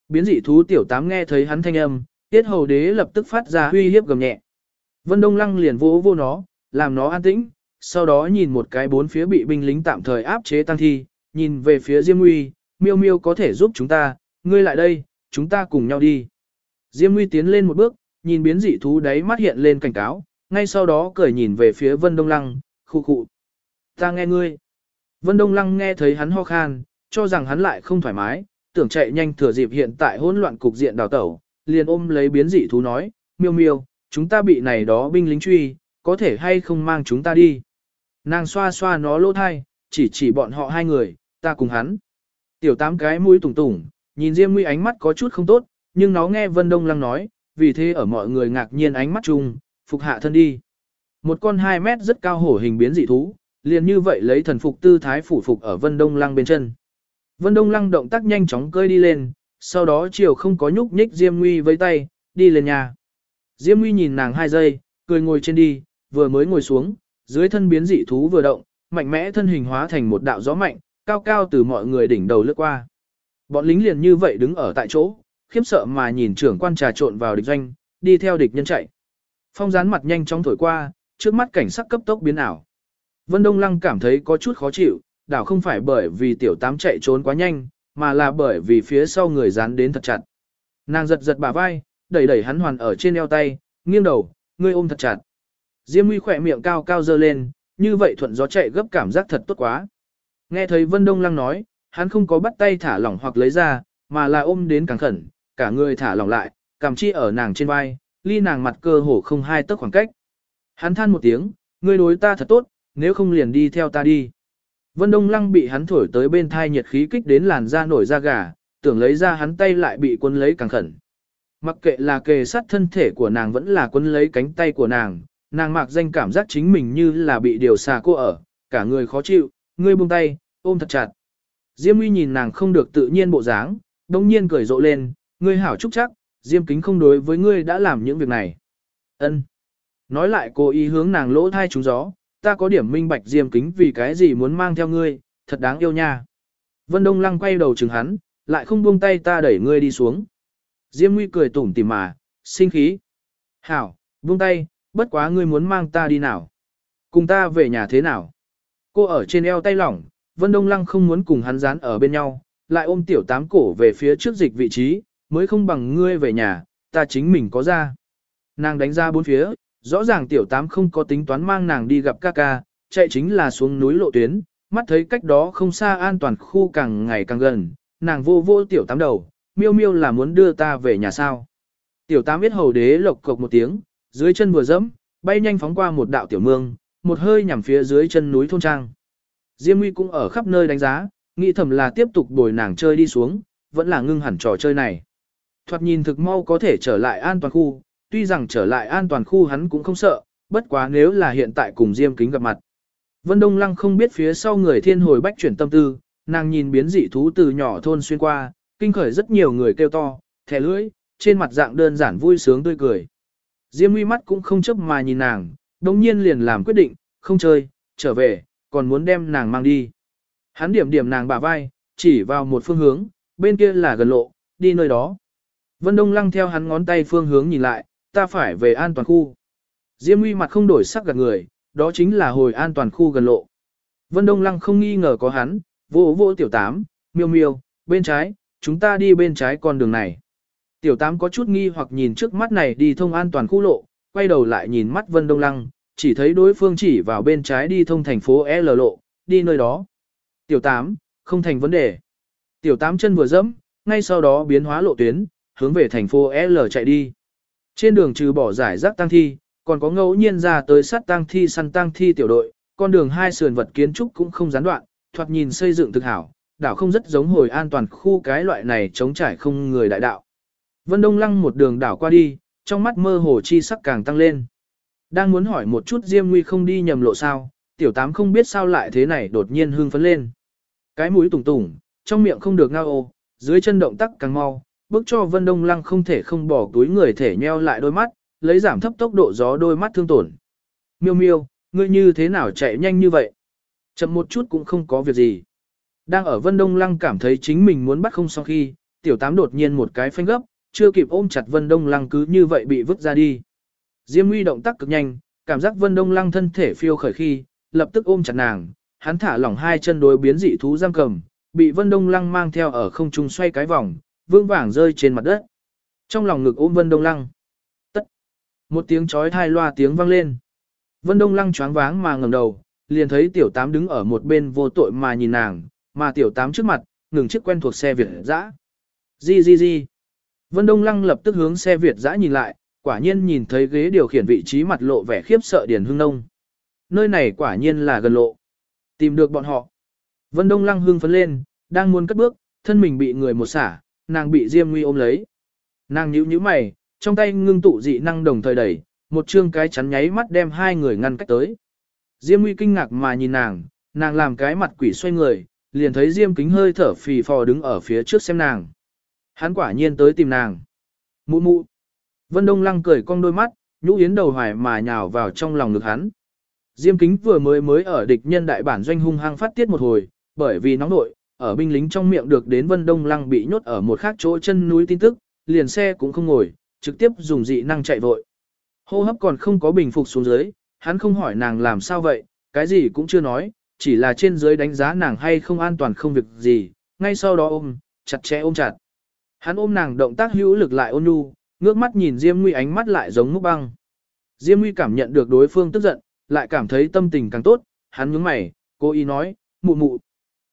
Biến dị thú tiểu tám nghe thấy hắn thanh âm, tiết hầu đế lập tức phát ra huy hiếp gầm nhẹ. Vân Đông Lăng liền vỗ vô nó, làm nó an tĩnh, sau đó nhìn một cái bốn phía bị binh lính tạm thời áp chế tăng thi, nhìn về phía Diêm Nguy, miêu miêu có thể giúp chúng ta, ngươi lại đây, chúng ta cùng nhau đi. Diêm Nguy tiến lên một bước, nhìn biến dị thú đấy mắt hiện lên cảnh cáo, ngay sau đó cười nhìn về phía Vân Đông Lăng, khu khụ. Ta nghe ngươi. Vân Đông Lăng nghe thấy hắn ho khan, cho rằng hắn lại không thoải mái, tưởng chạy nhanh thừa dịp hiện tại hỗn loạn cục diện đào tẩu, liền ôm lấy biến dị thú nói, miêu miêu, chúng ta bị này đó binh lính truy, có thể hay không mang chúng ta đi. Nàng xoa xoa nó lỗ thai, chỉ chỉ bọn họ hai người, ta cùng hắn. Tiểu tám cái mũi tủng tủng, nhìn Diêm Nguy ánh mắt có chút không tốt, nhưng nó nghe Vân Đông Lăng nói, vì thế ở mọi người ngạc nhiên ánh mắt chung, phục hạ thân đi. Một con 2 mét rất cao hổ hình biến dị thú, liền như vậy lấy thần phục tư thái phủ phục ở Vân Đông Lăng bên chân. Vân Đông Lăng động tác nhanh chóng cơi đi lên, sau đó chiều không có nhúc nhích Diêm Nguy với tay, đi lên nhà. Diêm Nguy nhìn nàng hai giây, cười ngồi trên đi, vừa mới ngồi xuống, dưới thân biến dị thú vừa động, mạnh mẽ thân hình hóa thành một đạo gió mạnh, cao cao từ mọi người đỉnh đầu lướt qua. Bọn lính liền như vậy đứng ở tại chỗ, khiếp sợ mà nhìn trưởng quan trà trộn vào địch doanh, đi theo địch nhân chạy. Phong gián mặt nhanh chóng thổi qua, trước mắt cảnh sắc cấp tốc biến ảo. Vân Đông Lăng cảm thấy có chút khó chịu, đảo không phải bởi vì tiểu tám chạy trốn quá nhanh, mà là bởi vì phía sau người dán đến thật chặt. Nàng giật giật bả vai, đẩy đẩy hắn hoàn ở trên eo tay, nghiêng đầu, ngươi ôm thật chặt. Diêm Nguy khỏe miệng cao cao dơ lên, như vậy thuận gió chạy gấp cảm giác thật tốt quá. Nghe thấy Vân Đông Lăng nói, hắn không có bắt tay thả lỏng hoặc lấy ra, mà là ôm đến càng khẩn, cả người thả lỏng lại, cảm chi ở nàng trên vai, ly nàng mặt cơ hồ không hai tấc khoảng cách. Hắn than một tiếng, ngươi đối ta thật tốt, nếu không liền đi theo ta đi. Vân Đông Lăng bị hắn thổi tới bên thai nhiệt khí kích đến làn da nổi da gà, tưởng lấy ra hắn tay lại bị quân lấy càng khẩn. Mặc kệ là kề sát thân thể của nàng vẫn là quân lấy cánh tay của nàng, nàng mạc danh cảm giác chính mình như là bị điều xà cô ở, cả người khó chịu, ngươi buông tay, ôm thật chặt. Diêm uy nhìn nàng không được tự nhiên bộ dáng, đông nhiên cười rộ lên, ngươi hảo chúc chắc, Diêm kính không đối với ngươi đã làm những việc này. Ân. Nói lại cô ý hướng nàng lỗ thai trúng gió, ta có điểm minh bạch Diêm kính vì cái gì muốn mang theo ngươi, thật đáng yêu nha. Vân Đông Lăng quay đầu chừng hắn, lại không buông tay ta đẩy ngươi đi xuống. Diêm Nguy cười tủm tỉm mà, sinh khí. Hảo, buông tay, bất quá ngươi muốn mang ta đi nào. Cùng ta về nhà thế nào. Cô ở trên eo tay lỏng, Vân Đông Lăng không muốn cùng hắn dán ở bên nhau, lại ôm tiểu tám cổ về phía trước dịch vị trí, mới không bằng ngươi về nhà, ta chính mình có ra. Nàng đánh ra bốn phía, rõ ràng tiểu tám không có tính toán mang nàng đi gặp ca ca, chạy chính là xuống núi lộ tuyến, mắt thấy cách đó không xa an toàn khu càng ngày càng gần, nàng vô vô tiểu tám đầu, miêu miêu là muốn đưa ta về nhà sao. Tiểu tám biết hầu đế lộc cộc một tiếng, dưới chân vừa dẫm, bay nhanh phóng qua một đạo tiểu mương, một hơi nhằm phía dưới chân núi thôn trang. Diêm Nguy cũng ở khắp nơi đánh giá, nghĩ thầm là tiếp tục bồi nàng chơi đi xuống, vẫn là ngưng hẳn trò chơi này. Thoạt nhìn thực mau có thể trở lại an toàn khu, tuy rằng trở lại an toàn khu hắn cũng không sợ, bất quá nếu là hiện tại cùng Diêm Kính gặp mặt. Vân Đông Lăng không biết phía sau người thiên hồi bách chuyển tâm tư, nàng nhìn biến dị thú từ nhỏ thôn xuyên qua, kinh khởi rất nhiều người kêu to, thẻ lưỡi, trên mặt dạng đơn giản vui sướng tươi cười. Diêm uy mắt cũng không chấp mà nhìn nàng, đồng nhiên liền làm quyết định, không chơi, trở về, còn muốn đem nàng mang đi. Hắn điểm điểm nàng bả vai, chỉ vào một phương hướng, bên kia là gần lộ, đi nơi đó. Vân Đông Lăng theo hắn ngón tay phương hướng nhìn lại, ta phải về an toàn khu. Diêm uy mặt không đổi sắc gật người, đó chính là hồi an toàn khu gần lộ. Vân Đông Lăng không nghi ngờ có hắn, vô vô tiểu tám, miêu miêu, bên trái, chúng ta đi bên trái con đường này. Tiểu tám có chút nghi hoặc nhìn trước mắt này đi thông an toàn khu lộ, quay đầu lại nhìn mắt Vân Đông Lăng, chỉ thấy đối phương chỉ vào bên trái đi thông thành phố L lộ, đi nơi đó. Tiểu tám, không thành vấn đề. Tiểu tám chân vừa dẫm, ngay sau đó biến hóa lộ tuyến, hướng về thành phố L chạy đi. Trên đường trừ bỏ giải rác tăng thi, còn có ngẫu nhiên ra tới sát tăng thi săn tăng thi tiểu đội, con đường hai sườn vật kiến trúc cũng không gián đoạn, thoạt nhìn xây dựng thực hảo, đảo không rất giống hồi an toàn khu cái loại này chống trải không người đại đạo. Vân Đông Lăng một đường đảo qua đi, trong mắt mơ hồ chi sắc càng tăng lên. Đang muốn hỏi một chút Diêm Nguy không đi nhầm lộ sao, tiểu tám không biết sao lại thế này đột nhiên hưng phấn lên. Cái mũi tủng tủng, trong miệng không được ngao ô, dưới chân động tác càng mau, bước cho Vân Đông Lăng không thể không bỏ túi người thể nheo lại đôi mắt, lấy giảm thấp tốc độ gió đôi mắt thương tổn. Miêu miêu, ngươi như thế nào chạy nhanh như vậy? Chậm một chút cũng không có việc gì. Đang ở Vân Đông Lăng cảm thấy chính mình muốn bắt không sau khi, tiểu tám đột nhiên một cái phanh gấp, chưa kịp ôm chặt Vân Đông Lăng cứ như vậy bị vứt ra đi. Diêm Nguy động tác cực nhanh, cảm giác Vân Đông Lăng thân thể phiêu khởi khi, lập tức ôm chặt nàng, hắn thả lỏng hai chân đối biến dị thú giam cầm, bị Vân Đông Lăng mang theo ở không trung xoay cái vòng, vương vàng rơi trên mặt đất. Trong lòng ngực ôm Vân Đông Lăng. Tất. Một tiếng chói thai loa tiếng vang lên. Vân Đông Lăng choáng váng mà ngẩng đầu, liền thấy tiểu tám đứng ở một bên vô tội mà nhìn nàng, mà tiểu tám trước mặt, ngừng chiếc quen thuộc xe Việt dã. Di di di. Vân Đông Lăng lập tức hướng xe Việt dã nhìn lại, quả nhiên nhìn thấy ghế điều khiển vị trí mặt lộ vẻ khiếp sợ Điền Hưng Nông. Nơi này quả nhiên là gần lộ. Tìm được bọn họ. Vân Đông Lăng hưng phấn lên, đang muốn cất bước, thân mình bị người một xả, nàng bị Diêm Nguy ôm lấy. Nàng nhíu nhíu mày, trong tay ngưng tụ dị năng đồng thời đẩy, một chương cái chắn nháy mắt đem hai người ngăn cách tới. Diêm Nguy kinh ngạc mà nhìn nàng, nàng làm cái mặt quỷ xoay người, liền thấy Diêm Kính hơi thở phì phò đứng ở phía trước xem nàng. Hắn quả nhiên tới tìm nàng. Mụ mụ. Vân Đông Lăng cười cong đôi mắt, nhũ yến đầu hoài mà nhào vào trong lòng ngực hắn. Diêm Kính vừa mới mới ở địch nhân đại bản doanh hung hăng phát tiết một hồi, bởi vì nóng nội, ở binh lính trong miệng được đến Vân Đông Lăng bị nhốt ở một khác chỗ chân núi tin tức, liền xe cũng không ngồi, trực tiếp dùng dị năng chạy vội. Hô hấp còn không có bình phục xuống dưới, hắn không hỏi nàng làm sao vậy, cái gì cũng chưa nói, chỉ là trên dưới đánh giá nàng hay không an toàn không việc gì, ngay sau đó ôm, chặt chẽ ôm chặt. Hắn ôm nàng động tác hữu lực lại ôn nhu, ngước mắt nhìn Diêm Nguy ánh mắt lại giống múc băng. Diêm Nguy cảm nhận được đối phương tức giận, lại cảm thấy tâm tình càng tốt, hắn nhướng mày, cô ý nói, mụ mụ.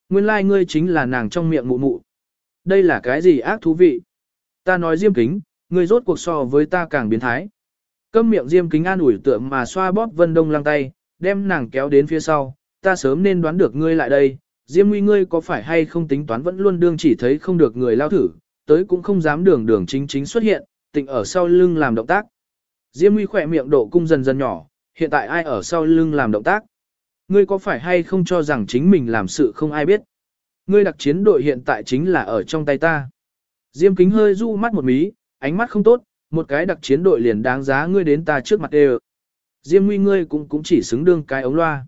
Nguyên lai like ngươi chính là nàng trong miệng mụ mụ. Đây là cái gì ác thú vị? Ta nói Diêm Kính, ngươi rốt cuộc so với ta càng biến thái. Câm miệng Diêm Kính an ủi tượng mà xoa bóp Vân Đông lăng tay, đem nàng kéo đến phía sau, ta sớm nên đoán được ngươi lại đây. Diêm Nguy ngươi có phải hay không tính toán vẫn luôn đương chỉ thấy không được người lao thử, tới cũng không dám đường đường chính chính xuất hiện, tịnh ở sau lưng làm động tác. Diêm Nguy khỏe miệng độ cung dần dần nhỏ, hiện tại ai ở sau lưng làm động tác? Ngươi có phải hay không cho rằng chính mình làm sự không ai biết? Ngươi đặc chiến đội hiện tại chính là ở trong tay ta. Diêm kính hơi du mắt một mí, ánh mắt không tốt, một cái đặc chiến đội liền đáng giá ngươi đến ta trước mặt đều. Diêm nguy ngươi cũng cũng chỉ xứng đương cái ống loa.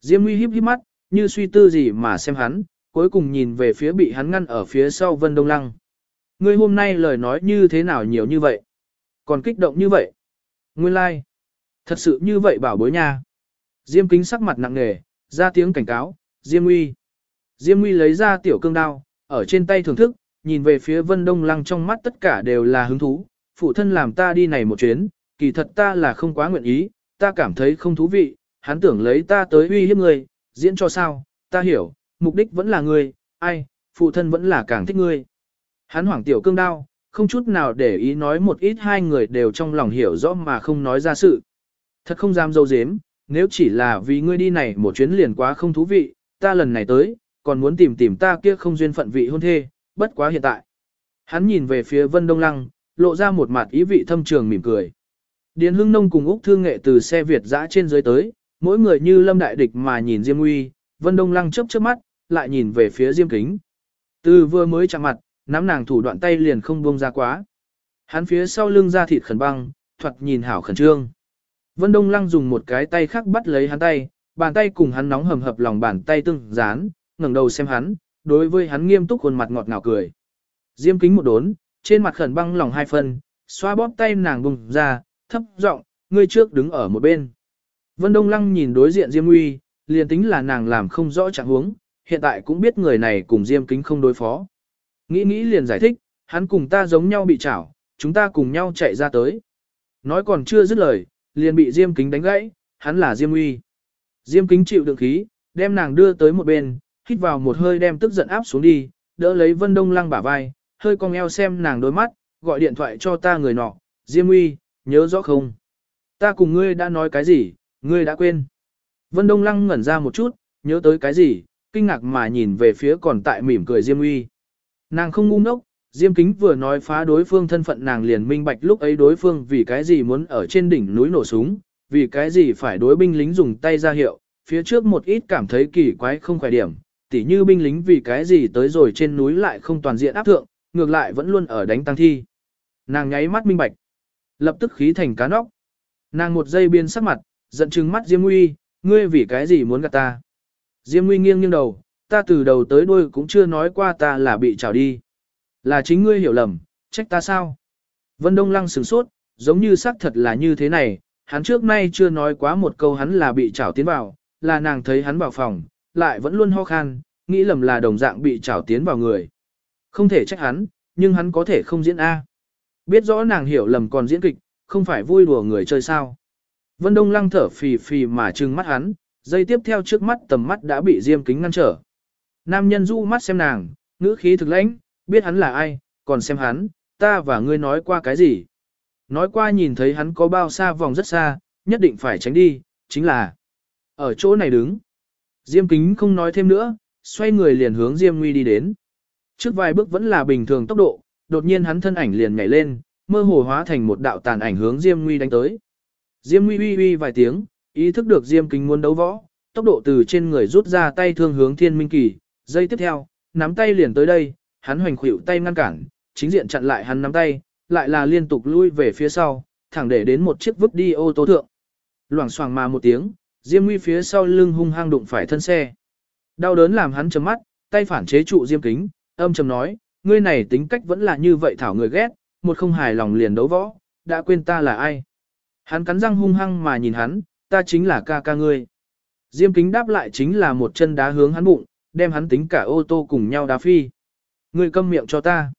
Diêm nguy híp híp mắt, như suy tư gì mà xem hắn, cuối cùng nhìn về phía bị hắn ngăn ở phía sau Vân Đông Lăng. Ngươi hôm nay lời nói như thế nào nhiều như vậy? Còn kích động như vậy? Nguyên lai. Like. Thật sự như vậy bảo bối nha. Diêm kính sắc mặt nặng nề, ra tiếng cảnh cáo, Diêm uy. Diêm uy lấy ra tiểu cương đao, ở trên tay thưởng thức, nhìn về phía vân đông lăng trong mắt tất cả đều là hứng thú. Phụ thân làm ta đi này một chuyến, kỳ thật ta là không quá nguyện ý, ta cảm thấy không thú vị, hắn tưởng lấy ta tới uy hiếp người, diễn cho sao, ta hiểu, mục đích vẫn là người, ai, phụ thân vẫn là càng thích ngươi. Hắn hoảng tiểu cương đao, không chút nào để ý nói một ít hai người đều trong lòng hiểu rõ mà không nói ra sự. Thật không dám dâu dếm, nếu chỉ là vì ngươi đi này một chuyến liền quá không thú vị, ta lần này tới, còn muốn tìm tìm ta kia không duyên phận vị hôn thê, bất quá hiện tại. Hắn nhìn về phía Vân Đông Lăng, lộ ra một mặt ý vị thâm trường mỉm cười. Điền Hưng Nông cùng Úc Thương Nghệ từ xe Việt dã trên dưới tới, mỗi người như lâm đại địch mà nhìn Diêm Uy, Vân Đông Lăng chớp chớp mắt, lại nhìn về phía Diêm Kính. Từ vừa mới chạm mặt, nắm nàng thủ đoạn tay liền không buông ra quá. Hắn phía sau lưng ra thịt khẩn băng, thoạt nhìn hảo khẩn trương. Vân Đông Lăng dùng một cái tay khác bắt lấy hắn tay, bàn tay cùng hắn nóng hầm hập lòng bàn tay tương dán, ngẩng đầu xem hắn, đối với hắn nghiêm túc khuôn mặt ngọt ngào cười. Diêm kính một đốn, trên mặt khẩn băng lòng hai phân, xoa bóp tay nàng bùng ra, thấp giọng, ngươi trước đứng ở một bên. Vân Đông Lăng nhìn đối diện Diêm Uy, liền tính là nàng làm không rõ trạng huống, hiện tại cũng biết người này cùng Diêm kính không đối phó. Nghĩ nghĩ liền giải thích, hắn cùng ta giống nhau bị chảo, chúng ta cùng nhau chạy ra tới. Nói còn chưa dứt lời, liền bị Diêm Kính đánh gãy, hắn là Diêm Uy. Diêm Kính chịu đựng khí, đem nàng đưa tới một bên, hít vào một hơi đem tức giận áp xuống đi, đỡ lấy Vân Đông Lăng bả vai, hơi cong eo xem nàng đôi mắt, gọi điện thoại cho ta người nọ, Diêm Uy, nhớ rõ không? Ta cùng ngươi đã nói cái gì, ngươi đã quên. Vân Đông Lăng ngẩn ra một chút, nhớ tới cái gì, kinh ngạc mà nhìn về phía còn tại mỉm cười Diêm Uy. Nàng không ngu ngốc, Diêm Kính vừa nói phá đối phương thân phận nàng liền minh bạch lúc ấy đối phương vì cái gì muốn ở trên đỉnh núi nổ súng, vì cái gì phải đối binh lính dùng tay ra hiệu, phía trước một ít cảm thấy kỳ quái không khỏe điểm, tỉ như binh lính vì cái gì tới rồi trên núi lại không toàn diện áp thượng, ngược lại vẫn luôn ở đánh tăng thi. Nàng nháy mắt minh bạch, lập tức khí thành cá nóc. Nàng một giây biên sắc mặt, giận chừng mắt Diêm Uy, ngươi vì cái gì muốn gạt ta? Diêm Nguy nghiêng nghiêng đầu, ta từ đầu tới đuôi cũng chưa nói qua ta là bị trào đi. Là chính ngươi hiểu lầm, trách ta sao? Vân Đông Lăng sửng sốt, giống như xác thật là như thế này, hắn trước nay chưa nói quá một câu hắn là bị trảo tiến vào, là nàng thấy hắn vào phòng, lại vẫn luôn ho khan, nghĩ lầm là đồng dạng bị trảo tiến vào người. Không thể trách hắn, nhưng hắn có thể không diễn A. Biết rõ nàng hiểu lầm còn diễn kịch, không phải vui đùa người chơi sao. Vân Đông Lăng thở phì phì mà trừng mắt hắn, dây tiếp theo trước mắt tầm mắt đã bị diêm kính ngăn trở. Nam nhân du mắt xem nàng, ngữ khí thực lãnh, biết hắn là ai, còn xem hắn, ta và ngươi nói qua cái gì. Nói qua nhìn thấy hắn có bao xa vòng rất xa, nhất định phải tránh đi, chính là ở chỗ này đứng. Diêm kính không nói thêm nữa, xoay người liền hướng Diêm Nguy đi đến. Trước vài bước vẫn là bình thường tốc độ, đột nhiên hắn thân ảnh liền nhảy lên, mơ hồ hóa thành một đạo tàn ảnh hướng Diêm Nguy đánh tới. Diêm Nguy uy uy vài tiếng, ý thức được Diêm kính muốn đấu võ, tốc độ từ trên người rút ra tay thương hướng Thiên Minh Kỳ, giây tiếp theo, nắm tay liền tới đây, hắn hoành khuỷu tay ngăn cản, chính diện chặn lại hắn nắm tay, lại là liên tục lui về phía sau, thẳng để đến một chiếc vứt đi ô tô thượng. Loảng xoảng mà một tiếng, Diêm Nguy phía sau lưng hung hăng đụng phải thân xe. Đau đớn làm hắn chấm mắt, tay phản chế trụ Diêm Kính, âm trầm nói, ngươi này tính cách vẫn là như vậy thảo người ghét, một không hài lòng liền đấu võ, đã quên ta là ai. Hắn cắn răng hung hăng mà nhìn hắn, ta chính là ca ca ngươi. Diêm Kính đáp lại chính là một chân đá hướng hắn bụng, đem hắn tính cả ô tô cùng nhau đá phi. Ngươi câm miệng cho ta.